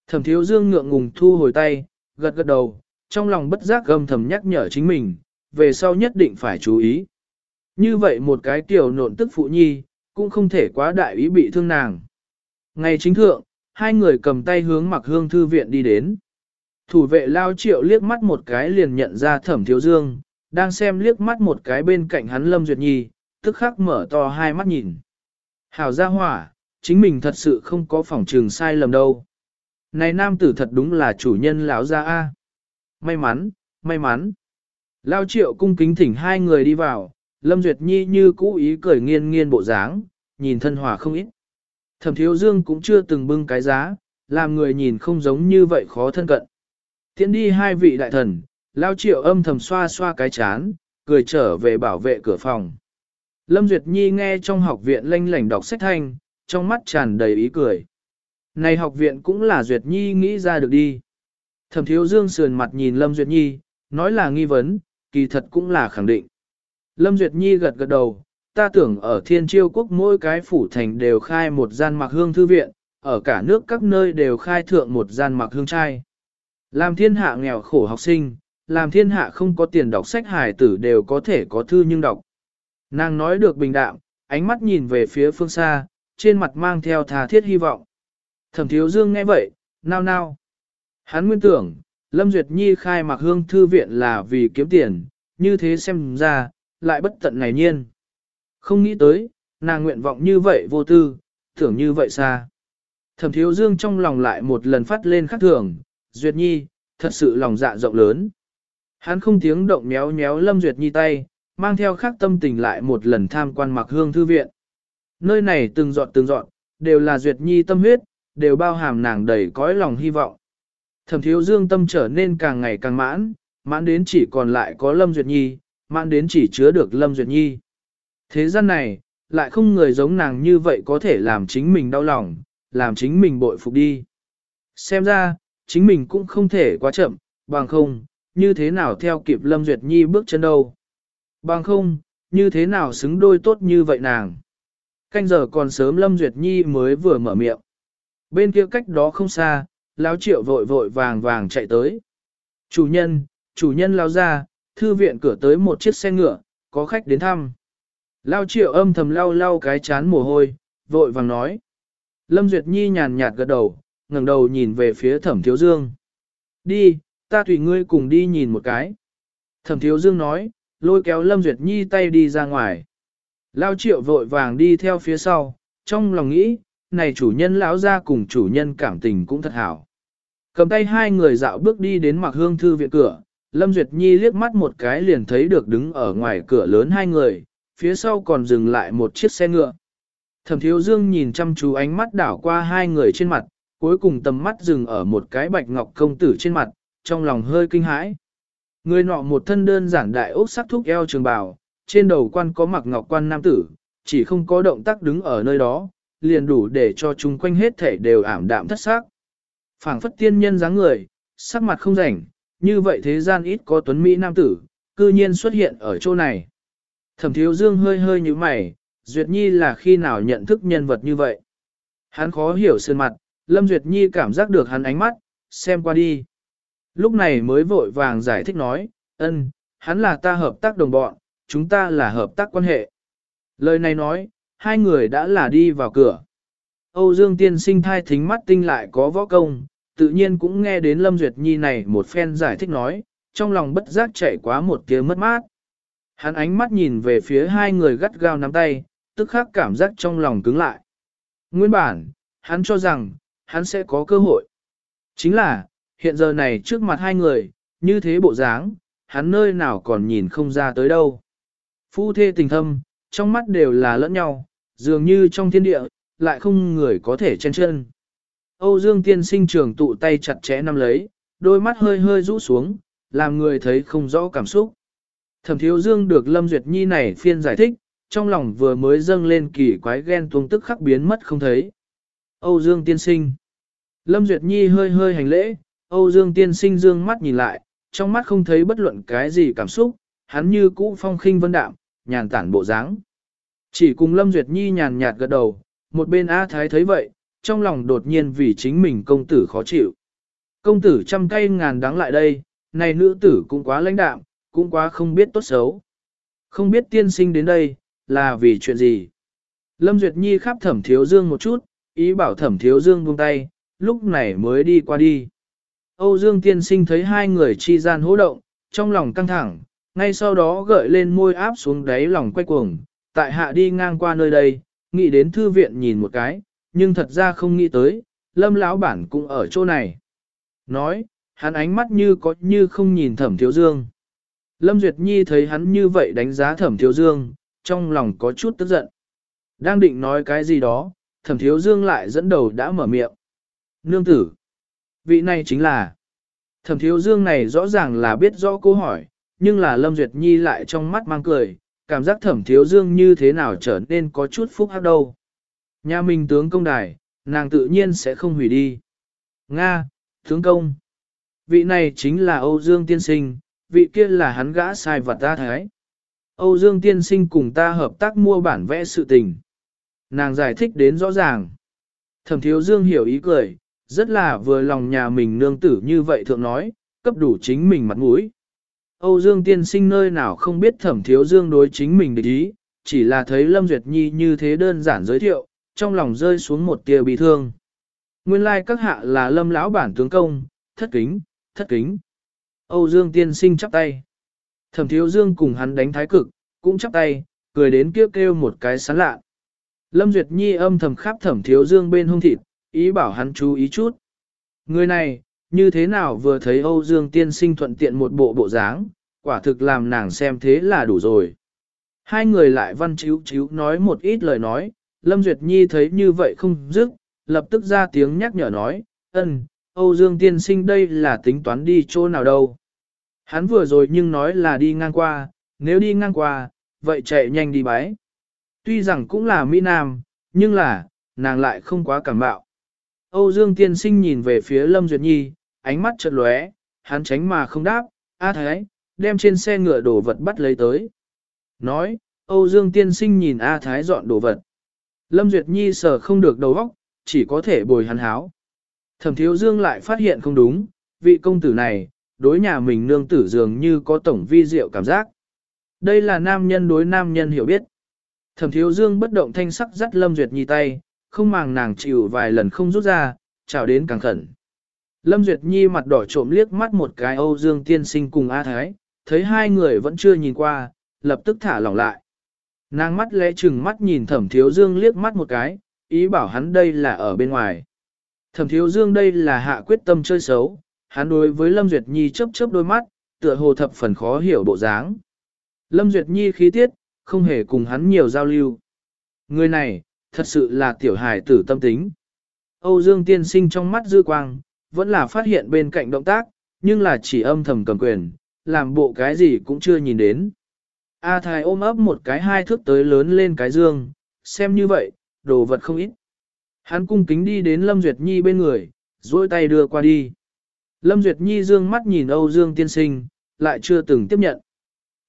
Thẩm thiếu dương ngượng ngùng thu hồi tay, gật gật đầu, trong lòng bất giác gầm thầm nhắc nhở chính mình, về sau nhất định phải chú ý. Như vậy một cái tiểu nộn tức phụ nhi, cũng không thể quá đại ý bị thương nàng. Ngày chính thượng, hai người cầm tay hướng mặc hương thư viện đi đến. Thủ vệ lao triệu liếc mắt một cái liền nhận ra thẩm thiếu dương, đang xem liếc mắt một cái bên cạnh hắn Lâm Duyệt Nhi, tức khắc mở to hai mắt nhìn. Hảo gia hỏa, chính mình thật sự không có phỏng trường sai lầm đâu. Này nam tử thật đúng là chủ nhân lão gia A. May mắn, may mắn. Lao triệu cung kính thỉnh hai người đi vào, Lâm Duyệt Nhi như cũ ý cười nghiên nghiên bộ dáng, nhìn thân hòa không ít. Thẩm thiếu dương cũng chưa từng bưng cái giá, làm người nhìn không giống như vậy khó thân cận. Tiến đi hai vị đại thần, Lao triệu âm thầm xoa xoa cái chán, cười trở về bảo vệ cửa phòng. Lâm Duyệt Nhi nghe trong học viện lanh lảnh đọc sách thanh, trong mắt tràn đầy ý cười. Này học viện cũng là Duyệt Nhi nghĩ ra được đi. Thẩm thiếu dương sườn mặt nhìn Lâm Duyệt Nhi, nói là nghi vấn, kỳ thật cũng là khẳng định. Lâm Duyệt Nhi gật gật đầu, ta tưởng ở thiên chiêu quốc mỗi cái phủ thành đều khai một gian mặc hương thư viện, ở cả nước các nơi đều khai thượng một gian mặc hương trai. Làm thiên hạ nghèo khổ học sinh, làm thiên hạ không có tiền đọc sách hài tử đều có thể có thư nhưng đọc. Nàng nói được bình đạm, ánh mắt nhìn về phía phương xa, trên mặt mang theo thà thiết hy vọng. Thẩm thiếu dương nghe vậy, nao nao. Hắn nguyên tưởng, Lâm Duyệt Nhi khai mặc hương thư viện là vì kiếm tiền, như thế xem ra, lại bất tận ngày nhiên. Không nghĩ tới, nàng nguyện vọng như vậy vô tư, tưởng như vậy xa. Thẩm thiếu dương trong lòng lại một lần phát lên khắc thường, Duyệt Nhi, thật sự lòng dạ rộng lớn. Hắn không tiếng động méo méo Lâm Duyệt Nhi tay, mang theo khắc tâm tình lại một lần tham quan mặc hương thư viện. Nơi này từng dọn từng dọn, đều là Duyệt Nhi tâm huyết, đều bao hàm nàng đầy cõi lòng hy vọng. Thẩm thiếu dương tâm trở nên càng ngày càng mãn, mãn đến chỉ còn lại có Lâm Duyệt Nhi, mãn đến chỉ chứa được Lâm Duyệt Nhi. Thế gian này, lại không người giống nàng như vậy có thể làm chính mình đau lòng, làm chính mình bội phục đi. Xem ra, chính mình cũng không thể quá chậm, bằng không, như thế nào theo kịp Lâm Duyệt Nhi bước chân đâu. Bằng không, như thế nào xứng đôi tốt như vậy nàng. Canh giờ còn sớm Lâm Duyệt Nhi mới vừa mở miệng. Bên kia cách đó không xa, lão triệu vội vội vàng vàng chạy tới. Chủ nhân, chủ nhân lao ra, thư viện cửa tới một chiếc xe ngựa, có khách đến thăm. Lao triệu âm thầm lau lau cái chán mồ hôi, vội vàng nói. Lâm Duyệt Nhi nhàn nhạt gật đầu, ngẩng đầu nhìn về phía thẩm thiếu dương. Đi, ta tùy ngươi cùng đi nhìn một cái. Thẩm thiếu dương nói, lôi kéo Lâm Duyệt Nhi tay đi ra ngoài. Lao triệu vội vàng đi theo phía sau, trong lòng nghĩ, này chủ nhân lão ra cùng chủ nhân cảm tình cũng thật hảo. Cầm tay hai người dạo bước đi đến mặc hương thư viện cửa, Lâm Duyệt Nhi liếc mắt một cái liền thấy được đứng ở ngoài cửa lớn hai người, phía sau còn dừng lại một chiếc xe ngựa. Thẩm thiếu dương nhìn chăm chú ánh mắt đảo qua hai người trên mặt, cuối cùng tầm mắt dừng ở một cái bạch ngọc công tử trên mặt, trong lòng hơi kinh hãi. Người nọ một thân đơn giản đại ốc sắc thúc eo trường bào, trên đầu quan có mặc ngọc quan nam tử, chỉ không có động tác đứng ở nơi đó, liền đủ để cho chúng quanh hết thể đều ảm đạm thất sắc. phảng phất tiên nhân dáng người, sắc mặt không rảnh, như vậy thế gian ít có tuấn Mỹ nam tử, cư nhiên xuất hiện ở chỗ này. Thẩm thiếu dương hơi hơi như mày, Duyệt Nhi là khi nào nhận thức nhân vật như vậy. Hắn khó hiểu sơn mặt, Lâm Duyệt Nhi cảm giác được hắn ánh mắt, xem qua đi. Lúc này mới vội vàng giải thích nói, ân, hắn là ta hợp tác đồng bọn, chúng ta là hợp tác quan hệ. Lời này nói, hai người đã là đi vào cửa. Âu Dương tiên sinh thai thính mắt tinh lại có võ công, tự nhiên cũng nghe đến Lâm Duyệt Nhi này một phen giải thích nói, trong lòng bất giác chạy quá một tiếng mất mát. Hắn ánh mắt nhìn về phía hai người gắt gao nắm tay, tức khắc cảm giác trong lòng cứng lại. Nguyên bản, hắn cho rằng, hắn sẽ có cơ hội. Chính là, hiện giờ này trước mặt hai người, như thế bộ dáng, hắn nơi nào còn nhìn không ra tới đâu. Phu thê tình thâm, trong mắt đều là lẫn nhau, dường như trong thiên địa, lại không người có thể chen chân. Âu Dương tiên sinh trường tụ tay chặt chẽ nắm lấy, đôi mắt hơi hơi rũ xuống, làm người thấy không rõ cảm xúc. Thẩm thiếu dương được Lâm Duyệt Nhi này phiên giải thích, trong lòng vừa mới dâng lên kỳ quái ghen tuông tức khắc biến mất không thấy. Âu Dương tiên sinh. Lâm Duyệt Nhi hơi hơi hành lễ, Âu Dương tiên sinh dương mắt nhìn lại, trong mắt không thấy bất luận cái gì cảm xúc, hắn như cũ phong khinh vân đạm, nhàn tản bộ dáng. Chỉ cùng Lâm Duyệt Nhi nhàn nhạt gật đầu, một bên A Thái thấy vậy, trong lòng đột nhiên vì chính mình công tử khó chịu. Công tử trăm cây ngàn đắng lại đây, này nữ tử cũng quá lãnh đạm, cũng quá không biết tốt xấu. Không biết tiên sinh đến đây, là vì chuyện gì. Lâm Duyệt Nhi khắp thẩm thiếu dương một chút, ý bảo thẩm thiếu dương buông tay, lúc này mới đi qua đi. Âu Dương tiên sinh thấy hai người chi gian hỗ động, trong lòng căng thẳng, ngay sau đó gợi lên môi áp xuống đáy lòng quay cuồng, tại hạ đi ngang qua nơi đây, nghĩ đến thư viện nhìn một cái, nhưng thật ra không nghĩ tới, lâm lão bản cũng ở chỗ này. Nói, hắn ánh mắt như có như không nhìn thẩm thiếu dương. Lâm Duyệt Nhi thấy hắn như vậy đánh giá thẩm thiếu dương, trong lòng có chút tức giận. Đang định nói cái gì đó, thẩm thiếu dương lại dẫn đầu đã mở miệng. Nương tử. Vị này chính là. Thẩm thiếu dương này rõ ràng là biết rõ câu hỏi, nhưng là Lâm Duyệt Nhi lại trong mắt mang cười, cảm giác thẩm thiếu dương như thế nào trở nên có chút phúc hắc đâu. Nhà mình tướng công đài, nàng tự nhiên sẽ không hủy đi. Nga, tướng công. Vị này chính là Âu Dương Tiên Sinh, vị kia là hắn gã sai vật ta thái. Âu Dương Tiên Sinh cùng ta hợp tác mua bản vẽ sự tình. Nàng giải thích đến rõ ràng. Thẩm thiếu Dương hiểu ý cười, rất là vừa lòng nhà mình nương tử như vậy thượng nói, cấp đủ chính mình mặt mũi. Âu Dương tiên sinh nơi nào không biết thẩm thiếu dương đối chính mình để ý, chỉ là thấy Lâm Duyệt Nhi như thế đơn giản giới thiệu, trong lòng rơi xuống một tia bị thương. Nguyên lai like các hạ là Lâm lão bản tướng công, thất kính, thất kính. Âu Dương tiên sinh chắp tay. Thẩm thiếu dương cùng hắn đánh thái cực, cũng chắp tay, cười đến kêu kêu một cái sán lạ. Lâm Duyệt Nhi âm thầm khắp thẩm thiếu dương bên hông thịt, ý bảo hắn chú ý chút. Người này, như thế nào vừa thấy Âu Dương tiên sinh thuận tiện một bộ bộ dáng, quả thực làm nàng xem thế là đủ rồi. Hai người lại văn chíu chíu nói một ít lời nói, Lâm Duyệt Nhi thấy như vậy không dứt, lập tức ra tiếng nhắc nhở nói, ân, Âu Dương tiên sinh đây là tính toán đi chỗ nào đâu. Hắn vừa rồi nhưng nói là đi ngang qua, nếu đi ngang qua, vậy chạy nhanh đi bái. Tuy rằng cũng là Mỹ Nam, nhưng là, nàng lại không quá cảm bạo. Âu Dương tiên sinh nhìn về phía Lâm Duyệt Nhi, ánh mắt chợt lóe, hắn tránh mà không đáp, A Thái, đem trên xe ngựa đồ vật bắt lấy tới. Nói, Âu Dương tiên sinh nhìn A Thái dọn đồ vật. Lâm Duyệt Nhi sợ không được đầu óc, chỉ có thể bồi hắn háo. Thẩm Thiếu Dương lại phát hiện không đúng, vị công tử này, đối nhà mình nương tử dường như có tổng vi diệu cảm giác. Đây là nam nhân đối nam nhân hiểu biết. Thẩm Thiếu Dương bất động thanh sắc dắt Lâm Duyệt Nhi tay, không màng nàng chịu vài lần không rút ra, chào đến càng khẩn. Lâm Duyệt Nhi mặt đỏ trộm liếc mắt một cái Âu Dương tiên sinh cùng A Thái, thấy hai người vẫn chưa nhìn qua, lập tức thả lỏng lại. Nàng mắt lẽ chừng mắt nhìn thẩm thiếu dương liếc mắt một cái, ý bảo hắn đây là ở bên ngoài. Thẩm thiếu dương đây là hạ quyết tâm chơi xấu, hắn đối với Lâm Duyệt Nhi chớp chớp đôi mắt, tựa hồ thập phần khó hiểu bộ dáng. Lâm Duyệt Nhi khí tiết, không hề cùng hắn nhiều giao lưu. Người này, thật sự là tiểu hài tử tâm tính. Âu Dương tiên sinh trong mắt dư quang, vẫn là phát hiện bên cạnh động tác, nhưng là chỉ âm thầm cầm quyền, làm bộ cái gì cũng chưa nhìn đến. A thái ôm ấp một cái hai thước tới lớn lên cái dương, xem như vậy, đồ vật không ít. Hắn cung kính đi đến Lâm Duyệt Nhi bên người, duỗi tay đưa qua đi. Lâm Duyệt Nhi dương mắt nhìn Âu Dương tiên sinh, lại chưa từng tiếp nhận.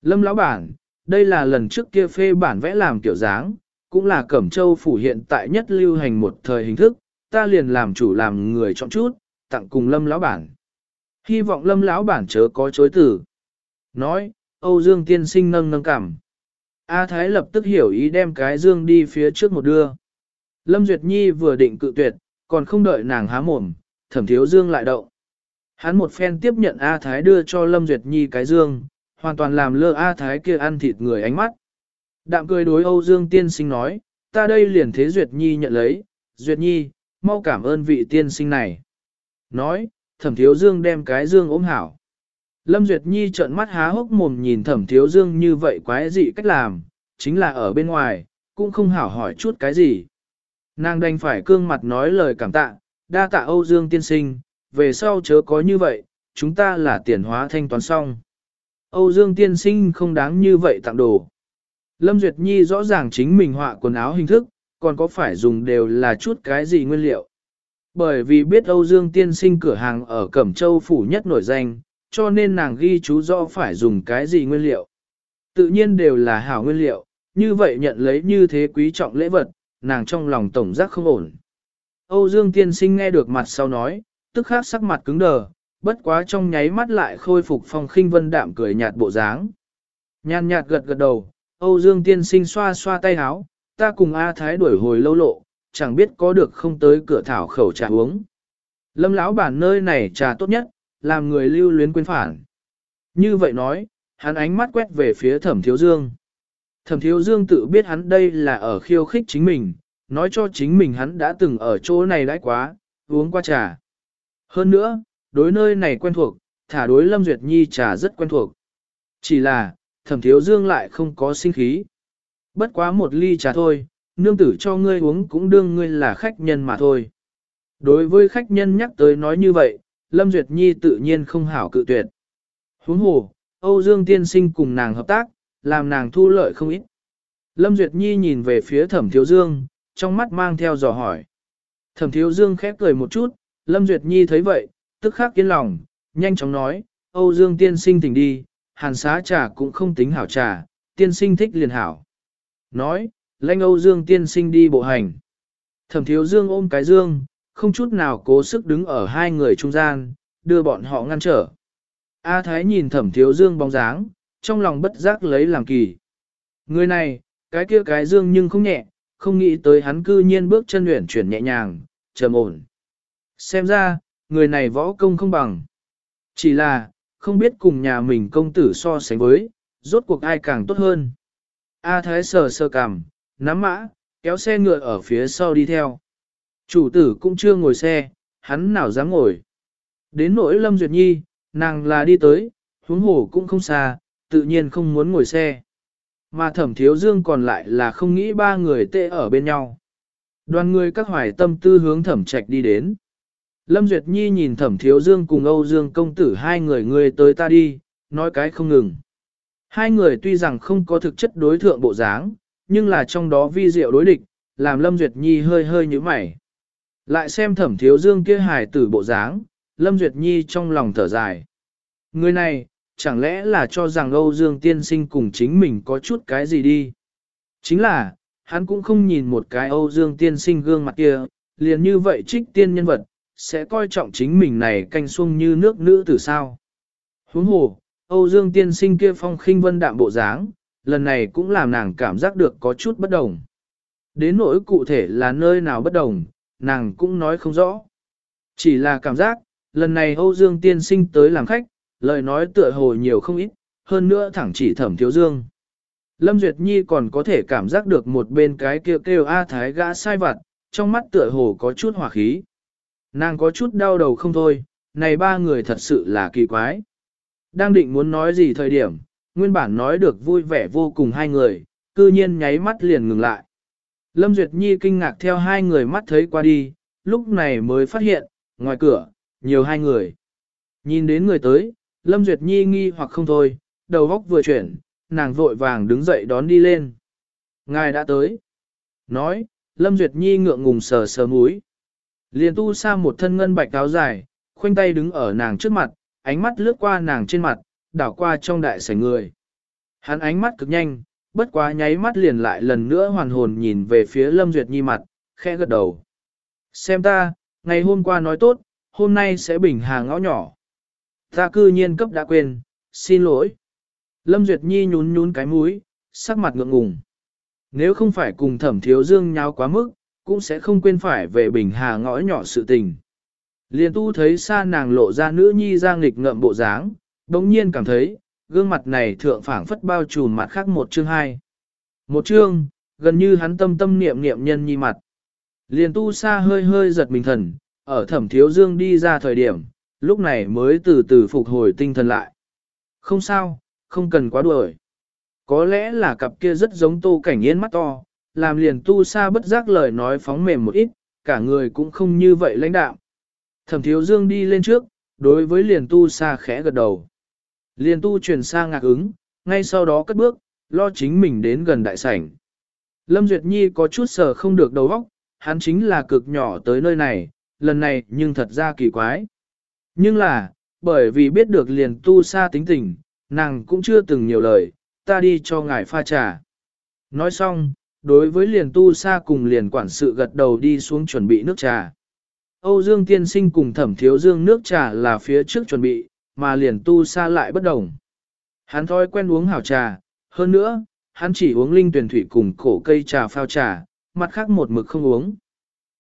Lâm lão bản, đây là lần trước kia phê bản vẽ làm kiểu dáng, cũng là Cẩm Châu phủ hiện tại nhất lưu hành một thời hình thức, ta liền làm chủ làm người chọn chút, tặng cùng Lâm lão bản. Hy vọng Lâm lão bản chớ có chối từ. Nói, Âu Dương tiên sinh nâng nâng cảm. A Thái lập tức hiểu ý đem cái dương đi phía trước một đưa. Lâm Duyệt Nhi vừa định cự tuyệt, còn không đợi nàng há mồm, thẩm thiếu dương lại động. Hắn một phen tiếp nhận A Thái đưa cho Lâm Duyệt Nhi cái dương, hoàn toàn làm lơ A Thái kia ăn thịt người ánh mắt. Đạm cười đối Âu Dương tiên sinh nói, ta đây liền thế Duyệt Nhi nhận lấy, Duyệt Nhi, mau cảm ơn vị tiên sinh này. Nói, thẩm thiếu dương đem cái dương ôm hảo. Lâm Duyệt Nhi trợn mắt há hốc mồm nhìn thẩm thiếu dương như vậy quái dị cách làm, chính là ở bên ngoài, cũng không hảo hỏi chút cái gì. Nàng đành phải cương mặt nói lời cảm tạ, đa tạ Âu Dương tiên sinh, về sau chớ có như vậy, chúng ta là tiền hóa thanh toán xong. Âu Dương tiên sinh không đáng như vậy tặng đồ. Lâm Duyệt Nhi rõ ràng chính mình họa quần áo hình thức, còn có phải dùng đều là chút cái gì nguyên liệu. Bởi vì biết Âu Dương tiên sinh cửa hàng ở Cẩm Châu phủ nhất nổi danh, cho nên nàng ghi chú rõ phải dùng cái gì nguyên liệu. Tự nhiên đều là hảo nguyên liệu, như vậy nhận lấy như thế quý trọng lễ vật, nàng trong lòng tổng giác không ổn. Âu Dương tiên sinh nghe được mặt sau nói, tức khắc sắc mặt cứng đờ, bất quá trong nháy mắt lại khôi phục phong khinh vân đạm cười nhạt bộ dáng. Nhàn nhạt gật gật đầu, Âu Dương tiên sinh xoa xoa tay áo, ta cùng A Thái đuổi hồi lâu lộ, chẳng biết có được không tới cửa thảo khẩu trà uống. Lâm lão bản nơi này trà tốt nhất, làm người lưu luyến quên phản. Như vậy nói, hắn ánh mắt quét về phía thẩm thiếu dương. Thẩm thiếu dương tự biết hắn đây là ở khiêu khích chính mình, nói cho chính mình hắn đã từng ở chỗ này đãi quá, uống qua trà. Hơn nữa, đối nơi này quen thuộc, thả đối Lâm Duyệt Nhi trà rất quen thuộc. Chỉ là, thẩm thiếu dương lại không có sinh khí. Bất quá một ly trà thôi, nương tử cho ngươi uống cũng đương ngươi là khách nhân mà thôi. Đối với khách nhân nhắc tới nói như vậy, Lâm Duyệt Nhi tự nhiên không hảo cự tuyệt. Huống hồ, Âu Dương tiên sinh cùng nàng hợp tác, làm nàng thu lợi không ít. Lâm Duyệt Nhi nhìn về phía thẩm thiếu dương, trong mắt mang theo dò hỏi. Thẩm thiếu dương khép cười một chút, Lâm Duyệt Nhi thấy vậy, tức khắc yên lòng, nhanh chóng nói, Âu Dương tiên sinh tỉnh đi, hàn xá trà cũng không tính hảo trà, tiên sinh thích liền hảo. Nói, lãnh Âu Dương tiên sinh đi bộ hành. Thẩm thiếu dương ôm cái dương, không chút nào cố sức đứng ở hai người trung gian, đưa bọn họ ngăn trở. A Thái nhìn thẩm thiếu dương bóng dáng, trong lòng bất giác lấy làm kỳ. Người này, cái kia cái dương nhưng không nhẹ, không nghĩ tới hắn cư nhiên bước chân luyện chuyển nhẹ nhàng, trầm ổn. Xem ra, người này võ công không bằng. Chỉ là, không biết cùng nhà mình công tử so sánh với, rốt cuộc ai càng tốt hơn. A Thái sờ sờ cằm, nắm mã, kéo xe ngựa ở phía sau đi theo. Chủ tử cũng chưa ngồi xe, hắn nào dám ngồi. Đến nỗi Lâm Duyệt Nhi, nàng là đi tới, huống hồ cũng không xa, tự nhiên không muốn ngồi xe. Mà thẩm thiếu dương còn lại là không nghĩ ba người tệ ở bên nhau. Đoàn người các hoài tâm tư hướng thẩm trạch đi đến. Lâm Duyệt Nhi nhìn thẩm thiếu dương cùng Âu Dương công tử hai người người tới ta đi, nói cái không ngừng. Hai người tuy rằng không có thực chất đối thượng bộ dáng, nhưng là trong đó vi diệu đối địch, làm Lâm Duyệt Nhi hơi hơi như mày. Lại xem thẩm thiếu dương kia hài tử bộ dáng, Lâm Duyệt Nhi trong lòng thở dài. Người này, chẳng lẽ là cho rằng Âu Dương tiên sinh cùng chính mình có chút cái gì đi. Chính là, hắn cũng không nhìn một cái Âu Dương tiên sinh gương mặt kia, liền như vậy trích tiên nhân vật, sẽ coi trọng chính mình này canh xuông như nước nữ tử sao. Huống hồ, Âu Dương tiên sinh kia phong khinh vân đạm bộ dáng, lần này cũng làm nàng cảm giác được có chút bất đồng. Đến nỗi cụ thể là nơi nào bất đồng, nàng cũng nói không rõ. Chỉ là cảm giác, lần này Âu Dương tiên sinh tới làm khách, lời nói tựa hồ nhiều không ít, hơn nữa thẳng chỉ thẩm thiếu dương. Lâm Duyệt Nhi còn có thể cảm giác được một bên cái kêu kêu A Thái gã sai vặt, trong mắt tựa hồ có chút hỏa khí. Nàng có chút đau đầu không thôi, này ba người thật sự là kỳ quái. Đang định muốn nói gì thời điểm, nguyên bản nói được vui vẻ vô cùng hai người, cư nhiên nháy mắt liền ngừng lại. Lâm Duyệt Nhi kinh ngạc theo hai người mắt thấy qua đi, lúc này mới phát hiện, ngoài cửa, nhiều hai người. Nhìn đến người tới, Lâm Duyệt Nhi nghi hoặc không thôi, đầu góc vừa chuyển, nàng vội vàng đứng dậy đón đi lên. Ngài đã tới. Nói, Lâm Duyệt Nhi ngượng ngùng sờ sờ múi. Liền tu sa một thân ngân bạch áo dài, khoanh tay đứng ở nàng trước mặt, ánh mắt lướt qua nàng trên mặt, đảo qua trong đại sảnh người. Hắn ánh mắt cực nhanh, bất quá nháy mắt liền lại lần nữa hoàn hồn nhìn về phía Lâm Duyệt Nhi mặt, khẽ gật đầu. Xem ta, ngày hôm qua nói tốt, hôm nay sẽ bình hà ngõ nhỏ. Ta cư nhiên cấp đã quên, xin lỗi. Lâm Duyệt Nhi nhún nhún cái mũi, sắc mặt ngượng ngùng. Nếu không phải cùng thẩm thiếu dương nhau quá mức, cũng sẽ không quên phải về bình hà ngõ nhỏ sự tình. Liên tu thấy xa nàng lộ ra nữ nhi ra nghịch ngợm bộ dáng, đồng nhiên cảm thấy, gương mặt này thượng phảng phất bao trùm mặt khác một chương hai. Một chương, gần như hắn tâm tâm niệm niệm nhân nhi mặt. Liên tu xa hơi hơi giật mình thần, ở thẩm thiếu dương đi ra thời điểm, lúc này mới từ từ phục hồi tinh thần lại. Không sao, không cần quá đuổi. Có lẽ là cặp kia rất giống tô cảnh yên mắt to, làm liền tu Sa bất giác lời nói phóng mềm một ít, cả người cũng không như vậy lãnh đạo. Thẩm thiếu dương đi lên trước, đối với liền tu Sa khẽ gật đầu. Liền tu chuyển sang ngạc ứng, ngay sau đó cất bước, lo chính mình đến gần đại sảnh. Lâm Duyệt Nhi có chút sờ không được đầu óc, hắn chính là cực nhỏ tới nơi này, lần này nhưng thật ra kỳ quái. Nhưng là, bởi vì biết được liền tu Sa tính tình, nàng cũng chưa từng nhiều lời, ta đi cho ngài pha trà. Nói xong, đối với liền tu Sa cùng liền quản sự gật đầu đi xuống chuẩn bị nước trà. Âu Dương tiên sinh cùng thẩm thiếu dương nước trà là phía trước chuẩn bị, mà liền tu Sa lại bất đồng. Hắn thói quen uống hảo trà, hơn nữa, hắn chỉ uống linh tuyển thủy cùng cổ cây trà phao trà, mặt khác một mực không uống.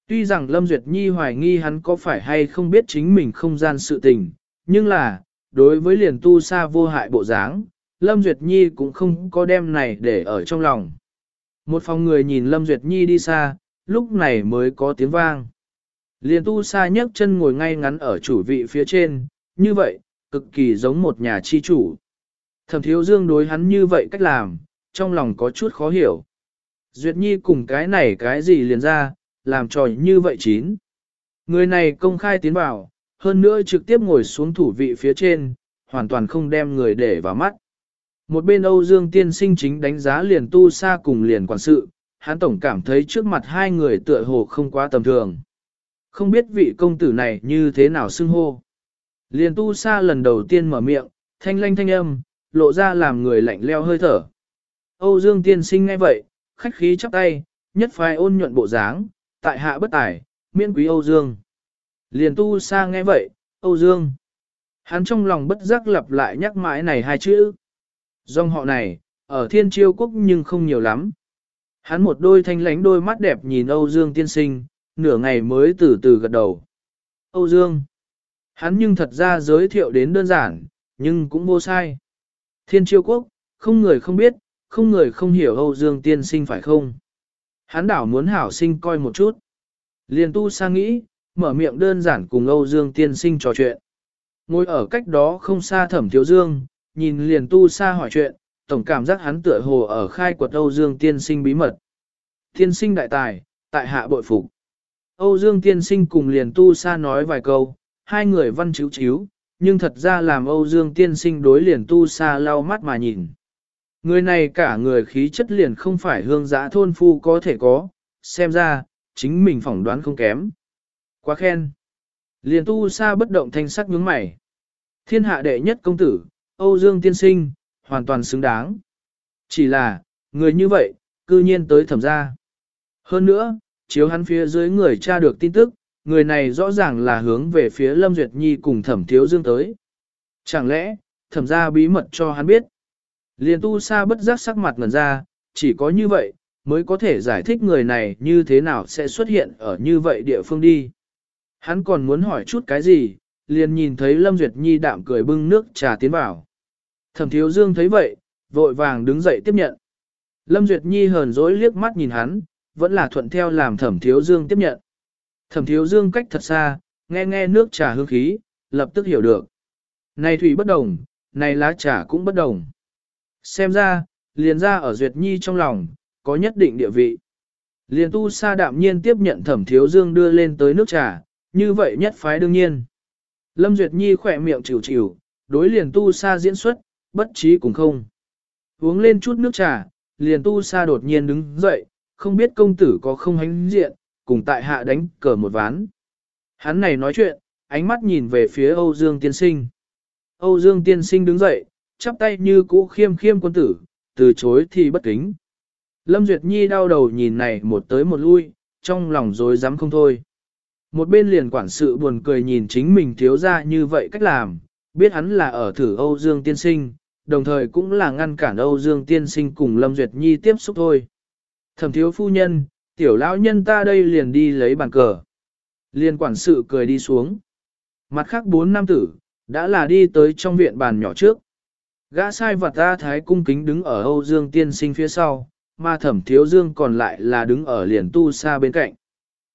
Tuy rằng Lâm Duyệt Nhi hoài nghi hắn có phải hay không biết chính mình không gian sự tình, nhưng là, đối với liền tu Sa vô hại bộ dáng, Lâm Duyệt Nhi cũng không có đem này để ở trong lòng. Một phòng người nhìn Lâm Duyệt Nhi đi xa, lúc này mới có tiếng vang. Liền tu xa nhấc chân ngồi ngay ngắn ở chủ vị phía trên, như vậy, cực kỳ giống một nhà chi chủ. Thẩm thiếu dương đối hắn như vậy cách làm, trong lòng có chút khó hiểu. Duyệt Nhi cùng cái này cái gì liền ra, làm trò như vậy chín. Người này công khai tiến vào, hơn nữa trực tiếp ngồi xuống thủ vị phía trên, hoàn toàn không đem người để vào mắt. Một bên Âu Dương tiên sinh chính đánh giá liền tu Sa cùng liền quản sự, hắn tổng cảm thấy trước mặt hai người tựa hồ không quá tầm thường. Không biết vị công tử này như thế nào xưng hô. Liền tu Sa lần đầu tiên mở miệng, thanh lanh thanh âm, lộ ra làm người lạnh leo hơi thở. Âu Dương tiên sinh ngay vậy, khách khí chắp tay, nhất phái ôn nhuận bộ dáng, tại hạ bất tài, miễn quý Âu Dương. Liền tu Sa nghe vậy, Âu Dương. Hắn trong lòng bất giác lặp lại nhắc mãi này hai chữ. Dòng họ này, ở thiên chiêu quốc nhưng không nhiều lắm. Hắn một đôi thanh lánh đôi mắt đẹp nhìn Âu Dương tiên sinh, nửa ngày mới từ từ gật đầu. Âu Dương. Hắn nhưng thật ra giới thiệu đến đơn giản, nhưng cũng vô sai. Thiên chiêu quốc, không người không biết, không người không hiểu Âu Dương tiên sinh phải không? Hắn đảo muốn hảo sinh coi một chút. Liền tu sang nghĩ, mở miệng đơn giản cùng Âu Dương tiên sinh trò chuyện. Ngồi ở cách đó không xa thẩm thiếu dương, nhìn liền tu sa hỏi chuyện, tổng cảm giác hắn tựa hồ ở khai quật Âu Dương tiên sinh bí mật. Tiên sinh đại tài, tại hạ bội phục. Âu Dương tiên sinh cùng liền tu sa nói vài câu, hai người văn chiếu chiếu, nhưng thật ra làm Âu Dương tiên sinh đối liền tu sa lau mắt mà nhìn. Người này cả người khí chất liền không phải hương giã thôn phu có thể có, xem ra, chính mình phỏng đoán không kém. Quá khen. Liền tu sa bất động thanh sắc nhướng mày. Thiên hạ đệ nhất công tử, Âu Dương tiên sinh, hoàn toàn xứng đáng. Chỉ là, người như vậy, cư nhiên tới thẩm gia. Hơn nữa, chiếu hắn phía dưới người tra được tin tức, người này rõ ràng là hướng về phía Lâm Duyệt Nhi cùng thẩm thiếu dương tới. Chẳng lẽ, thẩm gia bí mật cho hắn biết? Liền tu sa bất giác sắc mặt ngần ra, chỉ có như vậy, mới có thể giải thích người này như thế nào sẽ xuất hiện ở như vậy địa phương đi. Hắn còn muốn hỏi chút cái gì, liền nhìn thấy Lâm Duyệt Nhi đạm cười bưng nước trà tiến vào. Thẩm thiếu dương thấy vậy, vội vàng đứng dậy tiếp nhận. Lâm Duyệt Nhi hờn dỗi liếc mắt nhìn hắn, vẫn là thuận theo làm thẩm thiếu dương tiếp nhận. Thẩm thiếu dương cách thật xa, nghe nghe nước trà hương khí, lập tức hiểu được. Này thủy bất đồng, này lá trà cũng bất đồng. Xem ra, liền ra ở Duyệt Nhi trong lòng, có nhất định địa vị. Liền tu sa đạm nhiên tiếp nhận thẩm thiếu dương đưa lên tới nước trà, như vậy nhất phái đương nhiên. Lâm Duyệt Nhi khỏe miệng chịu chịu, đối liền tu sa diễn xuất, bất trí cũng không. Uống lên chút nước trà, liền tu sa đột nhiên đứng dậy, không biết công tử có không hánh diện, cùng tại hạ đánh cờ một ván. Hắn này nói chuyện, ánh mắt nhìn về phía Âu Dương Tiên Sinh. Âu Dương Tiên Sinh đứng dậy, chắp tay như cũ khiêm khiêm quân tử, từ chối thì bất kính. Lâm Duyệt Nhi đau đầu nhìn này một tới một lui, trong lòng dối dám không thôi. Một bên liền quản sự buồn cười nhìn chính mình thiếu ra như vậy cách làm, biết hắn là ở thử Âu Dương Tiên Sinh, đồng thời cũng là ngăn cản Âu Dương Tiên Sinh cùng Lâm Duyệt Nhi tiếp xúc thôi. Thẩm thiếu phu nhân, tiểu lão nhân ta đây liền đi lấy bàn cờ. Liên quản sự cười đi xuống. Mặt khác bốn nam tử, đã là đi tới trong viện bàn nhỏ trước. Gã sai vật ta thái cung kính đứng ở Âu Dương tiên sinh phía sau, mà thẩm thiếu dương còn lại là đứng ở liền tu xa bên cạnh.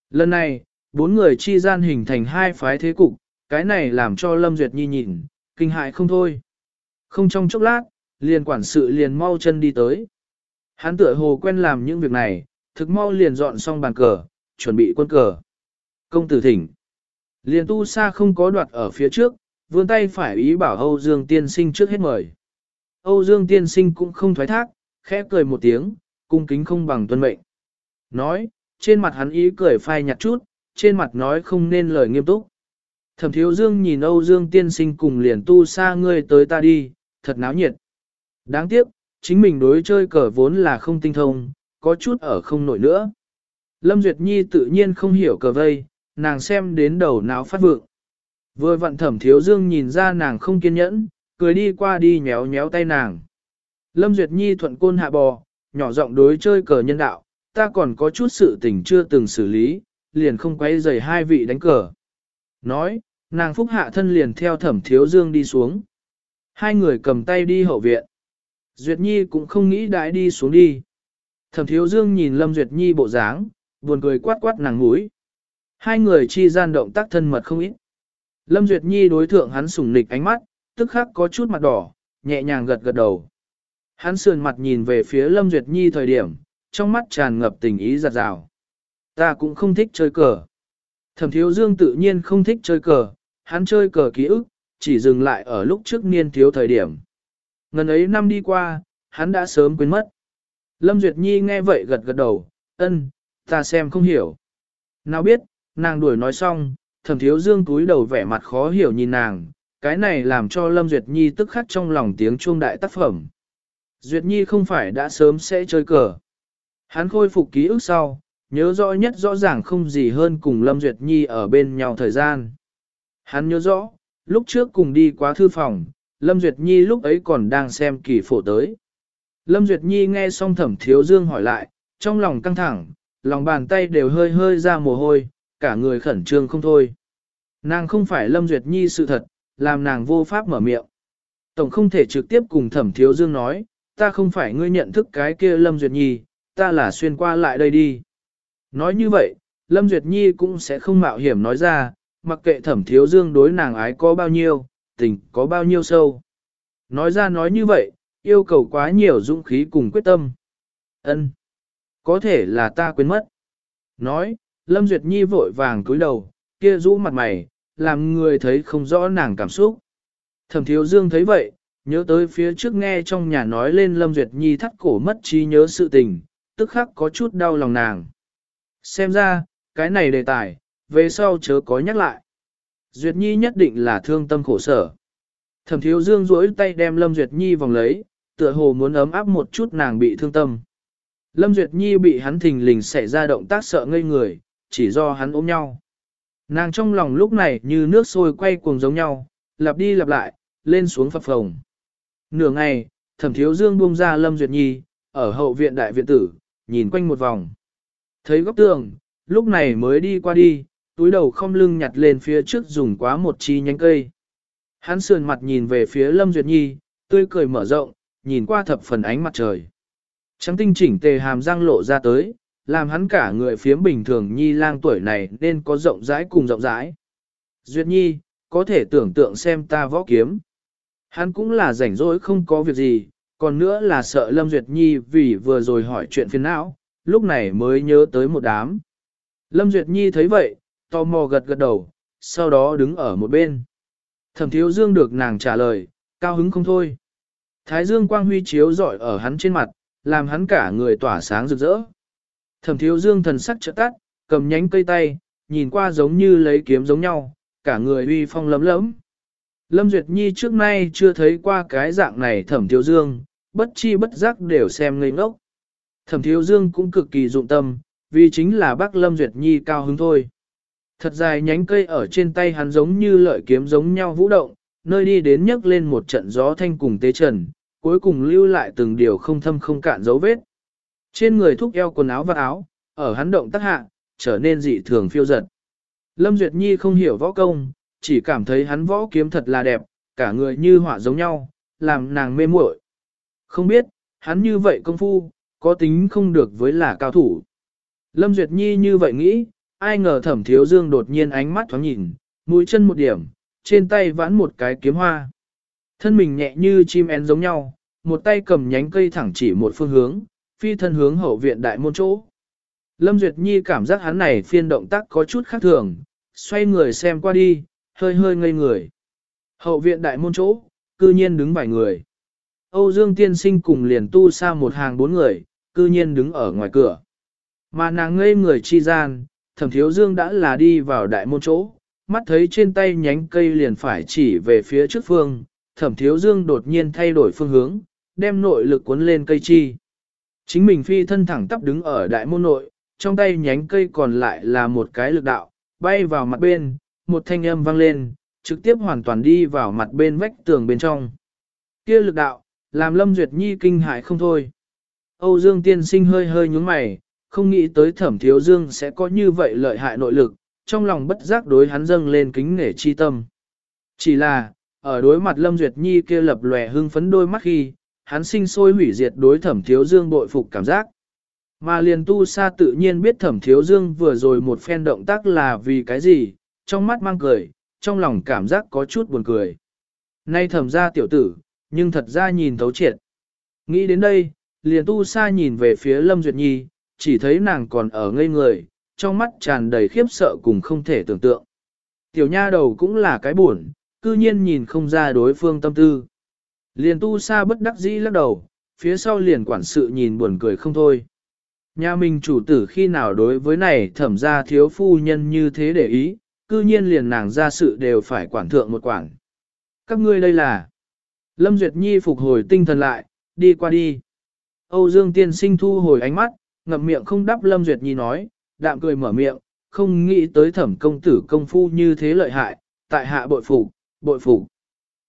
Lần này, bốn người chi gian hình thành hai phái thế cục, cái này làm cho Lâm Duyệt Nhi nhìn, kinh hại không thôi. Không trong chốc lát, liền quản sự liền mau chân đi tới. Hắn tựa hồ quen làm những việc này, thực mau liền dọn xong bàn cờ, chuẩn bị quân cờ. Công tử thỉnh. Liền tu sa không có đoạt ở phía trước, vươn tay phải ý bảo Âu Dương tiên sinh trước hết mời. Âu Dương tiên sinh cũng không thoái thác, khẽ cười một tiếng, cung kính không bằng tuân mệnh. Nói, trên mặt hắn ý cười phai nhạt chút, trên mặt nói không nên lời nghiêm túc. Thẩm thiếu dương nhìn Âu Dương tiên sinh cùng liền tu sa ngươi tới ta đi, thật náo nhiệt. Đáng tiếc, chính mình đối chơi cờ vốn là không tinh thông, có chút ở không nổi nữa. Lâm Duyệt Nhi tự nhiên không hiểu cờ vây, nàng xem đến đầu não phát vượng. Vừa vặn thẩm thiếu dương nhìn ra nàng không kiên nhẫn, cười đi qua đi nhéo nhéo tay nàng. Lâm Duyệt Nhi thuận côn hạ bò, nhỏ giọng đối chơi cờ nhân đạo, ta còn có chút sự tình chưa từng xử lý, liền không quay rầy hai vị đánh cờ. Nói, nàng phúc hạ thân liền theo thẩm thiếu dương đi xuống. Hai người cầm tay đi hậu viện. Duyệt Nhi cũng không nghĩ đãi đi xuống đi. Thẩm thiếu dương nhìn Lâm Duyệt Nhi bộ dáng, buồn cười quát quát nàng mũi. Hai người chi gian động tác thân mật không ít. Lâm Duyệt Nhi đối thượng hắn sủng nịch ánh mắt, tức khắc có chút mặt đỏ, nhẹ nhàng gật gật đầu. Hắn sườn mặt nhìn về phía Lâm Duyệt Nhi thời điểm, trong mắt tràn ngập tình ý giặt rào. Ta cũng không thích chơi cờ. Thẩm thiếu dương tự nhiên không thích chơi cờ, hắn chơi cờ ký ức, chỉ dừng lại ở lúc trước niên thiếu thời điểm. Ngần ấy năm đi qua, hắn đã sớm quên mất. Lâm Duyệt Nhi nghe vậy gật gật đầu, ân, ta xem không hiểu. Nào biết, nàng đuổi nói xong, thẩm thiếu dương túi đầu vẻ mặt khó hiểu nhìn nàng, cái này làm cho Lâm Duyệt Nhi tức khắc trong lòng tiếng chuông đại tác phẩm. Duyệt Nhi không phải đã sớm sẽ chơi cờ. Hắn khôi phục ký ức sau, nhớ rõ nhất rõ ràng không gì hơn cùng Lâm Duyệt Nhi ở bên nhau thời gian. Hắn nhớ rõ, lúc trước cùng đi qua thư phòng, Lâm Duyệt Nhi lúc ấy còn đang xem kỳ phổ tới. Lâm Duyệt Nhi nghe xong thẩm thiếu dương hỏi lại, trong lòng căng thẳng, lòng bàn tay đều hơi hơi ra mồ hôi, cả người khẩn trương không thôi. Nàng không phải Lâm Duyệt Nhi sự thật, làm nàng vô pháp mở miệng. Tổng không thể trực tiếp cùng thẩm thiếu dương nói, ta không phải ngươi nhận thức cái kia Lâm Duyệt Nhi, ta là xuyên qua lại đây đi. Nói như vậy, Lâm Duyệt Nhi cũng sẽ không mạo hiểm nói ra, mặc kệ thẩm thiếu dương đối nàng ái có bao nhiêu, tình có bao nhiêu sâu. Nói ra nói như vậy, yêu cầu quá nhiều dũng khí cùng quyết tâm. Ân, Có thể là ta quên mất. Nói, Lâm Duyệt Nhi vội vàng cúi đầu, kia rũ mặt mày, làm người thấy không rõ nàng cảm xúc. Thẩm thiếu dương thấy vậy, nhớ tới phía trước nghe trong nhà nói lên Lâm Duyệt Nhi thắt cổ mất trí nhớ sự tình, tức khắc có chút đau lòng nàng. Xem ra, cái này đề tài, về sau chớ có nhắc lại. Duyệt Nhi nhất định là thương tâm khổ sở. Thẩm thiếu dương duỗi tay đem Lâm Duyệt Nhi vòng lấy, tựa hồ muốn ấm áp một chút nàng bị thương tâm. Lâm Duyệt Nhi bị hắn thình lình xảy ra động tác sợ ngây người, chỉ do hắn ôm nhau. Nàng trong lòng lúc này như nước sôi quay cuồng giống nhau, lặp đi lặp lại, lên xuống phập phồng. Nửa ngày, thẩm thiếu dương buông ra Lâm Duyệt Nhi, ở hậu viện đại viện tử, nhìn quanh một vòng. Thấy góc tường, lúc này mới đi qua đi, túi đầu không lưng nhặt lên phía trước dùng quá một chi nhánh cây. Hắn sườn mặt nhìn về phía Lâm Duyệt Nhi, tươi cười mở rộng, nhìn qua thập phần ánh mặt trời. Trắng tinh chỉnh tề hàm răng lộ ra tới, làm hắn cả người phiếm bình thường Nhi lang tuổi này nên có rộng rãi cùng rộng rãi. Duyệt Nhi, có thể tưởng tượng xem ta võ kiếm. Hắn cũng là rảnh rỗi không có việc gì, còn nữa là sợ Lâm Duyệt Nhi vì vừa rồi hỏi chuyện phiền não, lúc này mới nhớ tới một đám. Lâm Duyệt Nhi thấy vậy, tò mò gật gật đầu, sau đó đứng ở một bên. Thẩm thiếu dương được nàng trả lời, cao hứng không thôi. Thái dương quang huy chiếu rọi ở hắn trên mặt, làm hắn cả người tỏa sáng rực rỡ. Thẩm thiếu dương thần sắc trợ tắt, cầm nhánh cây tay, nhìn qua giống như lấy kiếm giống nhau, cả người uy phong lấm lấm. Lâm Duyệt Nhi trước nay chưa thấy qua cái dạng này thẩm thiếu dương, bất chi bất giác đều xem ngây ngốc. Thẩm thiếu dương cũng cực kỳ dụng tâm, vì chính là bác Lâm Duyệt Nhi cao hứng thôi. Thật dài nhánh cây ở trên tay hắn giống như lợi kiếm giống nhau vũ động, nơi đi đến nhấc lên một trận gió thanh cùng tế trần, cuối cùng lưu lại từng điều không thâm không cạn dấu vết. Trên người thúc eo quần áo và áo, ở hắn động tác hạ, trở nên dị thường phiêu giật. Lâm Duyệt Nhi không hiểu võ công, chỉ cảm thấy hắn võ kiếm thật là đẹp, cả người như họa giống nhau, làm nàng mê muội. Không biết, hắn như vậy công phu, có tính không được với là cao thủ. Lâm Duyệt Nhi như vậy nghĩ, ai ngờ thẩm thiếu dương đột nhiên ánh mắt thoáng nhìn, mũi chân một điểm, trên tay vãn một cái kiếm hoa. Thân mình nhẹ như chim én giống nhau, một tay cầm nhánh cây thẳng chỉ một phương hướng, phi thân hướng hậu viện đại môn chỗ. Lâm Duyệt Nhi cảm giác hắn này phiên động tác có chút khác thường, xoay người xem qua đi, hơi hơi ngây người. Hậu viện đại môn chỗ, cư nhiên đứng vài người. Âu Dương tiên sinh cùng liền tu xa một hàng bốn người, cư nhiên đứng ở ngoài cửa. Mà nàng ngây người chi gian, thẩm thiếu dương đã là đi vào đại môn chỗ, mắt thấy trên tay nhánh cây liền phải chỉ về phía trước phương, thẩm thiếu dương đột nhiên thay đổi phương hướng, đem nội lực cuốn lên cây chi. Chính mình phi thân thẳng tắp đứng ở đại môn nội, trong tay nhánh cây còn lại là một cái lực đạo, bay vào mặt bên, một thanh âm vang lên, trực tiếp hoàn toàn đi vào mặt bên vách tường bên trong. Kia lực đạo, làm Lâm Duyệt Nhi kinh hại không thôi. Âu Dương tiên sinh hơi hơi nhúng mày, không nghĩ tới thẩm thiếu dương sẽ có như vậy lợi hại nội lực, trong lòng bất giác đối hắn dâng lên kính nể chi tâm. Chỉ là, ở đối mặt Lâm Duyệt Nhi kia lập lòe hưng phấn đôi mắt khi, hắn sinh sôi hủy diệt đối thẩm thiếu dương bội phục cảm giác. Mà liền tu sa tự nhiên biết thẩm thiếu dương vừa rồi một phen động tác là vì cái gì, trong mắt mang cười, trong lòng cảm giác có chút buồn cười. Nay thẩm ra tiểu tử, nhưng thật ra nhìn thấu triệt. Nghĩ đến đây, liền tu sa nhìn về phía Lâm Duyệt Nhi, chỉ thấy nàng còn ở ngây người, trong mắt tràn đầy khiếp sợ cùng không thể tưởng tượng. Tiểu nha đầu cũng là cái buồn, cư nhiên nhìn không ra đối phương tâm tư. Liền tu sa bất đắc dĩ lắc đầu, phía sau liền quản sự nhìn buồn cười không thôi. Nhà mình chủ tử khi nào đối với này thẩm ra thiếu phu nhân như thế để ý, cư nhiên liền nàng ra sự đều phải quản thượng một quản. Các ngươi đây là... Lâm Duyệt Nhi phục hồi tinh thần lại, đi qua đi. Âu Dương tiên sinh thu hồi ánh mắt, ngậm miệng không đáp Lâm Duyệt Nhi nói, đạm cười mở miệng, không nghĩ tới thẩm công tử công phu như thế lợi hại, tại hạ bội phục, bội phục.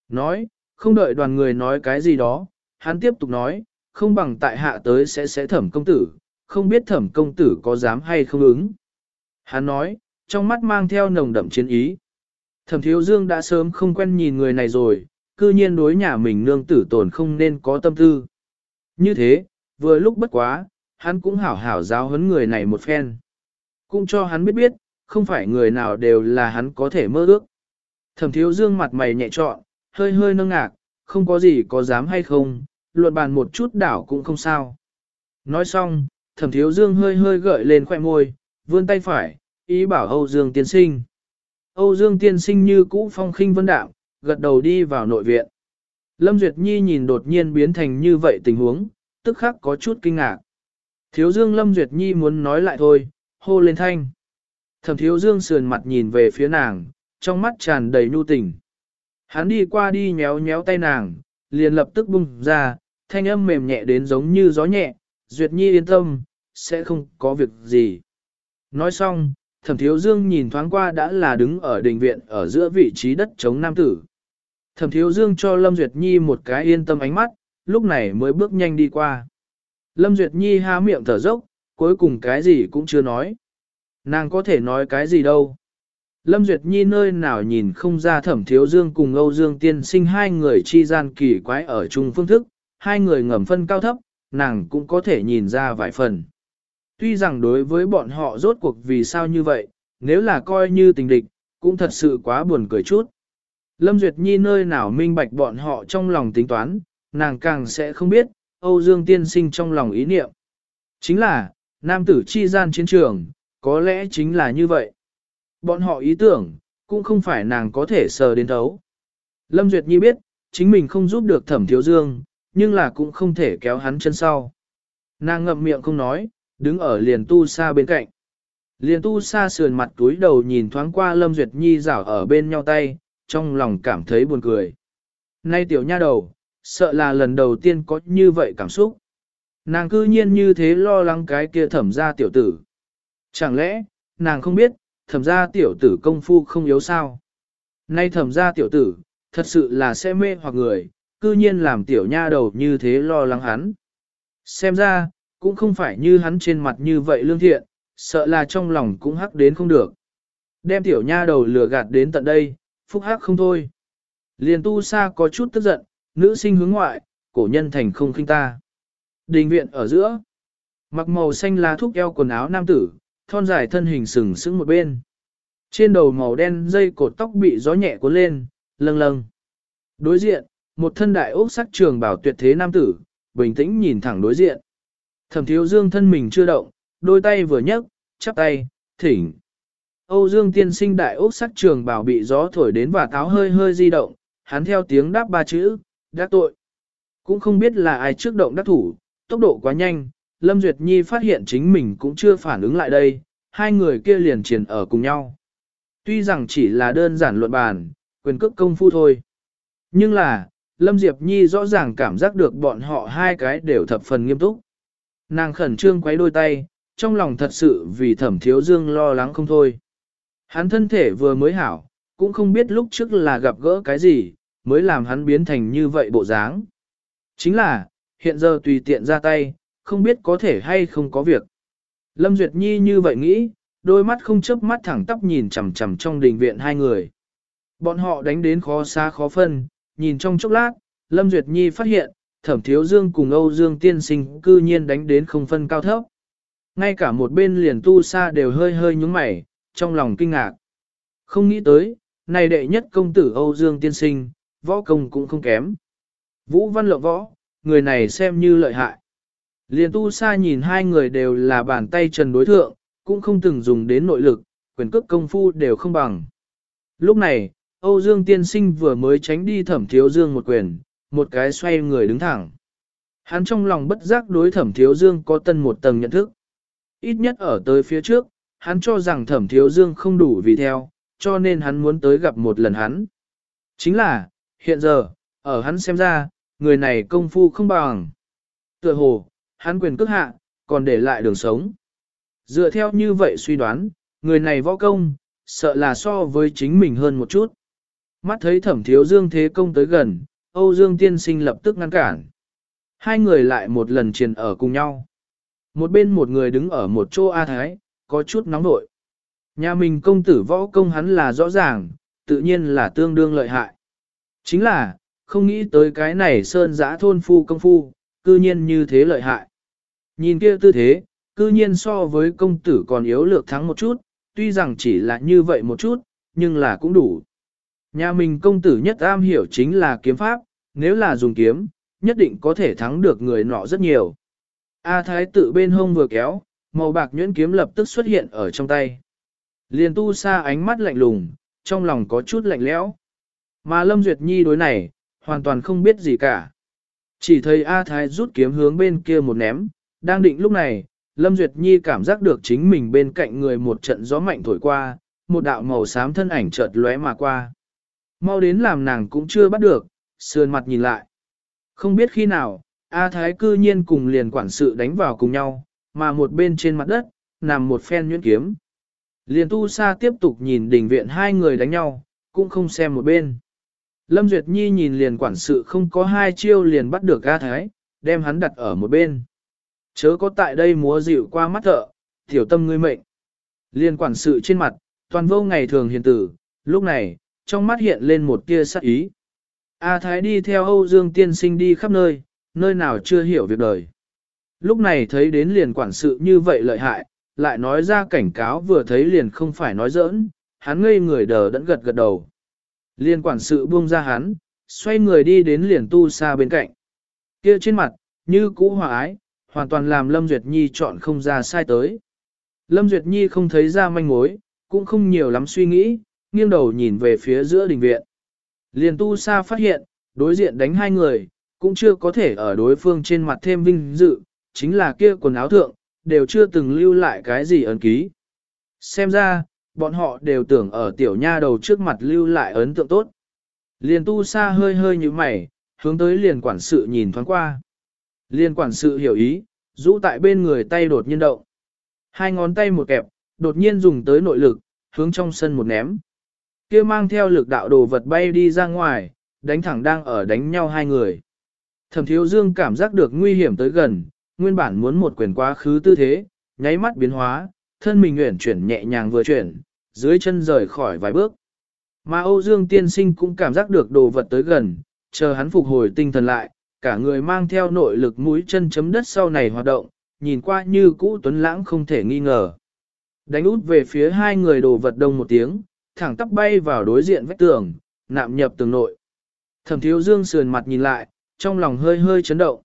Nói, không đợi đoàn người nói cái gì đó, hắn tiếp tục nói, không bằng tại hạ tới sẽ sẽ thẩm công tử, không biết thẩm công tử có dám hay không ứng. Hắn nói, trong mắt mang theo nồng đậm chiến ý. Thẩm thiếu dương đã sớm không quen nhìn người này rồi, cư nhiên đối nhà mình nương tử tổn không nên có tâm tư. Như thế, vừa lúc bất quá, hắn cũng hảo hảo giáo huấn người này một phen. Cũng cho hắn biết biết, không phải người nào đều là hắn có thể mơ ước. Thẩm thiếu dương mặt mày nhẹ trọn, hơi hơi nâng ngạc, không có gì có dám hay không, luận bàn một chút đảo cũng không sao. Nói xong, thẩm thiếu dương hơi hơi gợi lên khoẻ môi, vươn tay phải, ý bảo Âu Dương tiên sinh. Âu Dương tiên sinh như cũ phong khinh vân đạm, gật đầu đi vào nội viện. Lâm Duyệt Nhi nhìn đột nhiên biến thành như vậy tình huống, tức khắc có chút kinh ngạc. Thiếu Dương Lâm Duyệt Nhi muốn nói lại thôi, hô lên thanh. Thẩm Thiếu Dương sườn mặt nhìn về phía nàng, trong mắt tràn đầy nhu tình. Hắn đi qua đi nhéo nhéo tay nàng, liền lập tức bung ra, thanh âm mềm nhẹ đến giống như gió nhẹ, Duyệt Nhi yên tâm, sẽ không có việc gì. Nói xong, Thẩm Thiếu Dương nhìn thoáng qua đã là đứng ở đình viện ở giữa vị trí đất chống nam tử. Thẩm Thiếu Dương cho Lâm Duyệt Nhi một cái yên tâm ánh mắt, lúc này mới bước nhanh đi qua. Lâm Duyệt Nhi há miệng thở dốc, cuối cùng cái gì cũng chưa nói. Nàng có thể nói cái gì đâu. Lâm Duyệt Nhi nơi nào nhìn không ra thẩm thiếu dương cùng Âu Dương tiên sinh hai người chi gian kỳ quái ở chung phương thức, hai người ngầm phân cao thấp, nàng cũng có thể nhìn ra vài phần. Tuy rằng đối với bọn họ rốt cuộc vì sao như vậy, nếu là coi như tình địch, cũng thật sự quá buồn cười chút. Lâm Duyệt Nhi nơi nào minh bạch bọn họ trong lòng tính toán, nàng càng sẽ không biết, Âu Dương tiên sinh trong lòng ý niệm. Chính là, nam tử chi gian chiến trường, có lẽ chính là như vậy. Bọn họ ý tưởng, cũng không phải nàng có thể sờ đến thấu. Lâm Duyệt Nhi biết, chính mình không giúp được thẩm thiếu dương, nhưng là cũng không thể kéo hắn chân sau. Nàng ngậm miệng không nói, đứng ở liền tu xa bên cạnh. Liền tu xa sườn mặt túi đầu nhìn thoáng qua Lâm Duyệt Nhi rảo ở bên nhau tay, trong lòng cảm thấy buồn cười. Nay tiểu nha đầu, sợ là lần đầu tiên có như vậy cảm xúc. Nàng cư nhiên như thế lo lắng cái kia thẩm gia tiểu tử. Chẳng lẽ, nàng không biết, thẩm gia tiểu tử công phu không yếu sao? Nay thẩm gia tiểu tử, thật sự là sẽ mê hoặc người, cư nhiên làm tiểu nha đầu như thế lo lắng hắn. Xem ra, cũng không phải như hắn trên mặt như vậy lương thiện, sợ là trong lòng cũng hắc đến không được. Đem tiểu nha đầu lừa gạt đến tận đây, phúc hắc không thôi. Liền tu sa có chút tức giận, nữ sinh hướng ngoại, cổ nhân thành không khinh ta. Đình viện ở giữa, mặc màu xanh lá thúc eo quần áo nam tử, thon dài thân hình sừng sững một bên. Trên đầu màu đen dây cột tóc bị gió nhẹ cuốn lên, lâng lâng. Đối diện, một thân đại ốc sắc trường bảo tuyệt thế nam tử, bình tĩnh nhìn thẳng đối diện. Thẩm thiếu dương thân mình chưa động, đôi tay vừa nhấc, chắp tay, thỉnh. Âu Dương tiên sinh đại ốc sắc trường bảo bị gió thổi đến và táo hơi hơi di động, hắn theo tiếng đáp ba chữ, đắc tội. Cũng không biết là ai trước động đắc thủ, tốc độ quá nhanh, Lâm Duyệt Nhi phát hiện chính mình cũng chưa phản ứng lại đây, hai người kia liền triển ở cùng nhau. Tuy rằng chỉ là đơn giản luận bàn, quyền cước công phu thôi. Nhưng là, Lâm Diệp Nhi rõ ràng cảm giác được bọn họ hai cái đều thập phần nghiêm túc. Nàng khẩn trương quấy đôi tay, trong lòng thật sự vì thẩm thiếu dương lo lắng không thôi. Hắn thân thể vừa mới hảo, cũng không biết lúc trước là gặp gỡ cái gì, mới làm hắn biến thành như vậy bộ dáng. Chính là, hiện giờ tùy tiện ra tay, không biết có thể hay không có việc. Lâm Duyệt Nhi như vậy nghĩ, đôi mắt không chớp mắt thẳng tắp nhìn chằm chằm trong đình viện hai người. Bọn họ đánh đến khó xa khó phân, nhìn trong chốc lát, Lâm Duyệt Nhi phát hiện, Thẩm Thiếu Dương cùng Âu Dương tiên sinh cư nhiên đánh đến không phân cao thấp. Ngay cả một bên liền tu sa đều hơi hơi nhúng mày, trong lòng kinh ngạc. Không nghĩ tới, này đệ nhất công tử Âu Dương tiên sinh, võ công cũng không kém. Vũ văn Lộng võ, người này xem như lợi hại. Liền tu sa nhìn hai người đều là bàn tay trần đối thượng, cũng không từng dùng đến nội lực, quyền cước công phu đều không bằng. Lúc này, Âu Dương tiên sinh vừa mới tránh đi thẩm thiếu dương một quyền, một cái xoay người đứng thẳng. Hắn trong lòng bất giác đối thẩm thiếu dương có tân một tầng nhận thức. Ít nhất ở tới phía trước, hắn cho rằng thẩm thiếu dương không đủ vì theo, cho nên hắn muốn tới gặp một lần hắn. Chính là, hiện giờ, ở hắn xem ra, người này công phu không bằng. Tựa hồ, hắn quyền cước hạ, còn để lại đường sống. Dựa theo như vậy suy đoán, người này võ công, sợ là so với chính mình hơn một chút. Mắt thấy thẩm thiếu dương thế công tới gần, Âu Dương tiên sinh lập tức ngăn cản. Hai người lại một lần triền ở cùng nhau. Một bên một người đứng ở một chỗ A Thái, có chút nóng nội. Nhà mình công tử võ công hắn là rõ ràng, tự nhiên là tương đương lợi hại. Chính là, không nghĩ tới cái này sơn giã thôn phu công phu, cư nhiên như thế lợi hại. Nhìn kia tư thế, cư nhiên so với công tử còn yếu lược thắng một chút, tuy rằng chỉ là như vậy một chút, nhưng là cũng đủ. Nhà mình công tử nhất am hiểu chính là kiếm pháp, nếu là dùng kiếm, nhất định có thể thắng được người nọ rất nhiều. A thái tự bên hông vừa kéo, màu bạc nhuyễn kiếm lập tức xuất hiện ở trong tay. Liền tu sa ánh mắt lạnh lùng, trong lòng có chút lạnh lẽo. Mà Lâm Duyệt Nhi đối này, hoàn toàn không biết gì cả. Chỉ thấy A Thái rút kiếm hướng bên kia một ném, đang định lúc này, Lâm Duyệt Nhi cảm giác được chính mình bên cạnh người một trận gió mạnh thổi qua, một đạo màu xám thân ảnh chợt lóe mà qua. Mau đến làm nàng cũng chưa bắt được, sườn mặt nhìn lại. Không biết khi nào, A Thái cư nhiên cùng liền quản sự đánh vào cùng nhau, mà một bên trên mặt đất, nằm một phen nhuyễn kiếm. Liền tu sa tiếp tục nhìn đỉnh viện hai người đánh nhau, cũng không xem một bên. Lâm Duyệt Nhi nhìn liền quản sự không có hai chiêu liền bắt được A Thái, đem hắn đặt ở một bên. Chớ có tại đây múa dịu qua mắt thợ, tiểu tâm ngươi mệnh. Liên quản sự trên mặt, toàn vô ngày thường hiền tử, lúc này, trong mắt hiện lên một tia sắc ý. A Thái đi theo Âu Dương tiên sinh đi khắp nơi, nơi nào chưa hiểu việc đời. Lúc này thấy đến liền quản sự như vậy lợi hại, lại nói ra cảnh cáo vừa thấy liền không phải nói giỡn, hắn ngây người đờ đẫn gật gật đầu. Liên quản sự buông ra hắn, xoay người đi đến liền tu xa bên cạnh. kia trên mặt, như cũ hòa ái, hoàn toàn làm Lâm Duyệt Nhi chọn không ra sai tới. Lâm Duyệt Nhi không thấy ra manh mối, cũng không nhiều lắm suy nghĩ, nghiêng đầu nhìn về phía giữa đình viện. Liền tu sa phát hiện, đối diện đánh hai người, cũng chưa có thể ở đối phương trên mặt thêm vinh dự, chính là kia quần áo thượng, đều chưa từng lưu lại cái gì ấn ký. Xem ra, bọn họ đều tưởng ở tiểu nha đầu trước mặt lưu lại ấn tượng tốt. Liền tu sa hơi hơi như mày, hướng tới liền quản sự nhìn thoáng qua. liền quản sự hiểu ý, rũ tại bên người tay đột nhiên động. Hai ngón tay một kẹp, đột nhiên dùng tới nội lực, hướng trong sân một ném. kia mang theo lực đạo đồ vật bay đi ra ngoài, đánh thẳng đang ở đánh nhau hai người. Thẩm thiếu dương cảm giác được nguy hiểm tới gần, nguyên bản muốn một quyền quá khứ tư thế, nháy mắt biến hóa, thân mình nguyện chuyển nhẹ nhàng vừa chuyển, dưới chân rời khỏi vài bước. Mà Âu Dương tiên sinh cũng cảm giác được đồ vật tới gần, chờ hắn phục hồi tinh thần lại, cả người mang theo nội lực mũi chân chấm đất sau này hoạt động, nhìn qua như cũ tuấn lãng không thể nghi ngờ. Đánh út về phía hai người đồ vật đông một tiếng, thẳng tắp bay vào đối diện vách tường, nạm nhập tường nội. Thẩm thiếu dương sườn mặt nhìn lại, trong lòng hơi hơi chấn động.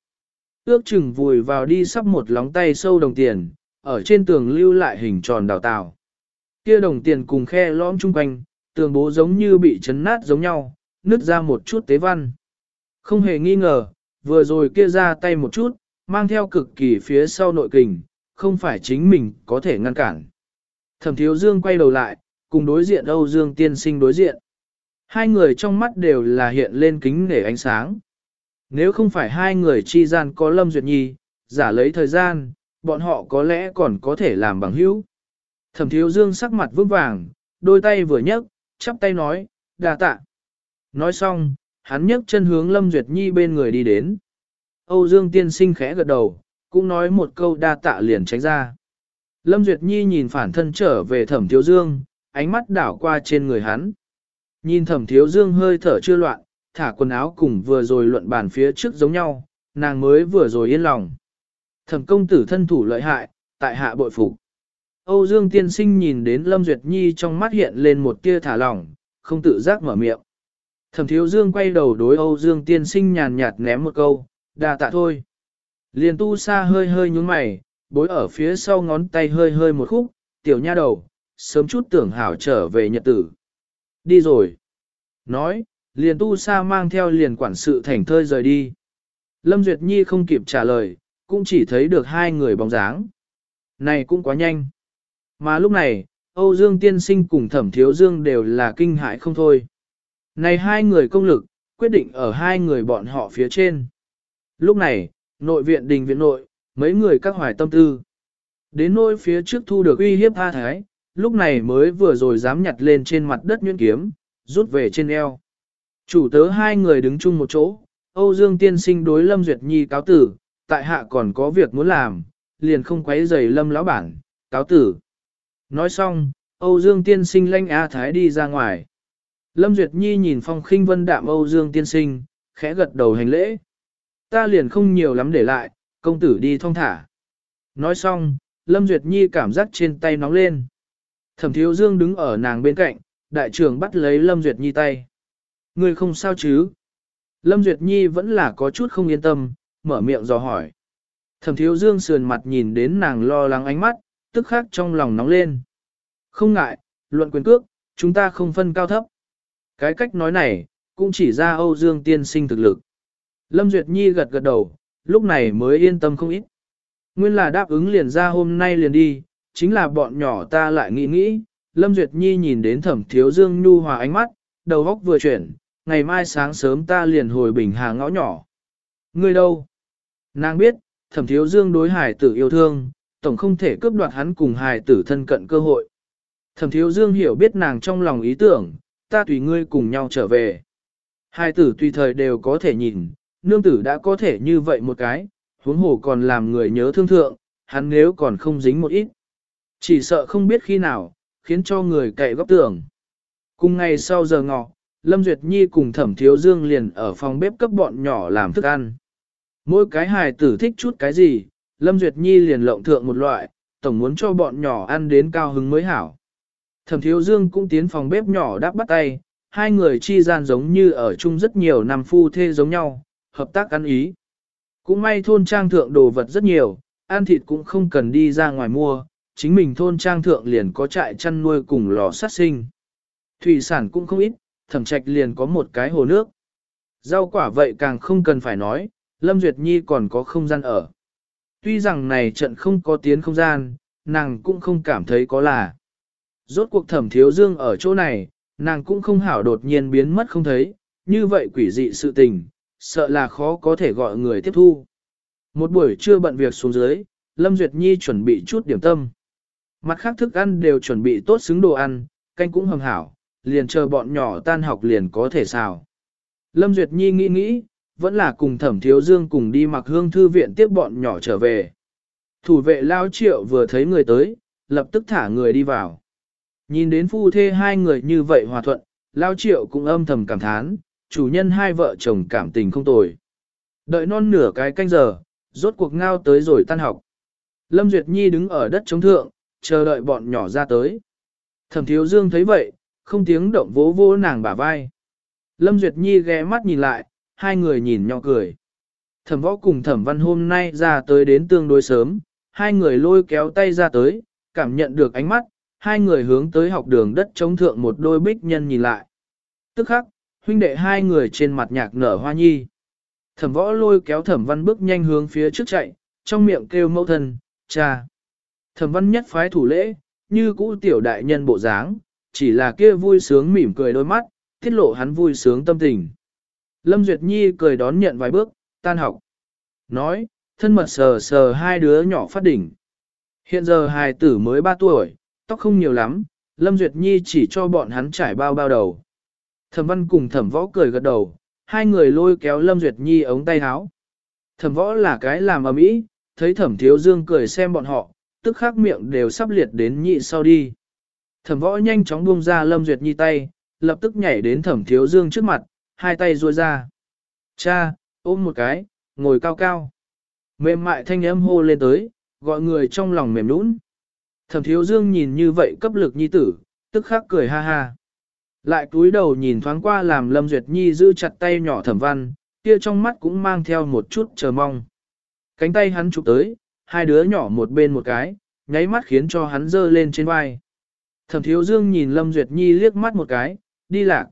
Ước chừng vùi vào đi sắp một lóng tay sâu đồng tiền, ở trên tường lưu lại hình tròn đào tạo. Kia đồng tiền cùng khe lõm chung quanh, tường bố giống như bị chấn nát giống nhau, nứt ra một chút tế văn. Không hề nghi ngờ, vừa rồi kia ra tay một chút, mang theo cực kỳ phía sau nội kình, không phải chính mình có thể ngăn cản. Thẩm thiếu dương quay đầu lại, cùng đối diện Âu Dương tiên sinh đối diện. Hai người trong mắt đều là hiện lên kính nể ánh sáng. Nếu không phải hai người chi gian có Lâm Duyệt Nhi, giả lấy thời gian, bọn họ có lẽ còn có thể làm bằng hữu. Thẩm thiếu dương sắc mặt vững vàng, đôi tay vừa nhấc, chắp tay nói, đà tạ. Nói xong, hắn nhấc chân hướng Lâm Duyệt Nhi bên người đi đến. Âu Dương tiên sinh khẽ gật đầu, cũng nói một câu đa tạ liền tránh ra. Lâm Duyệt Nhi nhìn phản thân trở về thẩm thiếu dương, ánh mắt đảo qua trên người hắn. Nhìn thẩm thiếu dương hơi thở chưa loạn, thả quần áo cùng vừa rồi luận bàn phía trước giống nhau, nàng mới vừa rồi yên lòng. Thẩm công tử thân thủ lợi hại, tại hạ bội phục. Âu Dương tiên sinh nhìn đến Lâm Duyệt Nhi trong mắt hiện lên một tia thả lỏng, không tự giác mở miệng. Thẩm thiếu dương quay đầu đối Âu Dương tiên sinh nhàn nhạt ném một câu, đà tạ thôi. Liền tu sa hơi hơi nhúng mày, bối ở phía sau ngón tay hơi hơi một khúc, tiểu nha đầu, sớm chút tưởng hảo trở về nhật tử. Đi rồi. Nói, liền tu sa mang theo liền quản sự thành thơi rời đi. Lâm Duyệt Nhi không kịp trả lời, cũng chỉ thấy được hai người bóng dáng. Này cũng quá nhanh. Mà lúc này, Âu Dương Tiên Sinh cùng Thẩm Thiếu Dương đều là kinh hại không thôi. Này hai người công lực, quyết định ở hai người bọn họ phía trên. Lúc này, nội viện đình viện nội, mấy người các hoài tâm tư. Đến nỗi phía trước thu được uy hiếp A Thái, lúc này mới vừa rồi dám nhặt lên trên mặt đất nhuyễn kiếm, rút về trên eo. Chủ tớ hai người đứng chung một chỗ, Âu Dương tiên sinh đối Lâm Duyệt Nhi cáo tử, tại hạ còn có việc muốn làm, liền không quấy rầy Lâm lão bản, cáo tử. Nói xong, Âu Dương tiên sinh lanh A Thái đi ra ngoài. Lâm Duyệt Nhi nhìn phong khinh vân đạm Âu Dương tiên sinh, khẽ gật đầu hành lễ. ta liền không nhiều lắm để lại, công tử đi thong thả. Nói xong, Lâm Duyệt Nhi cảm giác trên tay nóng lên. Thẩm Thiếu Dương đứng ở nàng bên cạnh, đại trưởng bắt lấy Lâm Duyệt Nhi tay. Người không sao chứ? Lâm Duyệt Nhi vẫn là có chút không yên tâm, mở miệng dò hỏi. Thẩm Thiếu Dương sườn mặt nhìn đến nàng lo lắng ánh mắt, tức khắc trong lòng nóng lên. Không ngại, luận quyền cước, chúng ta không phân cao thấp. Cái cách nói này, cũng chỉ ra Âu Dương tiên sinh thực lực. Lâm Duyệt Nhi gật gật đầu, lúc này mới yên tâm không ít. Nguyên là đáp ứng liền ra hôm nay liền đi, chính là bọn nhỏ ta lại nghĩ nghĩ. Lâm Duyệt Nhi nhìn đến thẩm thiếu dương nhu hòa ánh mắt, đầu góc vừa chuyển, ngày mai sáng sớm ta liền hồi bình hà ngõ nhỏ. Người đâu? Nàng biết, thẩm thiếu dương đối hải tử yêu thương, tổng không thể cướp đoạt hắn cùng hài tử thân cận cơ hội. Thẩm thiếu dương hiểu biết nàng trong lòng ý tưởng, ta tùy ngươi cùng nhau trở về. Hai tử tùy thời đều có thể nhìn, nương tử đã có thể như vậy một cái, huống hồ còn làm người nhớ thương thượng, hắn nếu còn không dính một ít. Chỉ sợ không biết khi nào, khiến cho người cậy góc tường. Cùng ngày sau giờ ngọ, Lâm Duyệt Nhi cùng Thẩm Thiếu Dương liền ở phòng bếp cấp bọn nhỏ làm thức ăn. Mỗi cái hài tử thích chút cái gì, Lâm Duyệt Nhi liền lộng thượng một loại, tổng muốn cho bọn nhỏ ăn đến cao hứng mới hảo. Thẩm Thiếu Dương cũng tiến phòng bếp nhỏ đáp bắt tay, hai người chi gian giống như ở chung rất nhiều năm phu thê giống nhau, hợp tác ăn ý. Cũng may thôn trang thượng đồ vật rất nhiều, ăn thịt cũng không cần đi ra ngoài mua, chính mình thôn trang thượng liền có trại chăn nuôi cùng lò sát sinh. Thủy sản cũng không ít, thẩm trạch liền có một cái hồ nước. Rau quả vậy càng không cần phải nói, Lâm Duyệt Nhi còn có không gian ở. Tuy rằng này trận không có tiến không gian, nàng cũng không cảm thấy có là. Rốt cuộc thẩm thiếu dương ở chỗ này, nàng cũng không hảo đột nhiên biến mất không thấy, như vậy quỷ dị sự tình, sợ là khó có thể gọi người tiếp thu. Một buổi trưa bận việc xuống dưới, Lâm Duyệt Nhi chuẩn bị chút điểm tâm. Mặt khác thức ăn đều chuẩn bị tốt xứng đồ ăn, canh cũng hầm hảo, liền chờ bọn nhỏ tan học liền có thể xào. Lâm Duyệt Nhi nghĩ nghĩ, vẫn là cùng thẩm thiếu dương cùng đi mặc hương thư viện tiếp bọn nhỏ trở về. Thủ vệ lao triệu vừa thấy người tới, lập tức thả người đi vào. Nhìn đến phu thê hai người như vậy hòa thuận, lao triệu cũng âm thầm cảm thán, chủ nhân hai vợ chồng cảm tình không tồi. Đợi non nửa cái canh giờ, rốt cuộc ngao tới rồi tan học. Lâm Duyệt Nhi đứng ở đất chống thượng, chờ đợi bọn nhỏ ra tới. Thẩm Thiếu Dương thấy vậy, không tiếng động vỗ vỗ nàng bả vai. Lâm Duyệt Nhi ghé mắt nhìn lại, hai người nhìn nhau cười. Thẩm võ cùng thẩm văn hôm nay ra tới đến tương đối sớm, hai người lôi kéo tay ra tới, cảm nhận được ánh mắt, hai người hướng tới học đường đất chống thượng một đôi bích nhân nhìn lại. Tức khắc, huynh đệ hai người trên mặt nhạc nở hoa nhi. Thẩm võ lôi kéo thẩm văn bước nhanh hướng phía trước chạy, trong miệng kêu mẫu thân, cha. Thẩm văn nhất phái thủ lễ, như cũ tiểu đại nhân bộ dáng, chỉ là kia vui sướng mỉm cười đôi mắt, tiết lộ hắn vui sướng tâm tình. Lâm Duyệt Nhi cười đón nhận vài bước, tan học. Nói, thân mật sờ sờ hai đứa nhỏ phát đỉnh. Hiện giờ hài tử mới 3 tuổi, tóc không nhiều lắm, Lâm Duyệt Nhi chỉ cho bọn hắn trải bao bao đầu. Thẩm văn cùng thẩm võ cười gật đầu, hai người lôi kéo Lâm Duyệt Nhi ống tay áo. Thẩm võ là cái làm ầm ĩ, thấy thẩm thiếu dương cười xem bọn họ, tức khắc miệng đều sắp liệt đến nhị sau đi. Thẩm võ nhanh chóng buông ra Lâm Duyệt Nhi tay, lập tức nhảy đến thẩm thiếu dương trước mặt, hai tay ruôi ra. Cha, ôm một cái, ngồi cao cao. Mềm mại thanh âm hô lên tới, gọi người trong lòng mềm nũng. Thẩm thiếu dương nhìn như vậy cấp lực nhi tử, tức khắc cười ha ha. Lại cúi đầu nhìn thoáng qua làm Lâm Duyệt Nhi giữ chặt tay nhỏ thẩm văn, kia trong mắt cũng mang theo một chút chờ mong. Cánh tay hắn chụp tới, hai đứa nhỏ một bên một cái, nháy mắt khiến cho hắn dơ lên trên vai. Thẩm thiếu dương nhìn Lâm Duyệt Nhi liếc mắt một cái, đi lạc.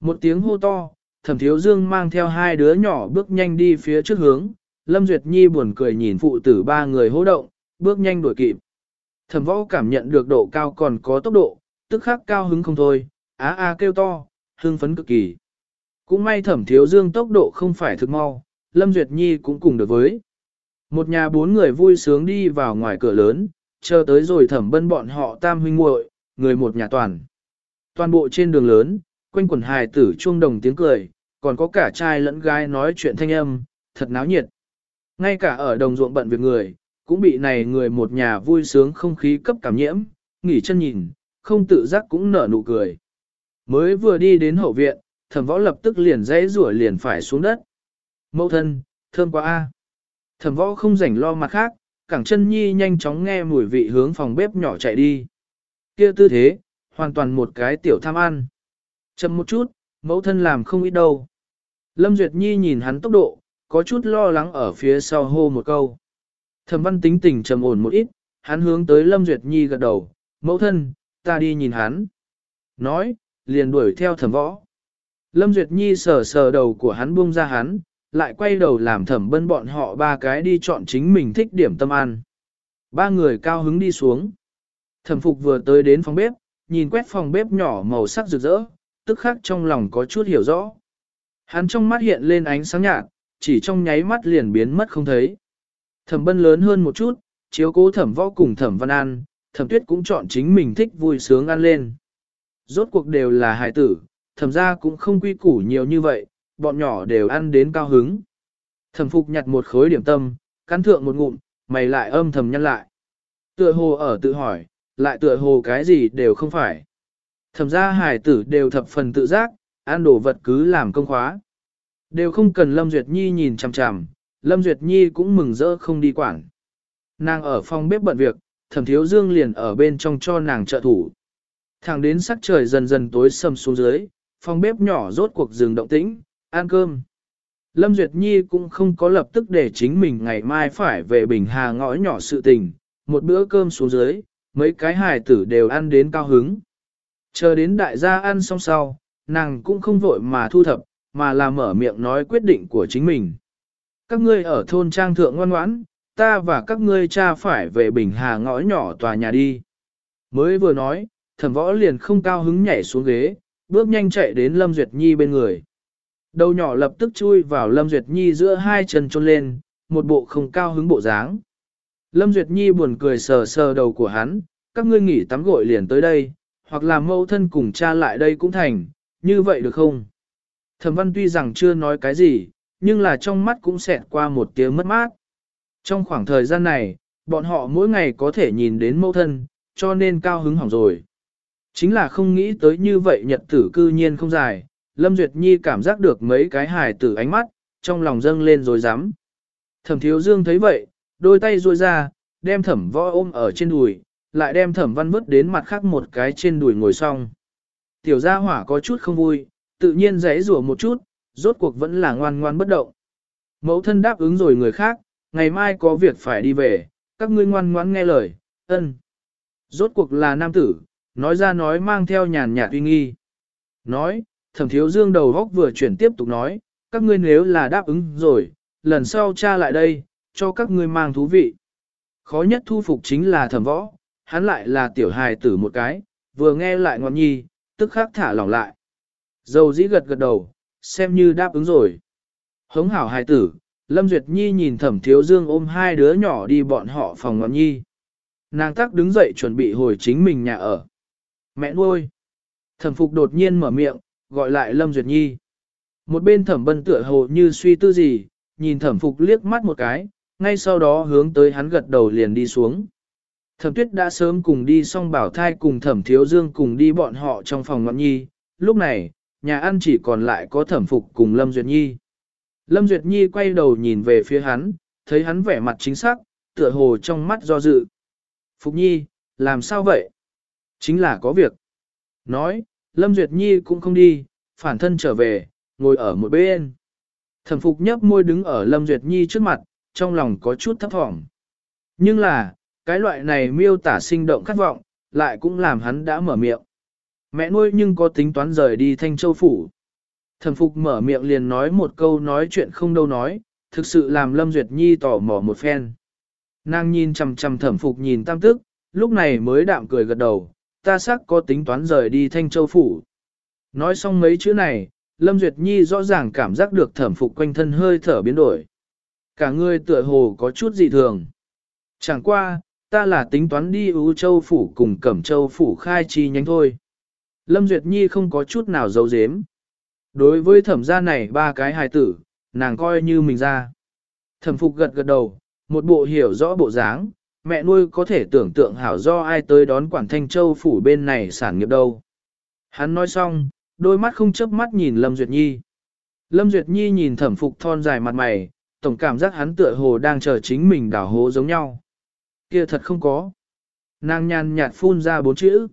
Một tiếng hô to, thẩm thiếu dương mang theo hai đứa nhỏ bước nhanh đi phía trước hướng, Lâm Duyệt Nhi buồn cười nhìn phụ tử ba người hô động, bước nhanh đuổi kịp. Thẩm võ cảm nhận được độ cao còn có tốc độ, tức khắc cao hứng không thôi, á a kêu to, hưng phấn cực kỳ. Cũng may thẩm thiếu dương tốc độ không phải thực mau, Lâm Duyệt Nhi cũng cùng được với. Một nhà bốn người vui sướng đi vào ngoài cửa lớn, chờ tới rồi thẩm bân bọn họ tam huynh muội, người một nhà toàn. Toàn bộ trên đường lớn, quanh quần hài tử chuông đồng tiếng cười, còn có cả trai lẫn gái nói chuyện thanh âm, thật náo nhiệt. Ngay cả ở đồng ruộng bận việc người, cũng bị này người một nhà vui sướng không khí cấp cảm nhiễm, nghỉ chân nhìn, không tự giác cũng nở nụ cười. Mới vừa đi đến hậu viện, thẩm võ lập tức liền dãy rủa liền phải xuống đất. Mẫu thân, thơm quá a. Thẩm võ không rảnh lo mặt khác, cẳng chân nhi nhanh chóng nghe mùi vị hướng phòng bếp nhỏ chạy đi. Kia tư thế, hoàn toàn một cái tiểu tham ăn. Chậm một chút, mẫu thân làm không ít đâu. Lâm Duyệt Nhi nhìn hắn tốc độ, có chút lo lắng ở phía sau hô một câu. Thẩm văn tính tình trầm ổn một ít, hắn hướng tới Lâm Duyệt Nhi gật đầu, mẫu thân, ta đi nhìn hắn. Nói, liền đuổi theo thẩm võ. Lâm Duyệt Nhi sờ sờ đầu của hắn buông ra hắn, lại quay đầu làm thẩm bân bọn họ ba cái đi chọn chính mình thích điểm tâm ăn. Ba người cao hứng đi xuống. Thẩm phục vừa tới đến phòng bếp, nhìn quét phòng bếp nhỏ màu sắc rực rỡ, tức khắc trong lòng có chút hiểu rõ. Hắn trong mắt hiện lên ánh sáng nhạt, chỉ trong nháy mắt liền biến mất không thấy. Thẩm bân lớn hơn một chút, chiếu cố thẩm võ cùng thẩm văn an, thẩm tuyết cũng chọn chính mình thích vui sướng ăn lên. Rốt cuộc đều là hải tử, thẩm ra cũng không quy củ nhiều như vậy, bọn nhỏ đều ăn đến cao hứng. Thẩm phục nhặt một khối điểm tâm, cắn thượng một ngụm, mày lại âm thầm nhăn lại. Tựa hồ ở tự hỏi, lại tựa hồ cái gì đều không phải. Thẩm ra hải tử đều thập phần tự giác, ăn đồ vật cứ làm công khóa. Đều không cần Lâm Duyệt Nhi nhìn chằm chằm, Lâm Duyệt Nhi cũng mừng rỡ không đi quản. Nàng ở phòng bếp bận việc, thẩm thiếu dương liền ở bên trong cho nàng trợ thủ. Thẳng đến sắc trời dần dần tối sầm xuống dưới, phòng bếp nhỏ rốt cuộc dừng động tĩnh, ăn cơm. Lâm Duyệt Nhi cũng không có lập tức để chính mình ngày mai phải về Bình Hà ngõ nhỏ sự tình, một bữa cơm xuống dưới, mấy cái hài tử đều ăn đến cao hứng. Chờ đến đại gia ăn xong sau, nàng cũng không vội mà thu thập, mà là mở miệng nói quyết định của chính mình. Các ngươi ở thôn trang thượng ngoan ngoãn, ta và các ngươi cha phải về Bình Hà ngõ nhỏ tòa nhà đi. Mới vừa nói, thẩm võ liền không cao hứng nhảy xuống ghế, bước nhanh chạy đến Lâm Duyệt Nhi bên người. Đầu nhỏ lập tức chui vào Lâm Duyệt Nhi giữa hai chân trôn lên, một bộ không cao hứng bộ dáng. Lâm Duyệt Nhi buồn cười sờ sờ đầu của hắn, các ngươi nghỉ tắm gội liền tới đây, hoặc là mẫu thân cùng cha lại đây cũng thành, như vậy được không? Thẩm văn tuy rằng chưa nói cái gì, nhưng là trong mắt cũng xẹt qua một tiếng mất mát. Trong khoảng thời gian này, bọn họ mỗi ngày có thể nhìn đến mẫu thân, cho nên cao hứng hỏng rồi. Chính là không nghĩ tới như vậy nhật tử cư nhiên không dài, Lâm Duyệt Nhi cảm giác được mấy cái hài tử ánh mắt, trong lòng dâng lên rồi dám. Thẩm thiếu dương thấy vậy, đôi tay ruôi ra, đem thẩm võ ôm ở trên đùi, lại đem thẩm văn vứt đến mặt khác một cái trên đùi ngồi xong. Tiểu gia hỏa có chút không vui, tự nhiên giãy rủa một chút, rốt cuộc vẫn là ngoan ngoan bất động. Mẫu thân đáp ứng rồi người khác, ngày mai có việc phải đi về, các ngươi ngoan ngoãn nghe lời, ân. Rốt cuộc là nam tử, nói ra nói mang theo nhàn nhạt uy nghi. Nói, thẩm thiếu dương đầu góc vừa chuyển tiếp tục nói, các ngươi nếu là đáp ứng rồi, lần sau cha lại đây, cho các ngươi mang thú vị. Khó nhất thu phục chính là thẩm võ, hắn lại là tiểu hài tử một cái, vừa nghe lại ngọn nhi, tức khắc thả lỏng lại. Dầu dĩ gật gật đầu, xem như đáp ứng rồi. Hống hảo hài tử, Lâm Duyệt Nhi nhìn thẩm thiếu dương ôm hai đứa nhỏ đi bọn họ phòng ngọn nhi. Nàng tắc đứng dậy chuẩn bị hồi chính mình nhà ở. Mẹ nuôi. Thẩm phục đột nhiên mở miệng, gọi lại Lâm Duyệt Nhi. Một bên thẩm bân tựa hồ như suy tư gì, nhìn thẩm phục liếc mắt một cái, ngay sau đó hướng tới hắn gật đầu liền đi xuống. Thẩm tuyết đã sớm cùng đi xong bảo thai cùng thẩm thiếu dương cùng đi bọn họ trong phòng ngọn nhi, lúc này, nhà ăn chỉ còn lại có thẩm phục cùng Lâm Duyệt Nhi. Lâm Duyệt Nhi quay đầu nhìn về phía hắn, thấy hắn vẻ mặt chính xác, tựa hồ trong mắt do dự. Phục Nhi, làm sao vậy? Chính là có việc. Nói, Lâm Duyệt Nhi cũng không đi, phản thân trở về, ngồi ở một bên. Thẩm Phục nhấp môi đứng ở Lâm Duyệt Nhi trước mặt, trong lòng có chút thấp thỏm. Nhưng là, cái loại này miêu tả sinh động khát vọng, lại cũng làm hắn đã mở miệng. Mẹ nuôi nhưng có tính toán rời đi Thanh Châu Phủ. Thẩm Phục mở miệng liền nói một câu nói chuyện không đâu nói, thực sự làm Lâm Duyệt Nhi tỏ mò một phen. Nàng nhìn chằm chằm Thẩm Phục nhìn tam tức, lúc này mới đạm cười gật đầu, ta xác có tính toán rời đi Thanh Châu Phủ. Nói xong mấy chữ này, Lâm Duyệt Nhi rõ ràng cảm giác được Thẩm Phục quanh thân hơi thở biến đổi. Cả người tựa hồ có chút dị thường. Chẳng qua, ta là tính toán đi ưu châu phủ cùng cẩm châu phủ khai chi nhánh thôi. Lâm Duyệt Nhi không có chút nào giấu giếm. Đối với thẩm gia này ba cái hài tử, nàng coi như mình ra. Thẩm phục gật gật đầu, một bộ hiểu rõ bộ dáng, mẹ nuôi có thể tưởng tượng hảo do ai tới đón quản thanh châu phủ bên này sản nghiệp đâu. Hắn nói xong, đôi mắt không chớp mắt nhìn Lâm Duyệt Nhi. Lâm Duyệt Nhi nhìn thẩm phục thon dài mặt mày, tổng cảm giác hắn tựa hồ đang chờ chính mình đảo hố giống nhau. Kia thật không có. Nàng nhàn nhạt phun ra bốn chữ.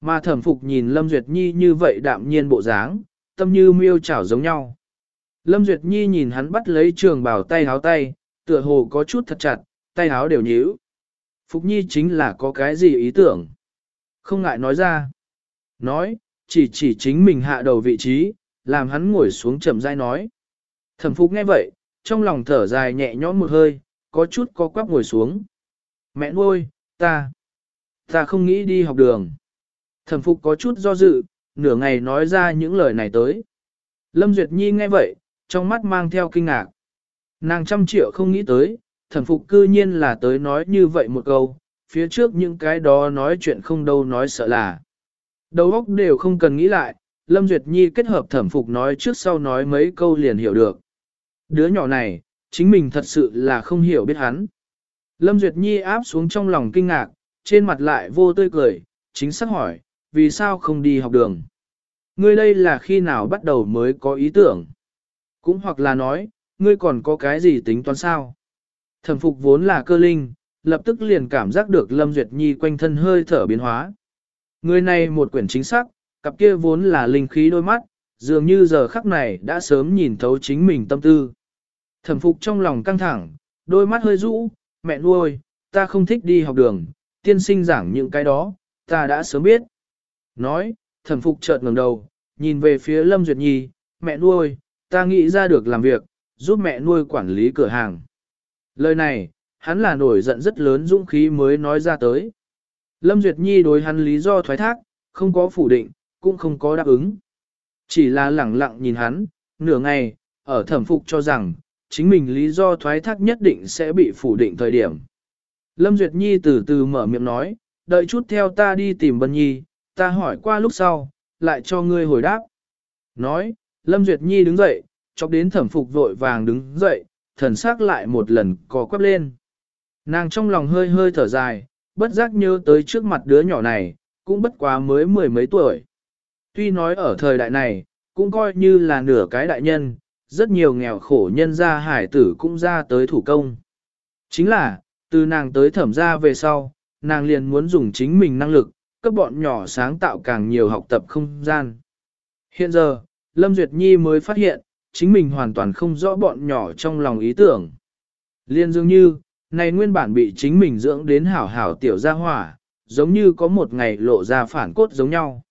Mà thẩm phục nhìn Lâm Duyệt Nhi như vậy đạm nhiên bộ dáng, tâm như miêu chảo giống nhau. Lâm Duyệt Nhi nhìn hắn bắt lấy trường bảo tay háo tay, tựa hồ có chút thật chặt, tay háo đều nhíu. Phục Nhi chính là có cái gì ý tưởng? Không ngại nói ra. Nói, chỉ chỉ chính mình hạ đầu vị trí, làm hắn ngồi xuống chậm rãi nói. Thẩm Phục nghe vậy, trong lòng thở dài nhẹ nhõm một hơi, có chút có quắp ngồi xuống. Mẹ nuôi, ta, ta không nghĩ đi học đường. Thẩm Phục có chút do dự, nửa ngày nói ra những lời này tới. Lâm Duyệt Nhi nghe vậy, trong mắt mang theo kinh ngạc. Nàng trăm triệu không nghĩ tới, thẩm phục cư nhiên là tới nói như vậy một câu, phía trước những cái đó nói chuyện không đâu nói sợ là. Đầu óc đều không cần nghĩ lại, Lâm Duyệt Nhi kết hợp thẩm phục nói trước sau nói mấy câu liền hiểu được. Đứa nhỏ này, chính mình thật sự là không hiểu biết hắn. Lâm Duyệt Nhi áp xuống trong lòng kinh ngạc, trên mặt lại vô tươi cười, chính xác hỏi, vì sao không đi học đường? Ngươi đây là khi nào bắt đầu mới có ý tưởng? Cũng hoặc là nói, ngươi còn có cái gì tính toán sao? Thẩm phục vốn là cơ linh, lập tức liền cảm giác được Lâm Duyệt Nhi quanh thân hơi thở biến hóa. Người này một quyển chính xác, cặp kia vốn là linh khí đôi mắt, dường như giờ khắc này đã sớm nhìn thấu chính mình tâm tư. Thẩm phục trong lòng căng thẳng, đôi mắt hơi rũ, mẹ nuôi, ta không thích đi học đường, tiên sinh giảng những cái đó, ta đã sớm biết. Nói, thẩm phục chợt ngẩng đầu, nhìn về phía Lâm Duyệt Nhi, mẹ nuôi, ta nghĩ ra được làm việc, giúp mẹ nuôi quản lý cửa hàng. Lời này, hắn là nổi giận rất lớn dũng khí mới nói ra tới. Lâm Duyệt Nhi đối hắn lý do thoái thác, không có phủ định, cũng không có đáp ứng. Chỉ là lẳng lặng nhìn hắn, nửa ngày, ở thẩm phục cho rằng, chính mình lý do thoái thác nhất định sẽ bị phủ định thời điểm. Lâm Duyệt Nhi từ từ mở miệng nói, đợi chút theo ta đi tìm Bân Nhi, ta hỏi qua lúc sau, lại cho ngươi hồi đáp. Nói, Lâm Duyệt Nhi đứng dậy, chọc đến thẩm phục vội vàng đứng dậy, thần sắc lại một lần cò quắp lên. Nàng trong lòng hơi hơi thở dài, bất giác nhớ tới trước mặt đứa nhỏ này, cũng bất quá mới mười mấy tuổi. Tuy nói ở thời đại này, cũng coi như là nửa cái đại nhân, rất nhiều nghèo khổ nhân gia hải tử cũng ra tới thủ công. Chính là, từ nàng tới thẩm gia về sau, nàng liền muốn dùng chính mình năng lực, cấp bọn nhỏ sáng tạo càng nhiều học tập không gian. Hiện giờ, Lâm Duyệt Nhi mới phát hiện, chính mình hoàn toàn không rõ bọn nhỏ trong lòng ý tưởng. Liên dường như, này nguyên bản bị chính mình dưỡng đến hảo hảo tiểu gia hỏa, giống như có một ngày lộ ra phản cốt giống nhau.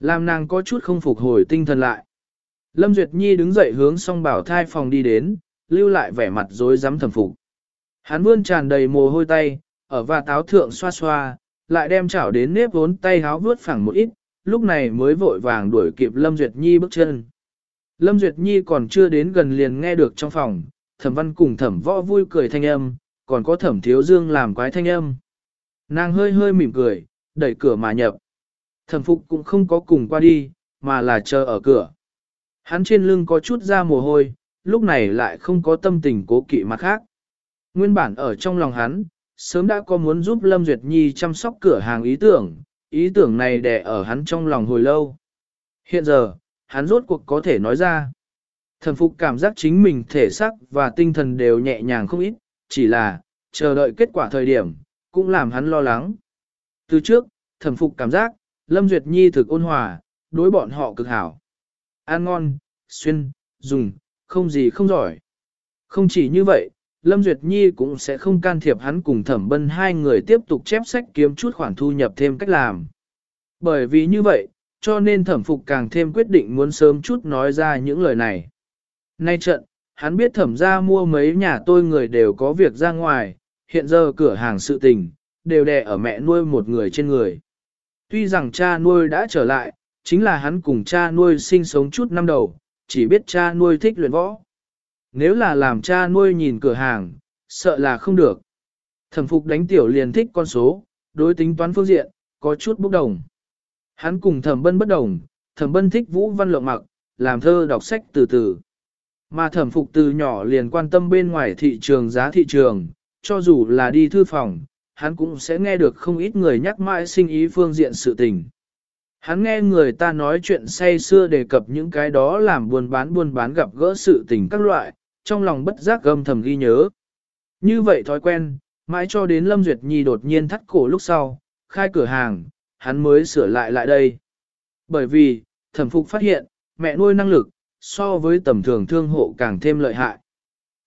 Làm nàng có chút không phục hồi tinh thần lại. Lâm Duyệt Nhi đứng dậy hướng song bảo thai phòng đi đến, lưu lại vẻ mặt rối rắm thầm phục. Hắn vươn tràn đầy mồ hôi tay, ở và táo thượng xoa xoa, lại đem chảo đến nếp vốn tay háo vướt phẳng một ít, lúc này mới vội vàng đuổi kịp Lâm Duyệt Nhi bước chân. Lâm Duyệt Nhi còn chưa đến gần liền nghe được trong phòng, thẩm văn cùng thẩm võ vui cười thanh âm, còn có thẩm thiếu dương làm quái thanh âm. Nàng hơi hơi mỉm cười, đẩy cửa mà nhập. Thẩm phục cũng không có cùng qua đi, mà là chờ ở cửa. Hắn trên lưng có chút da mồ hôi, lúc này lại không có tâm tình cố kỵ mặt khác. Nguyên bản ở trong lòng hắn, sớm đã có muốn giúp Lâm Duyệt Nhi chăm sóc cửa hàng ý tưởng, ý tưởng này đè ở hắn trong lòng hồi lâu. Hiện giờ, hắn rốt cuộc có thể nói ra. Thần phục cảm giác chính mình thể xác và tinh thần đều nhẹ nhàng không ít, chỉ là, chờ đợi kết quả thời điểm, cũng làm hắn lo lắng. Từ trước, thần phục cảm giác, Lâm Duyệt Nhi thực ôn hòa, đối bọn họ cực hảo. Ăn ngon, xuyên, dùng, không gì không giỏi. Không chỉ như vậy, Lâm Duyệt Nhi cũng sẽ không can thiệp hắn cùng thẩm bân hai người tiếp tục chép sách kiếm chút khoản thu nhập thêm cách làm. Bởi vì như vậy, cho nên thẩm phục càng thêm quyết định muốn sớm chút nói ra những lời này. Nay trận, hắn biết thẩm ra mua mấy nhà tôi người đều có việc ra ngoài, hiện giờ cửa hàng sự tình, đều đè ở mẹ nuôi một người trên người. Tuy rằng cha nuôi đã trở lại, chính là hắn cùng cha nuôi sinh sống chút năm đầu, chỉ biết cha nuôi thích luyện võ. Nếu là làm cha nuôi nhìn cửa hàng, sợ là không được. Thẩm phục đánh tiểu liền thích con số, đối tính toán phương diện, có chút bốc đồng. Hắn cùng thẩm bân bất đồng, thẩm bân thích vũ văn lượng mặc, làm thơ đọc sách từ từ. Mà thẩm phục từ nhỏ liền quan tâm bên ngoài thị trường giá thị trường, cho dù là đi thư phòng, hắn cũng sẽ nghe được không ít người nhắc mãi sinh ý phương diện sự tình. Hắn nghe người ta nói chuyện say xưa đề cập những cái đó làm buôn bán buôn bán gặp gỡ sự tình các loại, trong lòng bất giác gầm thầm ghi nhớ. Như vậy thói quen, mãi cho đến Lâm Duyệt Nhi đột nhiên thắt cổ lúc sau, khai cửa hàng, hắn mới sửa lại lại đây. Bởi vì, thẩm phục phát hiện, mẹ nuôi năng lực, so với tầm thường thương hộ càng thêm lợi hại.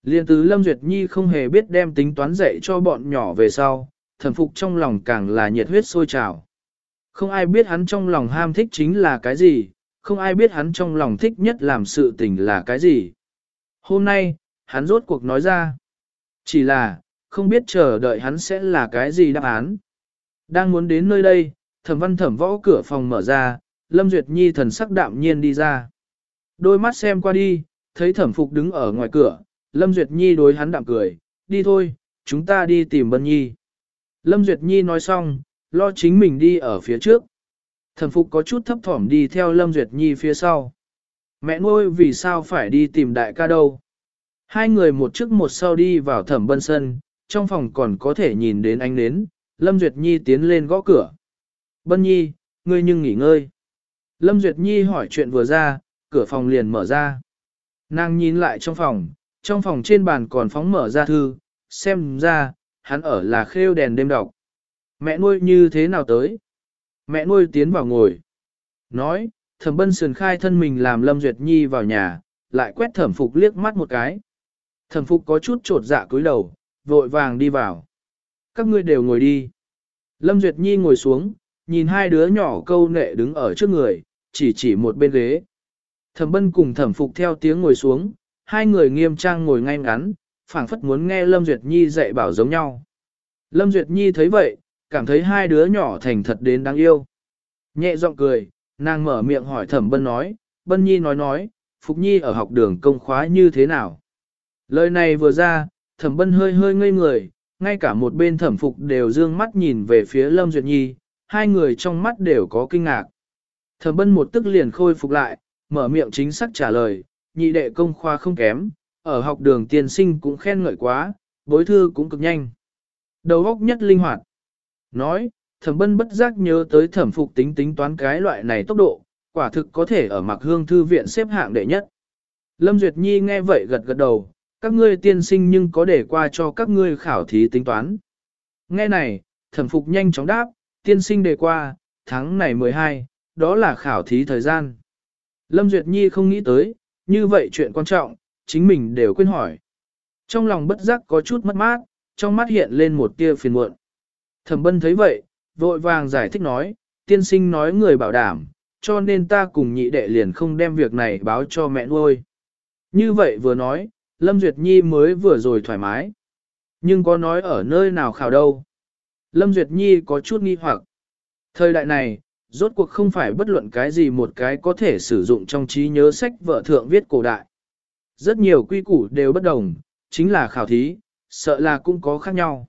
Liên tứ Lâm Duyệt Nhi không hề biết đem tính toán dạy cho bọn nhỏ về sau, thẩm phục trong lòng càng là nhiệt huyết sôi trào. Không ai biết hắn trong lòng ham thích chính là cái gì, không ai biết hắn trong lòng thích nhất làm sự tình là cái gì. Hôm nay, hắn rốt cuộc nói ra. Chỉ là, không biết chờ đợi hắn sẽ là cái gì đáp án. Đang muốn đến nơi đây, thẩm văn thẩm võ cửa phòng mở ra, Lâm Duyệt Nhi thần sắc đạm nhiên đi ra. Đôi mắt xem qua đi, thấy thẩm phục đứng ở ngoài cửa, Lâm Duyệt Nhi đối hắn đạm cười, đi thôi, chúng ta đi tìm Bân Nhi. Lâm Duyệt Nhi nói xong, lo chính mình đi ở phía trước. Thẩm phục có chút thấp thỏm đi theo Lâm Duyệt Nhi phía sau. Mẹ nuôi vì sao phải đi tìm đại ca đâu? Hai người một trước một sau đi vào thẩm bân sân, trong phòng còn có thể nhìn đến ánh nến, Lâm Duyệt Nhi tiến lên gõ cửa. Bân Nhi, ngươi nhưng nghỉ ngơi. Lâm Duyệt Nhi hỏi chuyện vừa ra, cửa phòng liền mở ra. Nàng nhìn lại trong phòng, trong phòng trên bàn còn phóng mở ra thư, xem ra, hắn ở là khêu đèn đêm đọc. Mẹ nuôi như thế nào tới? Mẹ nuôi tiến vào ngồi. Nói, thẩm bân sườn khai thân mình làm Lâm Duyệt Nhi vào nhà, lại quét thẩm phục liếc mắt một cái. Thẩm phục có chút trột dạ cúi đầu, vội vàng đi vào. Các ngươi đều ngồi đi. Lâm Duyệt Nhi ngồi xuống, nhìn hai đứa nhỏ câu nệ đứng ở trước người, chỉ chỉ một bên ghế. Thẩm bân cùng thẩm phục theo tiếng ngồi xuống, hai người nghiêm trang ngồi ngay ngắn, phảng phất muốn nghe Lâm Duyệt Nhi dạy bảo giống nhau. Lâm Duyệt Nhi thấy vậy, cảm thấy hai đứa nhỏ thành thật đến đáng yêu. Nhẹ giọng cười, nàng mở miệng hỏi thẩm bân nói, bân nhi nói nói, Phục Nhi ở học đường công khóa như thế nào. Lời này vừa ra, thẩm bân hơi hơi ngây người, ngay cả một bên thẩm phục đều dương mắt nhìn về phía Lâm Duyệt Nhi, hai người trong mắt đều có kinh ngạc. Thẩm bân một tức liền khôi phục lại, mở miệng chính xác trả lời, nhị đệ công khoa không kém, ở học đường tiền sinh cũng khen ngợi quá, bối thư cũng cực nhanh. Đầu óc nhất linh hoạt. Nói, thẩm bân bất giác nhớ tới thẩm phục tính tính toán cái loại này tốc độ, quả thực có thể ở mặc hương thư viện xếp hạng đệ nhất. Lâm Duyệt Nhi nghe vậy gật gật đầu, các ngươi tiên sinh nhưng có để qua cho các ngươi khảo thí tính toán. Nghe này, thẩm phục nhanh chóng đáp, tiên sinh đề qua, tháng này 12, đó là khảo thí thời gian. Lâm Duyệt Nhi không nghĩ tới, như vậy chuyện quan trọng, chính mình đều quên hỏi. Trong lòng bất giác có chút mất mát, trong mắt hiện lên một tia phiền muộn. Thẩm bân thấy vậy, vội vàng giải thích nói, tiên sinh nói người bảo đảm, cho nên ta cùng nhị đệ liền không đem việc này báo cho mẹ nuôi. Như vậy vừa nói, Lâm Duyệt Nhi mới vừa rồi thoải mái. Nhưng có nói ở nơi nào khảo đâu. Lâm Duyệt Nhi có chút nghi hoặc. Thời đại này, rốt cuộc không phải bất luận cái gì một cái có thể sử dụng trong trí nhớ sách vợ thượng viết cổ đại. Rất nhiều quy củ đều bất đồng, chính là khảo thí, sợ là cũng có khác nhau.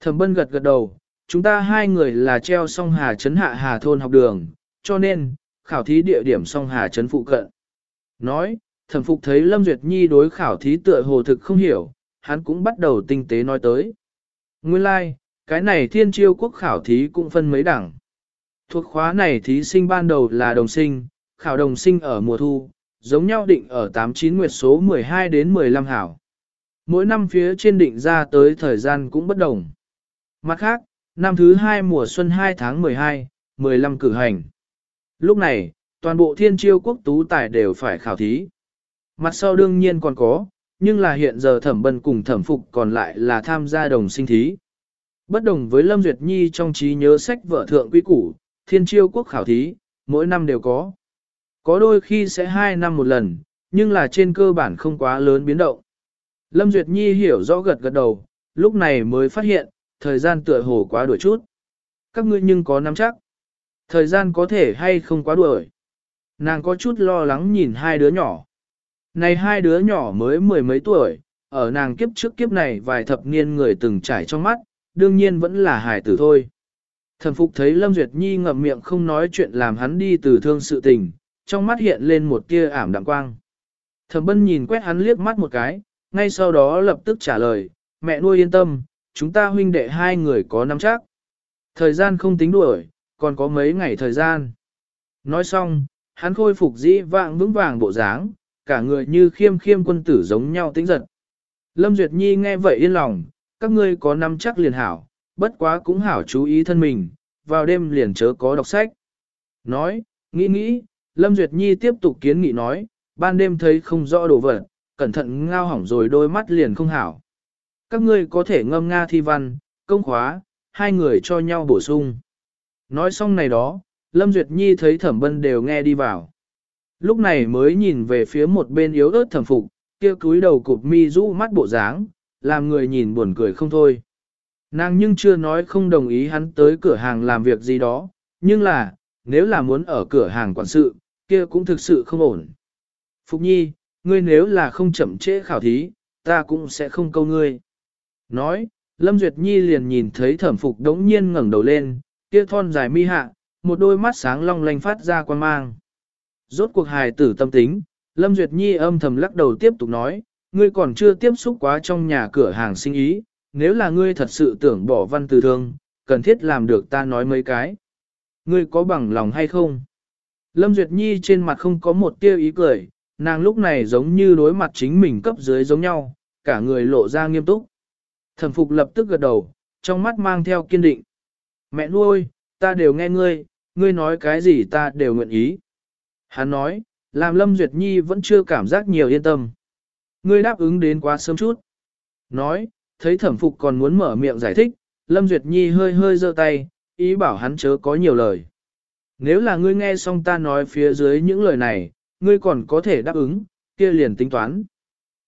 Thẩm bân gật gật đầu, chúng ta hai người là treo song hà trấn hạ hà thôn học đường, cho nên, khảo thí địa điểm song hà trấn phụ cận. Nói, thẩm phục thấy Lâm Duyệt Nhi đối khảo thí tựa hồ thực không hiểu, hắn cũng bắt đầu tinh tế nói tới. Nguyên lai, like, cái này thiên chiêu quốc khảo thí cũng phân mấy đẳng. Thuộc khóa này thí sinh ban đầu là đồng sinh, khảo đồng sinh ở mùa thu, giống nhau định ở 89 nguyệt số 12 đến 15 hảo. Mỗi năm phía trên định ra tới thời gian cũng bất đồng. Mặt khác, năm thứ hai mùa xuân 2 tháng 12, 15 cử hành. Lúc này, toàn bộ thiên chiêu quốc tú tài đều phải khảo thí. Mặt sau đương nhiên còn có, nhưng là hiện giờ thẩm bân cùng thẩm phục còn lại là tham gia đồng sinh thí. Bất đồng với Lâm Duyệt Nhi trong trí nhớ sách vợ thượng quy củ, thiên chiêu quốc khảo thí, mỗi năm đều có. Có đôi khi sẽ hai năm một lần, nhưng là trên cơ bản không quá lớn biến động. Lâm Duyệt Nhi hiểu rõ gật gật đầu, lúc này mới phát hiện, thời gian tựa hồ quá đuổi chút. Các ngươi nhưng có nắm chắc. Thời gian có thể hay không quá đuổi. Nàng có chút lo lắng nhìn hai đứa nhỏ. Này hai đứa nhỏ mới mười mấy tuổi, ở nàng kiếp trước kiếp này vài thập niên người từng trải trong mắt, đương nhiên vẫn là hài tử thôi. Thần Phục thấy Lâm Duyệt Nhi ngậm miệng không nói chuyện làm hắn đi từ thương sự tình, trong mắt hiện lên một tia ảm đạm quang. Thẩm Bân nhìn quét hắn liếc mắt một cái, ngay sau đó lập tức trả lời, mẹ nuôi yên tâm, chúng ta huynh đệ hai người có nắm chắc. Thời gian không tính đuổi, còn có mấy ngày thời gian. Nói xong, hắn khôi phục dĩ vạng vững vàng bộ dáng, cả người như khiêm khiêm quân tử giống nhau tĩnh giật. Lâm Duyệt Nhi nghe vậy yên lòng, các ngươi có nắm chắc liền hảo, bất quá cũng hảo chú ý thân mình, vào đêm liền chớ có đọc sách. Nói, nghĩ nghĩ, Lâm Duyệt Nhi tiếp tục kiến nghị nói, ban đêm thấy không rõ đồ vật, cẩn thận ngao hỏng rồi đôi mắt liền không hảo. Các ngươi có thể ngâm nga thi văn, công khóa, hai người cho nhau bổ sung. Nói xong này đó, Lâm Duyệt Nhi thấy thẩm bân đều nghe đi vào. Lúc này mới nhìn về phía một bên yếu ớt thẩm phục, kia cúi đầu cụp mi rũ mắt bộ dáng, làm người nhìn buồn cười không thôi. Nàng nhưng chưa nói không đồng ý hắn tới cửa hàng làm việc gì đó, nhưng là, nếu là muốn ở cửa hàng quản sự, kia cũng thực sự không ổn. Phục Nhi, ngươi nếu là không chậm trễ khảo thí, ta cũng sẽ không câu ngươi. Nói, Lâm Duyệt Nhi liền nhìn thấy thẩm phục đống nhiên ngẩng đầu lên, kia thon dài mi hạ, một đôi mắt sáng long lanh phát ra quan mang. Rốt cuộc hài tử tâm tính, Lâm Duyệt Nhi âm thầm lắc đầu tiếp tục nói, ngươi còn chưa tiếp xúc quá trong nhà cửa hàng sinh ý, nếu là ngươi thật sự tưởng bỏ văn từ thương, cần thiết làm được ta nói mấy cái. Ngươi có bằng lòng hay không? Lâm Duyệt Nhi trên mặt không có một tia ý cười, nàng lúc này giống như đối mặt chính mình cấp dưới giống nhau, cả người lộ ra nghiêm túc. Thẩm Phục lập tức gật đầu, trong mắt mang theo kiên định. Mẹ nuôi, ta đều nghe ngươi, ngươi nói cái gì ta đều nguyện ý. Hắn nói, làm Lâm Duyệt Nhi vẫn chưa cảm giác nhiều yên tâm. Ngươi đáp ứng đến quá sớm chút. Nói, thấy thẩm phục còn muốn mở miệng giải thích, Lâm Duyệt Nhi hơi hơi giơ tay, ý bảo hắn chớ có nhiều lời. Nếu là ngươi nghe xong ta nói phía dưới những lời này, ngươi còn có thể đáp ứng, kia liền tính toán.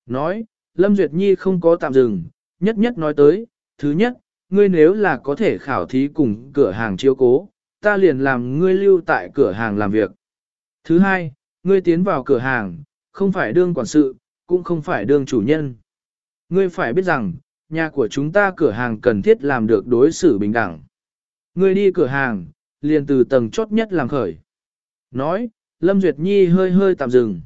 Nói, Lâm Duyệt Nhi không có tạm dừng, nhất nhất nói tới, thứ nhất, ngươi nếu là có thể khảo thí cùng cửa hàng chiếu cố, ta liền làm ngươi lưu tại cửa hàng làm việc. Thứ hai, ngươi tiến vào cửa hàng, không phải đương quản sự, cũng không phải đương chủ nhân. Ngươi phải biết rằng, nhà của chúng ta cửa hàng cần thiết làm được đối xử bình đẳng. Ngươi đi cửa hàng, liền từ tầng chốt nhất làm khởi. Nói, Lâm Duyệt Nhi hơi hơi tạm dừng.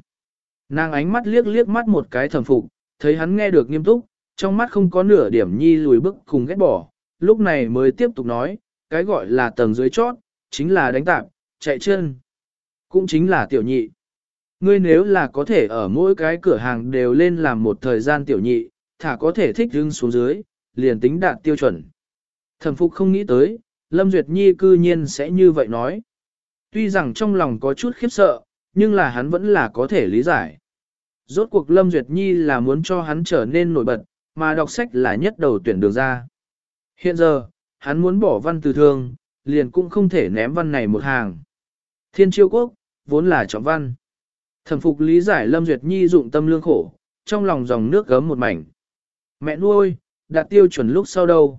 Nàng ánh mắt liếc liếc mắt một cái thẩm phục, thấy hắn nghe được nghiêm túc, trong mắt không có nửa điểm Nhi lùi bức cùng ghét bỏ, lúc này mới tiếp tục nói, cái gọi là tầng dưới chót, chính là đánh tạp, chạy chân, cũng chính là tiểu nhị. Ngươi nếu là có thể ở mỗi cái cửa hàng đều lên làm một thời gian tiểu nhị, thả có thể thích hưng xuống dưới, liền tính đạt tiêu chuẩn. Thẩm Phục không nghĩ tới, Lâm Duyệt Nhi cư nhiên sẽ như vậy nói. Tuy rằng trong lòng có chút khiếp sợ, nhưng là hắn vẫn là có thể lý giải. Rốt cuộc Lâm Duyệt Nhi là muốn cho hắn trở nên nổi bật, mà đọc sách là nhất đầu tuyển đường ra. Hiện giờ, hắn muốn bỏ văn từ thương, liền cũng không thể ném văn này một hàng. Thiên chiêu quốc, vốn là trọng văn. Thẩm phục lý giải Lâm Duyệt Nhi dụng tâm lương khổ, trong lòng dòng nước gấm một mảnh. Mẹ nuôi, đạt tiêu chuẩn lúc sau đâu?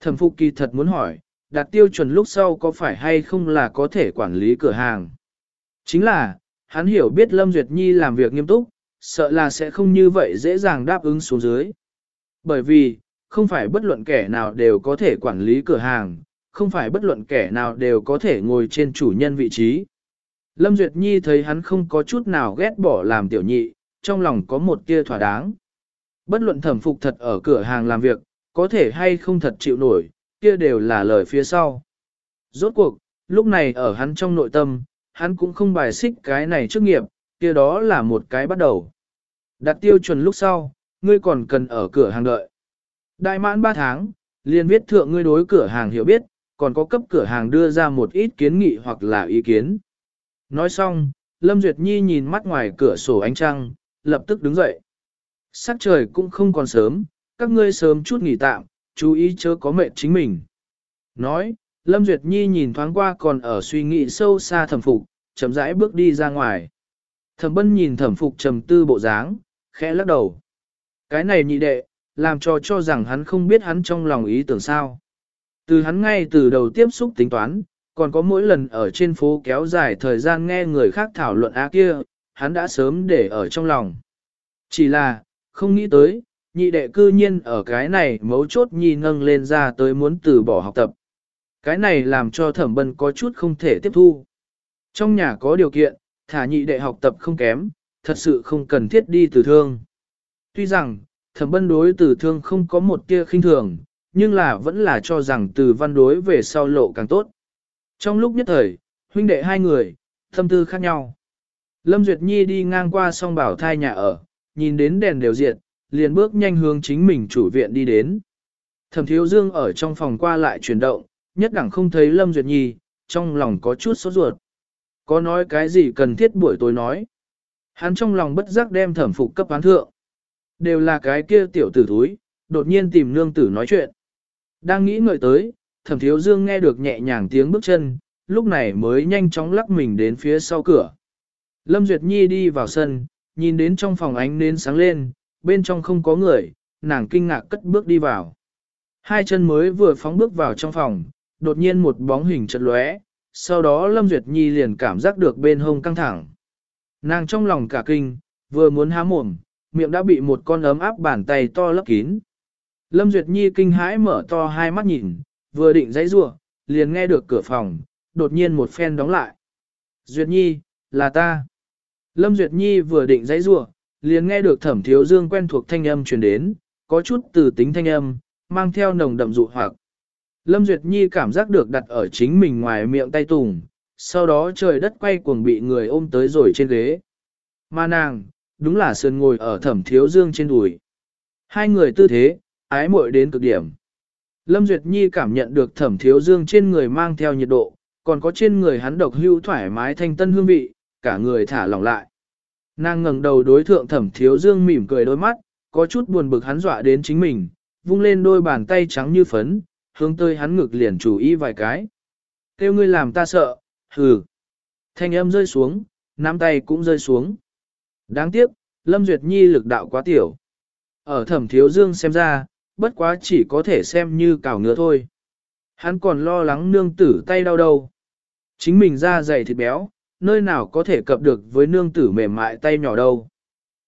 Thẩm phục kỳ thật muốn hỏi, đạt tiêu chuẩn lúc sau có phải hay không là có thể quản lý cửa hàng? Chính là, hắn hiểu biết Lâm Duyệt Nhi làm việc nghiêm túc, sợ là sẽ không như vậy dễ dàng đáp ứng xuống dưới. Bởi vì, không phải bất luận kẻ nào đều có thể quản lý cửa hàng, không phải bất luận kẻ nào đều có thể ngồi trên chủ nhân vị trí. Lâm Duyệt Nhi thấy hắn không có chút nào ghét bỏ làm tiểu nhị, trong lòng có một tia thỏa đáng. Bất luận thẩm phục thật ở cửa hàng làm việc, có thể hay không thật chịu nổi, kia đều là lời phía sau. Rốt cuộc, lúc này ở hắn trong nội tâm, hắn cũng không bài xích cái này trước nghiệp, kia đó là một cái bắt đầu. Đặt tiêu chuẩn lúc sau, ngươi còn cần ở cửa hàng đợi. Đại mãn 3 tháng, liền viết thượng ngươi đối cửa hàng hiểu biết, còn có cấp cửa hàng đưa ra một ít kiến nghị hoặc là ý kiến. Nói xong, Lâm Duyệt Nhi nhìn mắt ngoài cửa sổ ánh trăng, lập tức đứng dậy. Sắc trời cũng không còn sớm, các ngươi sớm chút nghỉ tạm, chú ý chớ có mệt chính mình. Nói, Lâm Duyệt Nhi nhìn thoáng qua còn ở suy nghĩ sâu xa thẩm phục, chậm rãi bước đi ra ngoài. Thẩm bân nhìn thẩm phục trầm tư bộ dáng, khẽ lắc đầu. Cái này nhị đệ, làm cho cho rằng hắn không biết hắn trong lòng ý tưởng sao. Từ hắn ngay từ đầu tiếp xúc tính toán, còn có mỗi lần ở trên phố kéo dài thời gian nghe người khác thảo luận á kia, hắn đã sớm để ở trong lòng. Chỉ là, không nghĩ tới, nhị đệ cư nhiên ở cái này mấu chốt nhi nâng lên ra tới muốn từ bỏ học tập. Cái này làm cho thẩm bân có chút không thể tiếp thu. Trong nhà có điều kiện, thả nhị đệ học tập không kém, thật sự không cần thiết đi từ thương. Tuy rằng, thẩm bân đối từ thương không có một tia khinh thường, nhưng là vẫn là cho rằng từ văn đối về sau lộ càng tốt. Trong lúc nhất thời, huynh đệ hai người, tâm tư khác nhau. Lâm Duyệt Nhi đi ngang qua song bảo thai nhà ở, nhìn đến đèn đều diệt, liền bước nhanh hướng chính mình chủ viện đi đến. Thẩm Thiếu Dương ở trong phòng qua lại chuyển động, nhất đẳng không thấy Lâm Duyệt Nhi, trong lòng có chút sốt ruột. Có nói cái gì cần thiết buổi tối nói. Hắn trong lòng bất giác đem thẩm phục cấp án thượng. Đều là cái kia tiểu tử thúi, đột nhiên tìm nương tử nói chuyện. Đang nghĩ ngợi tới, thẩm thiếu dương nghe được nhẹ nhàng tiếng bước chân, lúc này mới nhanh chóng lắc mình đến phía sau cửa. Lâm Duyệt Nhi đi vào sân, nhìn đến trong phòng ánh nến sáng lên, bên trong không có người, nàng kinh ngạc cất bước đi vào. Hai chân mới vừa phóng bước vào trong phòng, đột nhiên một bóng hình chật lóe, sau đó Lâm Duyệt Nhi liền cảm giác được bên hông căng thẳng. Nàng trong lòng cả kinh, vừa muốn há mồm, miệng đã bị một con ấm áp bàn tay to lấp kín. Lâm Duyệt Nhi kinh hãi mở to hai mắt nhìn, vừa định dãy rủa, liền nghe được cửa phòng, đột nhiên một phen đóng lại. Duyệt Nhi, là ta. Lâm Duyệt Nhi vừa định dãy rủa, liền nghe được thẩm thiếu dương quen thuộc thanh âm truyền đến, có chút từ tính thanh âm, mang theo nồng đậm dụ hoặc. Lâm Duyệt Nhi cảm giác được đặt ở chính mình ngoài miệng tay tùng, sau đó trời đất quay cuồng bị người ôm tới rồi trên ghế. Mà nàng, đúng là sườn ngồi ở thẩm thiếu dương trên đùi. Hai người tư thế, ái muội đến cực điểm. Lâm Duyệt Nhi cảm nhận được thẩm thiếu dương trên người mang theo nhiệt độ, còn có trên người hắn độc hưu thoải mái thanh tân hương vị, cả người thả lỏng lại. Nàng ngẩng đầu đối thượng thẩm thiếu dương mỉm cười đôi mắt, có chút buồn bực hắn dọa đến chính mình, vung lên đôi bàn tay trắng như phấn, hướng tới hắn ngực liền chủ ý vài cái. Kêu ngươi làm ta sợ, hừ. Thanh âm rơi xuống, nắm tay cũng rơi xuống. Đáng tiếc, Lâm Duyệt Nhi lực đạo quá tiểu. Ở thẩm thiếu dương xem ra, bất quá chỉ có thể xem như cào ngứa thôi. Hắn còn lo lắng nương tử tay đau đầu. Chính mình da dày thịt béo, nơi nào có thể cập được với nương tử mềm mại tay nhỏ đâu.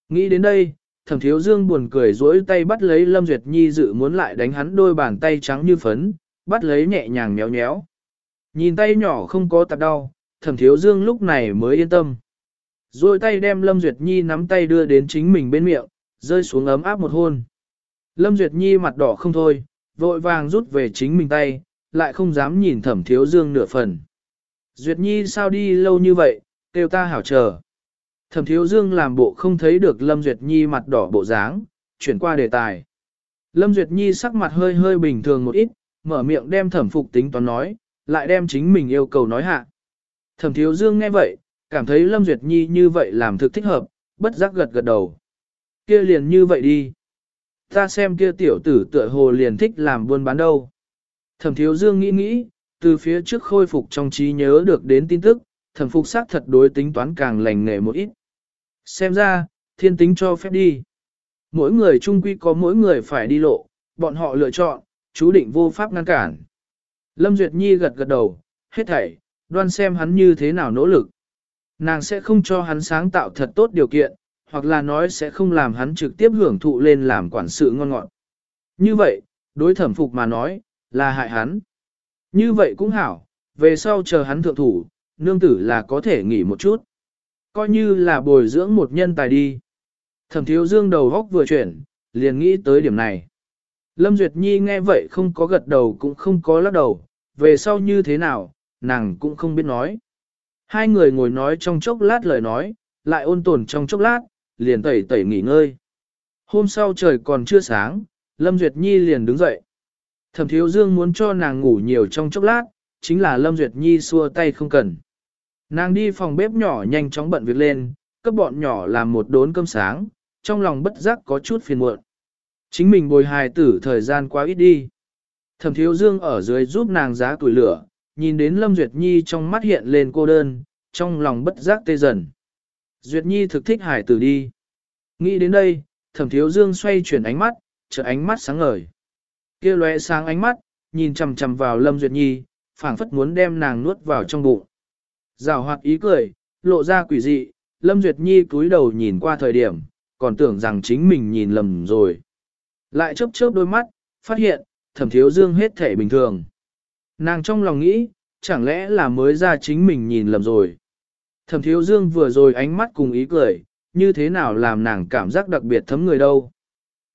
Nghĩ đến đây, thẩm thiếu dương buồn cười duỗi tay bắt lấy Lâm Duyệt Nhi dự muốn lại đánh hắn đôi bàn tay trắng như phấn, bắt lấy nhẹ nhàng méo méo. Nhìn tay nhỏ không có tạp đau, thẩm thiếu dương lúc này mới yên tâm. Rồi tay đem Lâm Duyệt Nhi nắm tay đưa đến chính mình bên miệng, rơi xuống ấm áp một hôn. Lâm Duyệt Nhi mặt đỏ không thôi, vội vàng rút về chính mình tay, lại không dám nhìn thẩm thiếu dương nửa phần. Duyệt Nhi sao đi lâu như vậy, kêu ta hảo chờ. Thẩm thiếu dương làm bộ không thấy được Lâm Duyệt Nhi mặt đỏ bộ dáng, chuyển qua đề tài. Lâm Duyệt Nhi sắc mặt hơi hơi bình thường một ít, mở miệng đem thẩm phục tính toán nói, lại đem chính mình yêu cầu nói hạ. Thẩm thiếu dương nghe vậy, cảm thấy Lâm Duyệt Nhi như vậy làm thực thích hợp, bất giác gật gật đầu. Kia liền như vậy đi. Ta xem kia tiểu tử tựa hồ liền thích làm buôn bán đâu. Thẩm thiếu dương nghĩ nghĩ, từ phía trước khôi phục trong trí nhớ được đến tin tức, thẩm phục xác thật đối tính toán càng lành nghề một ít. Xem ra, thiên tính cho phép đi. Mỗi người chung quy có mỗi người phải đi lộ, bọn họ lựa chọn, chú định vô pháp ngăn cản. Lâm Duyệt Nhi gật gật đầu, hết thảy, đoan xem hắn như thế nào nỗ lực. Nàng sẽ không cho hắn sáng tạo thật tốt điều kiện, hoặc là nói sẽ không làm hắn trực tiếp hưởng thụ lên làm quản sự ngon ngọt. Như vậy, đối thẩm phục mà nói, là hại hắn. Như vậy cũng hảo, về sau chờ hắn thượng thủ, nương tử là có thể nghỉ một chút. Coi như là bồi dưỡng một nhân tài đi. Thẩm thiếu dương đầu góc vừa chuyển, liền nghĩ tới điểm này. Lâm Duyệt Nhi nghe vậy không có gật đầu cũng không có lắc đầu, về sau như thế nào, nàng cũng không biết nói. Hai người ngồi nói trong chốc lát lời nói, lại ôn tồn trong chốc lát, liền tẩy tẩy nghỉ ngơi. Hôm sau trời còn chưa sáng, Lâm Duyệt Nhi liền đứng dậy. Thẩm Thiếu Dương muốn cho nàng ngủ nhiều trong chốc lát, chính là Lâm Duyệt Nhi xua tay không cần. Nàng đi phòng bếp nhỏ nhanh chóng bận việc lên, cấp bọn nhỏ làm một đốn cơm sáng, trong lòng bất giác có chút phiền muộn. Chính mình bồi hài tử thời gian quá ít đi. Thẩm Thiếu Dương ở dưới giúp nàng giá tuổi lửa, nhìn đến Lâm Duyệt Nhi trong mắt hiện lên cô đơn, trong lòng bất giác tê dần. Duyệt Nhi thực thích hải tử đi. Nghĩ đến đây, thẩm thiếu dương xoay chuyển ánh mắt, trợ ánh mắt sáng ngời. kia lóe sáng ánh mắt, nhìn chằm chằm vào Lâm Duyệt Nhi, phảng phất muốn đem nàng nuốt vào trong bụng. Rào hoạt ý cười, lộ ra quỷ dị, Lâm Duyệt Nhi cúi đầu nhìn qua thời điểm, còn tưởng rằng chính mình nhìn lầm rồi. Lại chớp chớp đôi mắt, phát hiện, thẩm thiếu dương hết thể bình thường. Nàng trong lòng nghĩ, chẳng lẽ là mới ra chính mình nhìn lầm rồi. Thẩm thiếu dương vừa rồi ánh mắt cùng ý cười, như thế nào làm nàng cảm giác đặc biệt thấm người đâu.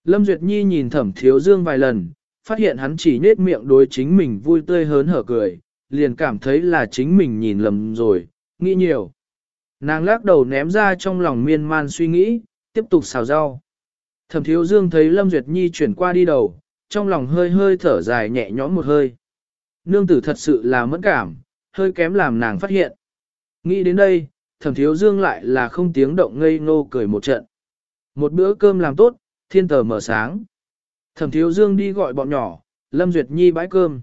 Lâm Duyệt Nhi nhìn thẩm thiếu dương vài lần, phát hiện hắn chỉ nết miệng đối chính mình vui tươi hớn hở cười, liền cảm thấy là chính mình nhìn lầm rồi, nghĩ nhiều. Nàng lắc đầu ném ra trong lòng miên man suy nghĩ, tiếp tục xào rau. Thẩm thiếu dương thấy Lâm Duyệt Nhi chuyển qua đi đầu, trong lòng hơi hơi thở dài nhẹ nhõm một hơi. Nương tử thật sự là mẫn cảm, hơi kém làm nàng phát hiện. Nghĩ đến đây, thẩm thiếu dương lại là không tiếng động ngây ngô cười một trận. Một bữa cơm làm tốt, thiên tờ mở sáng. Thẩm thiếu dương đi gọi bọn nhỏ, Lâm Duyệt Nhi bãi cơm.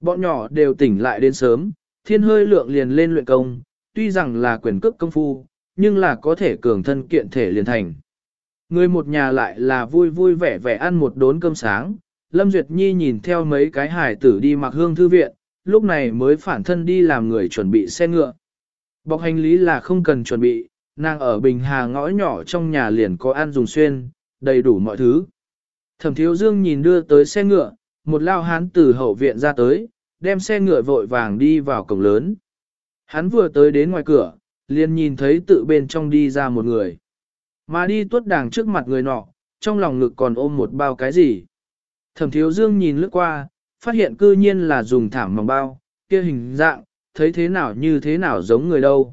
Bọn nhỏ đều tỉnh lại đến sớm, thiên hơi lượng liền lên luyện công, tuy rằng là quyền cước công phu, nhưng là có thể cường thân kiện thể liền thành. Người một nhà lại là vui vui vẻ vẻ ăn một đốn cơm sáng, Lâm Duyệt Nhi nhìn theo mấy cái hải tử đi mặc hương thư viện, lúc này mới phản thân đi làm người chuẩn bị xe ngựa. Bọc hành lý là không cần chuẩn bị, nàng ở Bình Hà ngõ nhỏ trong nhà liền có ăn dùng xuyên, đầy đủ mọi thứ. Thẩm Thiếu Dương nhìn đưa tới xe ngựa, một lao hán từ hậu viện ra tới, đem xe ngựa vội vàng đi vào cổng lớn. Hắn vừa tới đến ngoài cửa, liền nhìn thấy tự bên trong đi ra một người. Mà đi tuốt đàng trước mặt người nọ, trong lòng ngực còn ôm một bao cái gì. Thẩm thiếu dương nhìn lướt qua, phát hiện cư nhiên là dùng thảm mỏng bao, kia hình dạng, thấy thế nào như thế nào giống người đâu.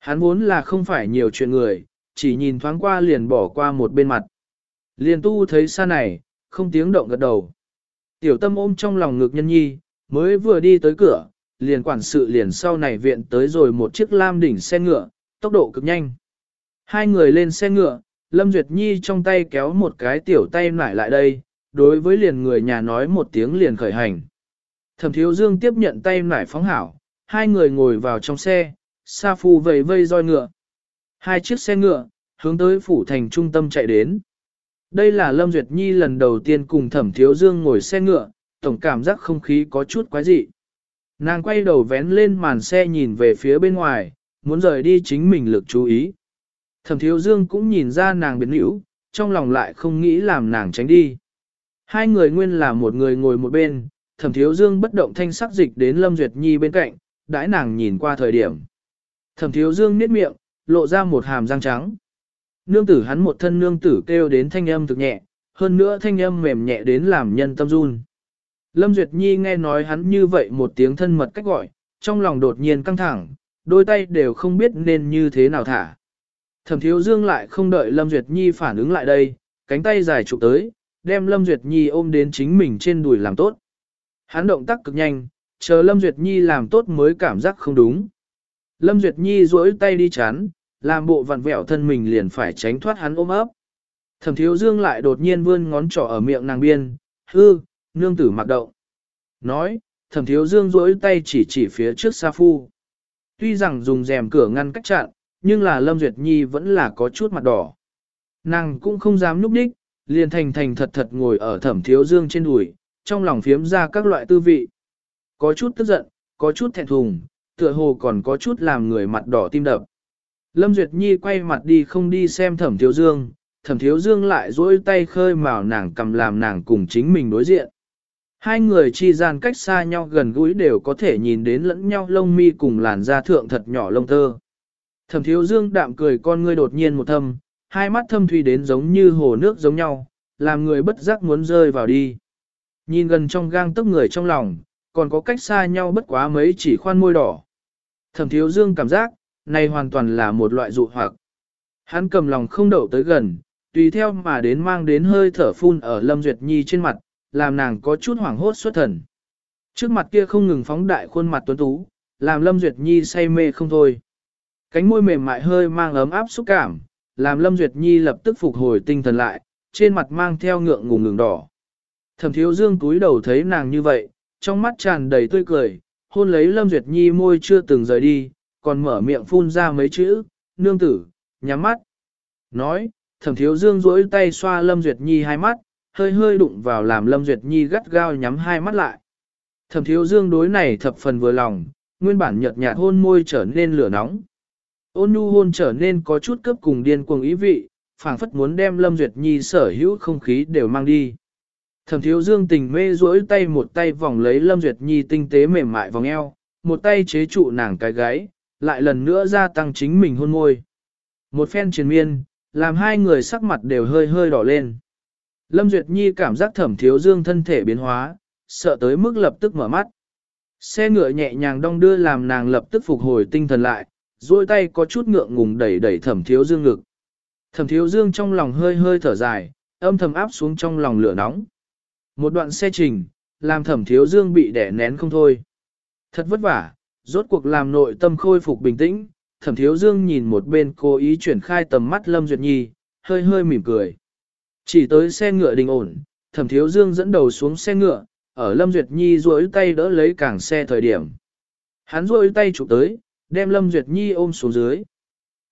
Hắn vốn là không phải nhiều chuyện người, chỉ nhìn thoáng qua liền bỏ qua một bên mặt. Liền tu thấy xa này, không tiếng động gật đầu. Tiểu tâm ôm trong lòng ngực nhân nhi, mới vừa đi tới cửa, liền quản sự liền sau này viện tới rồi một chiếc lam đỉnh xe ngựa, tốc độ cực nhanh. Hai người lên xe ngựa, Lâm Duyệt Nhi trong tay kéo một cái tiểu tay nải lại đây, đối với liền người nhà nói một tiếng liền khởi hành. Thẩm Thiếu Dương tiếp nhận tay nải phóng hảo, hai người ngồi vào trong xe, Sa Phu vầy vây roi ngựa. Hai chiếc xe ngựa, hướng tới phủ thành trung tâm chạy đến. Đây là Lâm Duyệt Nhi lần đầu tiên cùng Thẩm Thiếu Dương ngồi xe ngựa, tổng cảm giác không khí có chút quái dị. Nàng quay đầu vén lên màn xe nhìn về phía bên ngoài, muốn rời đi chính mình lực chú ý. Thẩm Thiếu Dương cũng nhìn ra nàng biến hữu, trong lòng lại không nghĩ làm nàng tránh đi. Hai người nguyên là một người ngồi một bên, Thẩm Thiếu Dương bất động thanh sắc dịch đến Lâm Duyệt Nhi bên cạnh, đãi nàng nhìn qua thời điểm. Thẩm Thiếu Dương niết miệng, lộ ra một hàm răng trắng. Nương tử hắn một thân nương tử kêu đến thanh âm thực nhẹ, hơn nữa thanh âm mềm nhẹ đến làm nhân tâm run. Lâm Duyệt Nhi nghe nói hắn như vậy một tiếng thân mật cách gọi, trong lòng đột nhiên căng thẳng, đôi tay đều không biết nên như thế nào thả. Thẩm Thiếu Dương lại không đợi Lâm Duyệt Nhi phản ứng lại đây, cánh tay dài chụp tới, đem Lâm Duyệt Nhi ôm đến chính mình trên đùi làm tốt. Hắn động tác cực nhanh, chờ Lâm Duyệt Nhi làm tốt mới cảm giác không đúng. Lâm Duyệt Nhi duỗi tay đi chán, làm bộ vặn vẹo thân mình liền phải tránh thoát hắn ôm ấp. Thẩm Thiếu Dương lại đột nhiên vươn ngón trỏ ở miệng nàng biên, hư, nương tử mặc động. Nói, thẩm thiếu dương duỗi tay chỉ chỉ phía trước Sa Phu. Tuy rằng dùng rèm cửa ngăn cách chặn, nhưng là Lâm Duyệt Nhi vẫn là có chút mặt đỏ. Nàng cũng không dám núp đích, liền thành thành thật thật ngồi ở thẩm thiếu dương trên đùi, trong lòng phiếm ra các loại tư vị. Có chút tức giận, có chút thẹn thùng, tựa hồ còn có chút làm người mặt đỏ tim đập. Lâm Duyệt Nhi quay mặt đi không đi xem thẩm thiếu dương, thẩm thiếu dương lại duỗi tay khơi mào nàng cầm làm nàng cùng chính mình đối diện. Hai người chi gian cách xa nhau gần gũi đều có thể nhìn đến lẫn nhau lông mi cùng làn da thượng thật nhỏ lông tơ. Thẩm thiếu dương đạm cười con ngươi đột nhiên một thâm, hai mắt thâm thủy đến giống như hồ nước giống nhau, làm người bất giác muốn rơi vào đi. Nhìn gần trong gang tấc người trong lòng, còn có cách xa nhau bất quá mấy chỉ khoan môi đỏ. Thẩm thiếu dương cảm giác, này hoàn toàn là một loại dụ hoặc. Hắn cầm lòng không đậu tới gần, tùy theo mà đến mang đến hơi thở phun ở Lâm Duyệt Nhi trên mặt, làm nàng có chút hoảng hốt xuất thần. Trước mặt kia không ngừng phóng đại khuôn mặt tuấn tú, làm Lâm Duyệt Nhi say mê không thôi. Cánh môi mềm mại hơi mang ấm áp xúc cảm, làm Lâm Duyệt Nhi lập tức phục hồi tinh thần lại, trên mặt mang theo ngượng ngùng ngừng đỏ. Thẩm thiếu dương túi đầu thấy nàng như vậy, trong mắt tràn đầy tươi cười, hôn lấy Lâm Duyệt Nhi môi chưa từng rời đi, còn mở miệng phun ra mấy chữ, nương tử, nhắm mắt. Nói, thẩm thiếu dương duỗi tay xoa Lâm Duyệt Nhi hai mắt, hơi hơi đụng vào làm Lâm Duyệt Nhi gắt gao nhắm hai mắt lại. Thẩm thiếu dương đối này thập phần vừa lòng, nguyên bản nhợt nhạt hôn môi trở nên lửa nóng. Ôn nhu hôn trở nên có chút cấp cùng điên cuồng ý vị, phảng phất muốn đem Lâm Duyệt Nhi sở hữu không khí đều mang đi. Thẩm thiếu dương tình mê duỗi tay một tay vòng lấy Lâm Duyệt Nhi tinh tế mềm mại vòng eo, một tay chế trụ nàng cái gáy, lại lần nữa gia tăng chính mình hôn môi. Một phen triền miên, làm hai người sắc mặt đều hơi hơi đỏ lên. Lâm Duyệt Nhi cảm giác thẩm thiếu dương thân thể biến hóa, sợ tới mức lập tức mở mắt. Xe ngựa nhẹ nhàng đong đưa làm nàng lập tức phục hồi tinh thần lại, duỗi tay có chút ngượng ngùng đẩy đẩy thẩm thiếu dương ngực. Thẩm thiếu dương trong lòng hơi hơi thở dài, âm thầm áp xuống trong lòng lửa nóng. Một đoạn xe trình, làm thẩm thiếu dương bị đẻ nén không thôi. Thật vất vả, rốt cuộc làm nội tâm khôi phục bình tĩnh, thẩm thiếu dương nhìn một bên cố ý chuyển khai tầm mắt Lâm Duyệt Nhi, hơi hơi mỉm cười. Chỉ tới xe ngựa đình ổn, thẩm thiếu dương dẫn đầu xuống xe ngựa, ở Lâm Duyệt Nhi duỗi tay đỡ lấy cảng xe thời điểm. Hắn duỗi tay chụp tới, đem Lâm Duyệt Nhi ôm xuống dưới.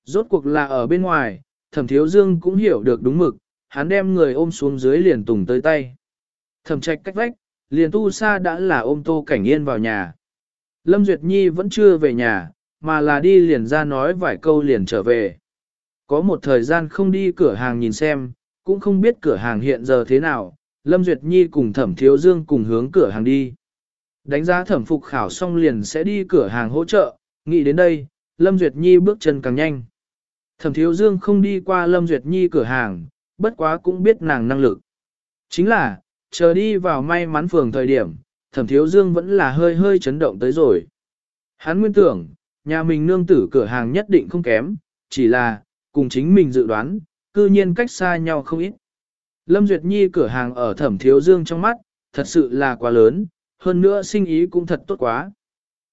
Rốt cuộc là ở bên ngoài, thẩm thiếu dương cũng hiểu được đúng mực, hắn đem người ôm xuống dưới liền tùng tới tay. Thẩm trạch cách vách, liền tu sa đã là ôm tô cảnh yên vào nhà. Lâm Duyệt Nhi vẫn chưa về nhà, mà là đi liền ra nói vài câu liền trở về. Có một thời gian không đi cửa hàng nhìn xem, cũng không biết cửa hàng hiện giờ thế nào, Lâm Duyệt Nhi cùng Thẩm Thiếu Dương cùng hướng cửa hàng đi. Đánh giá thẩm phục khảo xong liền sẽ đi cửa hàng hỗ trợ, nghĩ đến đây, Lâm Duyệt Nhi bước chân càng nhanh. Thẩm Thiếu Dương không đi qua Lâm Duyệt Nhi cửa hàng, bất quá cũng biết nàng năng lực. Chính là, chờ đi vào may mắn phường thời điểm, Thẩm Thiếu Dương vẫn là hơi hơi chấn động tới rồi. Hắn nguyên tưởng, nhà mình nương tử cửa hàng nhất định không kém, chỉ là, cùng chính mình dự đoán, cư nhiên cách xa nhau không ít. Lâm Duyệt Nhi cửa hàng ở thẩm thiếu dương trong mắt, thật sự là quá lớn, hơn nữa sinh ý cũng thật tốt quá.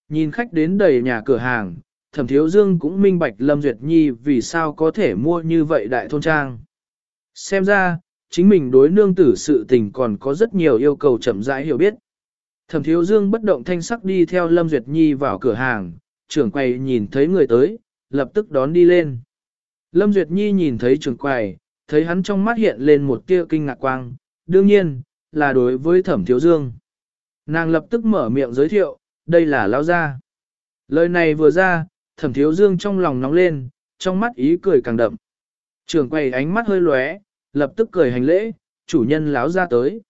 Nhìn khách đến đầy nhà cửa hàng, thẩm thiếu dương cũng minh bạch Lâm Duyệt Nhi vì sao có thể mua như vậy đại thôn trang. Xem ra, chính mình đối nương tử sự tình còn có rất nhiều yêu cầu chậm rãi hiểu biết. Thẩm thiếu dương bất động thanh sắc đi theo Lâm Duyệt Nhi vào cửa hàng, trưởng quầy nhìn thấy người tới, lập tức đón đi lên. Lâm Duyệt Nhi nhìn thấy trưởng quầy, thấy hắn trong mắt hiện lên một tia kinh ngạc quang, đương nhiên, là đối với thẩm thiếu dương. Nàng lập tức mở miệng giới thiệu, đây là lao gia. Lời này vừa ra, thẩm thiếu dương trong lòng nóng lên, trong mắt ý cười càng đậm. Trường quầy ánh mắt hơi lóe, lập tức cười hành lễ, chủ nhân lão ra tới.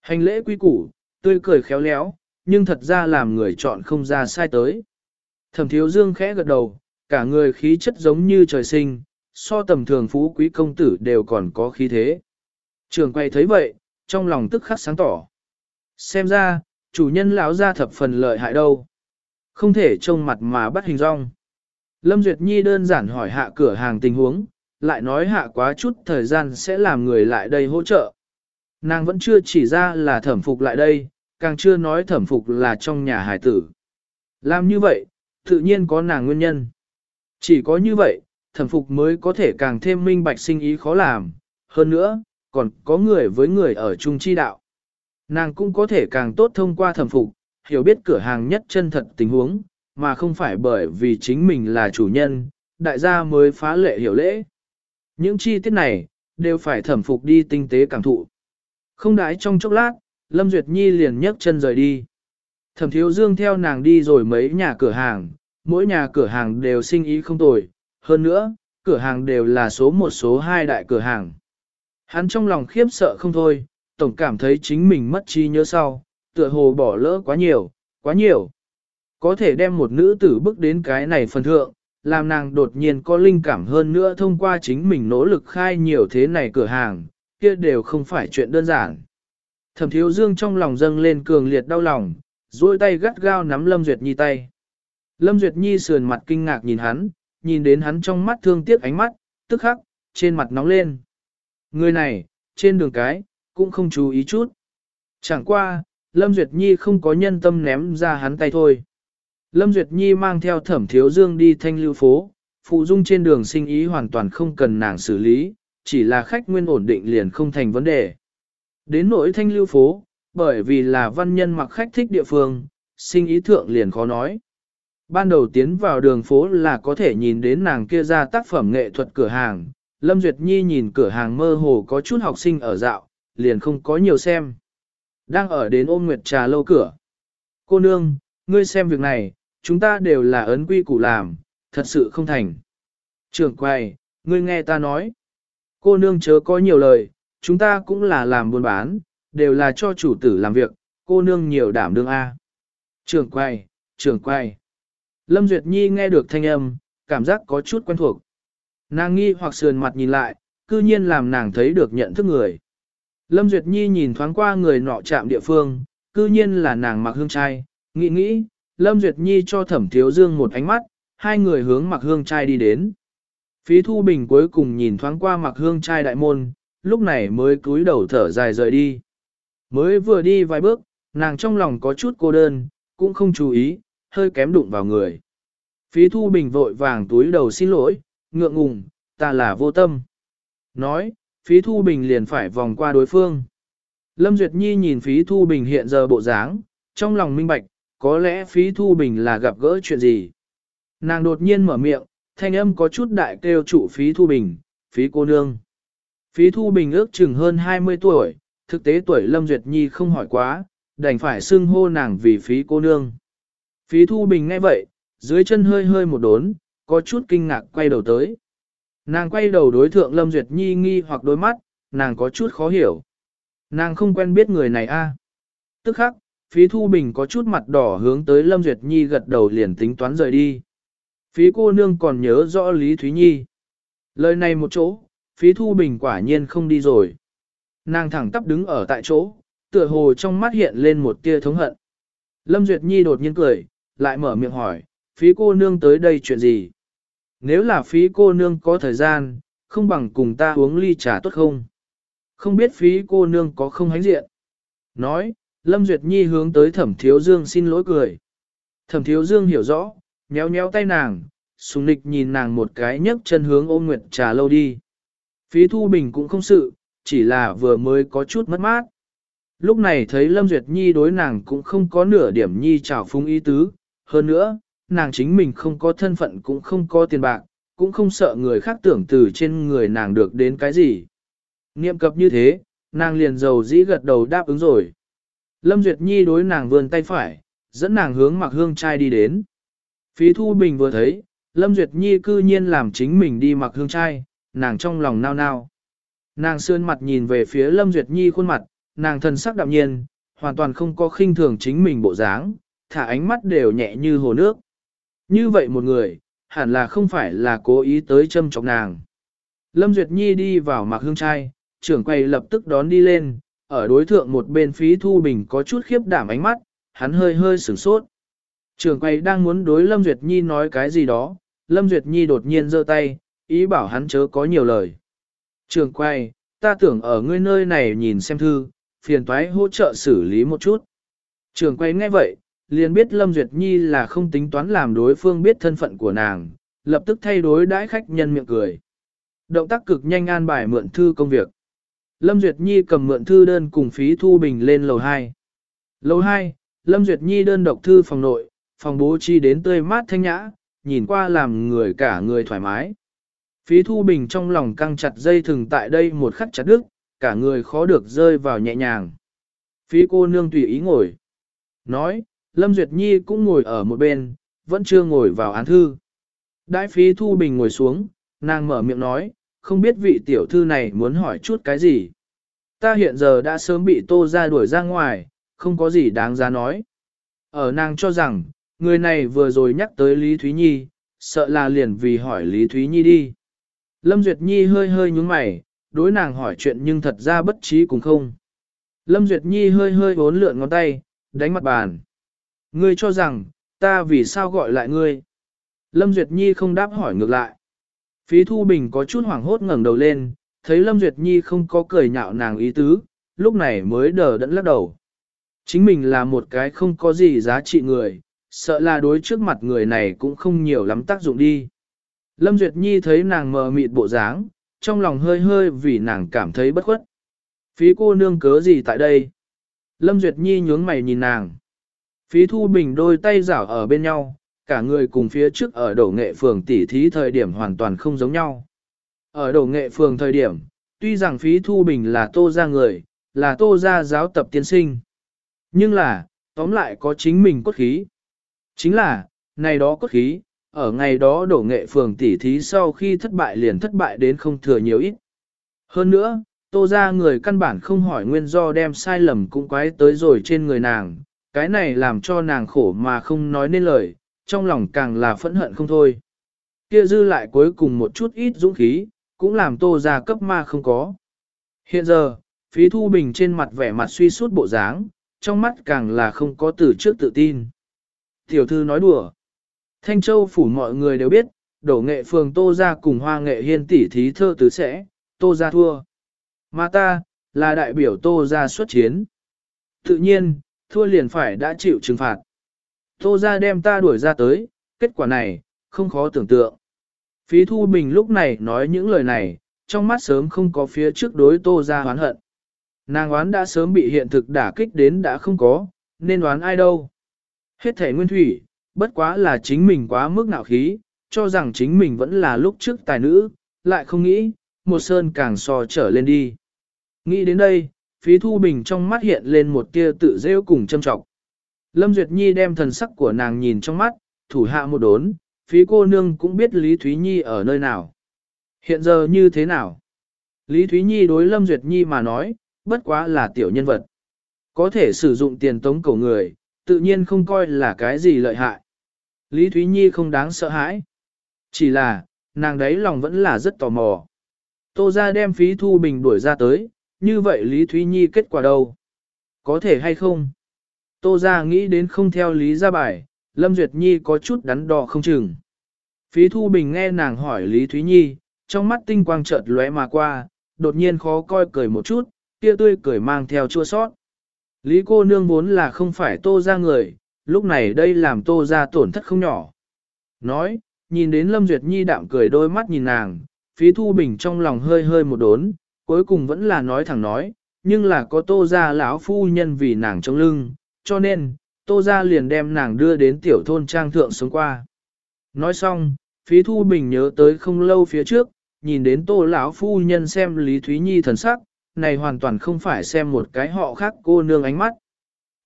Hành lễ quy củ, tươi cười khéo léo, nhưng thật ra làm người chọn không ra sai tới. Thẩm thiếu dương khẽ gật đầu, cả người khí chất giống như trời sinh, so tầm thường phú quý công tử đều còn có khí thế. Trường quay thấy vậy, trong lòng tức khắc sáng tỏ. Xem ra, chủ nhân lão ra thập phần lợi hại đâu. Không thể trông mặt mà bắt hình rong. Lâm Duyệt Nhi đơn giản hỏi hạ cửa hàng tình huống, lại nói hạ quá chút thời gian sẽ làm người lại đây hỗ trợ. Nàng vẫn chưa chỉ ra là thẩm phục lại đây, càng chưa nói thẩm phục là trong nhà hải tử. Làm như vậy, tự nhiên có nàng nguyên nhân. Chỉ có như vậy, thẩm phục mới có thể càng thêm minh bạch sinh ý khó làm, hơn nữa, còn có người với người ở chung chi đạo. Nàng cũng có thể càng tốt thông qua thẩm phục, hiểu biết cửa hàng nhất chân thật tình huống, mà không phải bởi vì chính mình là chủ nhân, đại gia mới phá lệ hiểu lễ. Những chi tiết này, đều phải thẩm phục đi tinh tế cảm thụ. Không đãi trong chốc lát, Lâm Duyệt Nhi liền nhấc chân rời đi. Thẩm thiếu dương theo nàng đi rồi mấy nhà cửa hàng, mỗi nhà cửa hàng đều sinh ý không tồi, hơn nữa, cửa hàng đều là số một số hai đại cửa hàng. Hắn trong lòng khiếp sợ không thôi, tổng cảm thấy chính mình mất trí nhớ sau, tựa hồ bỏ lỡ quá nhiều, quá nhiều. Có thể đem một nữ tử bước đến cái này phần thượng, làm nàng đột nhiên có linh cảm hơn nữa thông qua chính mình nỗ lực khai nhiều thế này cửa hàng, kia đều không phải chuyện đơn giản. Thẩm thiếu dương trong lòng dâng lên cường liệt đau lòng, duỗi tay gắt gao nắm Lâm Duyệt Nhi tay. Lâm Duyệt Nhi sườn mặt kinh ngạc nhìn hắn, nhìn đến hắn trong mắt thương tiếc ánh mắt, tức khắc, trên mặt nóng lên. Người này, trên đường cái, cũng không chú ý chút. Chẳng qua, Lâm Duyệt Nhi không có nhân tâm ném ra hắn tay thôi. Lâm Duyệt Nhi mang theo thẩm thiếu dương đi thanh lưu phố, phụ dung trên đường sinh ý hoàn toàn không cần nàng xử lý, chỉ là khách nguyên ổn định liền không thành vấn đề. Đến nỗi thanh lưu phố, bởi vì là văn nhân mặc khách thích địa phương, sinh ý thượng liền khó nói. Ban đầu tiến vào đường phố là có thể nhìn đến nàng kia ra tác phẩm nghệ thuật cửa hàng, Lâm Duyệt Nhi nhìn cửa hàng mơ hồ có chút học sinh ở dạo, liền không có nhiều xem. Đang ở đến ôm nguyệt trà lâu cửa. Cô nương, ngươi xem việc này, chúng ta đều là ấn quy củ làm, thật sự không thành. Trưởng quầy, ngươi nghe ta nói. Cô nương chớ có nhiều lời, chúng ta cũng là làm buôn bán, đều là cho chủ tử làm việc, cô nương nhiều đảm đương A. Trưởng quầy, trưởng quầy. Lâm Duyệt Nhi nghe được thanh âm, cảm giác có chút quen thuộc. Nàng nghi hoặc sườn mặt nhìn lại, cư nhiên làm nàng thấy được nhận thức người. Lâm Duyệt Nhi nhìn thoáng qua người nọ chạm địa phương, cư nhiên là nàng mặc hương trai, nghĩ nghĩ, Lâm Duyệt Nhi cho thẩm thiếu dương một ánh mắt, hai người hướng mặc hương trai đi đến. Phí Thu Bình cuối cùng nhìn thoáng qua mặc hương trai đại môn, lúc này mới cúi đầu thở dài rời đi. Mới vừa đi vài bước, nàng trong lòng có chút cô đơn, cũng không chú ý, hơi kém đụng vào người. Phí Thu Bình vội vàng túi đầu xin lỗi, ngượng ngùng, ta là vô tâm. Nói, Phí Thu Bình liền phải vòng qua đối phương. Lâm Duyệt Nhi nhìn Phí Thu Bình hiện giờ bộ dáng, trong lòng minh bạch, có lẽ Phí Thu Bình là gặp gỡ chuyện gì. Nàng đột nhiên mở miệng, thanh âm có chút đại kêu trụ Phí Thu Bình, Phí cô nương. Phí Thu Bình ước chừng hơn 20 tuổi, thực tế tuổi Lâm Duyệt Nhi không hỏi quá, đành phải xưng hô nàng vì Phí cô nương. Phí Thu Bình nghe vậy, dưới chân hơi hơi một đốn, có chút kinh ngạc quay đầu tới. Nàng quay đầu đối thượng Lâm Duyệt Nhi nghi hoặc đôi mắt, nàng có chút khó hiểu. Nàng không quen biết người này a. Tức khắc, phí thu bình có chút mặt đỏ hướng tới Lâm Duyệt Nhi gật đầu liền tính toán rời đi. Phí cô nương còn nhớ rõ Lý Thúy Nhi. Lời này một chỗ, phí thu bình quả nhiên không đi rồi. Nàng thẳng tắp đứng ở tại chỗ, tựa hồ trong mắt hiện lên một tia thống hận. Lâm Duyệt Nhi đột nhiên cười, lại mở miệng hỏi, phí cô nương tới đây chuyện gì? Nếu là phí cô nương có thời gian, không bằng cùng ta uống ly trà tốt không? Không biết phí cô nương có không hánh diện. Nói, Lâm Duyệt Nhi hướng tới thẩm thiếu dương xin lỗi cười. Thẩm thiếu dương hiểu rõ, nhéo nhéo tay nàng, sùng nịch nhìn nàng một cái nhấc chân hướng ôm nguyệt trà lâu đi. Phí thu bình cũng không sự, chỉ là vừa mới có chút mất mát. Lúc này thấy Lâm Duyệt Nhi đối nàng cũng không có nửa điểm Nhi trào phung ý tứ, hơn nữa, nàng chính mình không có thân phận cũng không có tiền bạc, cũng không sợ người khác tưởng từ trên người nàng được đến cái gì. Niệm cập như thế, nàng liền dầu dĩ gật đầu đáp ứng rồi. Lâm Duyệt Nhi đối nàng vươn tay phải, dẫn nàng hướng mặc hương trai đi đến. Phí Thu Bình vừa thấy, Lâm Duyệt Nhi cư nhiên làm chính mình đi mặc hương trai, nàng trong lòng nao nao. Nàng sơn mặt nhìn về phía Lâm Duyệt Nhi khuôn mặt, nàng thần sắc đạm nhiên, hoàn toàn không có khinh thường chính mình bộ dáng, thả ánh mắt đều nhẹ như hồ nước. Như vậy một người, hẳn là không phải là cố ý tới châm chọc nàng. Lâm Duyệt Nhi đi vào mặc hương trai, trưởng quầy lập tức đón đi lên, ở đối thượng một bên phí thu bình có chút khiếp đảm ánh mắt, hắn hơi hơi sửng sốt. Trưởng quầy đang muốn đối Lâm Duyệt Nhi nói cái gì đó, Lâm Duyệt Nhi đột nhiên giơ tay, ý bảo hắn chớ có nhiều lời. Trưởng quầy, ta tưởng ở ngươi nơi này nhìn xem thư, phiền toái hỗ trợ xử lý một chút. Trưởng quầy nghe vậy, liền biết Lâm Duyệt Nhi là không tính toán làm đối phương biết thân phận của nàng, lập tức thay đối đãi khách nhân miệng cười. Động tác cực nhanh an bài mượn thư công việc. Lâm Duyệt Nhi cầm mượn thư đơn cùng phí thu bình lên lầu 2. Lầu 2, Lâm Duyệt Nhi đơn độc thư phòng nội, phòng bố trí đến tươi mát thanh nhã, nhìn qua làm người cả người thoải mái. Phí thu bình trong lòng căng chặt dây thừng tại đây một khắc chặt đứt, cả người khó được rơi vào nhẹ nhàng. Phí cô nương tùy ý ngồi. Nói, Lâm Duyệt Nhi cũng ngồi ở một bên, vẫn chưa ngồi vào án thư. Đại phí thu bình ngồi xuống, nàng mở miệng nói, không biết vị tiểu thư này muốn hỏi chút cái gì. Ta hiện giờ đã sớm bị tô ra đuổi ra ngoài, không có gì đáng giá nói. Ở nàng cho rằng, người này vừa rồi nhắc tới Lý Thúy Nhi, sợ là liền vì hỏi Lý Thúy Nhi đi. Lâm Duyệt Nhi hơi hơi nhúng mày, đối nàng hỏi chuyện nhưng thật ra bất trí cũng không. Lâm Duyệt Nhi hơi hơi bốn lượn ngón tay, đánh mặt bàn. Ngươi cho rằng, ta vì sao gọi lại ngươi? Lâm Duyệt Nhi không đáp hỏi ngược lại. Phí Thu Bình có chút hoảng hốt ngẩng đầu lên, thấy Lâm Duyệt Nhi không có cười nhạo nàng ý tứ, lúc này mới đờ đẫn lắc đầu. Chính mình là một cái không có gì giá trị người, sợ là đối trước mặt người này cũng không nhiều lắm tác dụng đi. Lâm Duyệt Nhi thấy nàng mờ mịt bộ dáng, trong lòng hơi hơi vì nàng cảm thấy bất khuất. Phí cô nương cớ gì tại đây? Lâm Duyệt Nhi nhướng mày nhìn nàng. Phí Thu Bình đôi tay rảo ở bên nhau, cả người cùng phía trước ở đổ nghệ phường tỉ thí thời điểm hoàn toàn không giống nhau. Ở đổ nghệ phường thời điểm, tuy rằng Phí Thu Bình là tô ra người, là tô ra giáo tập tiên sinh. Nhưng là, tóm lại có chính mình cốt khí. Chính là, này đó cốt khí, ở ngày đó đổ nghệ phường tỉ thí sau khi thất bại liền thất bại đến không thừa nhiều ít. Hơn nữa, tô ra người căn bản không hỏi nguyên do đem sai lầm cũng quái tới rồi trên người nàng, cái này làm cho nàng khổ mà không nói nên lời, trong lòng càng là phẫn hận không thôi. Kia dư lại cuối cùng một chút ít dũng khí, cũng làm tô ra cấp ma không có. Hiện giờ, phí thu bình trên mặt vẻ mặt suy suốt bộ dáng, trong mắt càng là không có từ trước tự tin. Tiểu thư nói đùa. Thanh Châu phủ mọi người đều biết, đổ nghệ phường Tô Gia cùng hoa nghệ hiên tỷ thí thơ tứ sẽ, Tô Gia thua. Mà ta, là đại biểu Tô Gia xuất chiến. Tự nhiên, thua liền phải đã chịu trừng phạt. Tô Gia đem ta đuổi ra tới, kết quả này, không khó tưởng tượng. Phí Thu Bình lúc này nói những lời này, trong mắt sớm không có phía trước đối Tô Gia oán hận. Nàng oán đã sớm bị hiện thực đả kích đến đã không có, nên oán ai đâu. Hết thể nguyên thủy, bất quá là chính mình quá mức ngạo khí, cho rằng chính mình vẫn là lúc trước tài nữ, lại không nghĩ, một sơn càng so trở lên đi. Nghĩ đến đây, phí thu bình trong mắt hiện lên một tia tự rêu cùng châm trọng. Lâm Duyệt Nhi đem thần sắc của nàng nhìn trong mắt, thủ hạ một đốn, phí cô nương cũng biết Lý Thúy Nhi ở nơi nào. Hiện giờ như thế nào? Lý Thúy Nhi đối Lâm Duyệt Nhi mà nói, bất quá là tiểu nhân vật. Có thể sử dụng tiền tống cầu người, tự nhiên không coi là cái gì lợi hại. Lý Thúy Nhi không đáng sợ hãi. Chỉ là, nàng đấy lòng vẫn là rất tò mò. Tô ra đem phí thu bình đuổi ra tới, như vậy Lý Thúy Nhi kết quả đâu? Có thể hay không? Tô ra nghĩ đến không theo Lý ra bài, Lâm Duyệt Nhi có chút đắn đo không chừng. Phí thu bình nghe nàng hỏi Lý Thúy Nhi, trong mắt tinh quang chợt lóe mà qua, đột nhiên khó coi cười một chút, kia tươi cười mang theo chua sót. Lý cô nương vốn là không phải tô ra người, lúc này đây làm tô ra tổn thất không nhỏ. Nói, nhìn đến Lâm Duyệt Nhi đạm cười đôi mắt nhìn nàng, phí thu bình trong lòng hơi hơi một đốn, cuối cùng vẫn là nói thẳng nói, nhưng là có tô ra lão phu nhân vì nàng trong lưng, cho nên, tô ra liền đem nàng đưa đến tiểu thôn trang thượng xuống qua. Nói xong, phí thu bình nhớ tới không lâu phía trước, nhìn đến tô lão phu nhân xem Lý Thúy Nhi thần sắc, này hoàn toàn không phải xem một cái họ khác cô nương ánh mắt.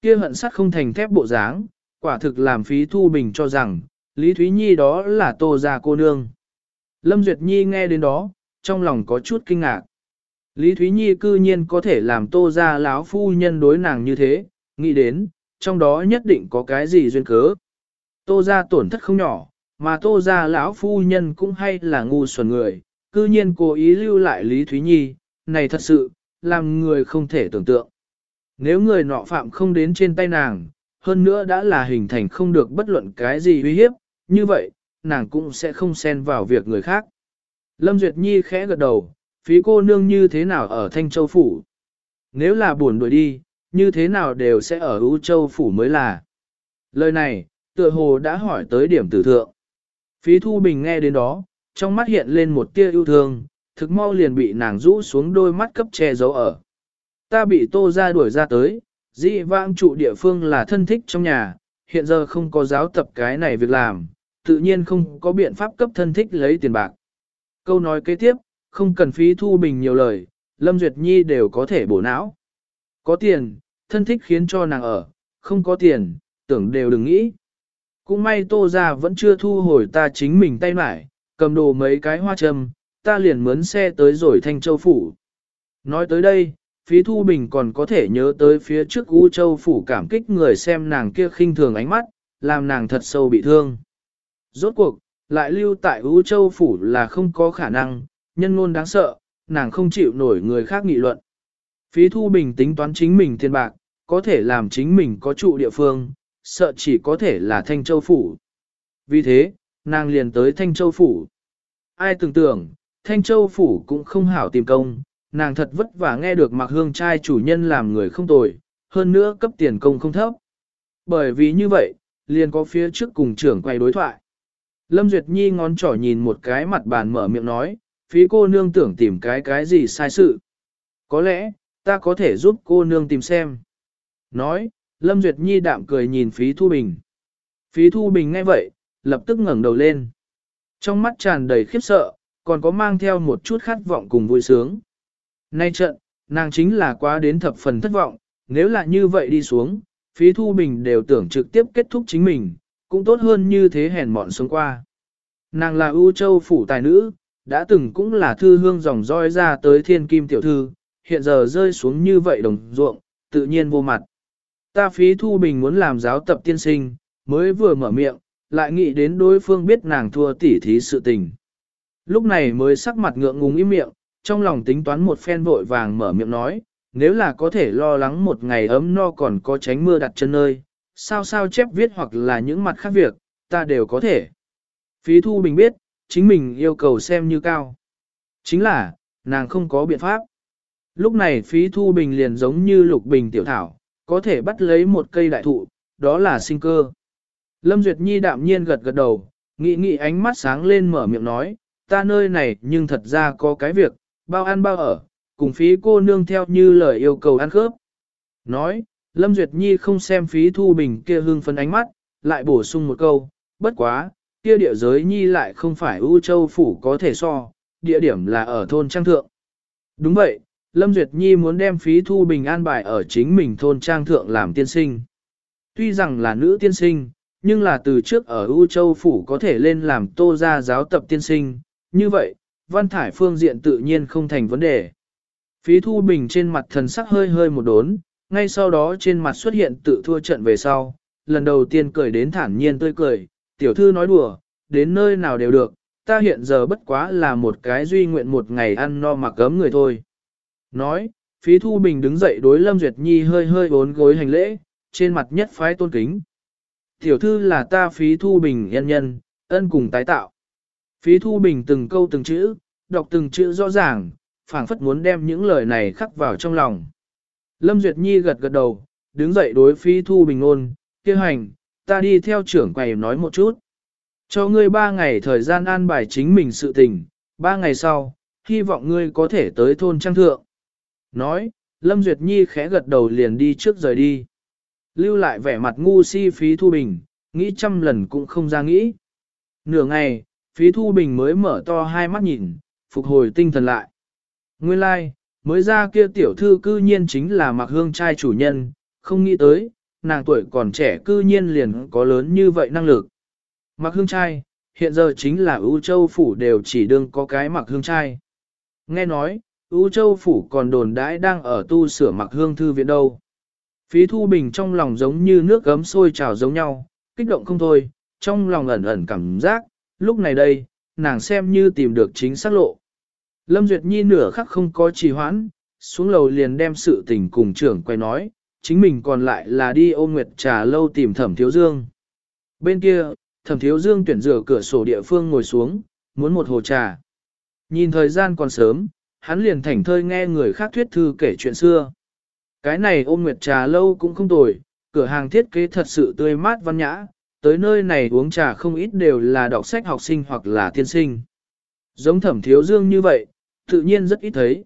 Kia hận sắt không thành thép bộ dáng, quả thực làm phí thu bình cho rằng, Lý Thúy Nhi đó là tô gia cô nương. Lâm Duyệt Nhi nghe đến đó, trong lòng có chút kinh ngạc. Lý Thúy Nhi cư nhiên có thể làm tô gia lão phu nhân đối nàng như thế, nghĩ đến, trong đó nhất định có cái gì duyên cớ. Tô gia tổn thất không nhỏ, mà tô gia lão phu nhân cũng hay là ngu xuẩn người, cư nhiên cố ý lưu lại Lý Thúy Nhi, này thật sự, làm người không thể tưởng tượng. Nếu người nọ phạm không đến trên tay nàng, hơn nữa đã là hình thành không được bất luận cái gì uy hiếp, như vậy, nàng cũng sẽ không xen vào việc người khác. Lâm Duyệt Nhi khẽ gật đầu, phí cô nương như thế nào ở Thanh Châu Phủ? Nếu là buồn đuổi đi, như thế nào đều sẽ ở U Châu Phủ mới là. Lời này, tựa hồ đã hỏi tới điểm tử thượng. Phí Thu Bình nghe đến đó, trong mắt hiện lên một tia yêu thương, thực mau liền bị nàng rũ xuống đôi mắt cấp che giấu ở. Ta bị tô ra đuổi ra tới, dị vãng trụ địa phương là thân thích trong nhà, hiện giờ không có giáo tập cái này việc làm, tự nhiên không có biện pháp cấp thân thích lấy tiền bạc. Câu nói kế tiếp, không cần phí thu bình nhiều lời, Lâm Duyệt Nhi đều có thể bổ não. Có tiền, thân thích khiến cho nàng ở, không có tiền, tưởng đều đừng nghĩ. Cũng may tô ra vẫn chưa thu hồi ta chính mình tay mải, cầm đồ mấy cái hoa châm, ta liền mướn xe tới rồi Thanh Châu Phủ. Nói tới đây, phí thu bình còn có thể nhớ tới phía trước U Châu Phủ cảm kích người xem nàng kia khinh thường ánh mắt, làm nàng thật sâu bị thương. Rốt cuộc, lại lưu tại U Châu Phủ là không có khả năng, nhân ngôn đáng sợ, nàng không chịu nổi người khác nghị luận. Phí thu bình tính toán chính mình tiền bạc, có thể làm chính mình có trụ địa phương, sợ chỉ có thể là Thanh Châu Phủ. Vì thế, nàng liền tới Thanh Châu Phủ. Ai tưởng tưởng, Thanh Châu Phủ cũng không hảo tìm công, nàng thật vất vả nghe được mặc hương trai chủ nhân làm người không tồi, hơn nữa cấp tiền công không thấp. Bởi vì như vậy, liền có phía trước cùng trưởng quay đối thoại. Lâm Duyệt Nhi ngón trỏ nhìn một cái mặt bàn mở miệng nói, phí cô nương tưởng tìm cái cái gì sai sự. Có lẽ, ta có thể giúp cô nương tìm xem. Nói, Lâm Duyệt Nhi đạm cười nhìn phí thu bình. Phí thu bình nghe vậy, lập tức ngẩng đầu lên. Trong mắt tràn đầy khiếp sợ, còn có mang theo một chút khát vọng cùng vui sướng. Nay trận, nàng chính là quá đến thập phần thất vọng, nếu là như vậy đi xuống, phí thu bình đều tưởng trực tiếp kết thúc chính mình, cũng tốt hơn như thế hèn mọn sống qua. Nàng là ưu châu phủ tài nữ, đã từng cũng là thư hương dòng roi ra tới thiên kim tiểu thư, hiện giờ rơi xuống như vậy đồng ruộng, tự nhiên vô mặt. Ta phí thu bình muốn làm giáo tập tiên sinh, mới vừa mở miệng, lại nghĩ đến đối phương biết nàng thua tỉ thí sự tình. Lúc này mới sắc mặt ngượng ngùng im miệng, trong lòng tính toán một phen vội vàng mở miệng nói, nếu là có thể lo lắng một ngày ấm no còn có tránh mưa đặt chân nơi, sao sao chép viết hoặc là những mặt khác việc, ta đều có thể. Phí Thu Bình biết, chính mình yêu cầu xem như cao. Chính là, nàng không có biện pháp. Lúc này Phí Thu Bình liền giống như lục bình tiểu thảo, có thể bắt lấy một cây đại thụ, đó là sinh cơ. Lâm Duyệt Nhi đạm nhiên gật gật đầu, nghị nghị ánh mắt sáng lên mở miệng nói, ta nơi này nhưng thật ra có cái việc, bao ăn bao ở, cùng phí cô nương theo như lời yêu cầu ăn khớp. Nói, Lâm Duyệt Nhi không xem phí thu bình kia hương phấn ánh mắt, lại bổ sung một câu, bất quá, kia địa giới Nhi lại không phải ưu châu phủ có thể so, địa điểm là ở thôn Trang Thượng. Đúng vậy, Lâm Duyệt Nhi muốn đem phí thu bình an bài ở chính mình thôn Trang Thượng làm tiên sinh. Tuy rằng là nữ tiên sinh, nhưng là từ trước ở ưu châu phủ có thể lên làm tô gia giáo tập tiên sinh, như vậy, văn thải phương diện tự nhiên không thành vấn đề. Phí thu bình trên mặt thần sắc hơi hơi một đốn, ngay sau đó trên mặt xuất hiện tự thua trận về sau, lần đầu tiên cười đến thản nhiên tươi cười, tiểu thư nói đùa, đến nơi nào đều được, ta hiện giờ bất quá là một cái duy nguyện một ngày ăn no mặc gấm người thôi. Nói, phí thu bình đứng dậy đối Lâm Duyệt Nhi hơi hơi bốn gối hành lễ, trên mặt nhất phái tôn kính. Tiểu thư là ta phí thu bình nhân nhân, ân cùng tái tạo. Phí thu bình từng câu từng chữ, đọc từng chữ rõ ràng, phảng phất muốn đem những lời này khắc vào trong lòng. Lâm Duyệt Nhi gật gật đầu, đứng dậy đối phí thu bình ôn, kêu hành, ta đi theo trưởng quầy nói một chút. Cho ngươi ba ngày thời gian an bài chính mình sự tình, ba ngày sau, hy vọng ngươi có thể tới thôn trang thượng. Nói, Lâm Duyệt Nhi khẽ gật đầu liền đi trước rời đi. Lưu lại vẻ mặt ngu si phí thu bình, nghĩ trăm lần cũng không ra nghĩ. Nửa ngày, phí thu bình mới mở to hai mắt nhìn, phục hồi tinh thần lại. Nguyên lai, like, mới ra kia tiểu thư cư nhiên chính là mặc hương trai chủ nhân, không nghĩ tới, nàng tuổi còn trẻ cư nhiên liền có lớn như vậy năng lực. Mặc hương trai, hiện giờ chính là ưu châu phủ đều chỉ đương có cái mặc hương trai. Nghe nói, ưu châu phủ còn đồn đãi đang ở tu sửa mặc hương thư viện đâu. Phí thu bình trong lòng giống như nước gấm sôi trào giống nhau, kích động không thôi, trong lòng ẩn ẩn cảm giác, lúc này đây, nàng xem như tìm được chính xác lộ. Lâm Duyệt Nhi nửa khắc không có trì hoãn, xuống lầu liền đem sự tình cùng trưởng quay nói, chính mình còn lại là đi ôm nguyệt trà lâu tìm thẩm thiếu dương. Bên kia, thẩm thiếu dương tuyển rửa cửa sổ địa phương ngồi xuống, muốn một hồ trà. Nhìn thời gian còn sớm, hắn liền thảnh thơi nghe người khác thuyết thư kể chuyện xưa. Cái này ôm nguyệt trà lâu cũng không tồi, cửa hàng thiết kế thật sự tươi mát văn nhã, tới nơi này uống trà không ít đều là đọc sách học sinh hoặc là tiên sinh. Giống thẩm thiếu dương như vậy, tự nhiên rất ít thấy.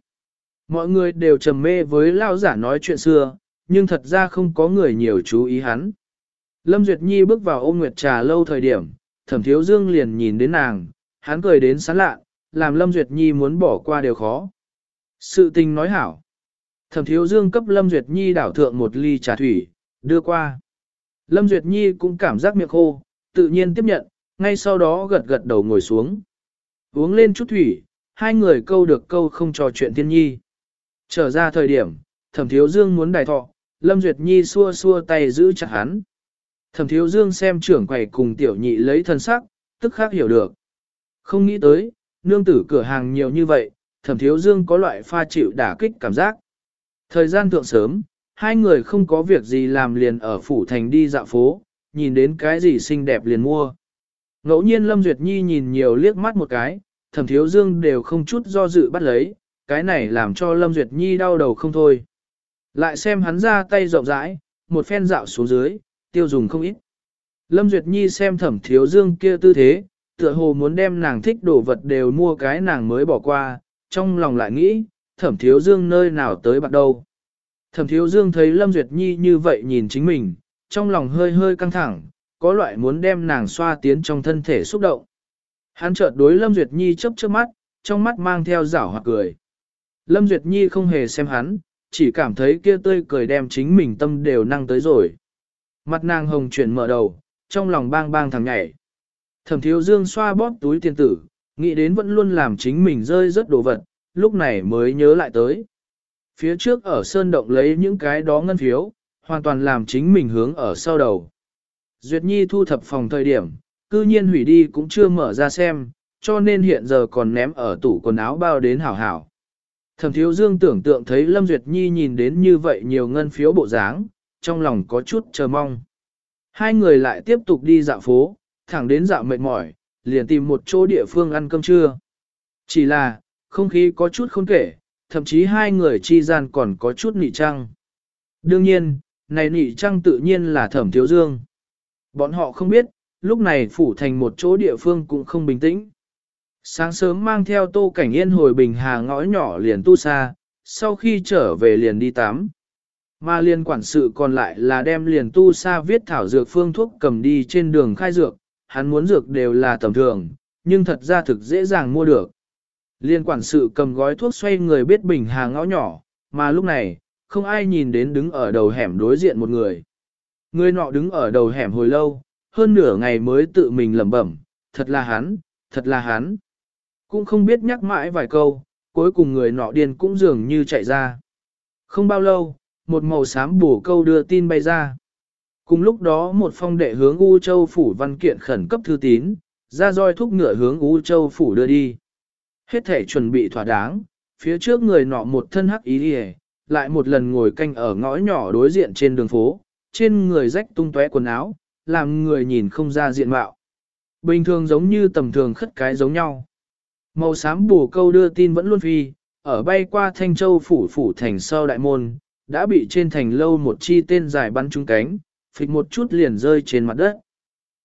Mọi người đều trầm mê với lao giả nói chuyện xưa, nhưng thật ra không có người nhiều chú ý hắn. Lâm Duyệt Nhi bước vào ôm nguyệt trà lâu thời điểm, thẩm thiếu dương liền nhìn đến nàng, hắn cười đến sán lạ, làm Lâm Duyệt Nhi muốn bỏ qua đều khó. Sự tình nói hảo. Thẩm thiếu dương cấp Lâm Duyệt Nhi đảo thượng một ly trà thủy, đưa qua. Lâm Duyệt Nhi cũng cảm giác miệng khô, tự nhiên tiếp nhận, ngay sau đó gật gật đầu ngồi xuống. Uống lên chút thủy, hai người câu được câu không trò chuyện tiên nhi. Trở ra thời điểm, thẩm thiếu dương muốn đài thọ, Lâm Duyệt Nhi xua xua tay giữ chặt hắn. Thẩm thiếu dương xem trưởng quầy cùng tiểu nhị lấy thân sắc, tức khác hiểu được. Không nghĩ tới, nương tử cửa hàng nhiều như vậy, thẩm thiếu dương có loại pha chịu đả kích cảm giác. Thời gian thượng sớm, hai người không có việc gì làm liền ở phủ thành đi dạo phố, nhìn đến cái gì xinh đẹp liền mua. Ngẫu nhiên Lâm Duyệt Nhi nhìn nhiều liếc mắt một cái, thẩm thiếu dương đều không chút do dự bắt lấy, cái này làm cho Lâm Duyệt Nhi đau đầu không thôi. Lại xem hắn ra tay rộng rãi, một phen dạo xuống dưới, tiêu dùng không ít. Lâm Duyệt Nhi xem thẩm thiếu dương kia tư thế, tựa hồ muốn đem nàng thích đồ vật đều mua cái nàng mới bỏ qua, trong lòng lại nghĩ, thẩm thiếu dương nơi nào tới bắt đầu. Thẩm thiếu dương thấy Lâm Duyệt Nhi như vậy nhìn chính mình, trong lòng hơi hơi căng thẳng, có loại muốn đem nàng xoa tiến trong thân thể xúc động. Hắn chợt đối Lâm Duyệt Nhi chớp chớp mắt, trong mắt mang theo rảo hoặc cười. Lâm Duyệt Nhi không hề xem hắn, chỉ cảm thấy kia tươi cười đem chính mình tâm đều năng tới rồi. Mặt nàng hồng chuyển mở đầu, trong lòng bang bang thằng nhảy. Thẩm thiếu dương xoa bóp túi tiền tử, nghĩ đến vẫn luôn làm chính mình rơi rất đồ vật, lúc này mới nhớ lại tới. Phía trước ở sơn động lấy những cái đó ngân phiếu, hoàn toàn làm chính mình hướng ở sau đầu. Duyệt Nhi thu thập phòng thời điểm, cư nhiên hủy đi cũng chưa mở ra xem, cho nên hiện giờ còn ném ở tủ quần áo bao đến hảo hảo. Thẩm thiếu dương tưởng tượng thấy Lâm Duyệt Nhi nhìn đến như vậy nhiều ngân phiếu bộ dáng, trong lòng có chút chờ mong. Hai người lại tiếp tục đi dạo phố, thẳng đến dạo mệt mỏi, liền tìm một chỗ địa phương ăn cơm trưa. Chỉ là, không khí có chút khôn kể, thậm chí hai người chi gian còn có chút nị trăng. Đương nhiên, này nị trăng tự nhiên là thẩm thiếu dương. Bọn họ không biết, lúc này phủ thành một chỗ địa phương cũng không bình tĩnh. Sáng sớm mang theo tô cảnh yên hồi bình hà ngõ nhỏ liền tu xa, sau khi trở về liền đi tắm. Mà liền quản sự còn lại là đem liền tu xa viết thảo dược phương thuốc cầm đi trên đường khai dược, hắn muốn dược đều là tầm thường, nhưng thật ra thực dễ dàng mua được. Liên quản sự cầm gói thuốc xoay người biết bình hà ngõ nhỏ, mà lúc này, không ai nhìn đến đứng ở đầu hẻm đối diện một người. Người nọ đứng ở đầu hẻm hồi lâu, hơn nửa ngày mới tự mình lẩm bẩm, thật là hắn, thật là hắn. Cũng không biết nhắc mãi vài câu, cuối cùng người nọ điên cũng dường như chạy ra. Không bao lâu, một màu xám bổ câu đưa tin bay ra. Cùng lúc đó một phong đệ hướng U Châu Phủ văn kiện khẩn cấp thư tín, ra roi thúc ngựa hướng U Châu Phủ đưa đi. Hết thể chuẩn bị thỏa đáng, phía trước người nọ một thân hắc ý đi lại một lần ngồi canh ở ngõ nhỏ đối diện trên đường phố, trên người rách tung tóe quần áo, làm người nhìn không ra diện mạo. Bình thường giống như tầm thường khất cái giống nhau. Màu xám bù câu đưa tin vẫn luôn phi, ở bay qua Thanh Châu phủ phủ thành sau đại môn, đã bị trên thành lâu một chi tên dài bắn trúng cánh, phịch một chút liền rơi trên mặt đất.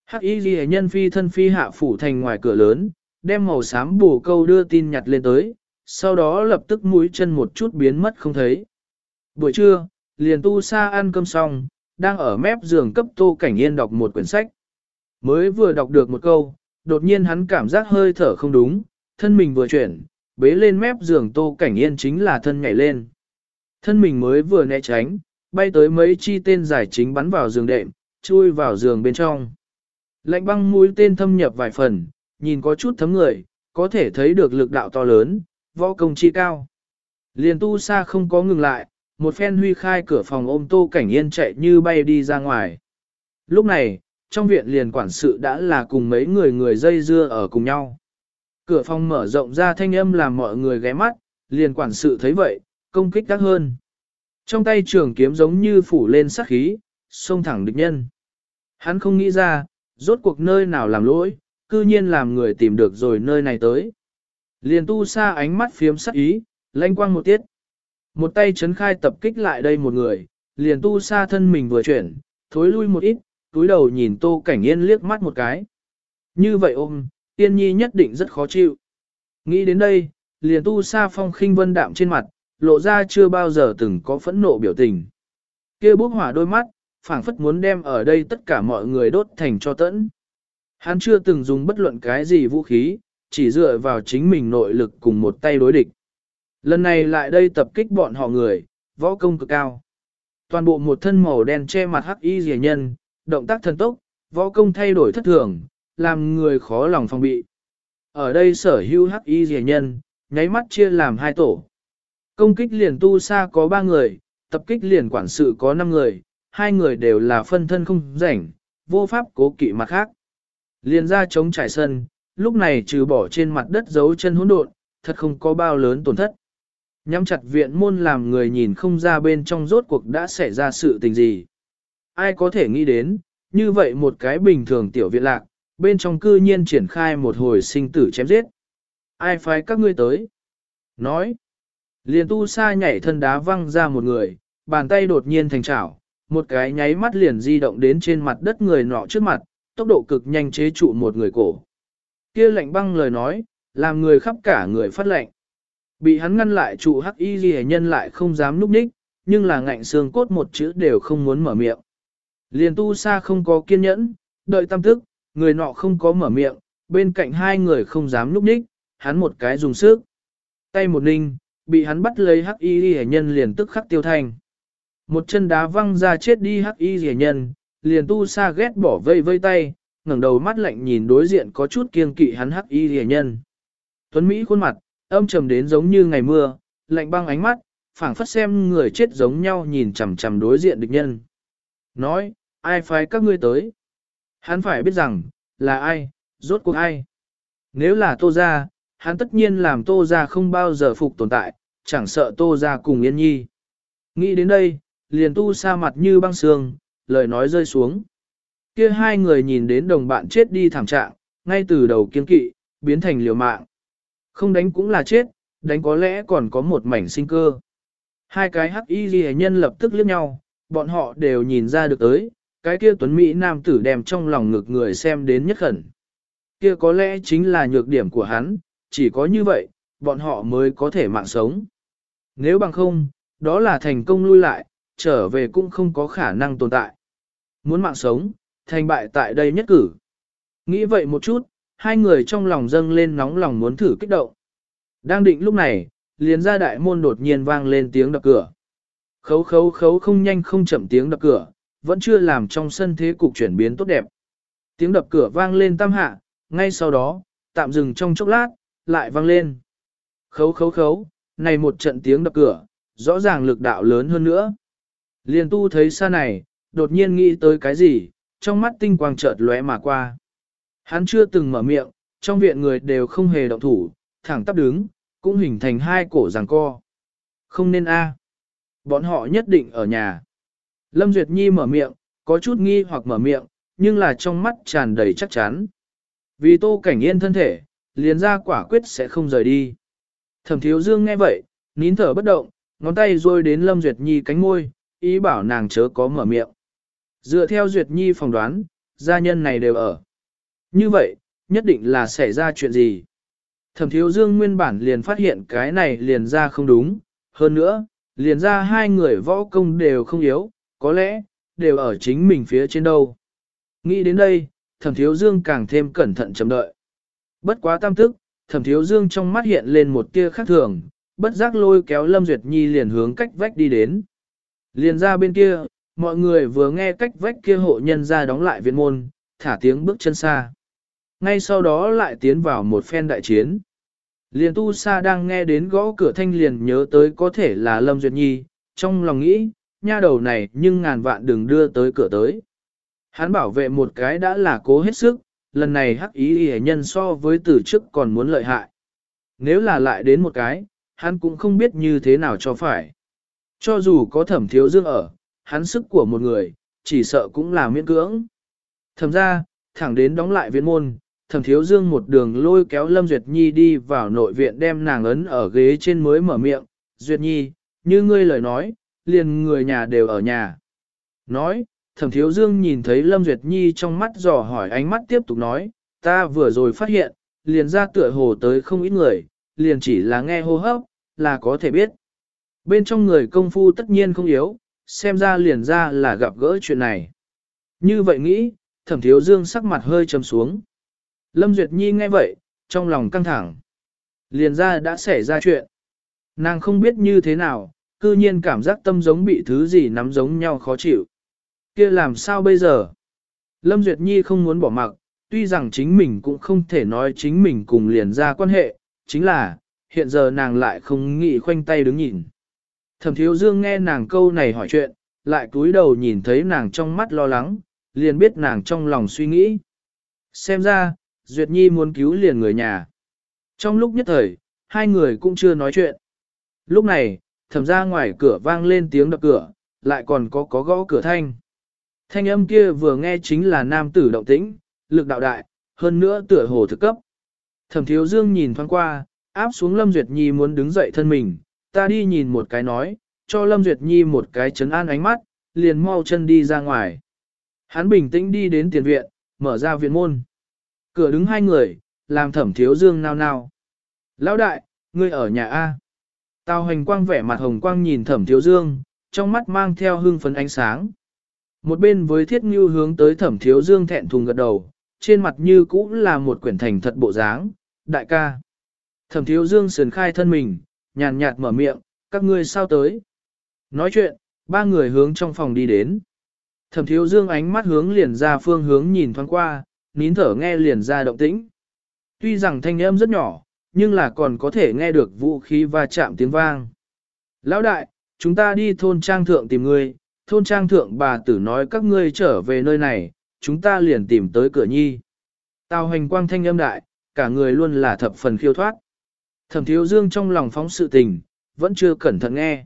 Hắc y ghi nhân phi thân phi hạ phủ thành ngoài cửa lớn, đem màu xám bù câu đưa tin nhặt lên tới, sau đó lập tức mũi chân một chút biến mất không thấy. Buổi trưa, liền tu sa ăn cơm xong, đang ở mép giường cấp tô cảnh yên đọc một quyển sách. Mới vừa đọc được một câu, đột nhiên hắn cảm giác hơi thở không đúng, thân mình vừa chuyển, bế lên mép giường tô cảnh yên chính là thân nhảy lên. Thân mình mới vừa né tránh, bay tới mấy chi tên giải chính bắn vào giường đệm, chui vào giường bên trong. Lạnh băng mũi tên thâm nhập vài phần, nhìn có chút thấm người, có thể thấy được lực đạo to lớn, võ công chi cao. Liền tu sa không có ngừng lại, một phen huy khai cửa phòng ôm tô cảnh yên chạy như bay đi ra ngoài. Lúc này, trong viện liền quản sự đã là cùng mấy người người dây dưa ở cùng nhau. Cửa phòng mở rộng ra thanh âm làm mọi người ghé mắt, liền quản sự thấy vậy, công kích đắc hơn. Trong tay trường kiếm giống như phủ lên sát khí, xông thẳng địch nhân. Hắn không nghĩ ra, rốt cuộc nơi nào làm lỗi, cư nhiên làm người tìm được rồi nơi này tới. Liền tu xa ánh mắt phiếm sắc ý, lanh quang một tiết. Một tay chấn khai tập kích lại đây một người, liền tu xa thân mình vừa chuyển, thối lui một ít, túi đầu nhìn tô cảnh yên liếc mắt một cái. Như vậy ôm, tiên nhi nhất định rất khó chịu. Nghĩ đến đây, liền tu Sa phong khinh vân đạm trên mặt, lộ ra chưa bao giờ từng có phẫn nộ biểu tình. kia bốc hỏa đôi mắt, phảng phất muốn đem ở đây tất cả mọi người đốt thành cho tẫn. Hắn chưa từng dùng bất luận cái gì vũ khí, chỉ dựa vào chính mình nội lực cùng một tay đối địch. Lần này lại đây tập kích bọn họ người, võ công cực cao. Toàn bộ một thân màu đen che mặt hắc y rìa nhân, động tác thần tốc, võ công thay đổi thất thường, làm người khó lòng phòng bị. Ở đây sở hữu hắc y rẻ nhân, nháy mắt chia làm hai tổ. Công kích liền tu xa có ba người, tập kích liền quản sự có năm người, hai người đều là phân thân không rảnh, vô pháp cố kỵ mặt khác. Liền ra chống trải sân, lúc này trừ bỏ trên mặt đất dấu chân hỗn độn, thật không có bao lớn tổn thất. Nhắm chặt viện môn làm người nhìn không ra bên trong rốt cuộc đã xảy ra sự tình gì. Ai có thể nghĩ đến, như vậy một cái bình thường tiểu viện lạc, bên trong cư nhiên triển khai một hồi sinh tử chém giết. Ai phái các ngươi tới? Nói. Liền tu sa nhảy thân đá văng ra một người, bàn tay đột nhiên thành chảo, một cái nháy mắt liền di động đến trên mặt đất người nọ trước mặt, tốc độ cực nhanh chế trụ một người cổ. Kia lạnh băng lời nói, làm người khắp cả người phát lạnh. Bị hắn ngăn lại trụ hắc y ghi nhân lại không dám núp ních, nhưng là ngạnh xương cốt một chữ đều không muốn mở miệng. Liền tu sa không có kiên nhẫn, đợi tam tức, người nọ không có mở miệng, bên cạnh hai người không dám núp ních, hắn một cái dùng sức. Tay một ninh, bị hắn bắt lấy hắc y ghi nhân liền tức khắc tiêu thành. Một chân đá văng ra chết đi hắc y ghi nhân, liền tu sa ghét bỏ vây vây tay, ngẩng đầu mắt lạnh nhìn đối diện có chút kiêng kỵ hắn hắc y ghi nhân. Tuấn Mỹ khuôn mặt, âm trầm đến giống như ngày mưa, lạnh băng ánh mắt, phảng phất xem người chết giống nhau nhìn chằm chằm đối diện địch nhân. Nói, ai phái các ngươi tới? Hắn phải biết rằng, là ai, rốt cuộc ai? Nếu là tô ra, hắn tất nhiên làm tô ra không bao giờ phục tồn tại, chẳng sợ tô ra cùng yên nhi. Nghĩ đến đây, liền tu sa mặt như băng sương, lời nói rơi xuống. Kia hai người nhìn đến đồng bạn chết đi thảm trạng, ngay từ đầu kiên kỵ, biến thành liều mạng. Không đánh cũng là chết, đánh có lẽ còn có một mảnh sinh cơ. Hai cái hắc y ghi nhân lập tức liếc nhau, bọn họ đều nhìn ra được tới, cái kia tuấn Mỹ nam tử đem trong lòng ngực người xem đến nhất khẩn. Kia có lẽ chính là nhược điểm của hắn, chỉ có như vậy, bọn họ mới có thể mạng sống. Nếu bằng không, đó là thành công lui lại, trở về cũng không có khả năng tồn tại. Muốn mạng sống, thành bại tại đây nhất cử. Nghĩ vậy một chút, hai người trong lòng dâng lên nóng lòng muốn thử kích động. Đang định lúc này, liền ra đại môn đột nhiên vang lên tiếng đập cửa. Khấu khấu khấu không nhanh không chậm tiếng đập cửa, vẫn chưa làm trong sân thế cục chuyển biến tốt đẹp. Tiếng đập cửa vang lên tam hạ, ngay sau đó, tạm dừng trong chốc lát, lại vang lên. Khấu khấu khấu, này một trận tiếng đập cửa, rõ ràng lực đạo lớn hơn nữa. Liên tu thấy xa này, đột nhiên nghĩ tới cái gì, trong mắt tinh quang chợt lóe mà qua. Hắn chưa từng mở miệng, trong viện người đều không hề động thủ, thẳng tắp đứng, cũng hình thành hai cổ giằng co. Không nên a, Bọn họ nhất định ở nhà. Lâm Duyệt Nhi mở miệng, có chút nghi hoặc mở miệng, nhưng là trong mắt tràn đầy chắc chắn. Vì tô cảnh yên thân thể, liền ra quả quyết sẽ không rời đi. Thẩm thiếu dương nghe vậy, nín thở bất động, ngón tay rôi đến Lâm Duyệt Nhi cánh môi, ý bảo nàng chớ có mở miệng. Dựa theo Duyệt Nhi phỏng đoán, gia nhân này đều ở. Như vậy, nhất định là xảy ra chuyện gì? Thẩm thiếu dương nguyên bản liền phát hiện cái này liền ra không đúng, hơn nữa, liền ra hai người võ công đều không yếu, có lẽ, đều ở chính mình phía trên đâu. Nghĩ đến đây, thẩm thiếu dương càng thêm cẩn thận chậm đợi. Bất quá tam tức, thẩm thiếu dương trong mắt hiện lên một tia khác thường, bất giác lôi kéo Lâm Duyệt Nhi liền hướng cách vách đi đến. Liền ra bên kia, mọi người vừa nghe cách vách kia hộ nhân ra đóng lại viện môn, thả tiếng bước chân xa. Ngay sau đó lại tiến vào một phen đại chiến. Liền tu sa đang nghe đến gõ cửa thanh liền nhớ tới có thể là Lâm Duyệt Nhi, trong lòng nghĩ, nha đầu này nhưng ngàn vạn đừng đưa tới cửa tới. Hắn bảo vệ một cái đã là cố hết sức, lần này hắc ý hề nhân so với từ trước còn muốn lợi hại. Nếu là lại đến một cái, hắn cũng không biết như thế nào cho phải. Cho dù có thẩm thiếu dương ở, hắn sức của một người, chỉ sợ cũng là miễn cưỡng. Thẩm ra, thẳng đến đóng lại viện môn, thẩm thiếu dương một đường lôi kéo Lâm Duyệt Nhi đi vào nội viện đem nàng ấn ở ghế trên mới mở miệng. Duyệt Nhi, như ngươi lời nói, liền người nhà đều ở nhà. Nói, thẩm thiếu dương nhìn thấy Lâm Duyệt Nhi trong mắt dò hỏi ánh mắt tiếp tục nói, ta vừa rồi phát hiện, liền ra tựa hồ tới không ít người, liền chỉ là nghe hô hấp, là có thể biết. Bên trong người công phu tất nhiên không yếu, xem ra liền ra là gặp gỡ chuyện này. Như vậy nghĩ, thẩm thiếu dương sắc mặt hơi trầm xuống. Lâm Duyệt Nhi nghe vậy, trong lòng căng thẳng. Liền ra đã xảy ra chuyện. Nàng không biết như thế nào, cư nhiên cảm giác tâm giống bị thứ gì nắm giống nhau khó chịu. kia làm sao bây giờ? Lâm Duyệt Nhi không muốn bỏ mặc, tuy rằng chính mình cũng không thể nói chính mình cùng liền ra quan hệ, chính là, hiện giờ nàng lại không nghĩ khoanh tay đứng nhìn. Thẩm thiếu dương nghe nàng câu này hỏi chuyện, lại cúi đầu nhìn thấy nàng trong mắt lo lắng, liền biết nàng trong lòng suy nghĩ. Xem ra, Duyệt Nhi muốn cứu liền người nhà. Trong lúc nhất thời, hai người cũng chưa nói chuyện. Lúc này, thẩm ra ngoài cửa vang lên tiếng đập cửa, lại còn có có gõ cửa thanh. Thanh âm kia vừa nghe chính là nam tử động tĩnh, lực đạo đại, hơn nữa tựa hồ thực cấp. Thẩm thiếu dương nhìn thoáng qua, áp xuống Lâm Duyệt Nhi muốn đứng dậy thân mình, ta đi nhìn một cái nói, cho Lâm Duyệt Nhi một cái chấn an ánh mắt, liền mau chân đi ra ngoài. Hắn bình tĩnh đi đến tiền viện, mở ra viện môn. Cửa đứng hai người, làm thẩm thiếu dương nao nao. Lão đại, ngươi ở nhà A. Tào hành quang vẻ mặt hồng quang nhìn thẩm thiếu dương, trong mắt mang theo hương phấn ánh sáng. Một bên với thiết Ngưu hướng tới thẩm thiếu dương thẹn thùng gật đầu, trên mặt như cũ là một quyển thành thật bộ dáng, đại ca. Thẩm thiếu dương sườn khai thân mình, nhàn nhạt mở miệng, các ngươi sao tới. Nói chuyện, ba người hướng trong phòng đi đến. Thẩm thiếu dương ánh mắt hướng liền ra phương hướng nhìn thoáng qua, nín thở nghe liền ra động tĩnh. Tuy rằng thanh âm rất nhỏ, nhưng là còn có thể nghe được vũ khí va chạm tiếng vang. Lão đại, chúng ta đi thôn trang thượng tìm ngươi, thôn trang thượng bà tử nói các ngươi trở về nơi này, chúng ta liền tìm tới cửa nhi. Tào hành quang thanh âm đại, cả người luôn là thập phần khiêu thoát. Thẩm thiếu dương trong lòng phóng sự tình, vẫn chưa cẩn thận nghe.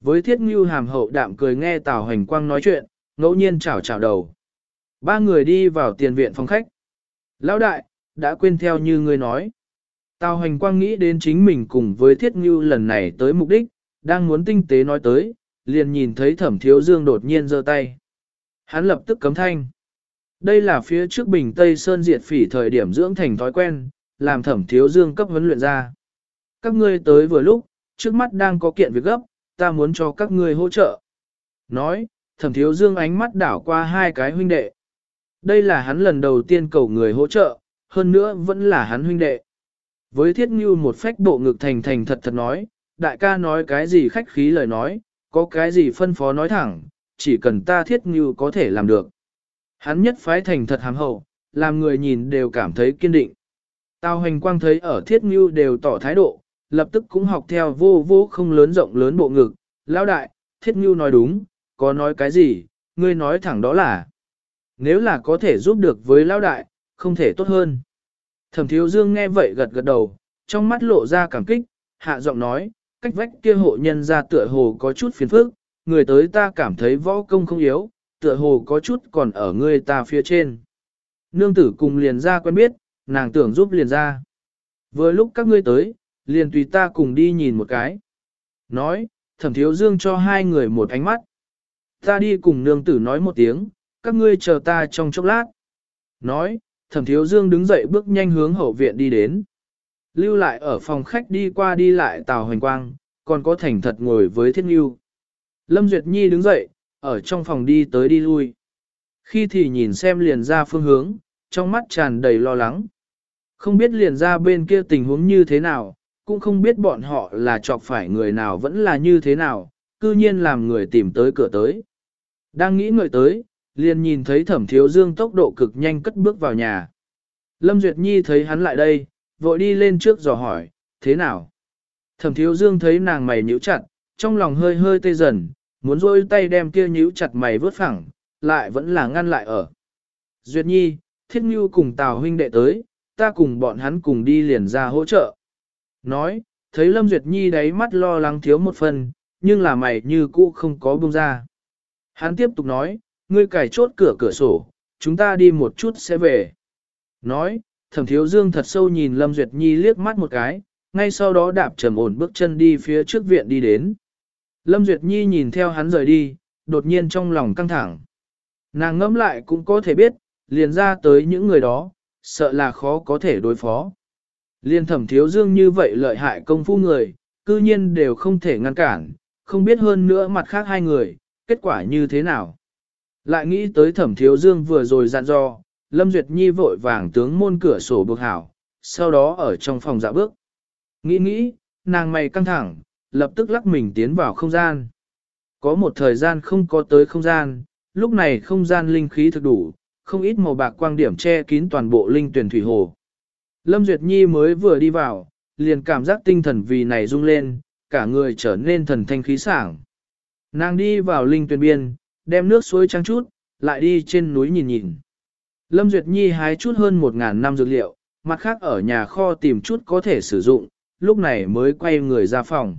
Với thiết ngưu hàm hậu đạm cười nghe tào hành quang nói chuyện, ngẫu nhiên chảo chảo đầu. Ba người đi vào tiền viện phòng khách. Lão đại, đã quên theo như ngươi nói. Tào hành quang nghĩ đến chính mình cùng với thiết ngưu lần này tới mục đích, đang muốn tinh tế nói tới, liền nhìn thấy thẩm thiếu dương đột nhiên giơ tay. Hắn lập tức cấm thanh. Đây là phía trước bình Tây Sơn diệt phỉ thời điểm dưỡng thành thói quen, làm thẩm thiếu dương cấp huấn luyện ra. Các ngươi tới vừa lúc, trước mắt đang có kiện việc gấp, ta muốn cho các ngươi hỗ trợ. Nói, thẩm thiếu dương ánh mắt đảo qua hai cái huynh đệ. Đây là hắn lần đầu tiên cầu người hỗ trợ, hơn nữa vẫn là hắn huynh đệ. Với thiết như một phách bộ ngực thành thành thật thật nói, đại ca nói cái gì khách khí lời nói, có cái gì phân phó nói thẳng, chỉ cần ta thiết như có thể làm được. Hắn nhất phái thành thật hàm hậu, làm người nhìn đều cảm thấy kiên định. Tào hành quang thấy ở thiết như đều tỏ thái độ, lập tức cũng học theo vô vô không lớn rộng lớn bộ ngực. Lão đại, thiết như nói đúng, có nói cái gì, ngươi nói thẳng đó là. Nếu là có thể giúp được với lão đại, không thể tốt hơn. Thẩm thiếu dương nghe vậy gật gật đầu, trong mắt lộ ra cảm kích, hạ giọng nói, cách vách kia hộ nhân ra tựa hồ có chút phiền phức, người tới ta cảm thấy võ công không yếu, tựa hồ có chút còn ở người ta phía trên. Nương tử cùng liền ra quen biết, nàng tưởng giúp liền ra. Vừa lúc các ngươi tới, liền tùy ta cùng đi nhìn một cái. Nói, thẩm thiếu dương cho hai người một ánh mắt. Ta đi cùng nương tử nói một tiếng, các ngươi chờ ta trong chốc lát. Nói, thẩm thiếu dương đứng dậy bước nhanh hướng hậu viện đi đến. Lưu lại ở phòng khách đi qua đi lại tào hoành quang, còn có thành thật ngồi với thiết nghiêu. Lâm Duyệt Nhi đứng dậy, ở trong phòng đi tới đi lui. Khi thì nhìn xem liền ra phương hướng, trong mắt tràn đầy lo lắng. Không biết liền ra bên kia tình huống như thế nào, cũng không biết bọn họ là chọc phải người nào vẫn là như thế nào, cư nhiên làm người tìm tới cửa tới. Đang nghĩ ngợi tới, liền nhìn thấy thẩm thiếu dương tốc độ cực nhanh cất bước vào nhà. Lâm Duyệt Nhi thấy hắn lại đây, vội đi lên trước dò hỏi, thế nào? Thẩm thiếu dương thấy nàng mày nhíu chặt, trong lòng hơi hơi tê dần, muốn rôi tay đem kia nhíu chặt mày vớt phẳng, lại vẫn là ngăn lại ở. Duyệt Nhi, Thiết Nhu cùng Tào huynh đệ tới, ta cùng bọn hắn cùng đi liền ra hỗ trợ. Nói, thấy Lâm Duyệt Nhi đáy mắt lo lắng thiếu một phần, nhưng là mày như cũ không có buông ra. Hắn tiếp tục nói, ngươi cài chốt cửa cửa sổ, chúng ta đi một chút sẽ về. Nói, thẩm thiếu dương thật sâu nhìn Lâm Duyệt Nhi liếc mắt một cái, ngay sau đó đạp trầm ổn bước chân đi phía trước viện đi đến. Lâm Duyệt Nhi nhìn theo hắn rời đi, đột nhiên trong lòng căng thẳng. Nàng ngẫm lại cũng có thể biết, liền ra tới những người đó, sợ là khó có thể đối phó. Liên thẩm thiếu dương như vậy lợi hại công phu người, cư nhiên đều không thể ngăn cản, không biết hơn nữa mặt khác hai người, kết quả như thế nào. Lại nghĩ tới thẩm thiếu dương vừa rồi dặn dò, Lâm Duyệt Nhi vội vàng tướng môn cửa sổ buộc hảo, sau đó ở trong phòng dạ bước. Nghĩ nghĩ, nàng mày căng thẳng, lập tức lắc mình tiến vào không gian. Có một thời gian không có tới không gian, lúc này không gian linh khí thực đủ, không ít màu bạc quang điểm che kín toàn bộ linh tuyển thủy hồ. Lâm Duyệt Nhi mới vừa đi vào, liền cảm giác tinh thần vì này rung lên, cả người trở nên thần thanh khí sảng. Nàng đi vào linh tuyển biên, đem nước suối trắng chút, lại đi trên núi nhìn nhìn. Lâm Duyệt Nhi hái chút hơn một ngàn năm dược liệu, mặt khác ở nhà kho tìm chút có thể sử dụng, lúc này mới quay người ra phòng.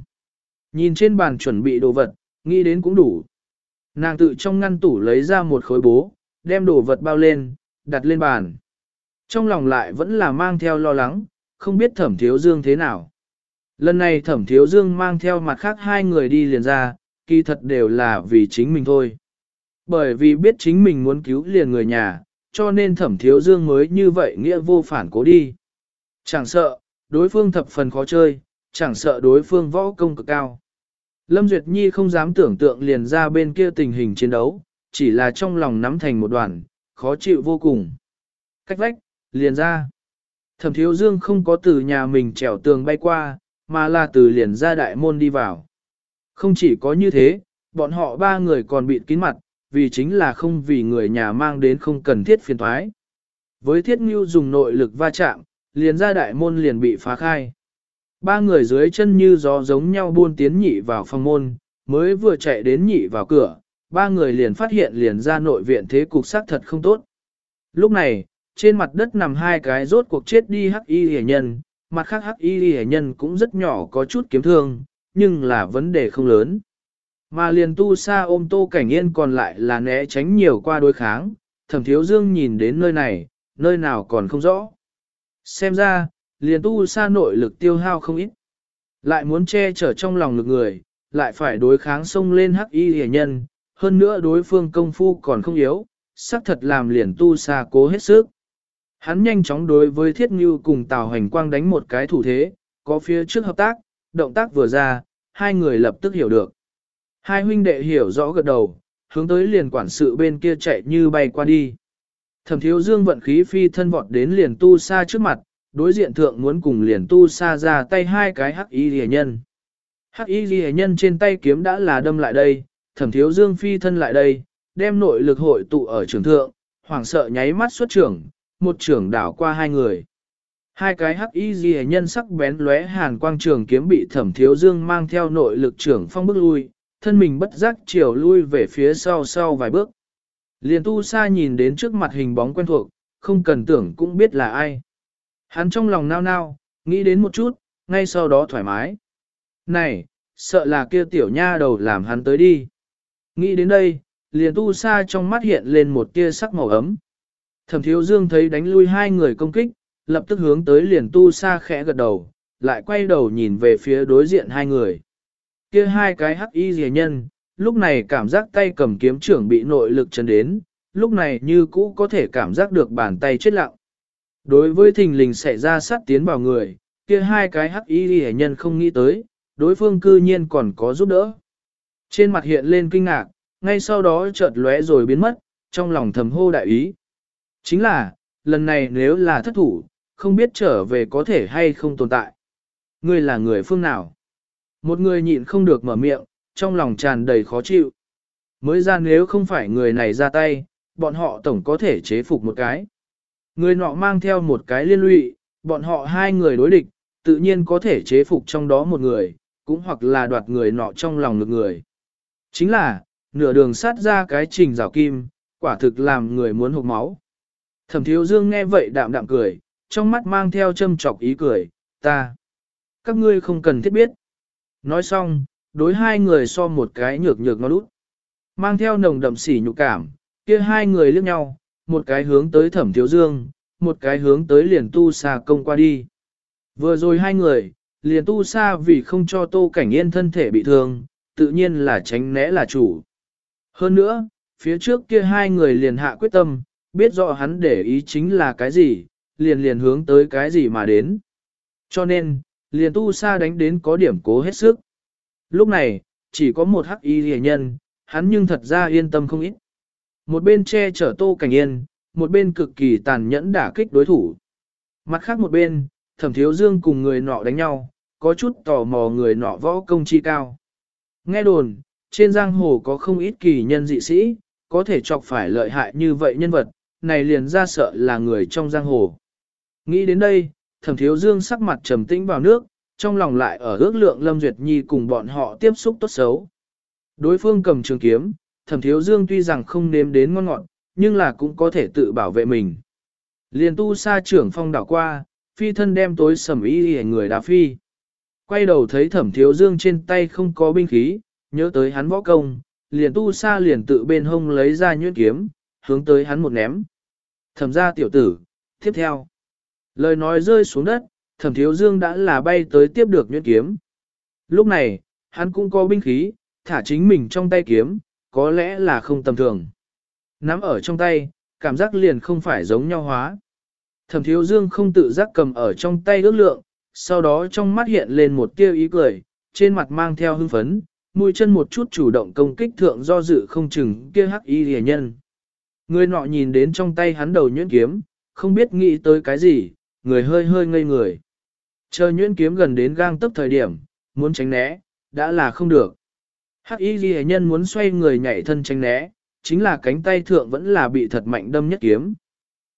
Nhìn trên bàn chuẩn bị đồ vật, nghĩ đến cũng đủ. Nàng tự trong ngăn tủ lấy ra một khối bố, đem đồ vật bao lên, đặt lên bàn. Trong lòng lại vẫn là mang theo lo lắng, không biết thẩm thiếu dương thế nào. Lần này thẩm thiếu dương mang theo mặt khác hai người đi liền ra, kỳ thật đều là vì chính mình thôi. Bởi vì biết chính mình muốn cứu liền người nhà, cho nên thẩm thiếu dương mới như vậy nghĩa vô phản cố đi. Chẳng sợ, đối phương thập phần khó chơi, chẳng sợ đối phương võ công cực cao. Lâm Duyệt Nhi không dám tưởng tượng liền ra bên kia tình hình chiến đấu, chỉ là trong lòng nắm thành một đoàn, khó chịu vô cùng. Cách vách, liền ra. Thẩm thiếu dương không có từ nhà mình trèo tường bay qua, mà là từ liền ra đại môn đi vào. Không chỉ có như thế, bọn họ ba người còn bị kín mặt, vì chính là không vì người nhà mang đến không cần thiết phiền thoái. Với thiết ngưu dùng nội lực va chạm, liền ra đại môn liền bị phá khai. Ba người dưới chân như gió giống nhau buôn tiến nhị vào phòng môn, mới vừa chạy đến nhị vào cửa, ba người liền phát hiện liền ra nội viện thế cục sắc thật không tốt. Lúc này, trên mặt đất nằm hai cái rốt cuộc chết đi hắc y hề nhân, mặt khác hắc y hề nhân cũng rất nhỏ có chút kiếm thương, nhưng là vấn đề không lớn. Mà liền tu sa ôm tô cảnh yên còn lại là né tránh nhiều qua đối kháng, thẩm thiếu dương nhìn đến nơi này, nơi nào còn không rõ. Xem ra, liền tu sa nội lực tiêu hao không ít. Lại muốn che chở trong lòng lực người, lại phải đối kháng xông lên hắc y hề nhân, hơn nữa đối phương công phu còn không yếu, xác thật làm liền tu sa cố hết sức. Hắn nhanh chóng đối với thiết ngưu cùng tào hành quang đánh một cái thủ thế, có phía trước hợp tác, động tác vừa ra, hai người lập tức hiểu được. Hai huynh đệ hiểu rõ gật đầu, hướng tới liền quản sự bên kia chạy như bay qua đi. Thẩm thiếu dương vận khí phi thân vọt đến liền tu sa trước mặt, đối diện thượng muốn cùng liền tu sa ra tay hai cái hắc y rìa nhân. Hắc y rìa nhân trên tay kiếm đã là đâm lại đây, thẩm thiếu dương phi thân lại đây, đem nội lực hội tụ ở trường thượng, hoảng sợ nháy mắt xuất trưởng, một trưởng đảo qua hai người. Hai cái hắc y rìa nhân sắc bén lóe hàn quang trường kiếm bị thẩm thiếu dương mang theo nội lực trưởng phong bước lui, thân mình bất giác chiều lui về phía sau sau vài bước. Liền tu sa nhìn đến trước mặt hình bóng quen thuộc, không cần tưởng cũng biết là ai. Hắn trong lòng nao nao, nghĩ đến một chút, ngay sau đó thoải mái. Này, sợ là kia tiểu nha đầu làm hắn tới đi. Nghĩ đến đây, liền tu sa trong mắt hiện lên một tia sắc màu ấm. Thẩm thiếu dương thấy đánh lui hai người công kích, lập tức hướng tới liền tu sa khẽ gật đầu, lại quay đầu nhìn về phía đối diện hai người. Kia hai cái hắc y rìa nhân, lúc này cảm giác tay cầm kiếm trưởng bị nội lực chấn đến, lúc này như cũ có thể cảm giác được bàn tay chết lặng. Đối với thình lình xảy ra sát tiến vào người, kia hai cái hắc y rìa nhân không nghĩ tới, đối phương cư nhiên còn có giúp đỡ. Trên mặt hiện lên kinh ngạc, ngay sau đó chợt lóe rồi biến mất, trong lòng thầm hô đại ý. Chính là, lần này nếu là thất thủ, không biết trở về có thể hay không tồn tại. Ngươi là người phương nào? Một người nhịn không được mở miệng, trong lòng tràn đầy khó chịu. Mới ra nếu không phải người này ra tay, bọn họ tổng có thể chế phục một cái. Người nọ mang theo một cái liên lụy, bọn họ hai người đối địch, tự nhiên có thể chế phục trong đó một người, cũng hoặc là đoạt người nọ trong lòng được người. Chính là, nửa đường sát ra cái trình rào kim, quả thực làm người muốn hụt máu. Thẩm thiếu dương nghe vậy đạm đạm cười, trong mắt mang theo châm chọc ý cười, ta. Các ngươi không cần thiết biết. Nói xong, đối hai người so một cái nhược nhược nó lút. Mang theo nồng đậm sỉ nhục cảm, kia hai người liếc nhau, một cái hướng tới thẩm thiếu dương, một cái hướng tới liền tu xa công qua đi. Vừa rồi hai người, liền tu xa vì không cho tô cảnh yên thân thể bị thương, tự nhiên là tránh né là chủ. Hơn nữa, phía trước kia hai người liền hạ quyết tâm, biết rõ hắn để ý chính là cái gì, liền liền hướng tới cái gì mà đến. Cho nên, liền tu sa đánh đến có điểm cố hết sức. Lúc này, chỉ có một hắc y rìa nhân, hắn nhưng thật ra yên tâm không ít. Một bên che chở tô cảnh yên, một bên cực kỳ tàn nhẫn đả kích đối thủ. Mặt khác một bên, thẩm thiếu dương cùng người nọ đánh nhau, có chút tò mò người nọ võ công chi cao. Nghe đồn, trên giang hồ có không ít kỳ nhân dị sĩ, có thể chọc phải lợi hại như vậy nhân vật, này liền ra sợ là người trong giang hồ. Nghĩ đến đây, thẩm thiếu dương sắc mặt trầm tĩnh vào nước, trong lòng lại ở ước lượng Lâm Duyệt Nhi cùng bọn họ tiếp xúc tốt xấu. Đối phương cầm trường kiếm, thẩm thiếu dương tuy rằng không nếm đến ngon ngọt, nhưng là cũng có thể tự bảo vệ mình. Liền tu sa trưởng phong đảo qua, phi thân đem tối sầm ý hề người đá phi. Quay đầu thấy thẩm thiếu dương trên tay không có binh khí, nhớ tới hắn võ công, liền tu sa liền tự bên hông lấy ra nhuyễn kiếm, hướng tới hắn một ném. Thẩm ra tiểu tử, tiếp theo. Lời nói rơi xuống đất, thẩm thiếu dương đã là bay tới tiếp được nhuyễn kiếm. Lúc này, hắn cũng có binh khí, thả chính mình trong tay kiếm, có lẽ là không tầm thường. Nắm ở trong tay, cảm giác liền không phải giống nhau hóa. Thẩm thiếu dương không tự giác cầm ở trong tay ước lượng, sau đó trong mắt hiện lên một tia ý cười, trên mặt mang theo hưng phấn, mũi chân một chút chủ động công kích thượng do dự không chừng kia hắc y rìa nhân. Người nọ nhìn đến trong tay hắn đầu nhuyễn kiếm, không biết nghĩ tới cái gì, người hơi hơi ngây người. Chờ nhuyễn kiếm gần đến gang tấp thời điểm, muốn tránh né, đã là không được. Hắc y ghi nhân muốn xoay người nhảy thân tránh né, chính là cánh tay thượng vẫn là bị thật mạnh đâm nhất kiếm.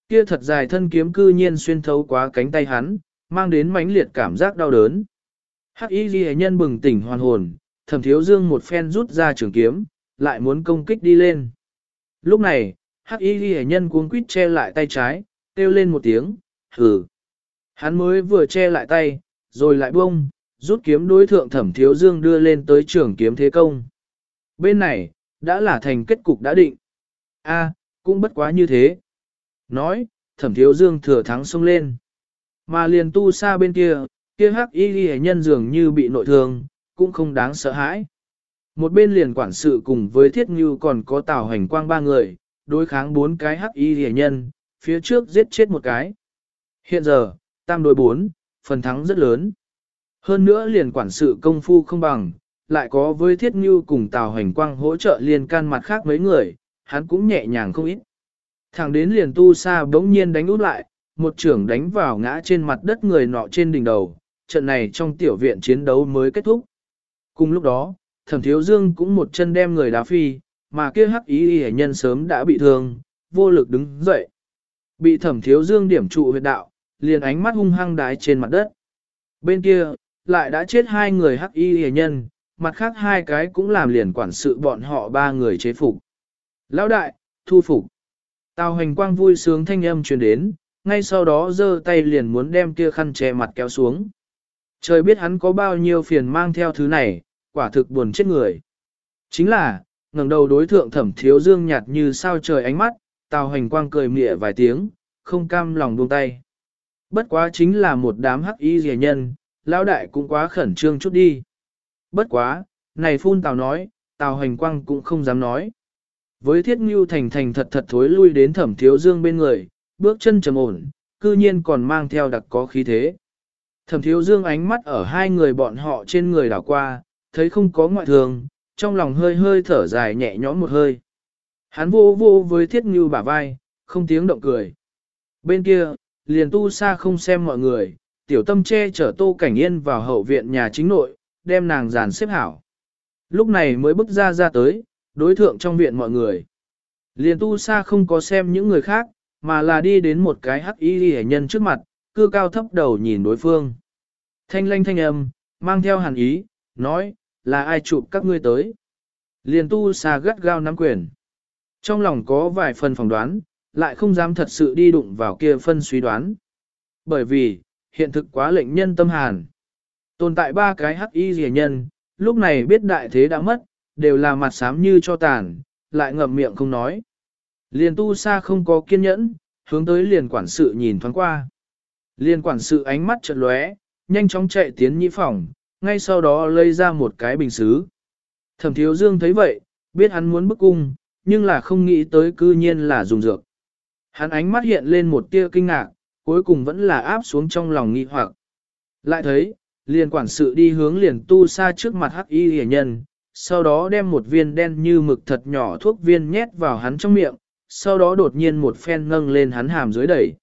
Kia thật dài thân kiếm cư nhiên xuyên thấu quá cánh tay hắn, mang đến mãnh liệt cảm giác đau đớn. Hắc y ghi nhân bừng tỉnh hoàn hồn, thẩm thiếu dương một phen rút ra trường kiếm, lại muốn công kích đi lên. Lúc này, hắc y ghi nhân cuống quýt che lại tay trái, kêu lên một tiếng, hừ. Hắn mới vừa che lại tay, rồi lại buông, rút kiếm đối thượng thẩm thiếu dương đưa lên tới trường kiếm thế công. Bên này, đã là thành kết cục đã định. A, cũng bất quá như thế. Nói, thẩm thiếu dương thừa thắng xông lên. Mà liền tu xa bên kia, kia hắc y ghi nhân dường như bị nội thương, cũng không đáng sợ hãi. Một bên liền quản sự cùng với thiết như còn có tào hành quang ba người, đối kháng bốn cái hắc y ghi nhân, phía trước giết chết một cái. Hiện giờ, tam đối bốn, phần thắng rất lớn. Hơn nữa liền quản sự công phu không bằng, lại có với thiết như cùng tào hành quang hỗ trợ liền can mặt khác mấy người, hắn cũng nhẹ nhàng không ít. Thẳng đến liền tu sa bỗng nhiên đánh út lại, một trưởng đánh vào ngã trên mặt đất người nọ trên đỉnh đầu, trận này trong tiểu viện chiến đấu mới kết thúc. Cùng lúc đó, thẩm thiếu dương cũng một chân đem người đá phi, mà kia hắc ý y nhân sớm đã bị thương, vô lực đứng dậy. Bị thẩm thiếu dương điểm trụ huyệt đạo, liền ánh mắt hung hăng đái trên mặt đất. Bên kia, lại đã chết hai người hắc y hề nhân, mặt khác hai cái cũng làm liền quản sự bọn họ ba người chế phục. Lão đại, thu phục. Tào hành quang vui sướng thanh âm truyền đến, ngay sau đó giơ tay liền muốn đem kia khăn che mặt kéo xuống. Trời biết hắn có bao nhiêu phiền mang theo thứ này, quả thực buồn chết người. Chính là, ngẩng đầu đối thượng thẩm thiếu dương nhạt như sao trời ánh mắt, tào hành quang cười mỉa vài tiếng, không cam lòng buông tay. Bất quá chính là một đám hắc y rẻ nhân, lão đại cũng quá khẩn trương chút đi. Bất quá, này phun tào nói, tào hành quang cũng không dám nói. Với thiết ngưu thành thành thật thật thối lui đến thẩm thiếu dương bên người, bước chân trầm ổn, cư nhiên còn mang theo đặc có khí thế. Thẩm thiếu dương ánh mắt ở hai người bọn họ trên người đảo qua, thấy không có ngoại thường, trong lòng hơi hơi thở dài nhẹ nhõm một hơi. Hắn vô vô với thiết ngưu bả vai, không tiếng động cười. Bên kia, liền tu xa không xem mọi người, tiểu tâm che chở tô cảnh yên vào hậu viện nhà chính nội, đem nàng dàn xếp hảo. Lúc này mới bước ra ra tới, đối thượng trong viện mọi người. Liền tu xa không có xem những người khác, mà là đi đến một cái hắc y hệ nhân trước mặt, cư cao thấp đầu nhìn đối phương. Thanh lanh thanh âm, mang theo hàn ý, nói, là ai chụp các ngươi tới. Liền tu xa gắt gao nắm quyền. Trong lòng có vài phần phỏng đoán, lại không dám thật sự đi đụng vào kia phân suy đoán. Bởi vì, hiện thực quá lệnh nhân tâm hàn. Tồn tại ba cái hắc y rìa nhân, lúc này biết đại thế đã mất, đều là mặt xám như cho tàn, lại ngậm miệng không nói. Liền tu sa không có kiên nhẫn, hướng tới liền quản sự nhìn thoáng qua. Liền quản sự ánh mắt chợt lóe, nhanh chóng chạy tiến nhĩ phòng, ngay sau đó lấy ra một cái bình xứ. Thẩm thiếu dương thấy vậy, biết hắn muốn bức cung, nhưng là không nghĩ tới cư nhiên là dùng dược. Hắn ánh mắt hiện lên một tia kinh ngạc, cuối cùng vẫn là áp xuống trong lòng nghi hoặc. Lại thấy, liền quản sự đi hướng liền tu xa trước mặt hắc y hề nhân, sau đó đem một viên đen như mực thật nhỏ thuốc viên nhét vào hắn trong miệng, sau đó đột nhiên một phen ngâng lên hắn hàm dưới đẩy.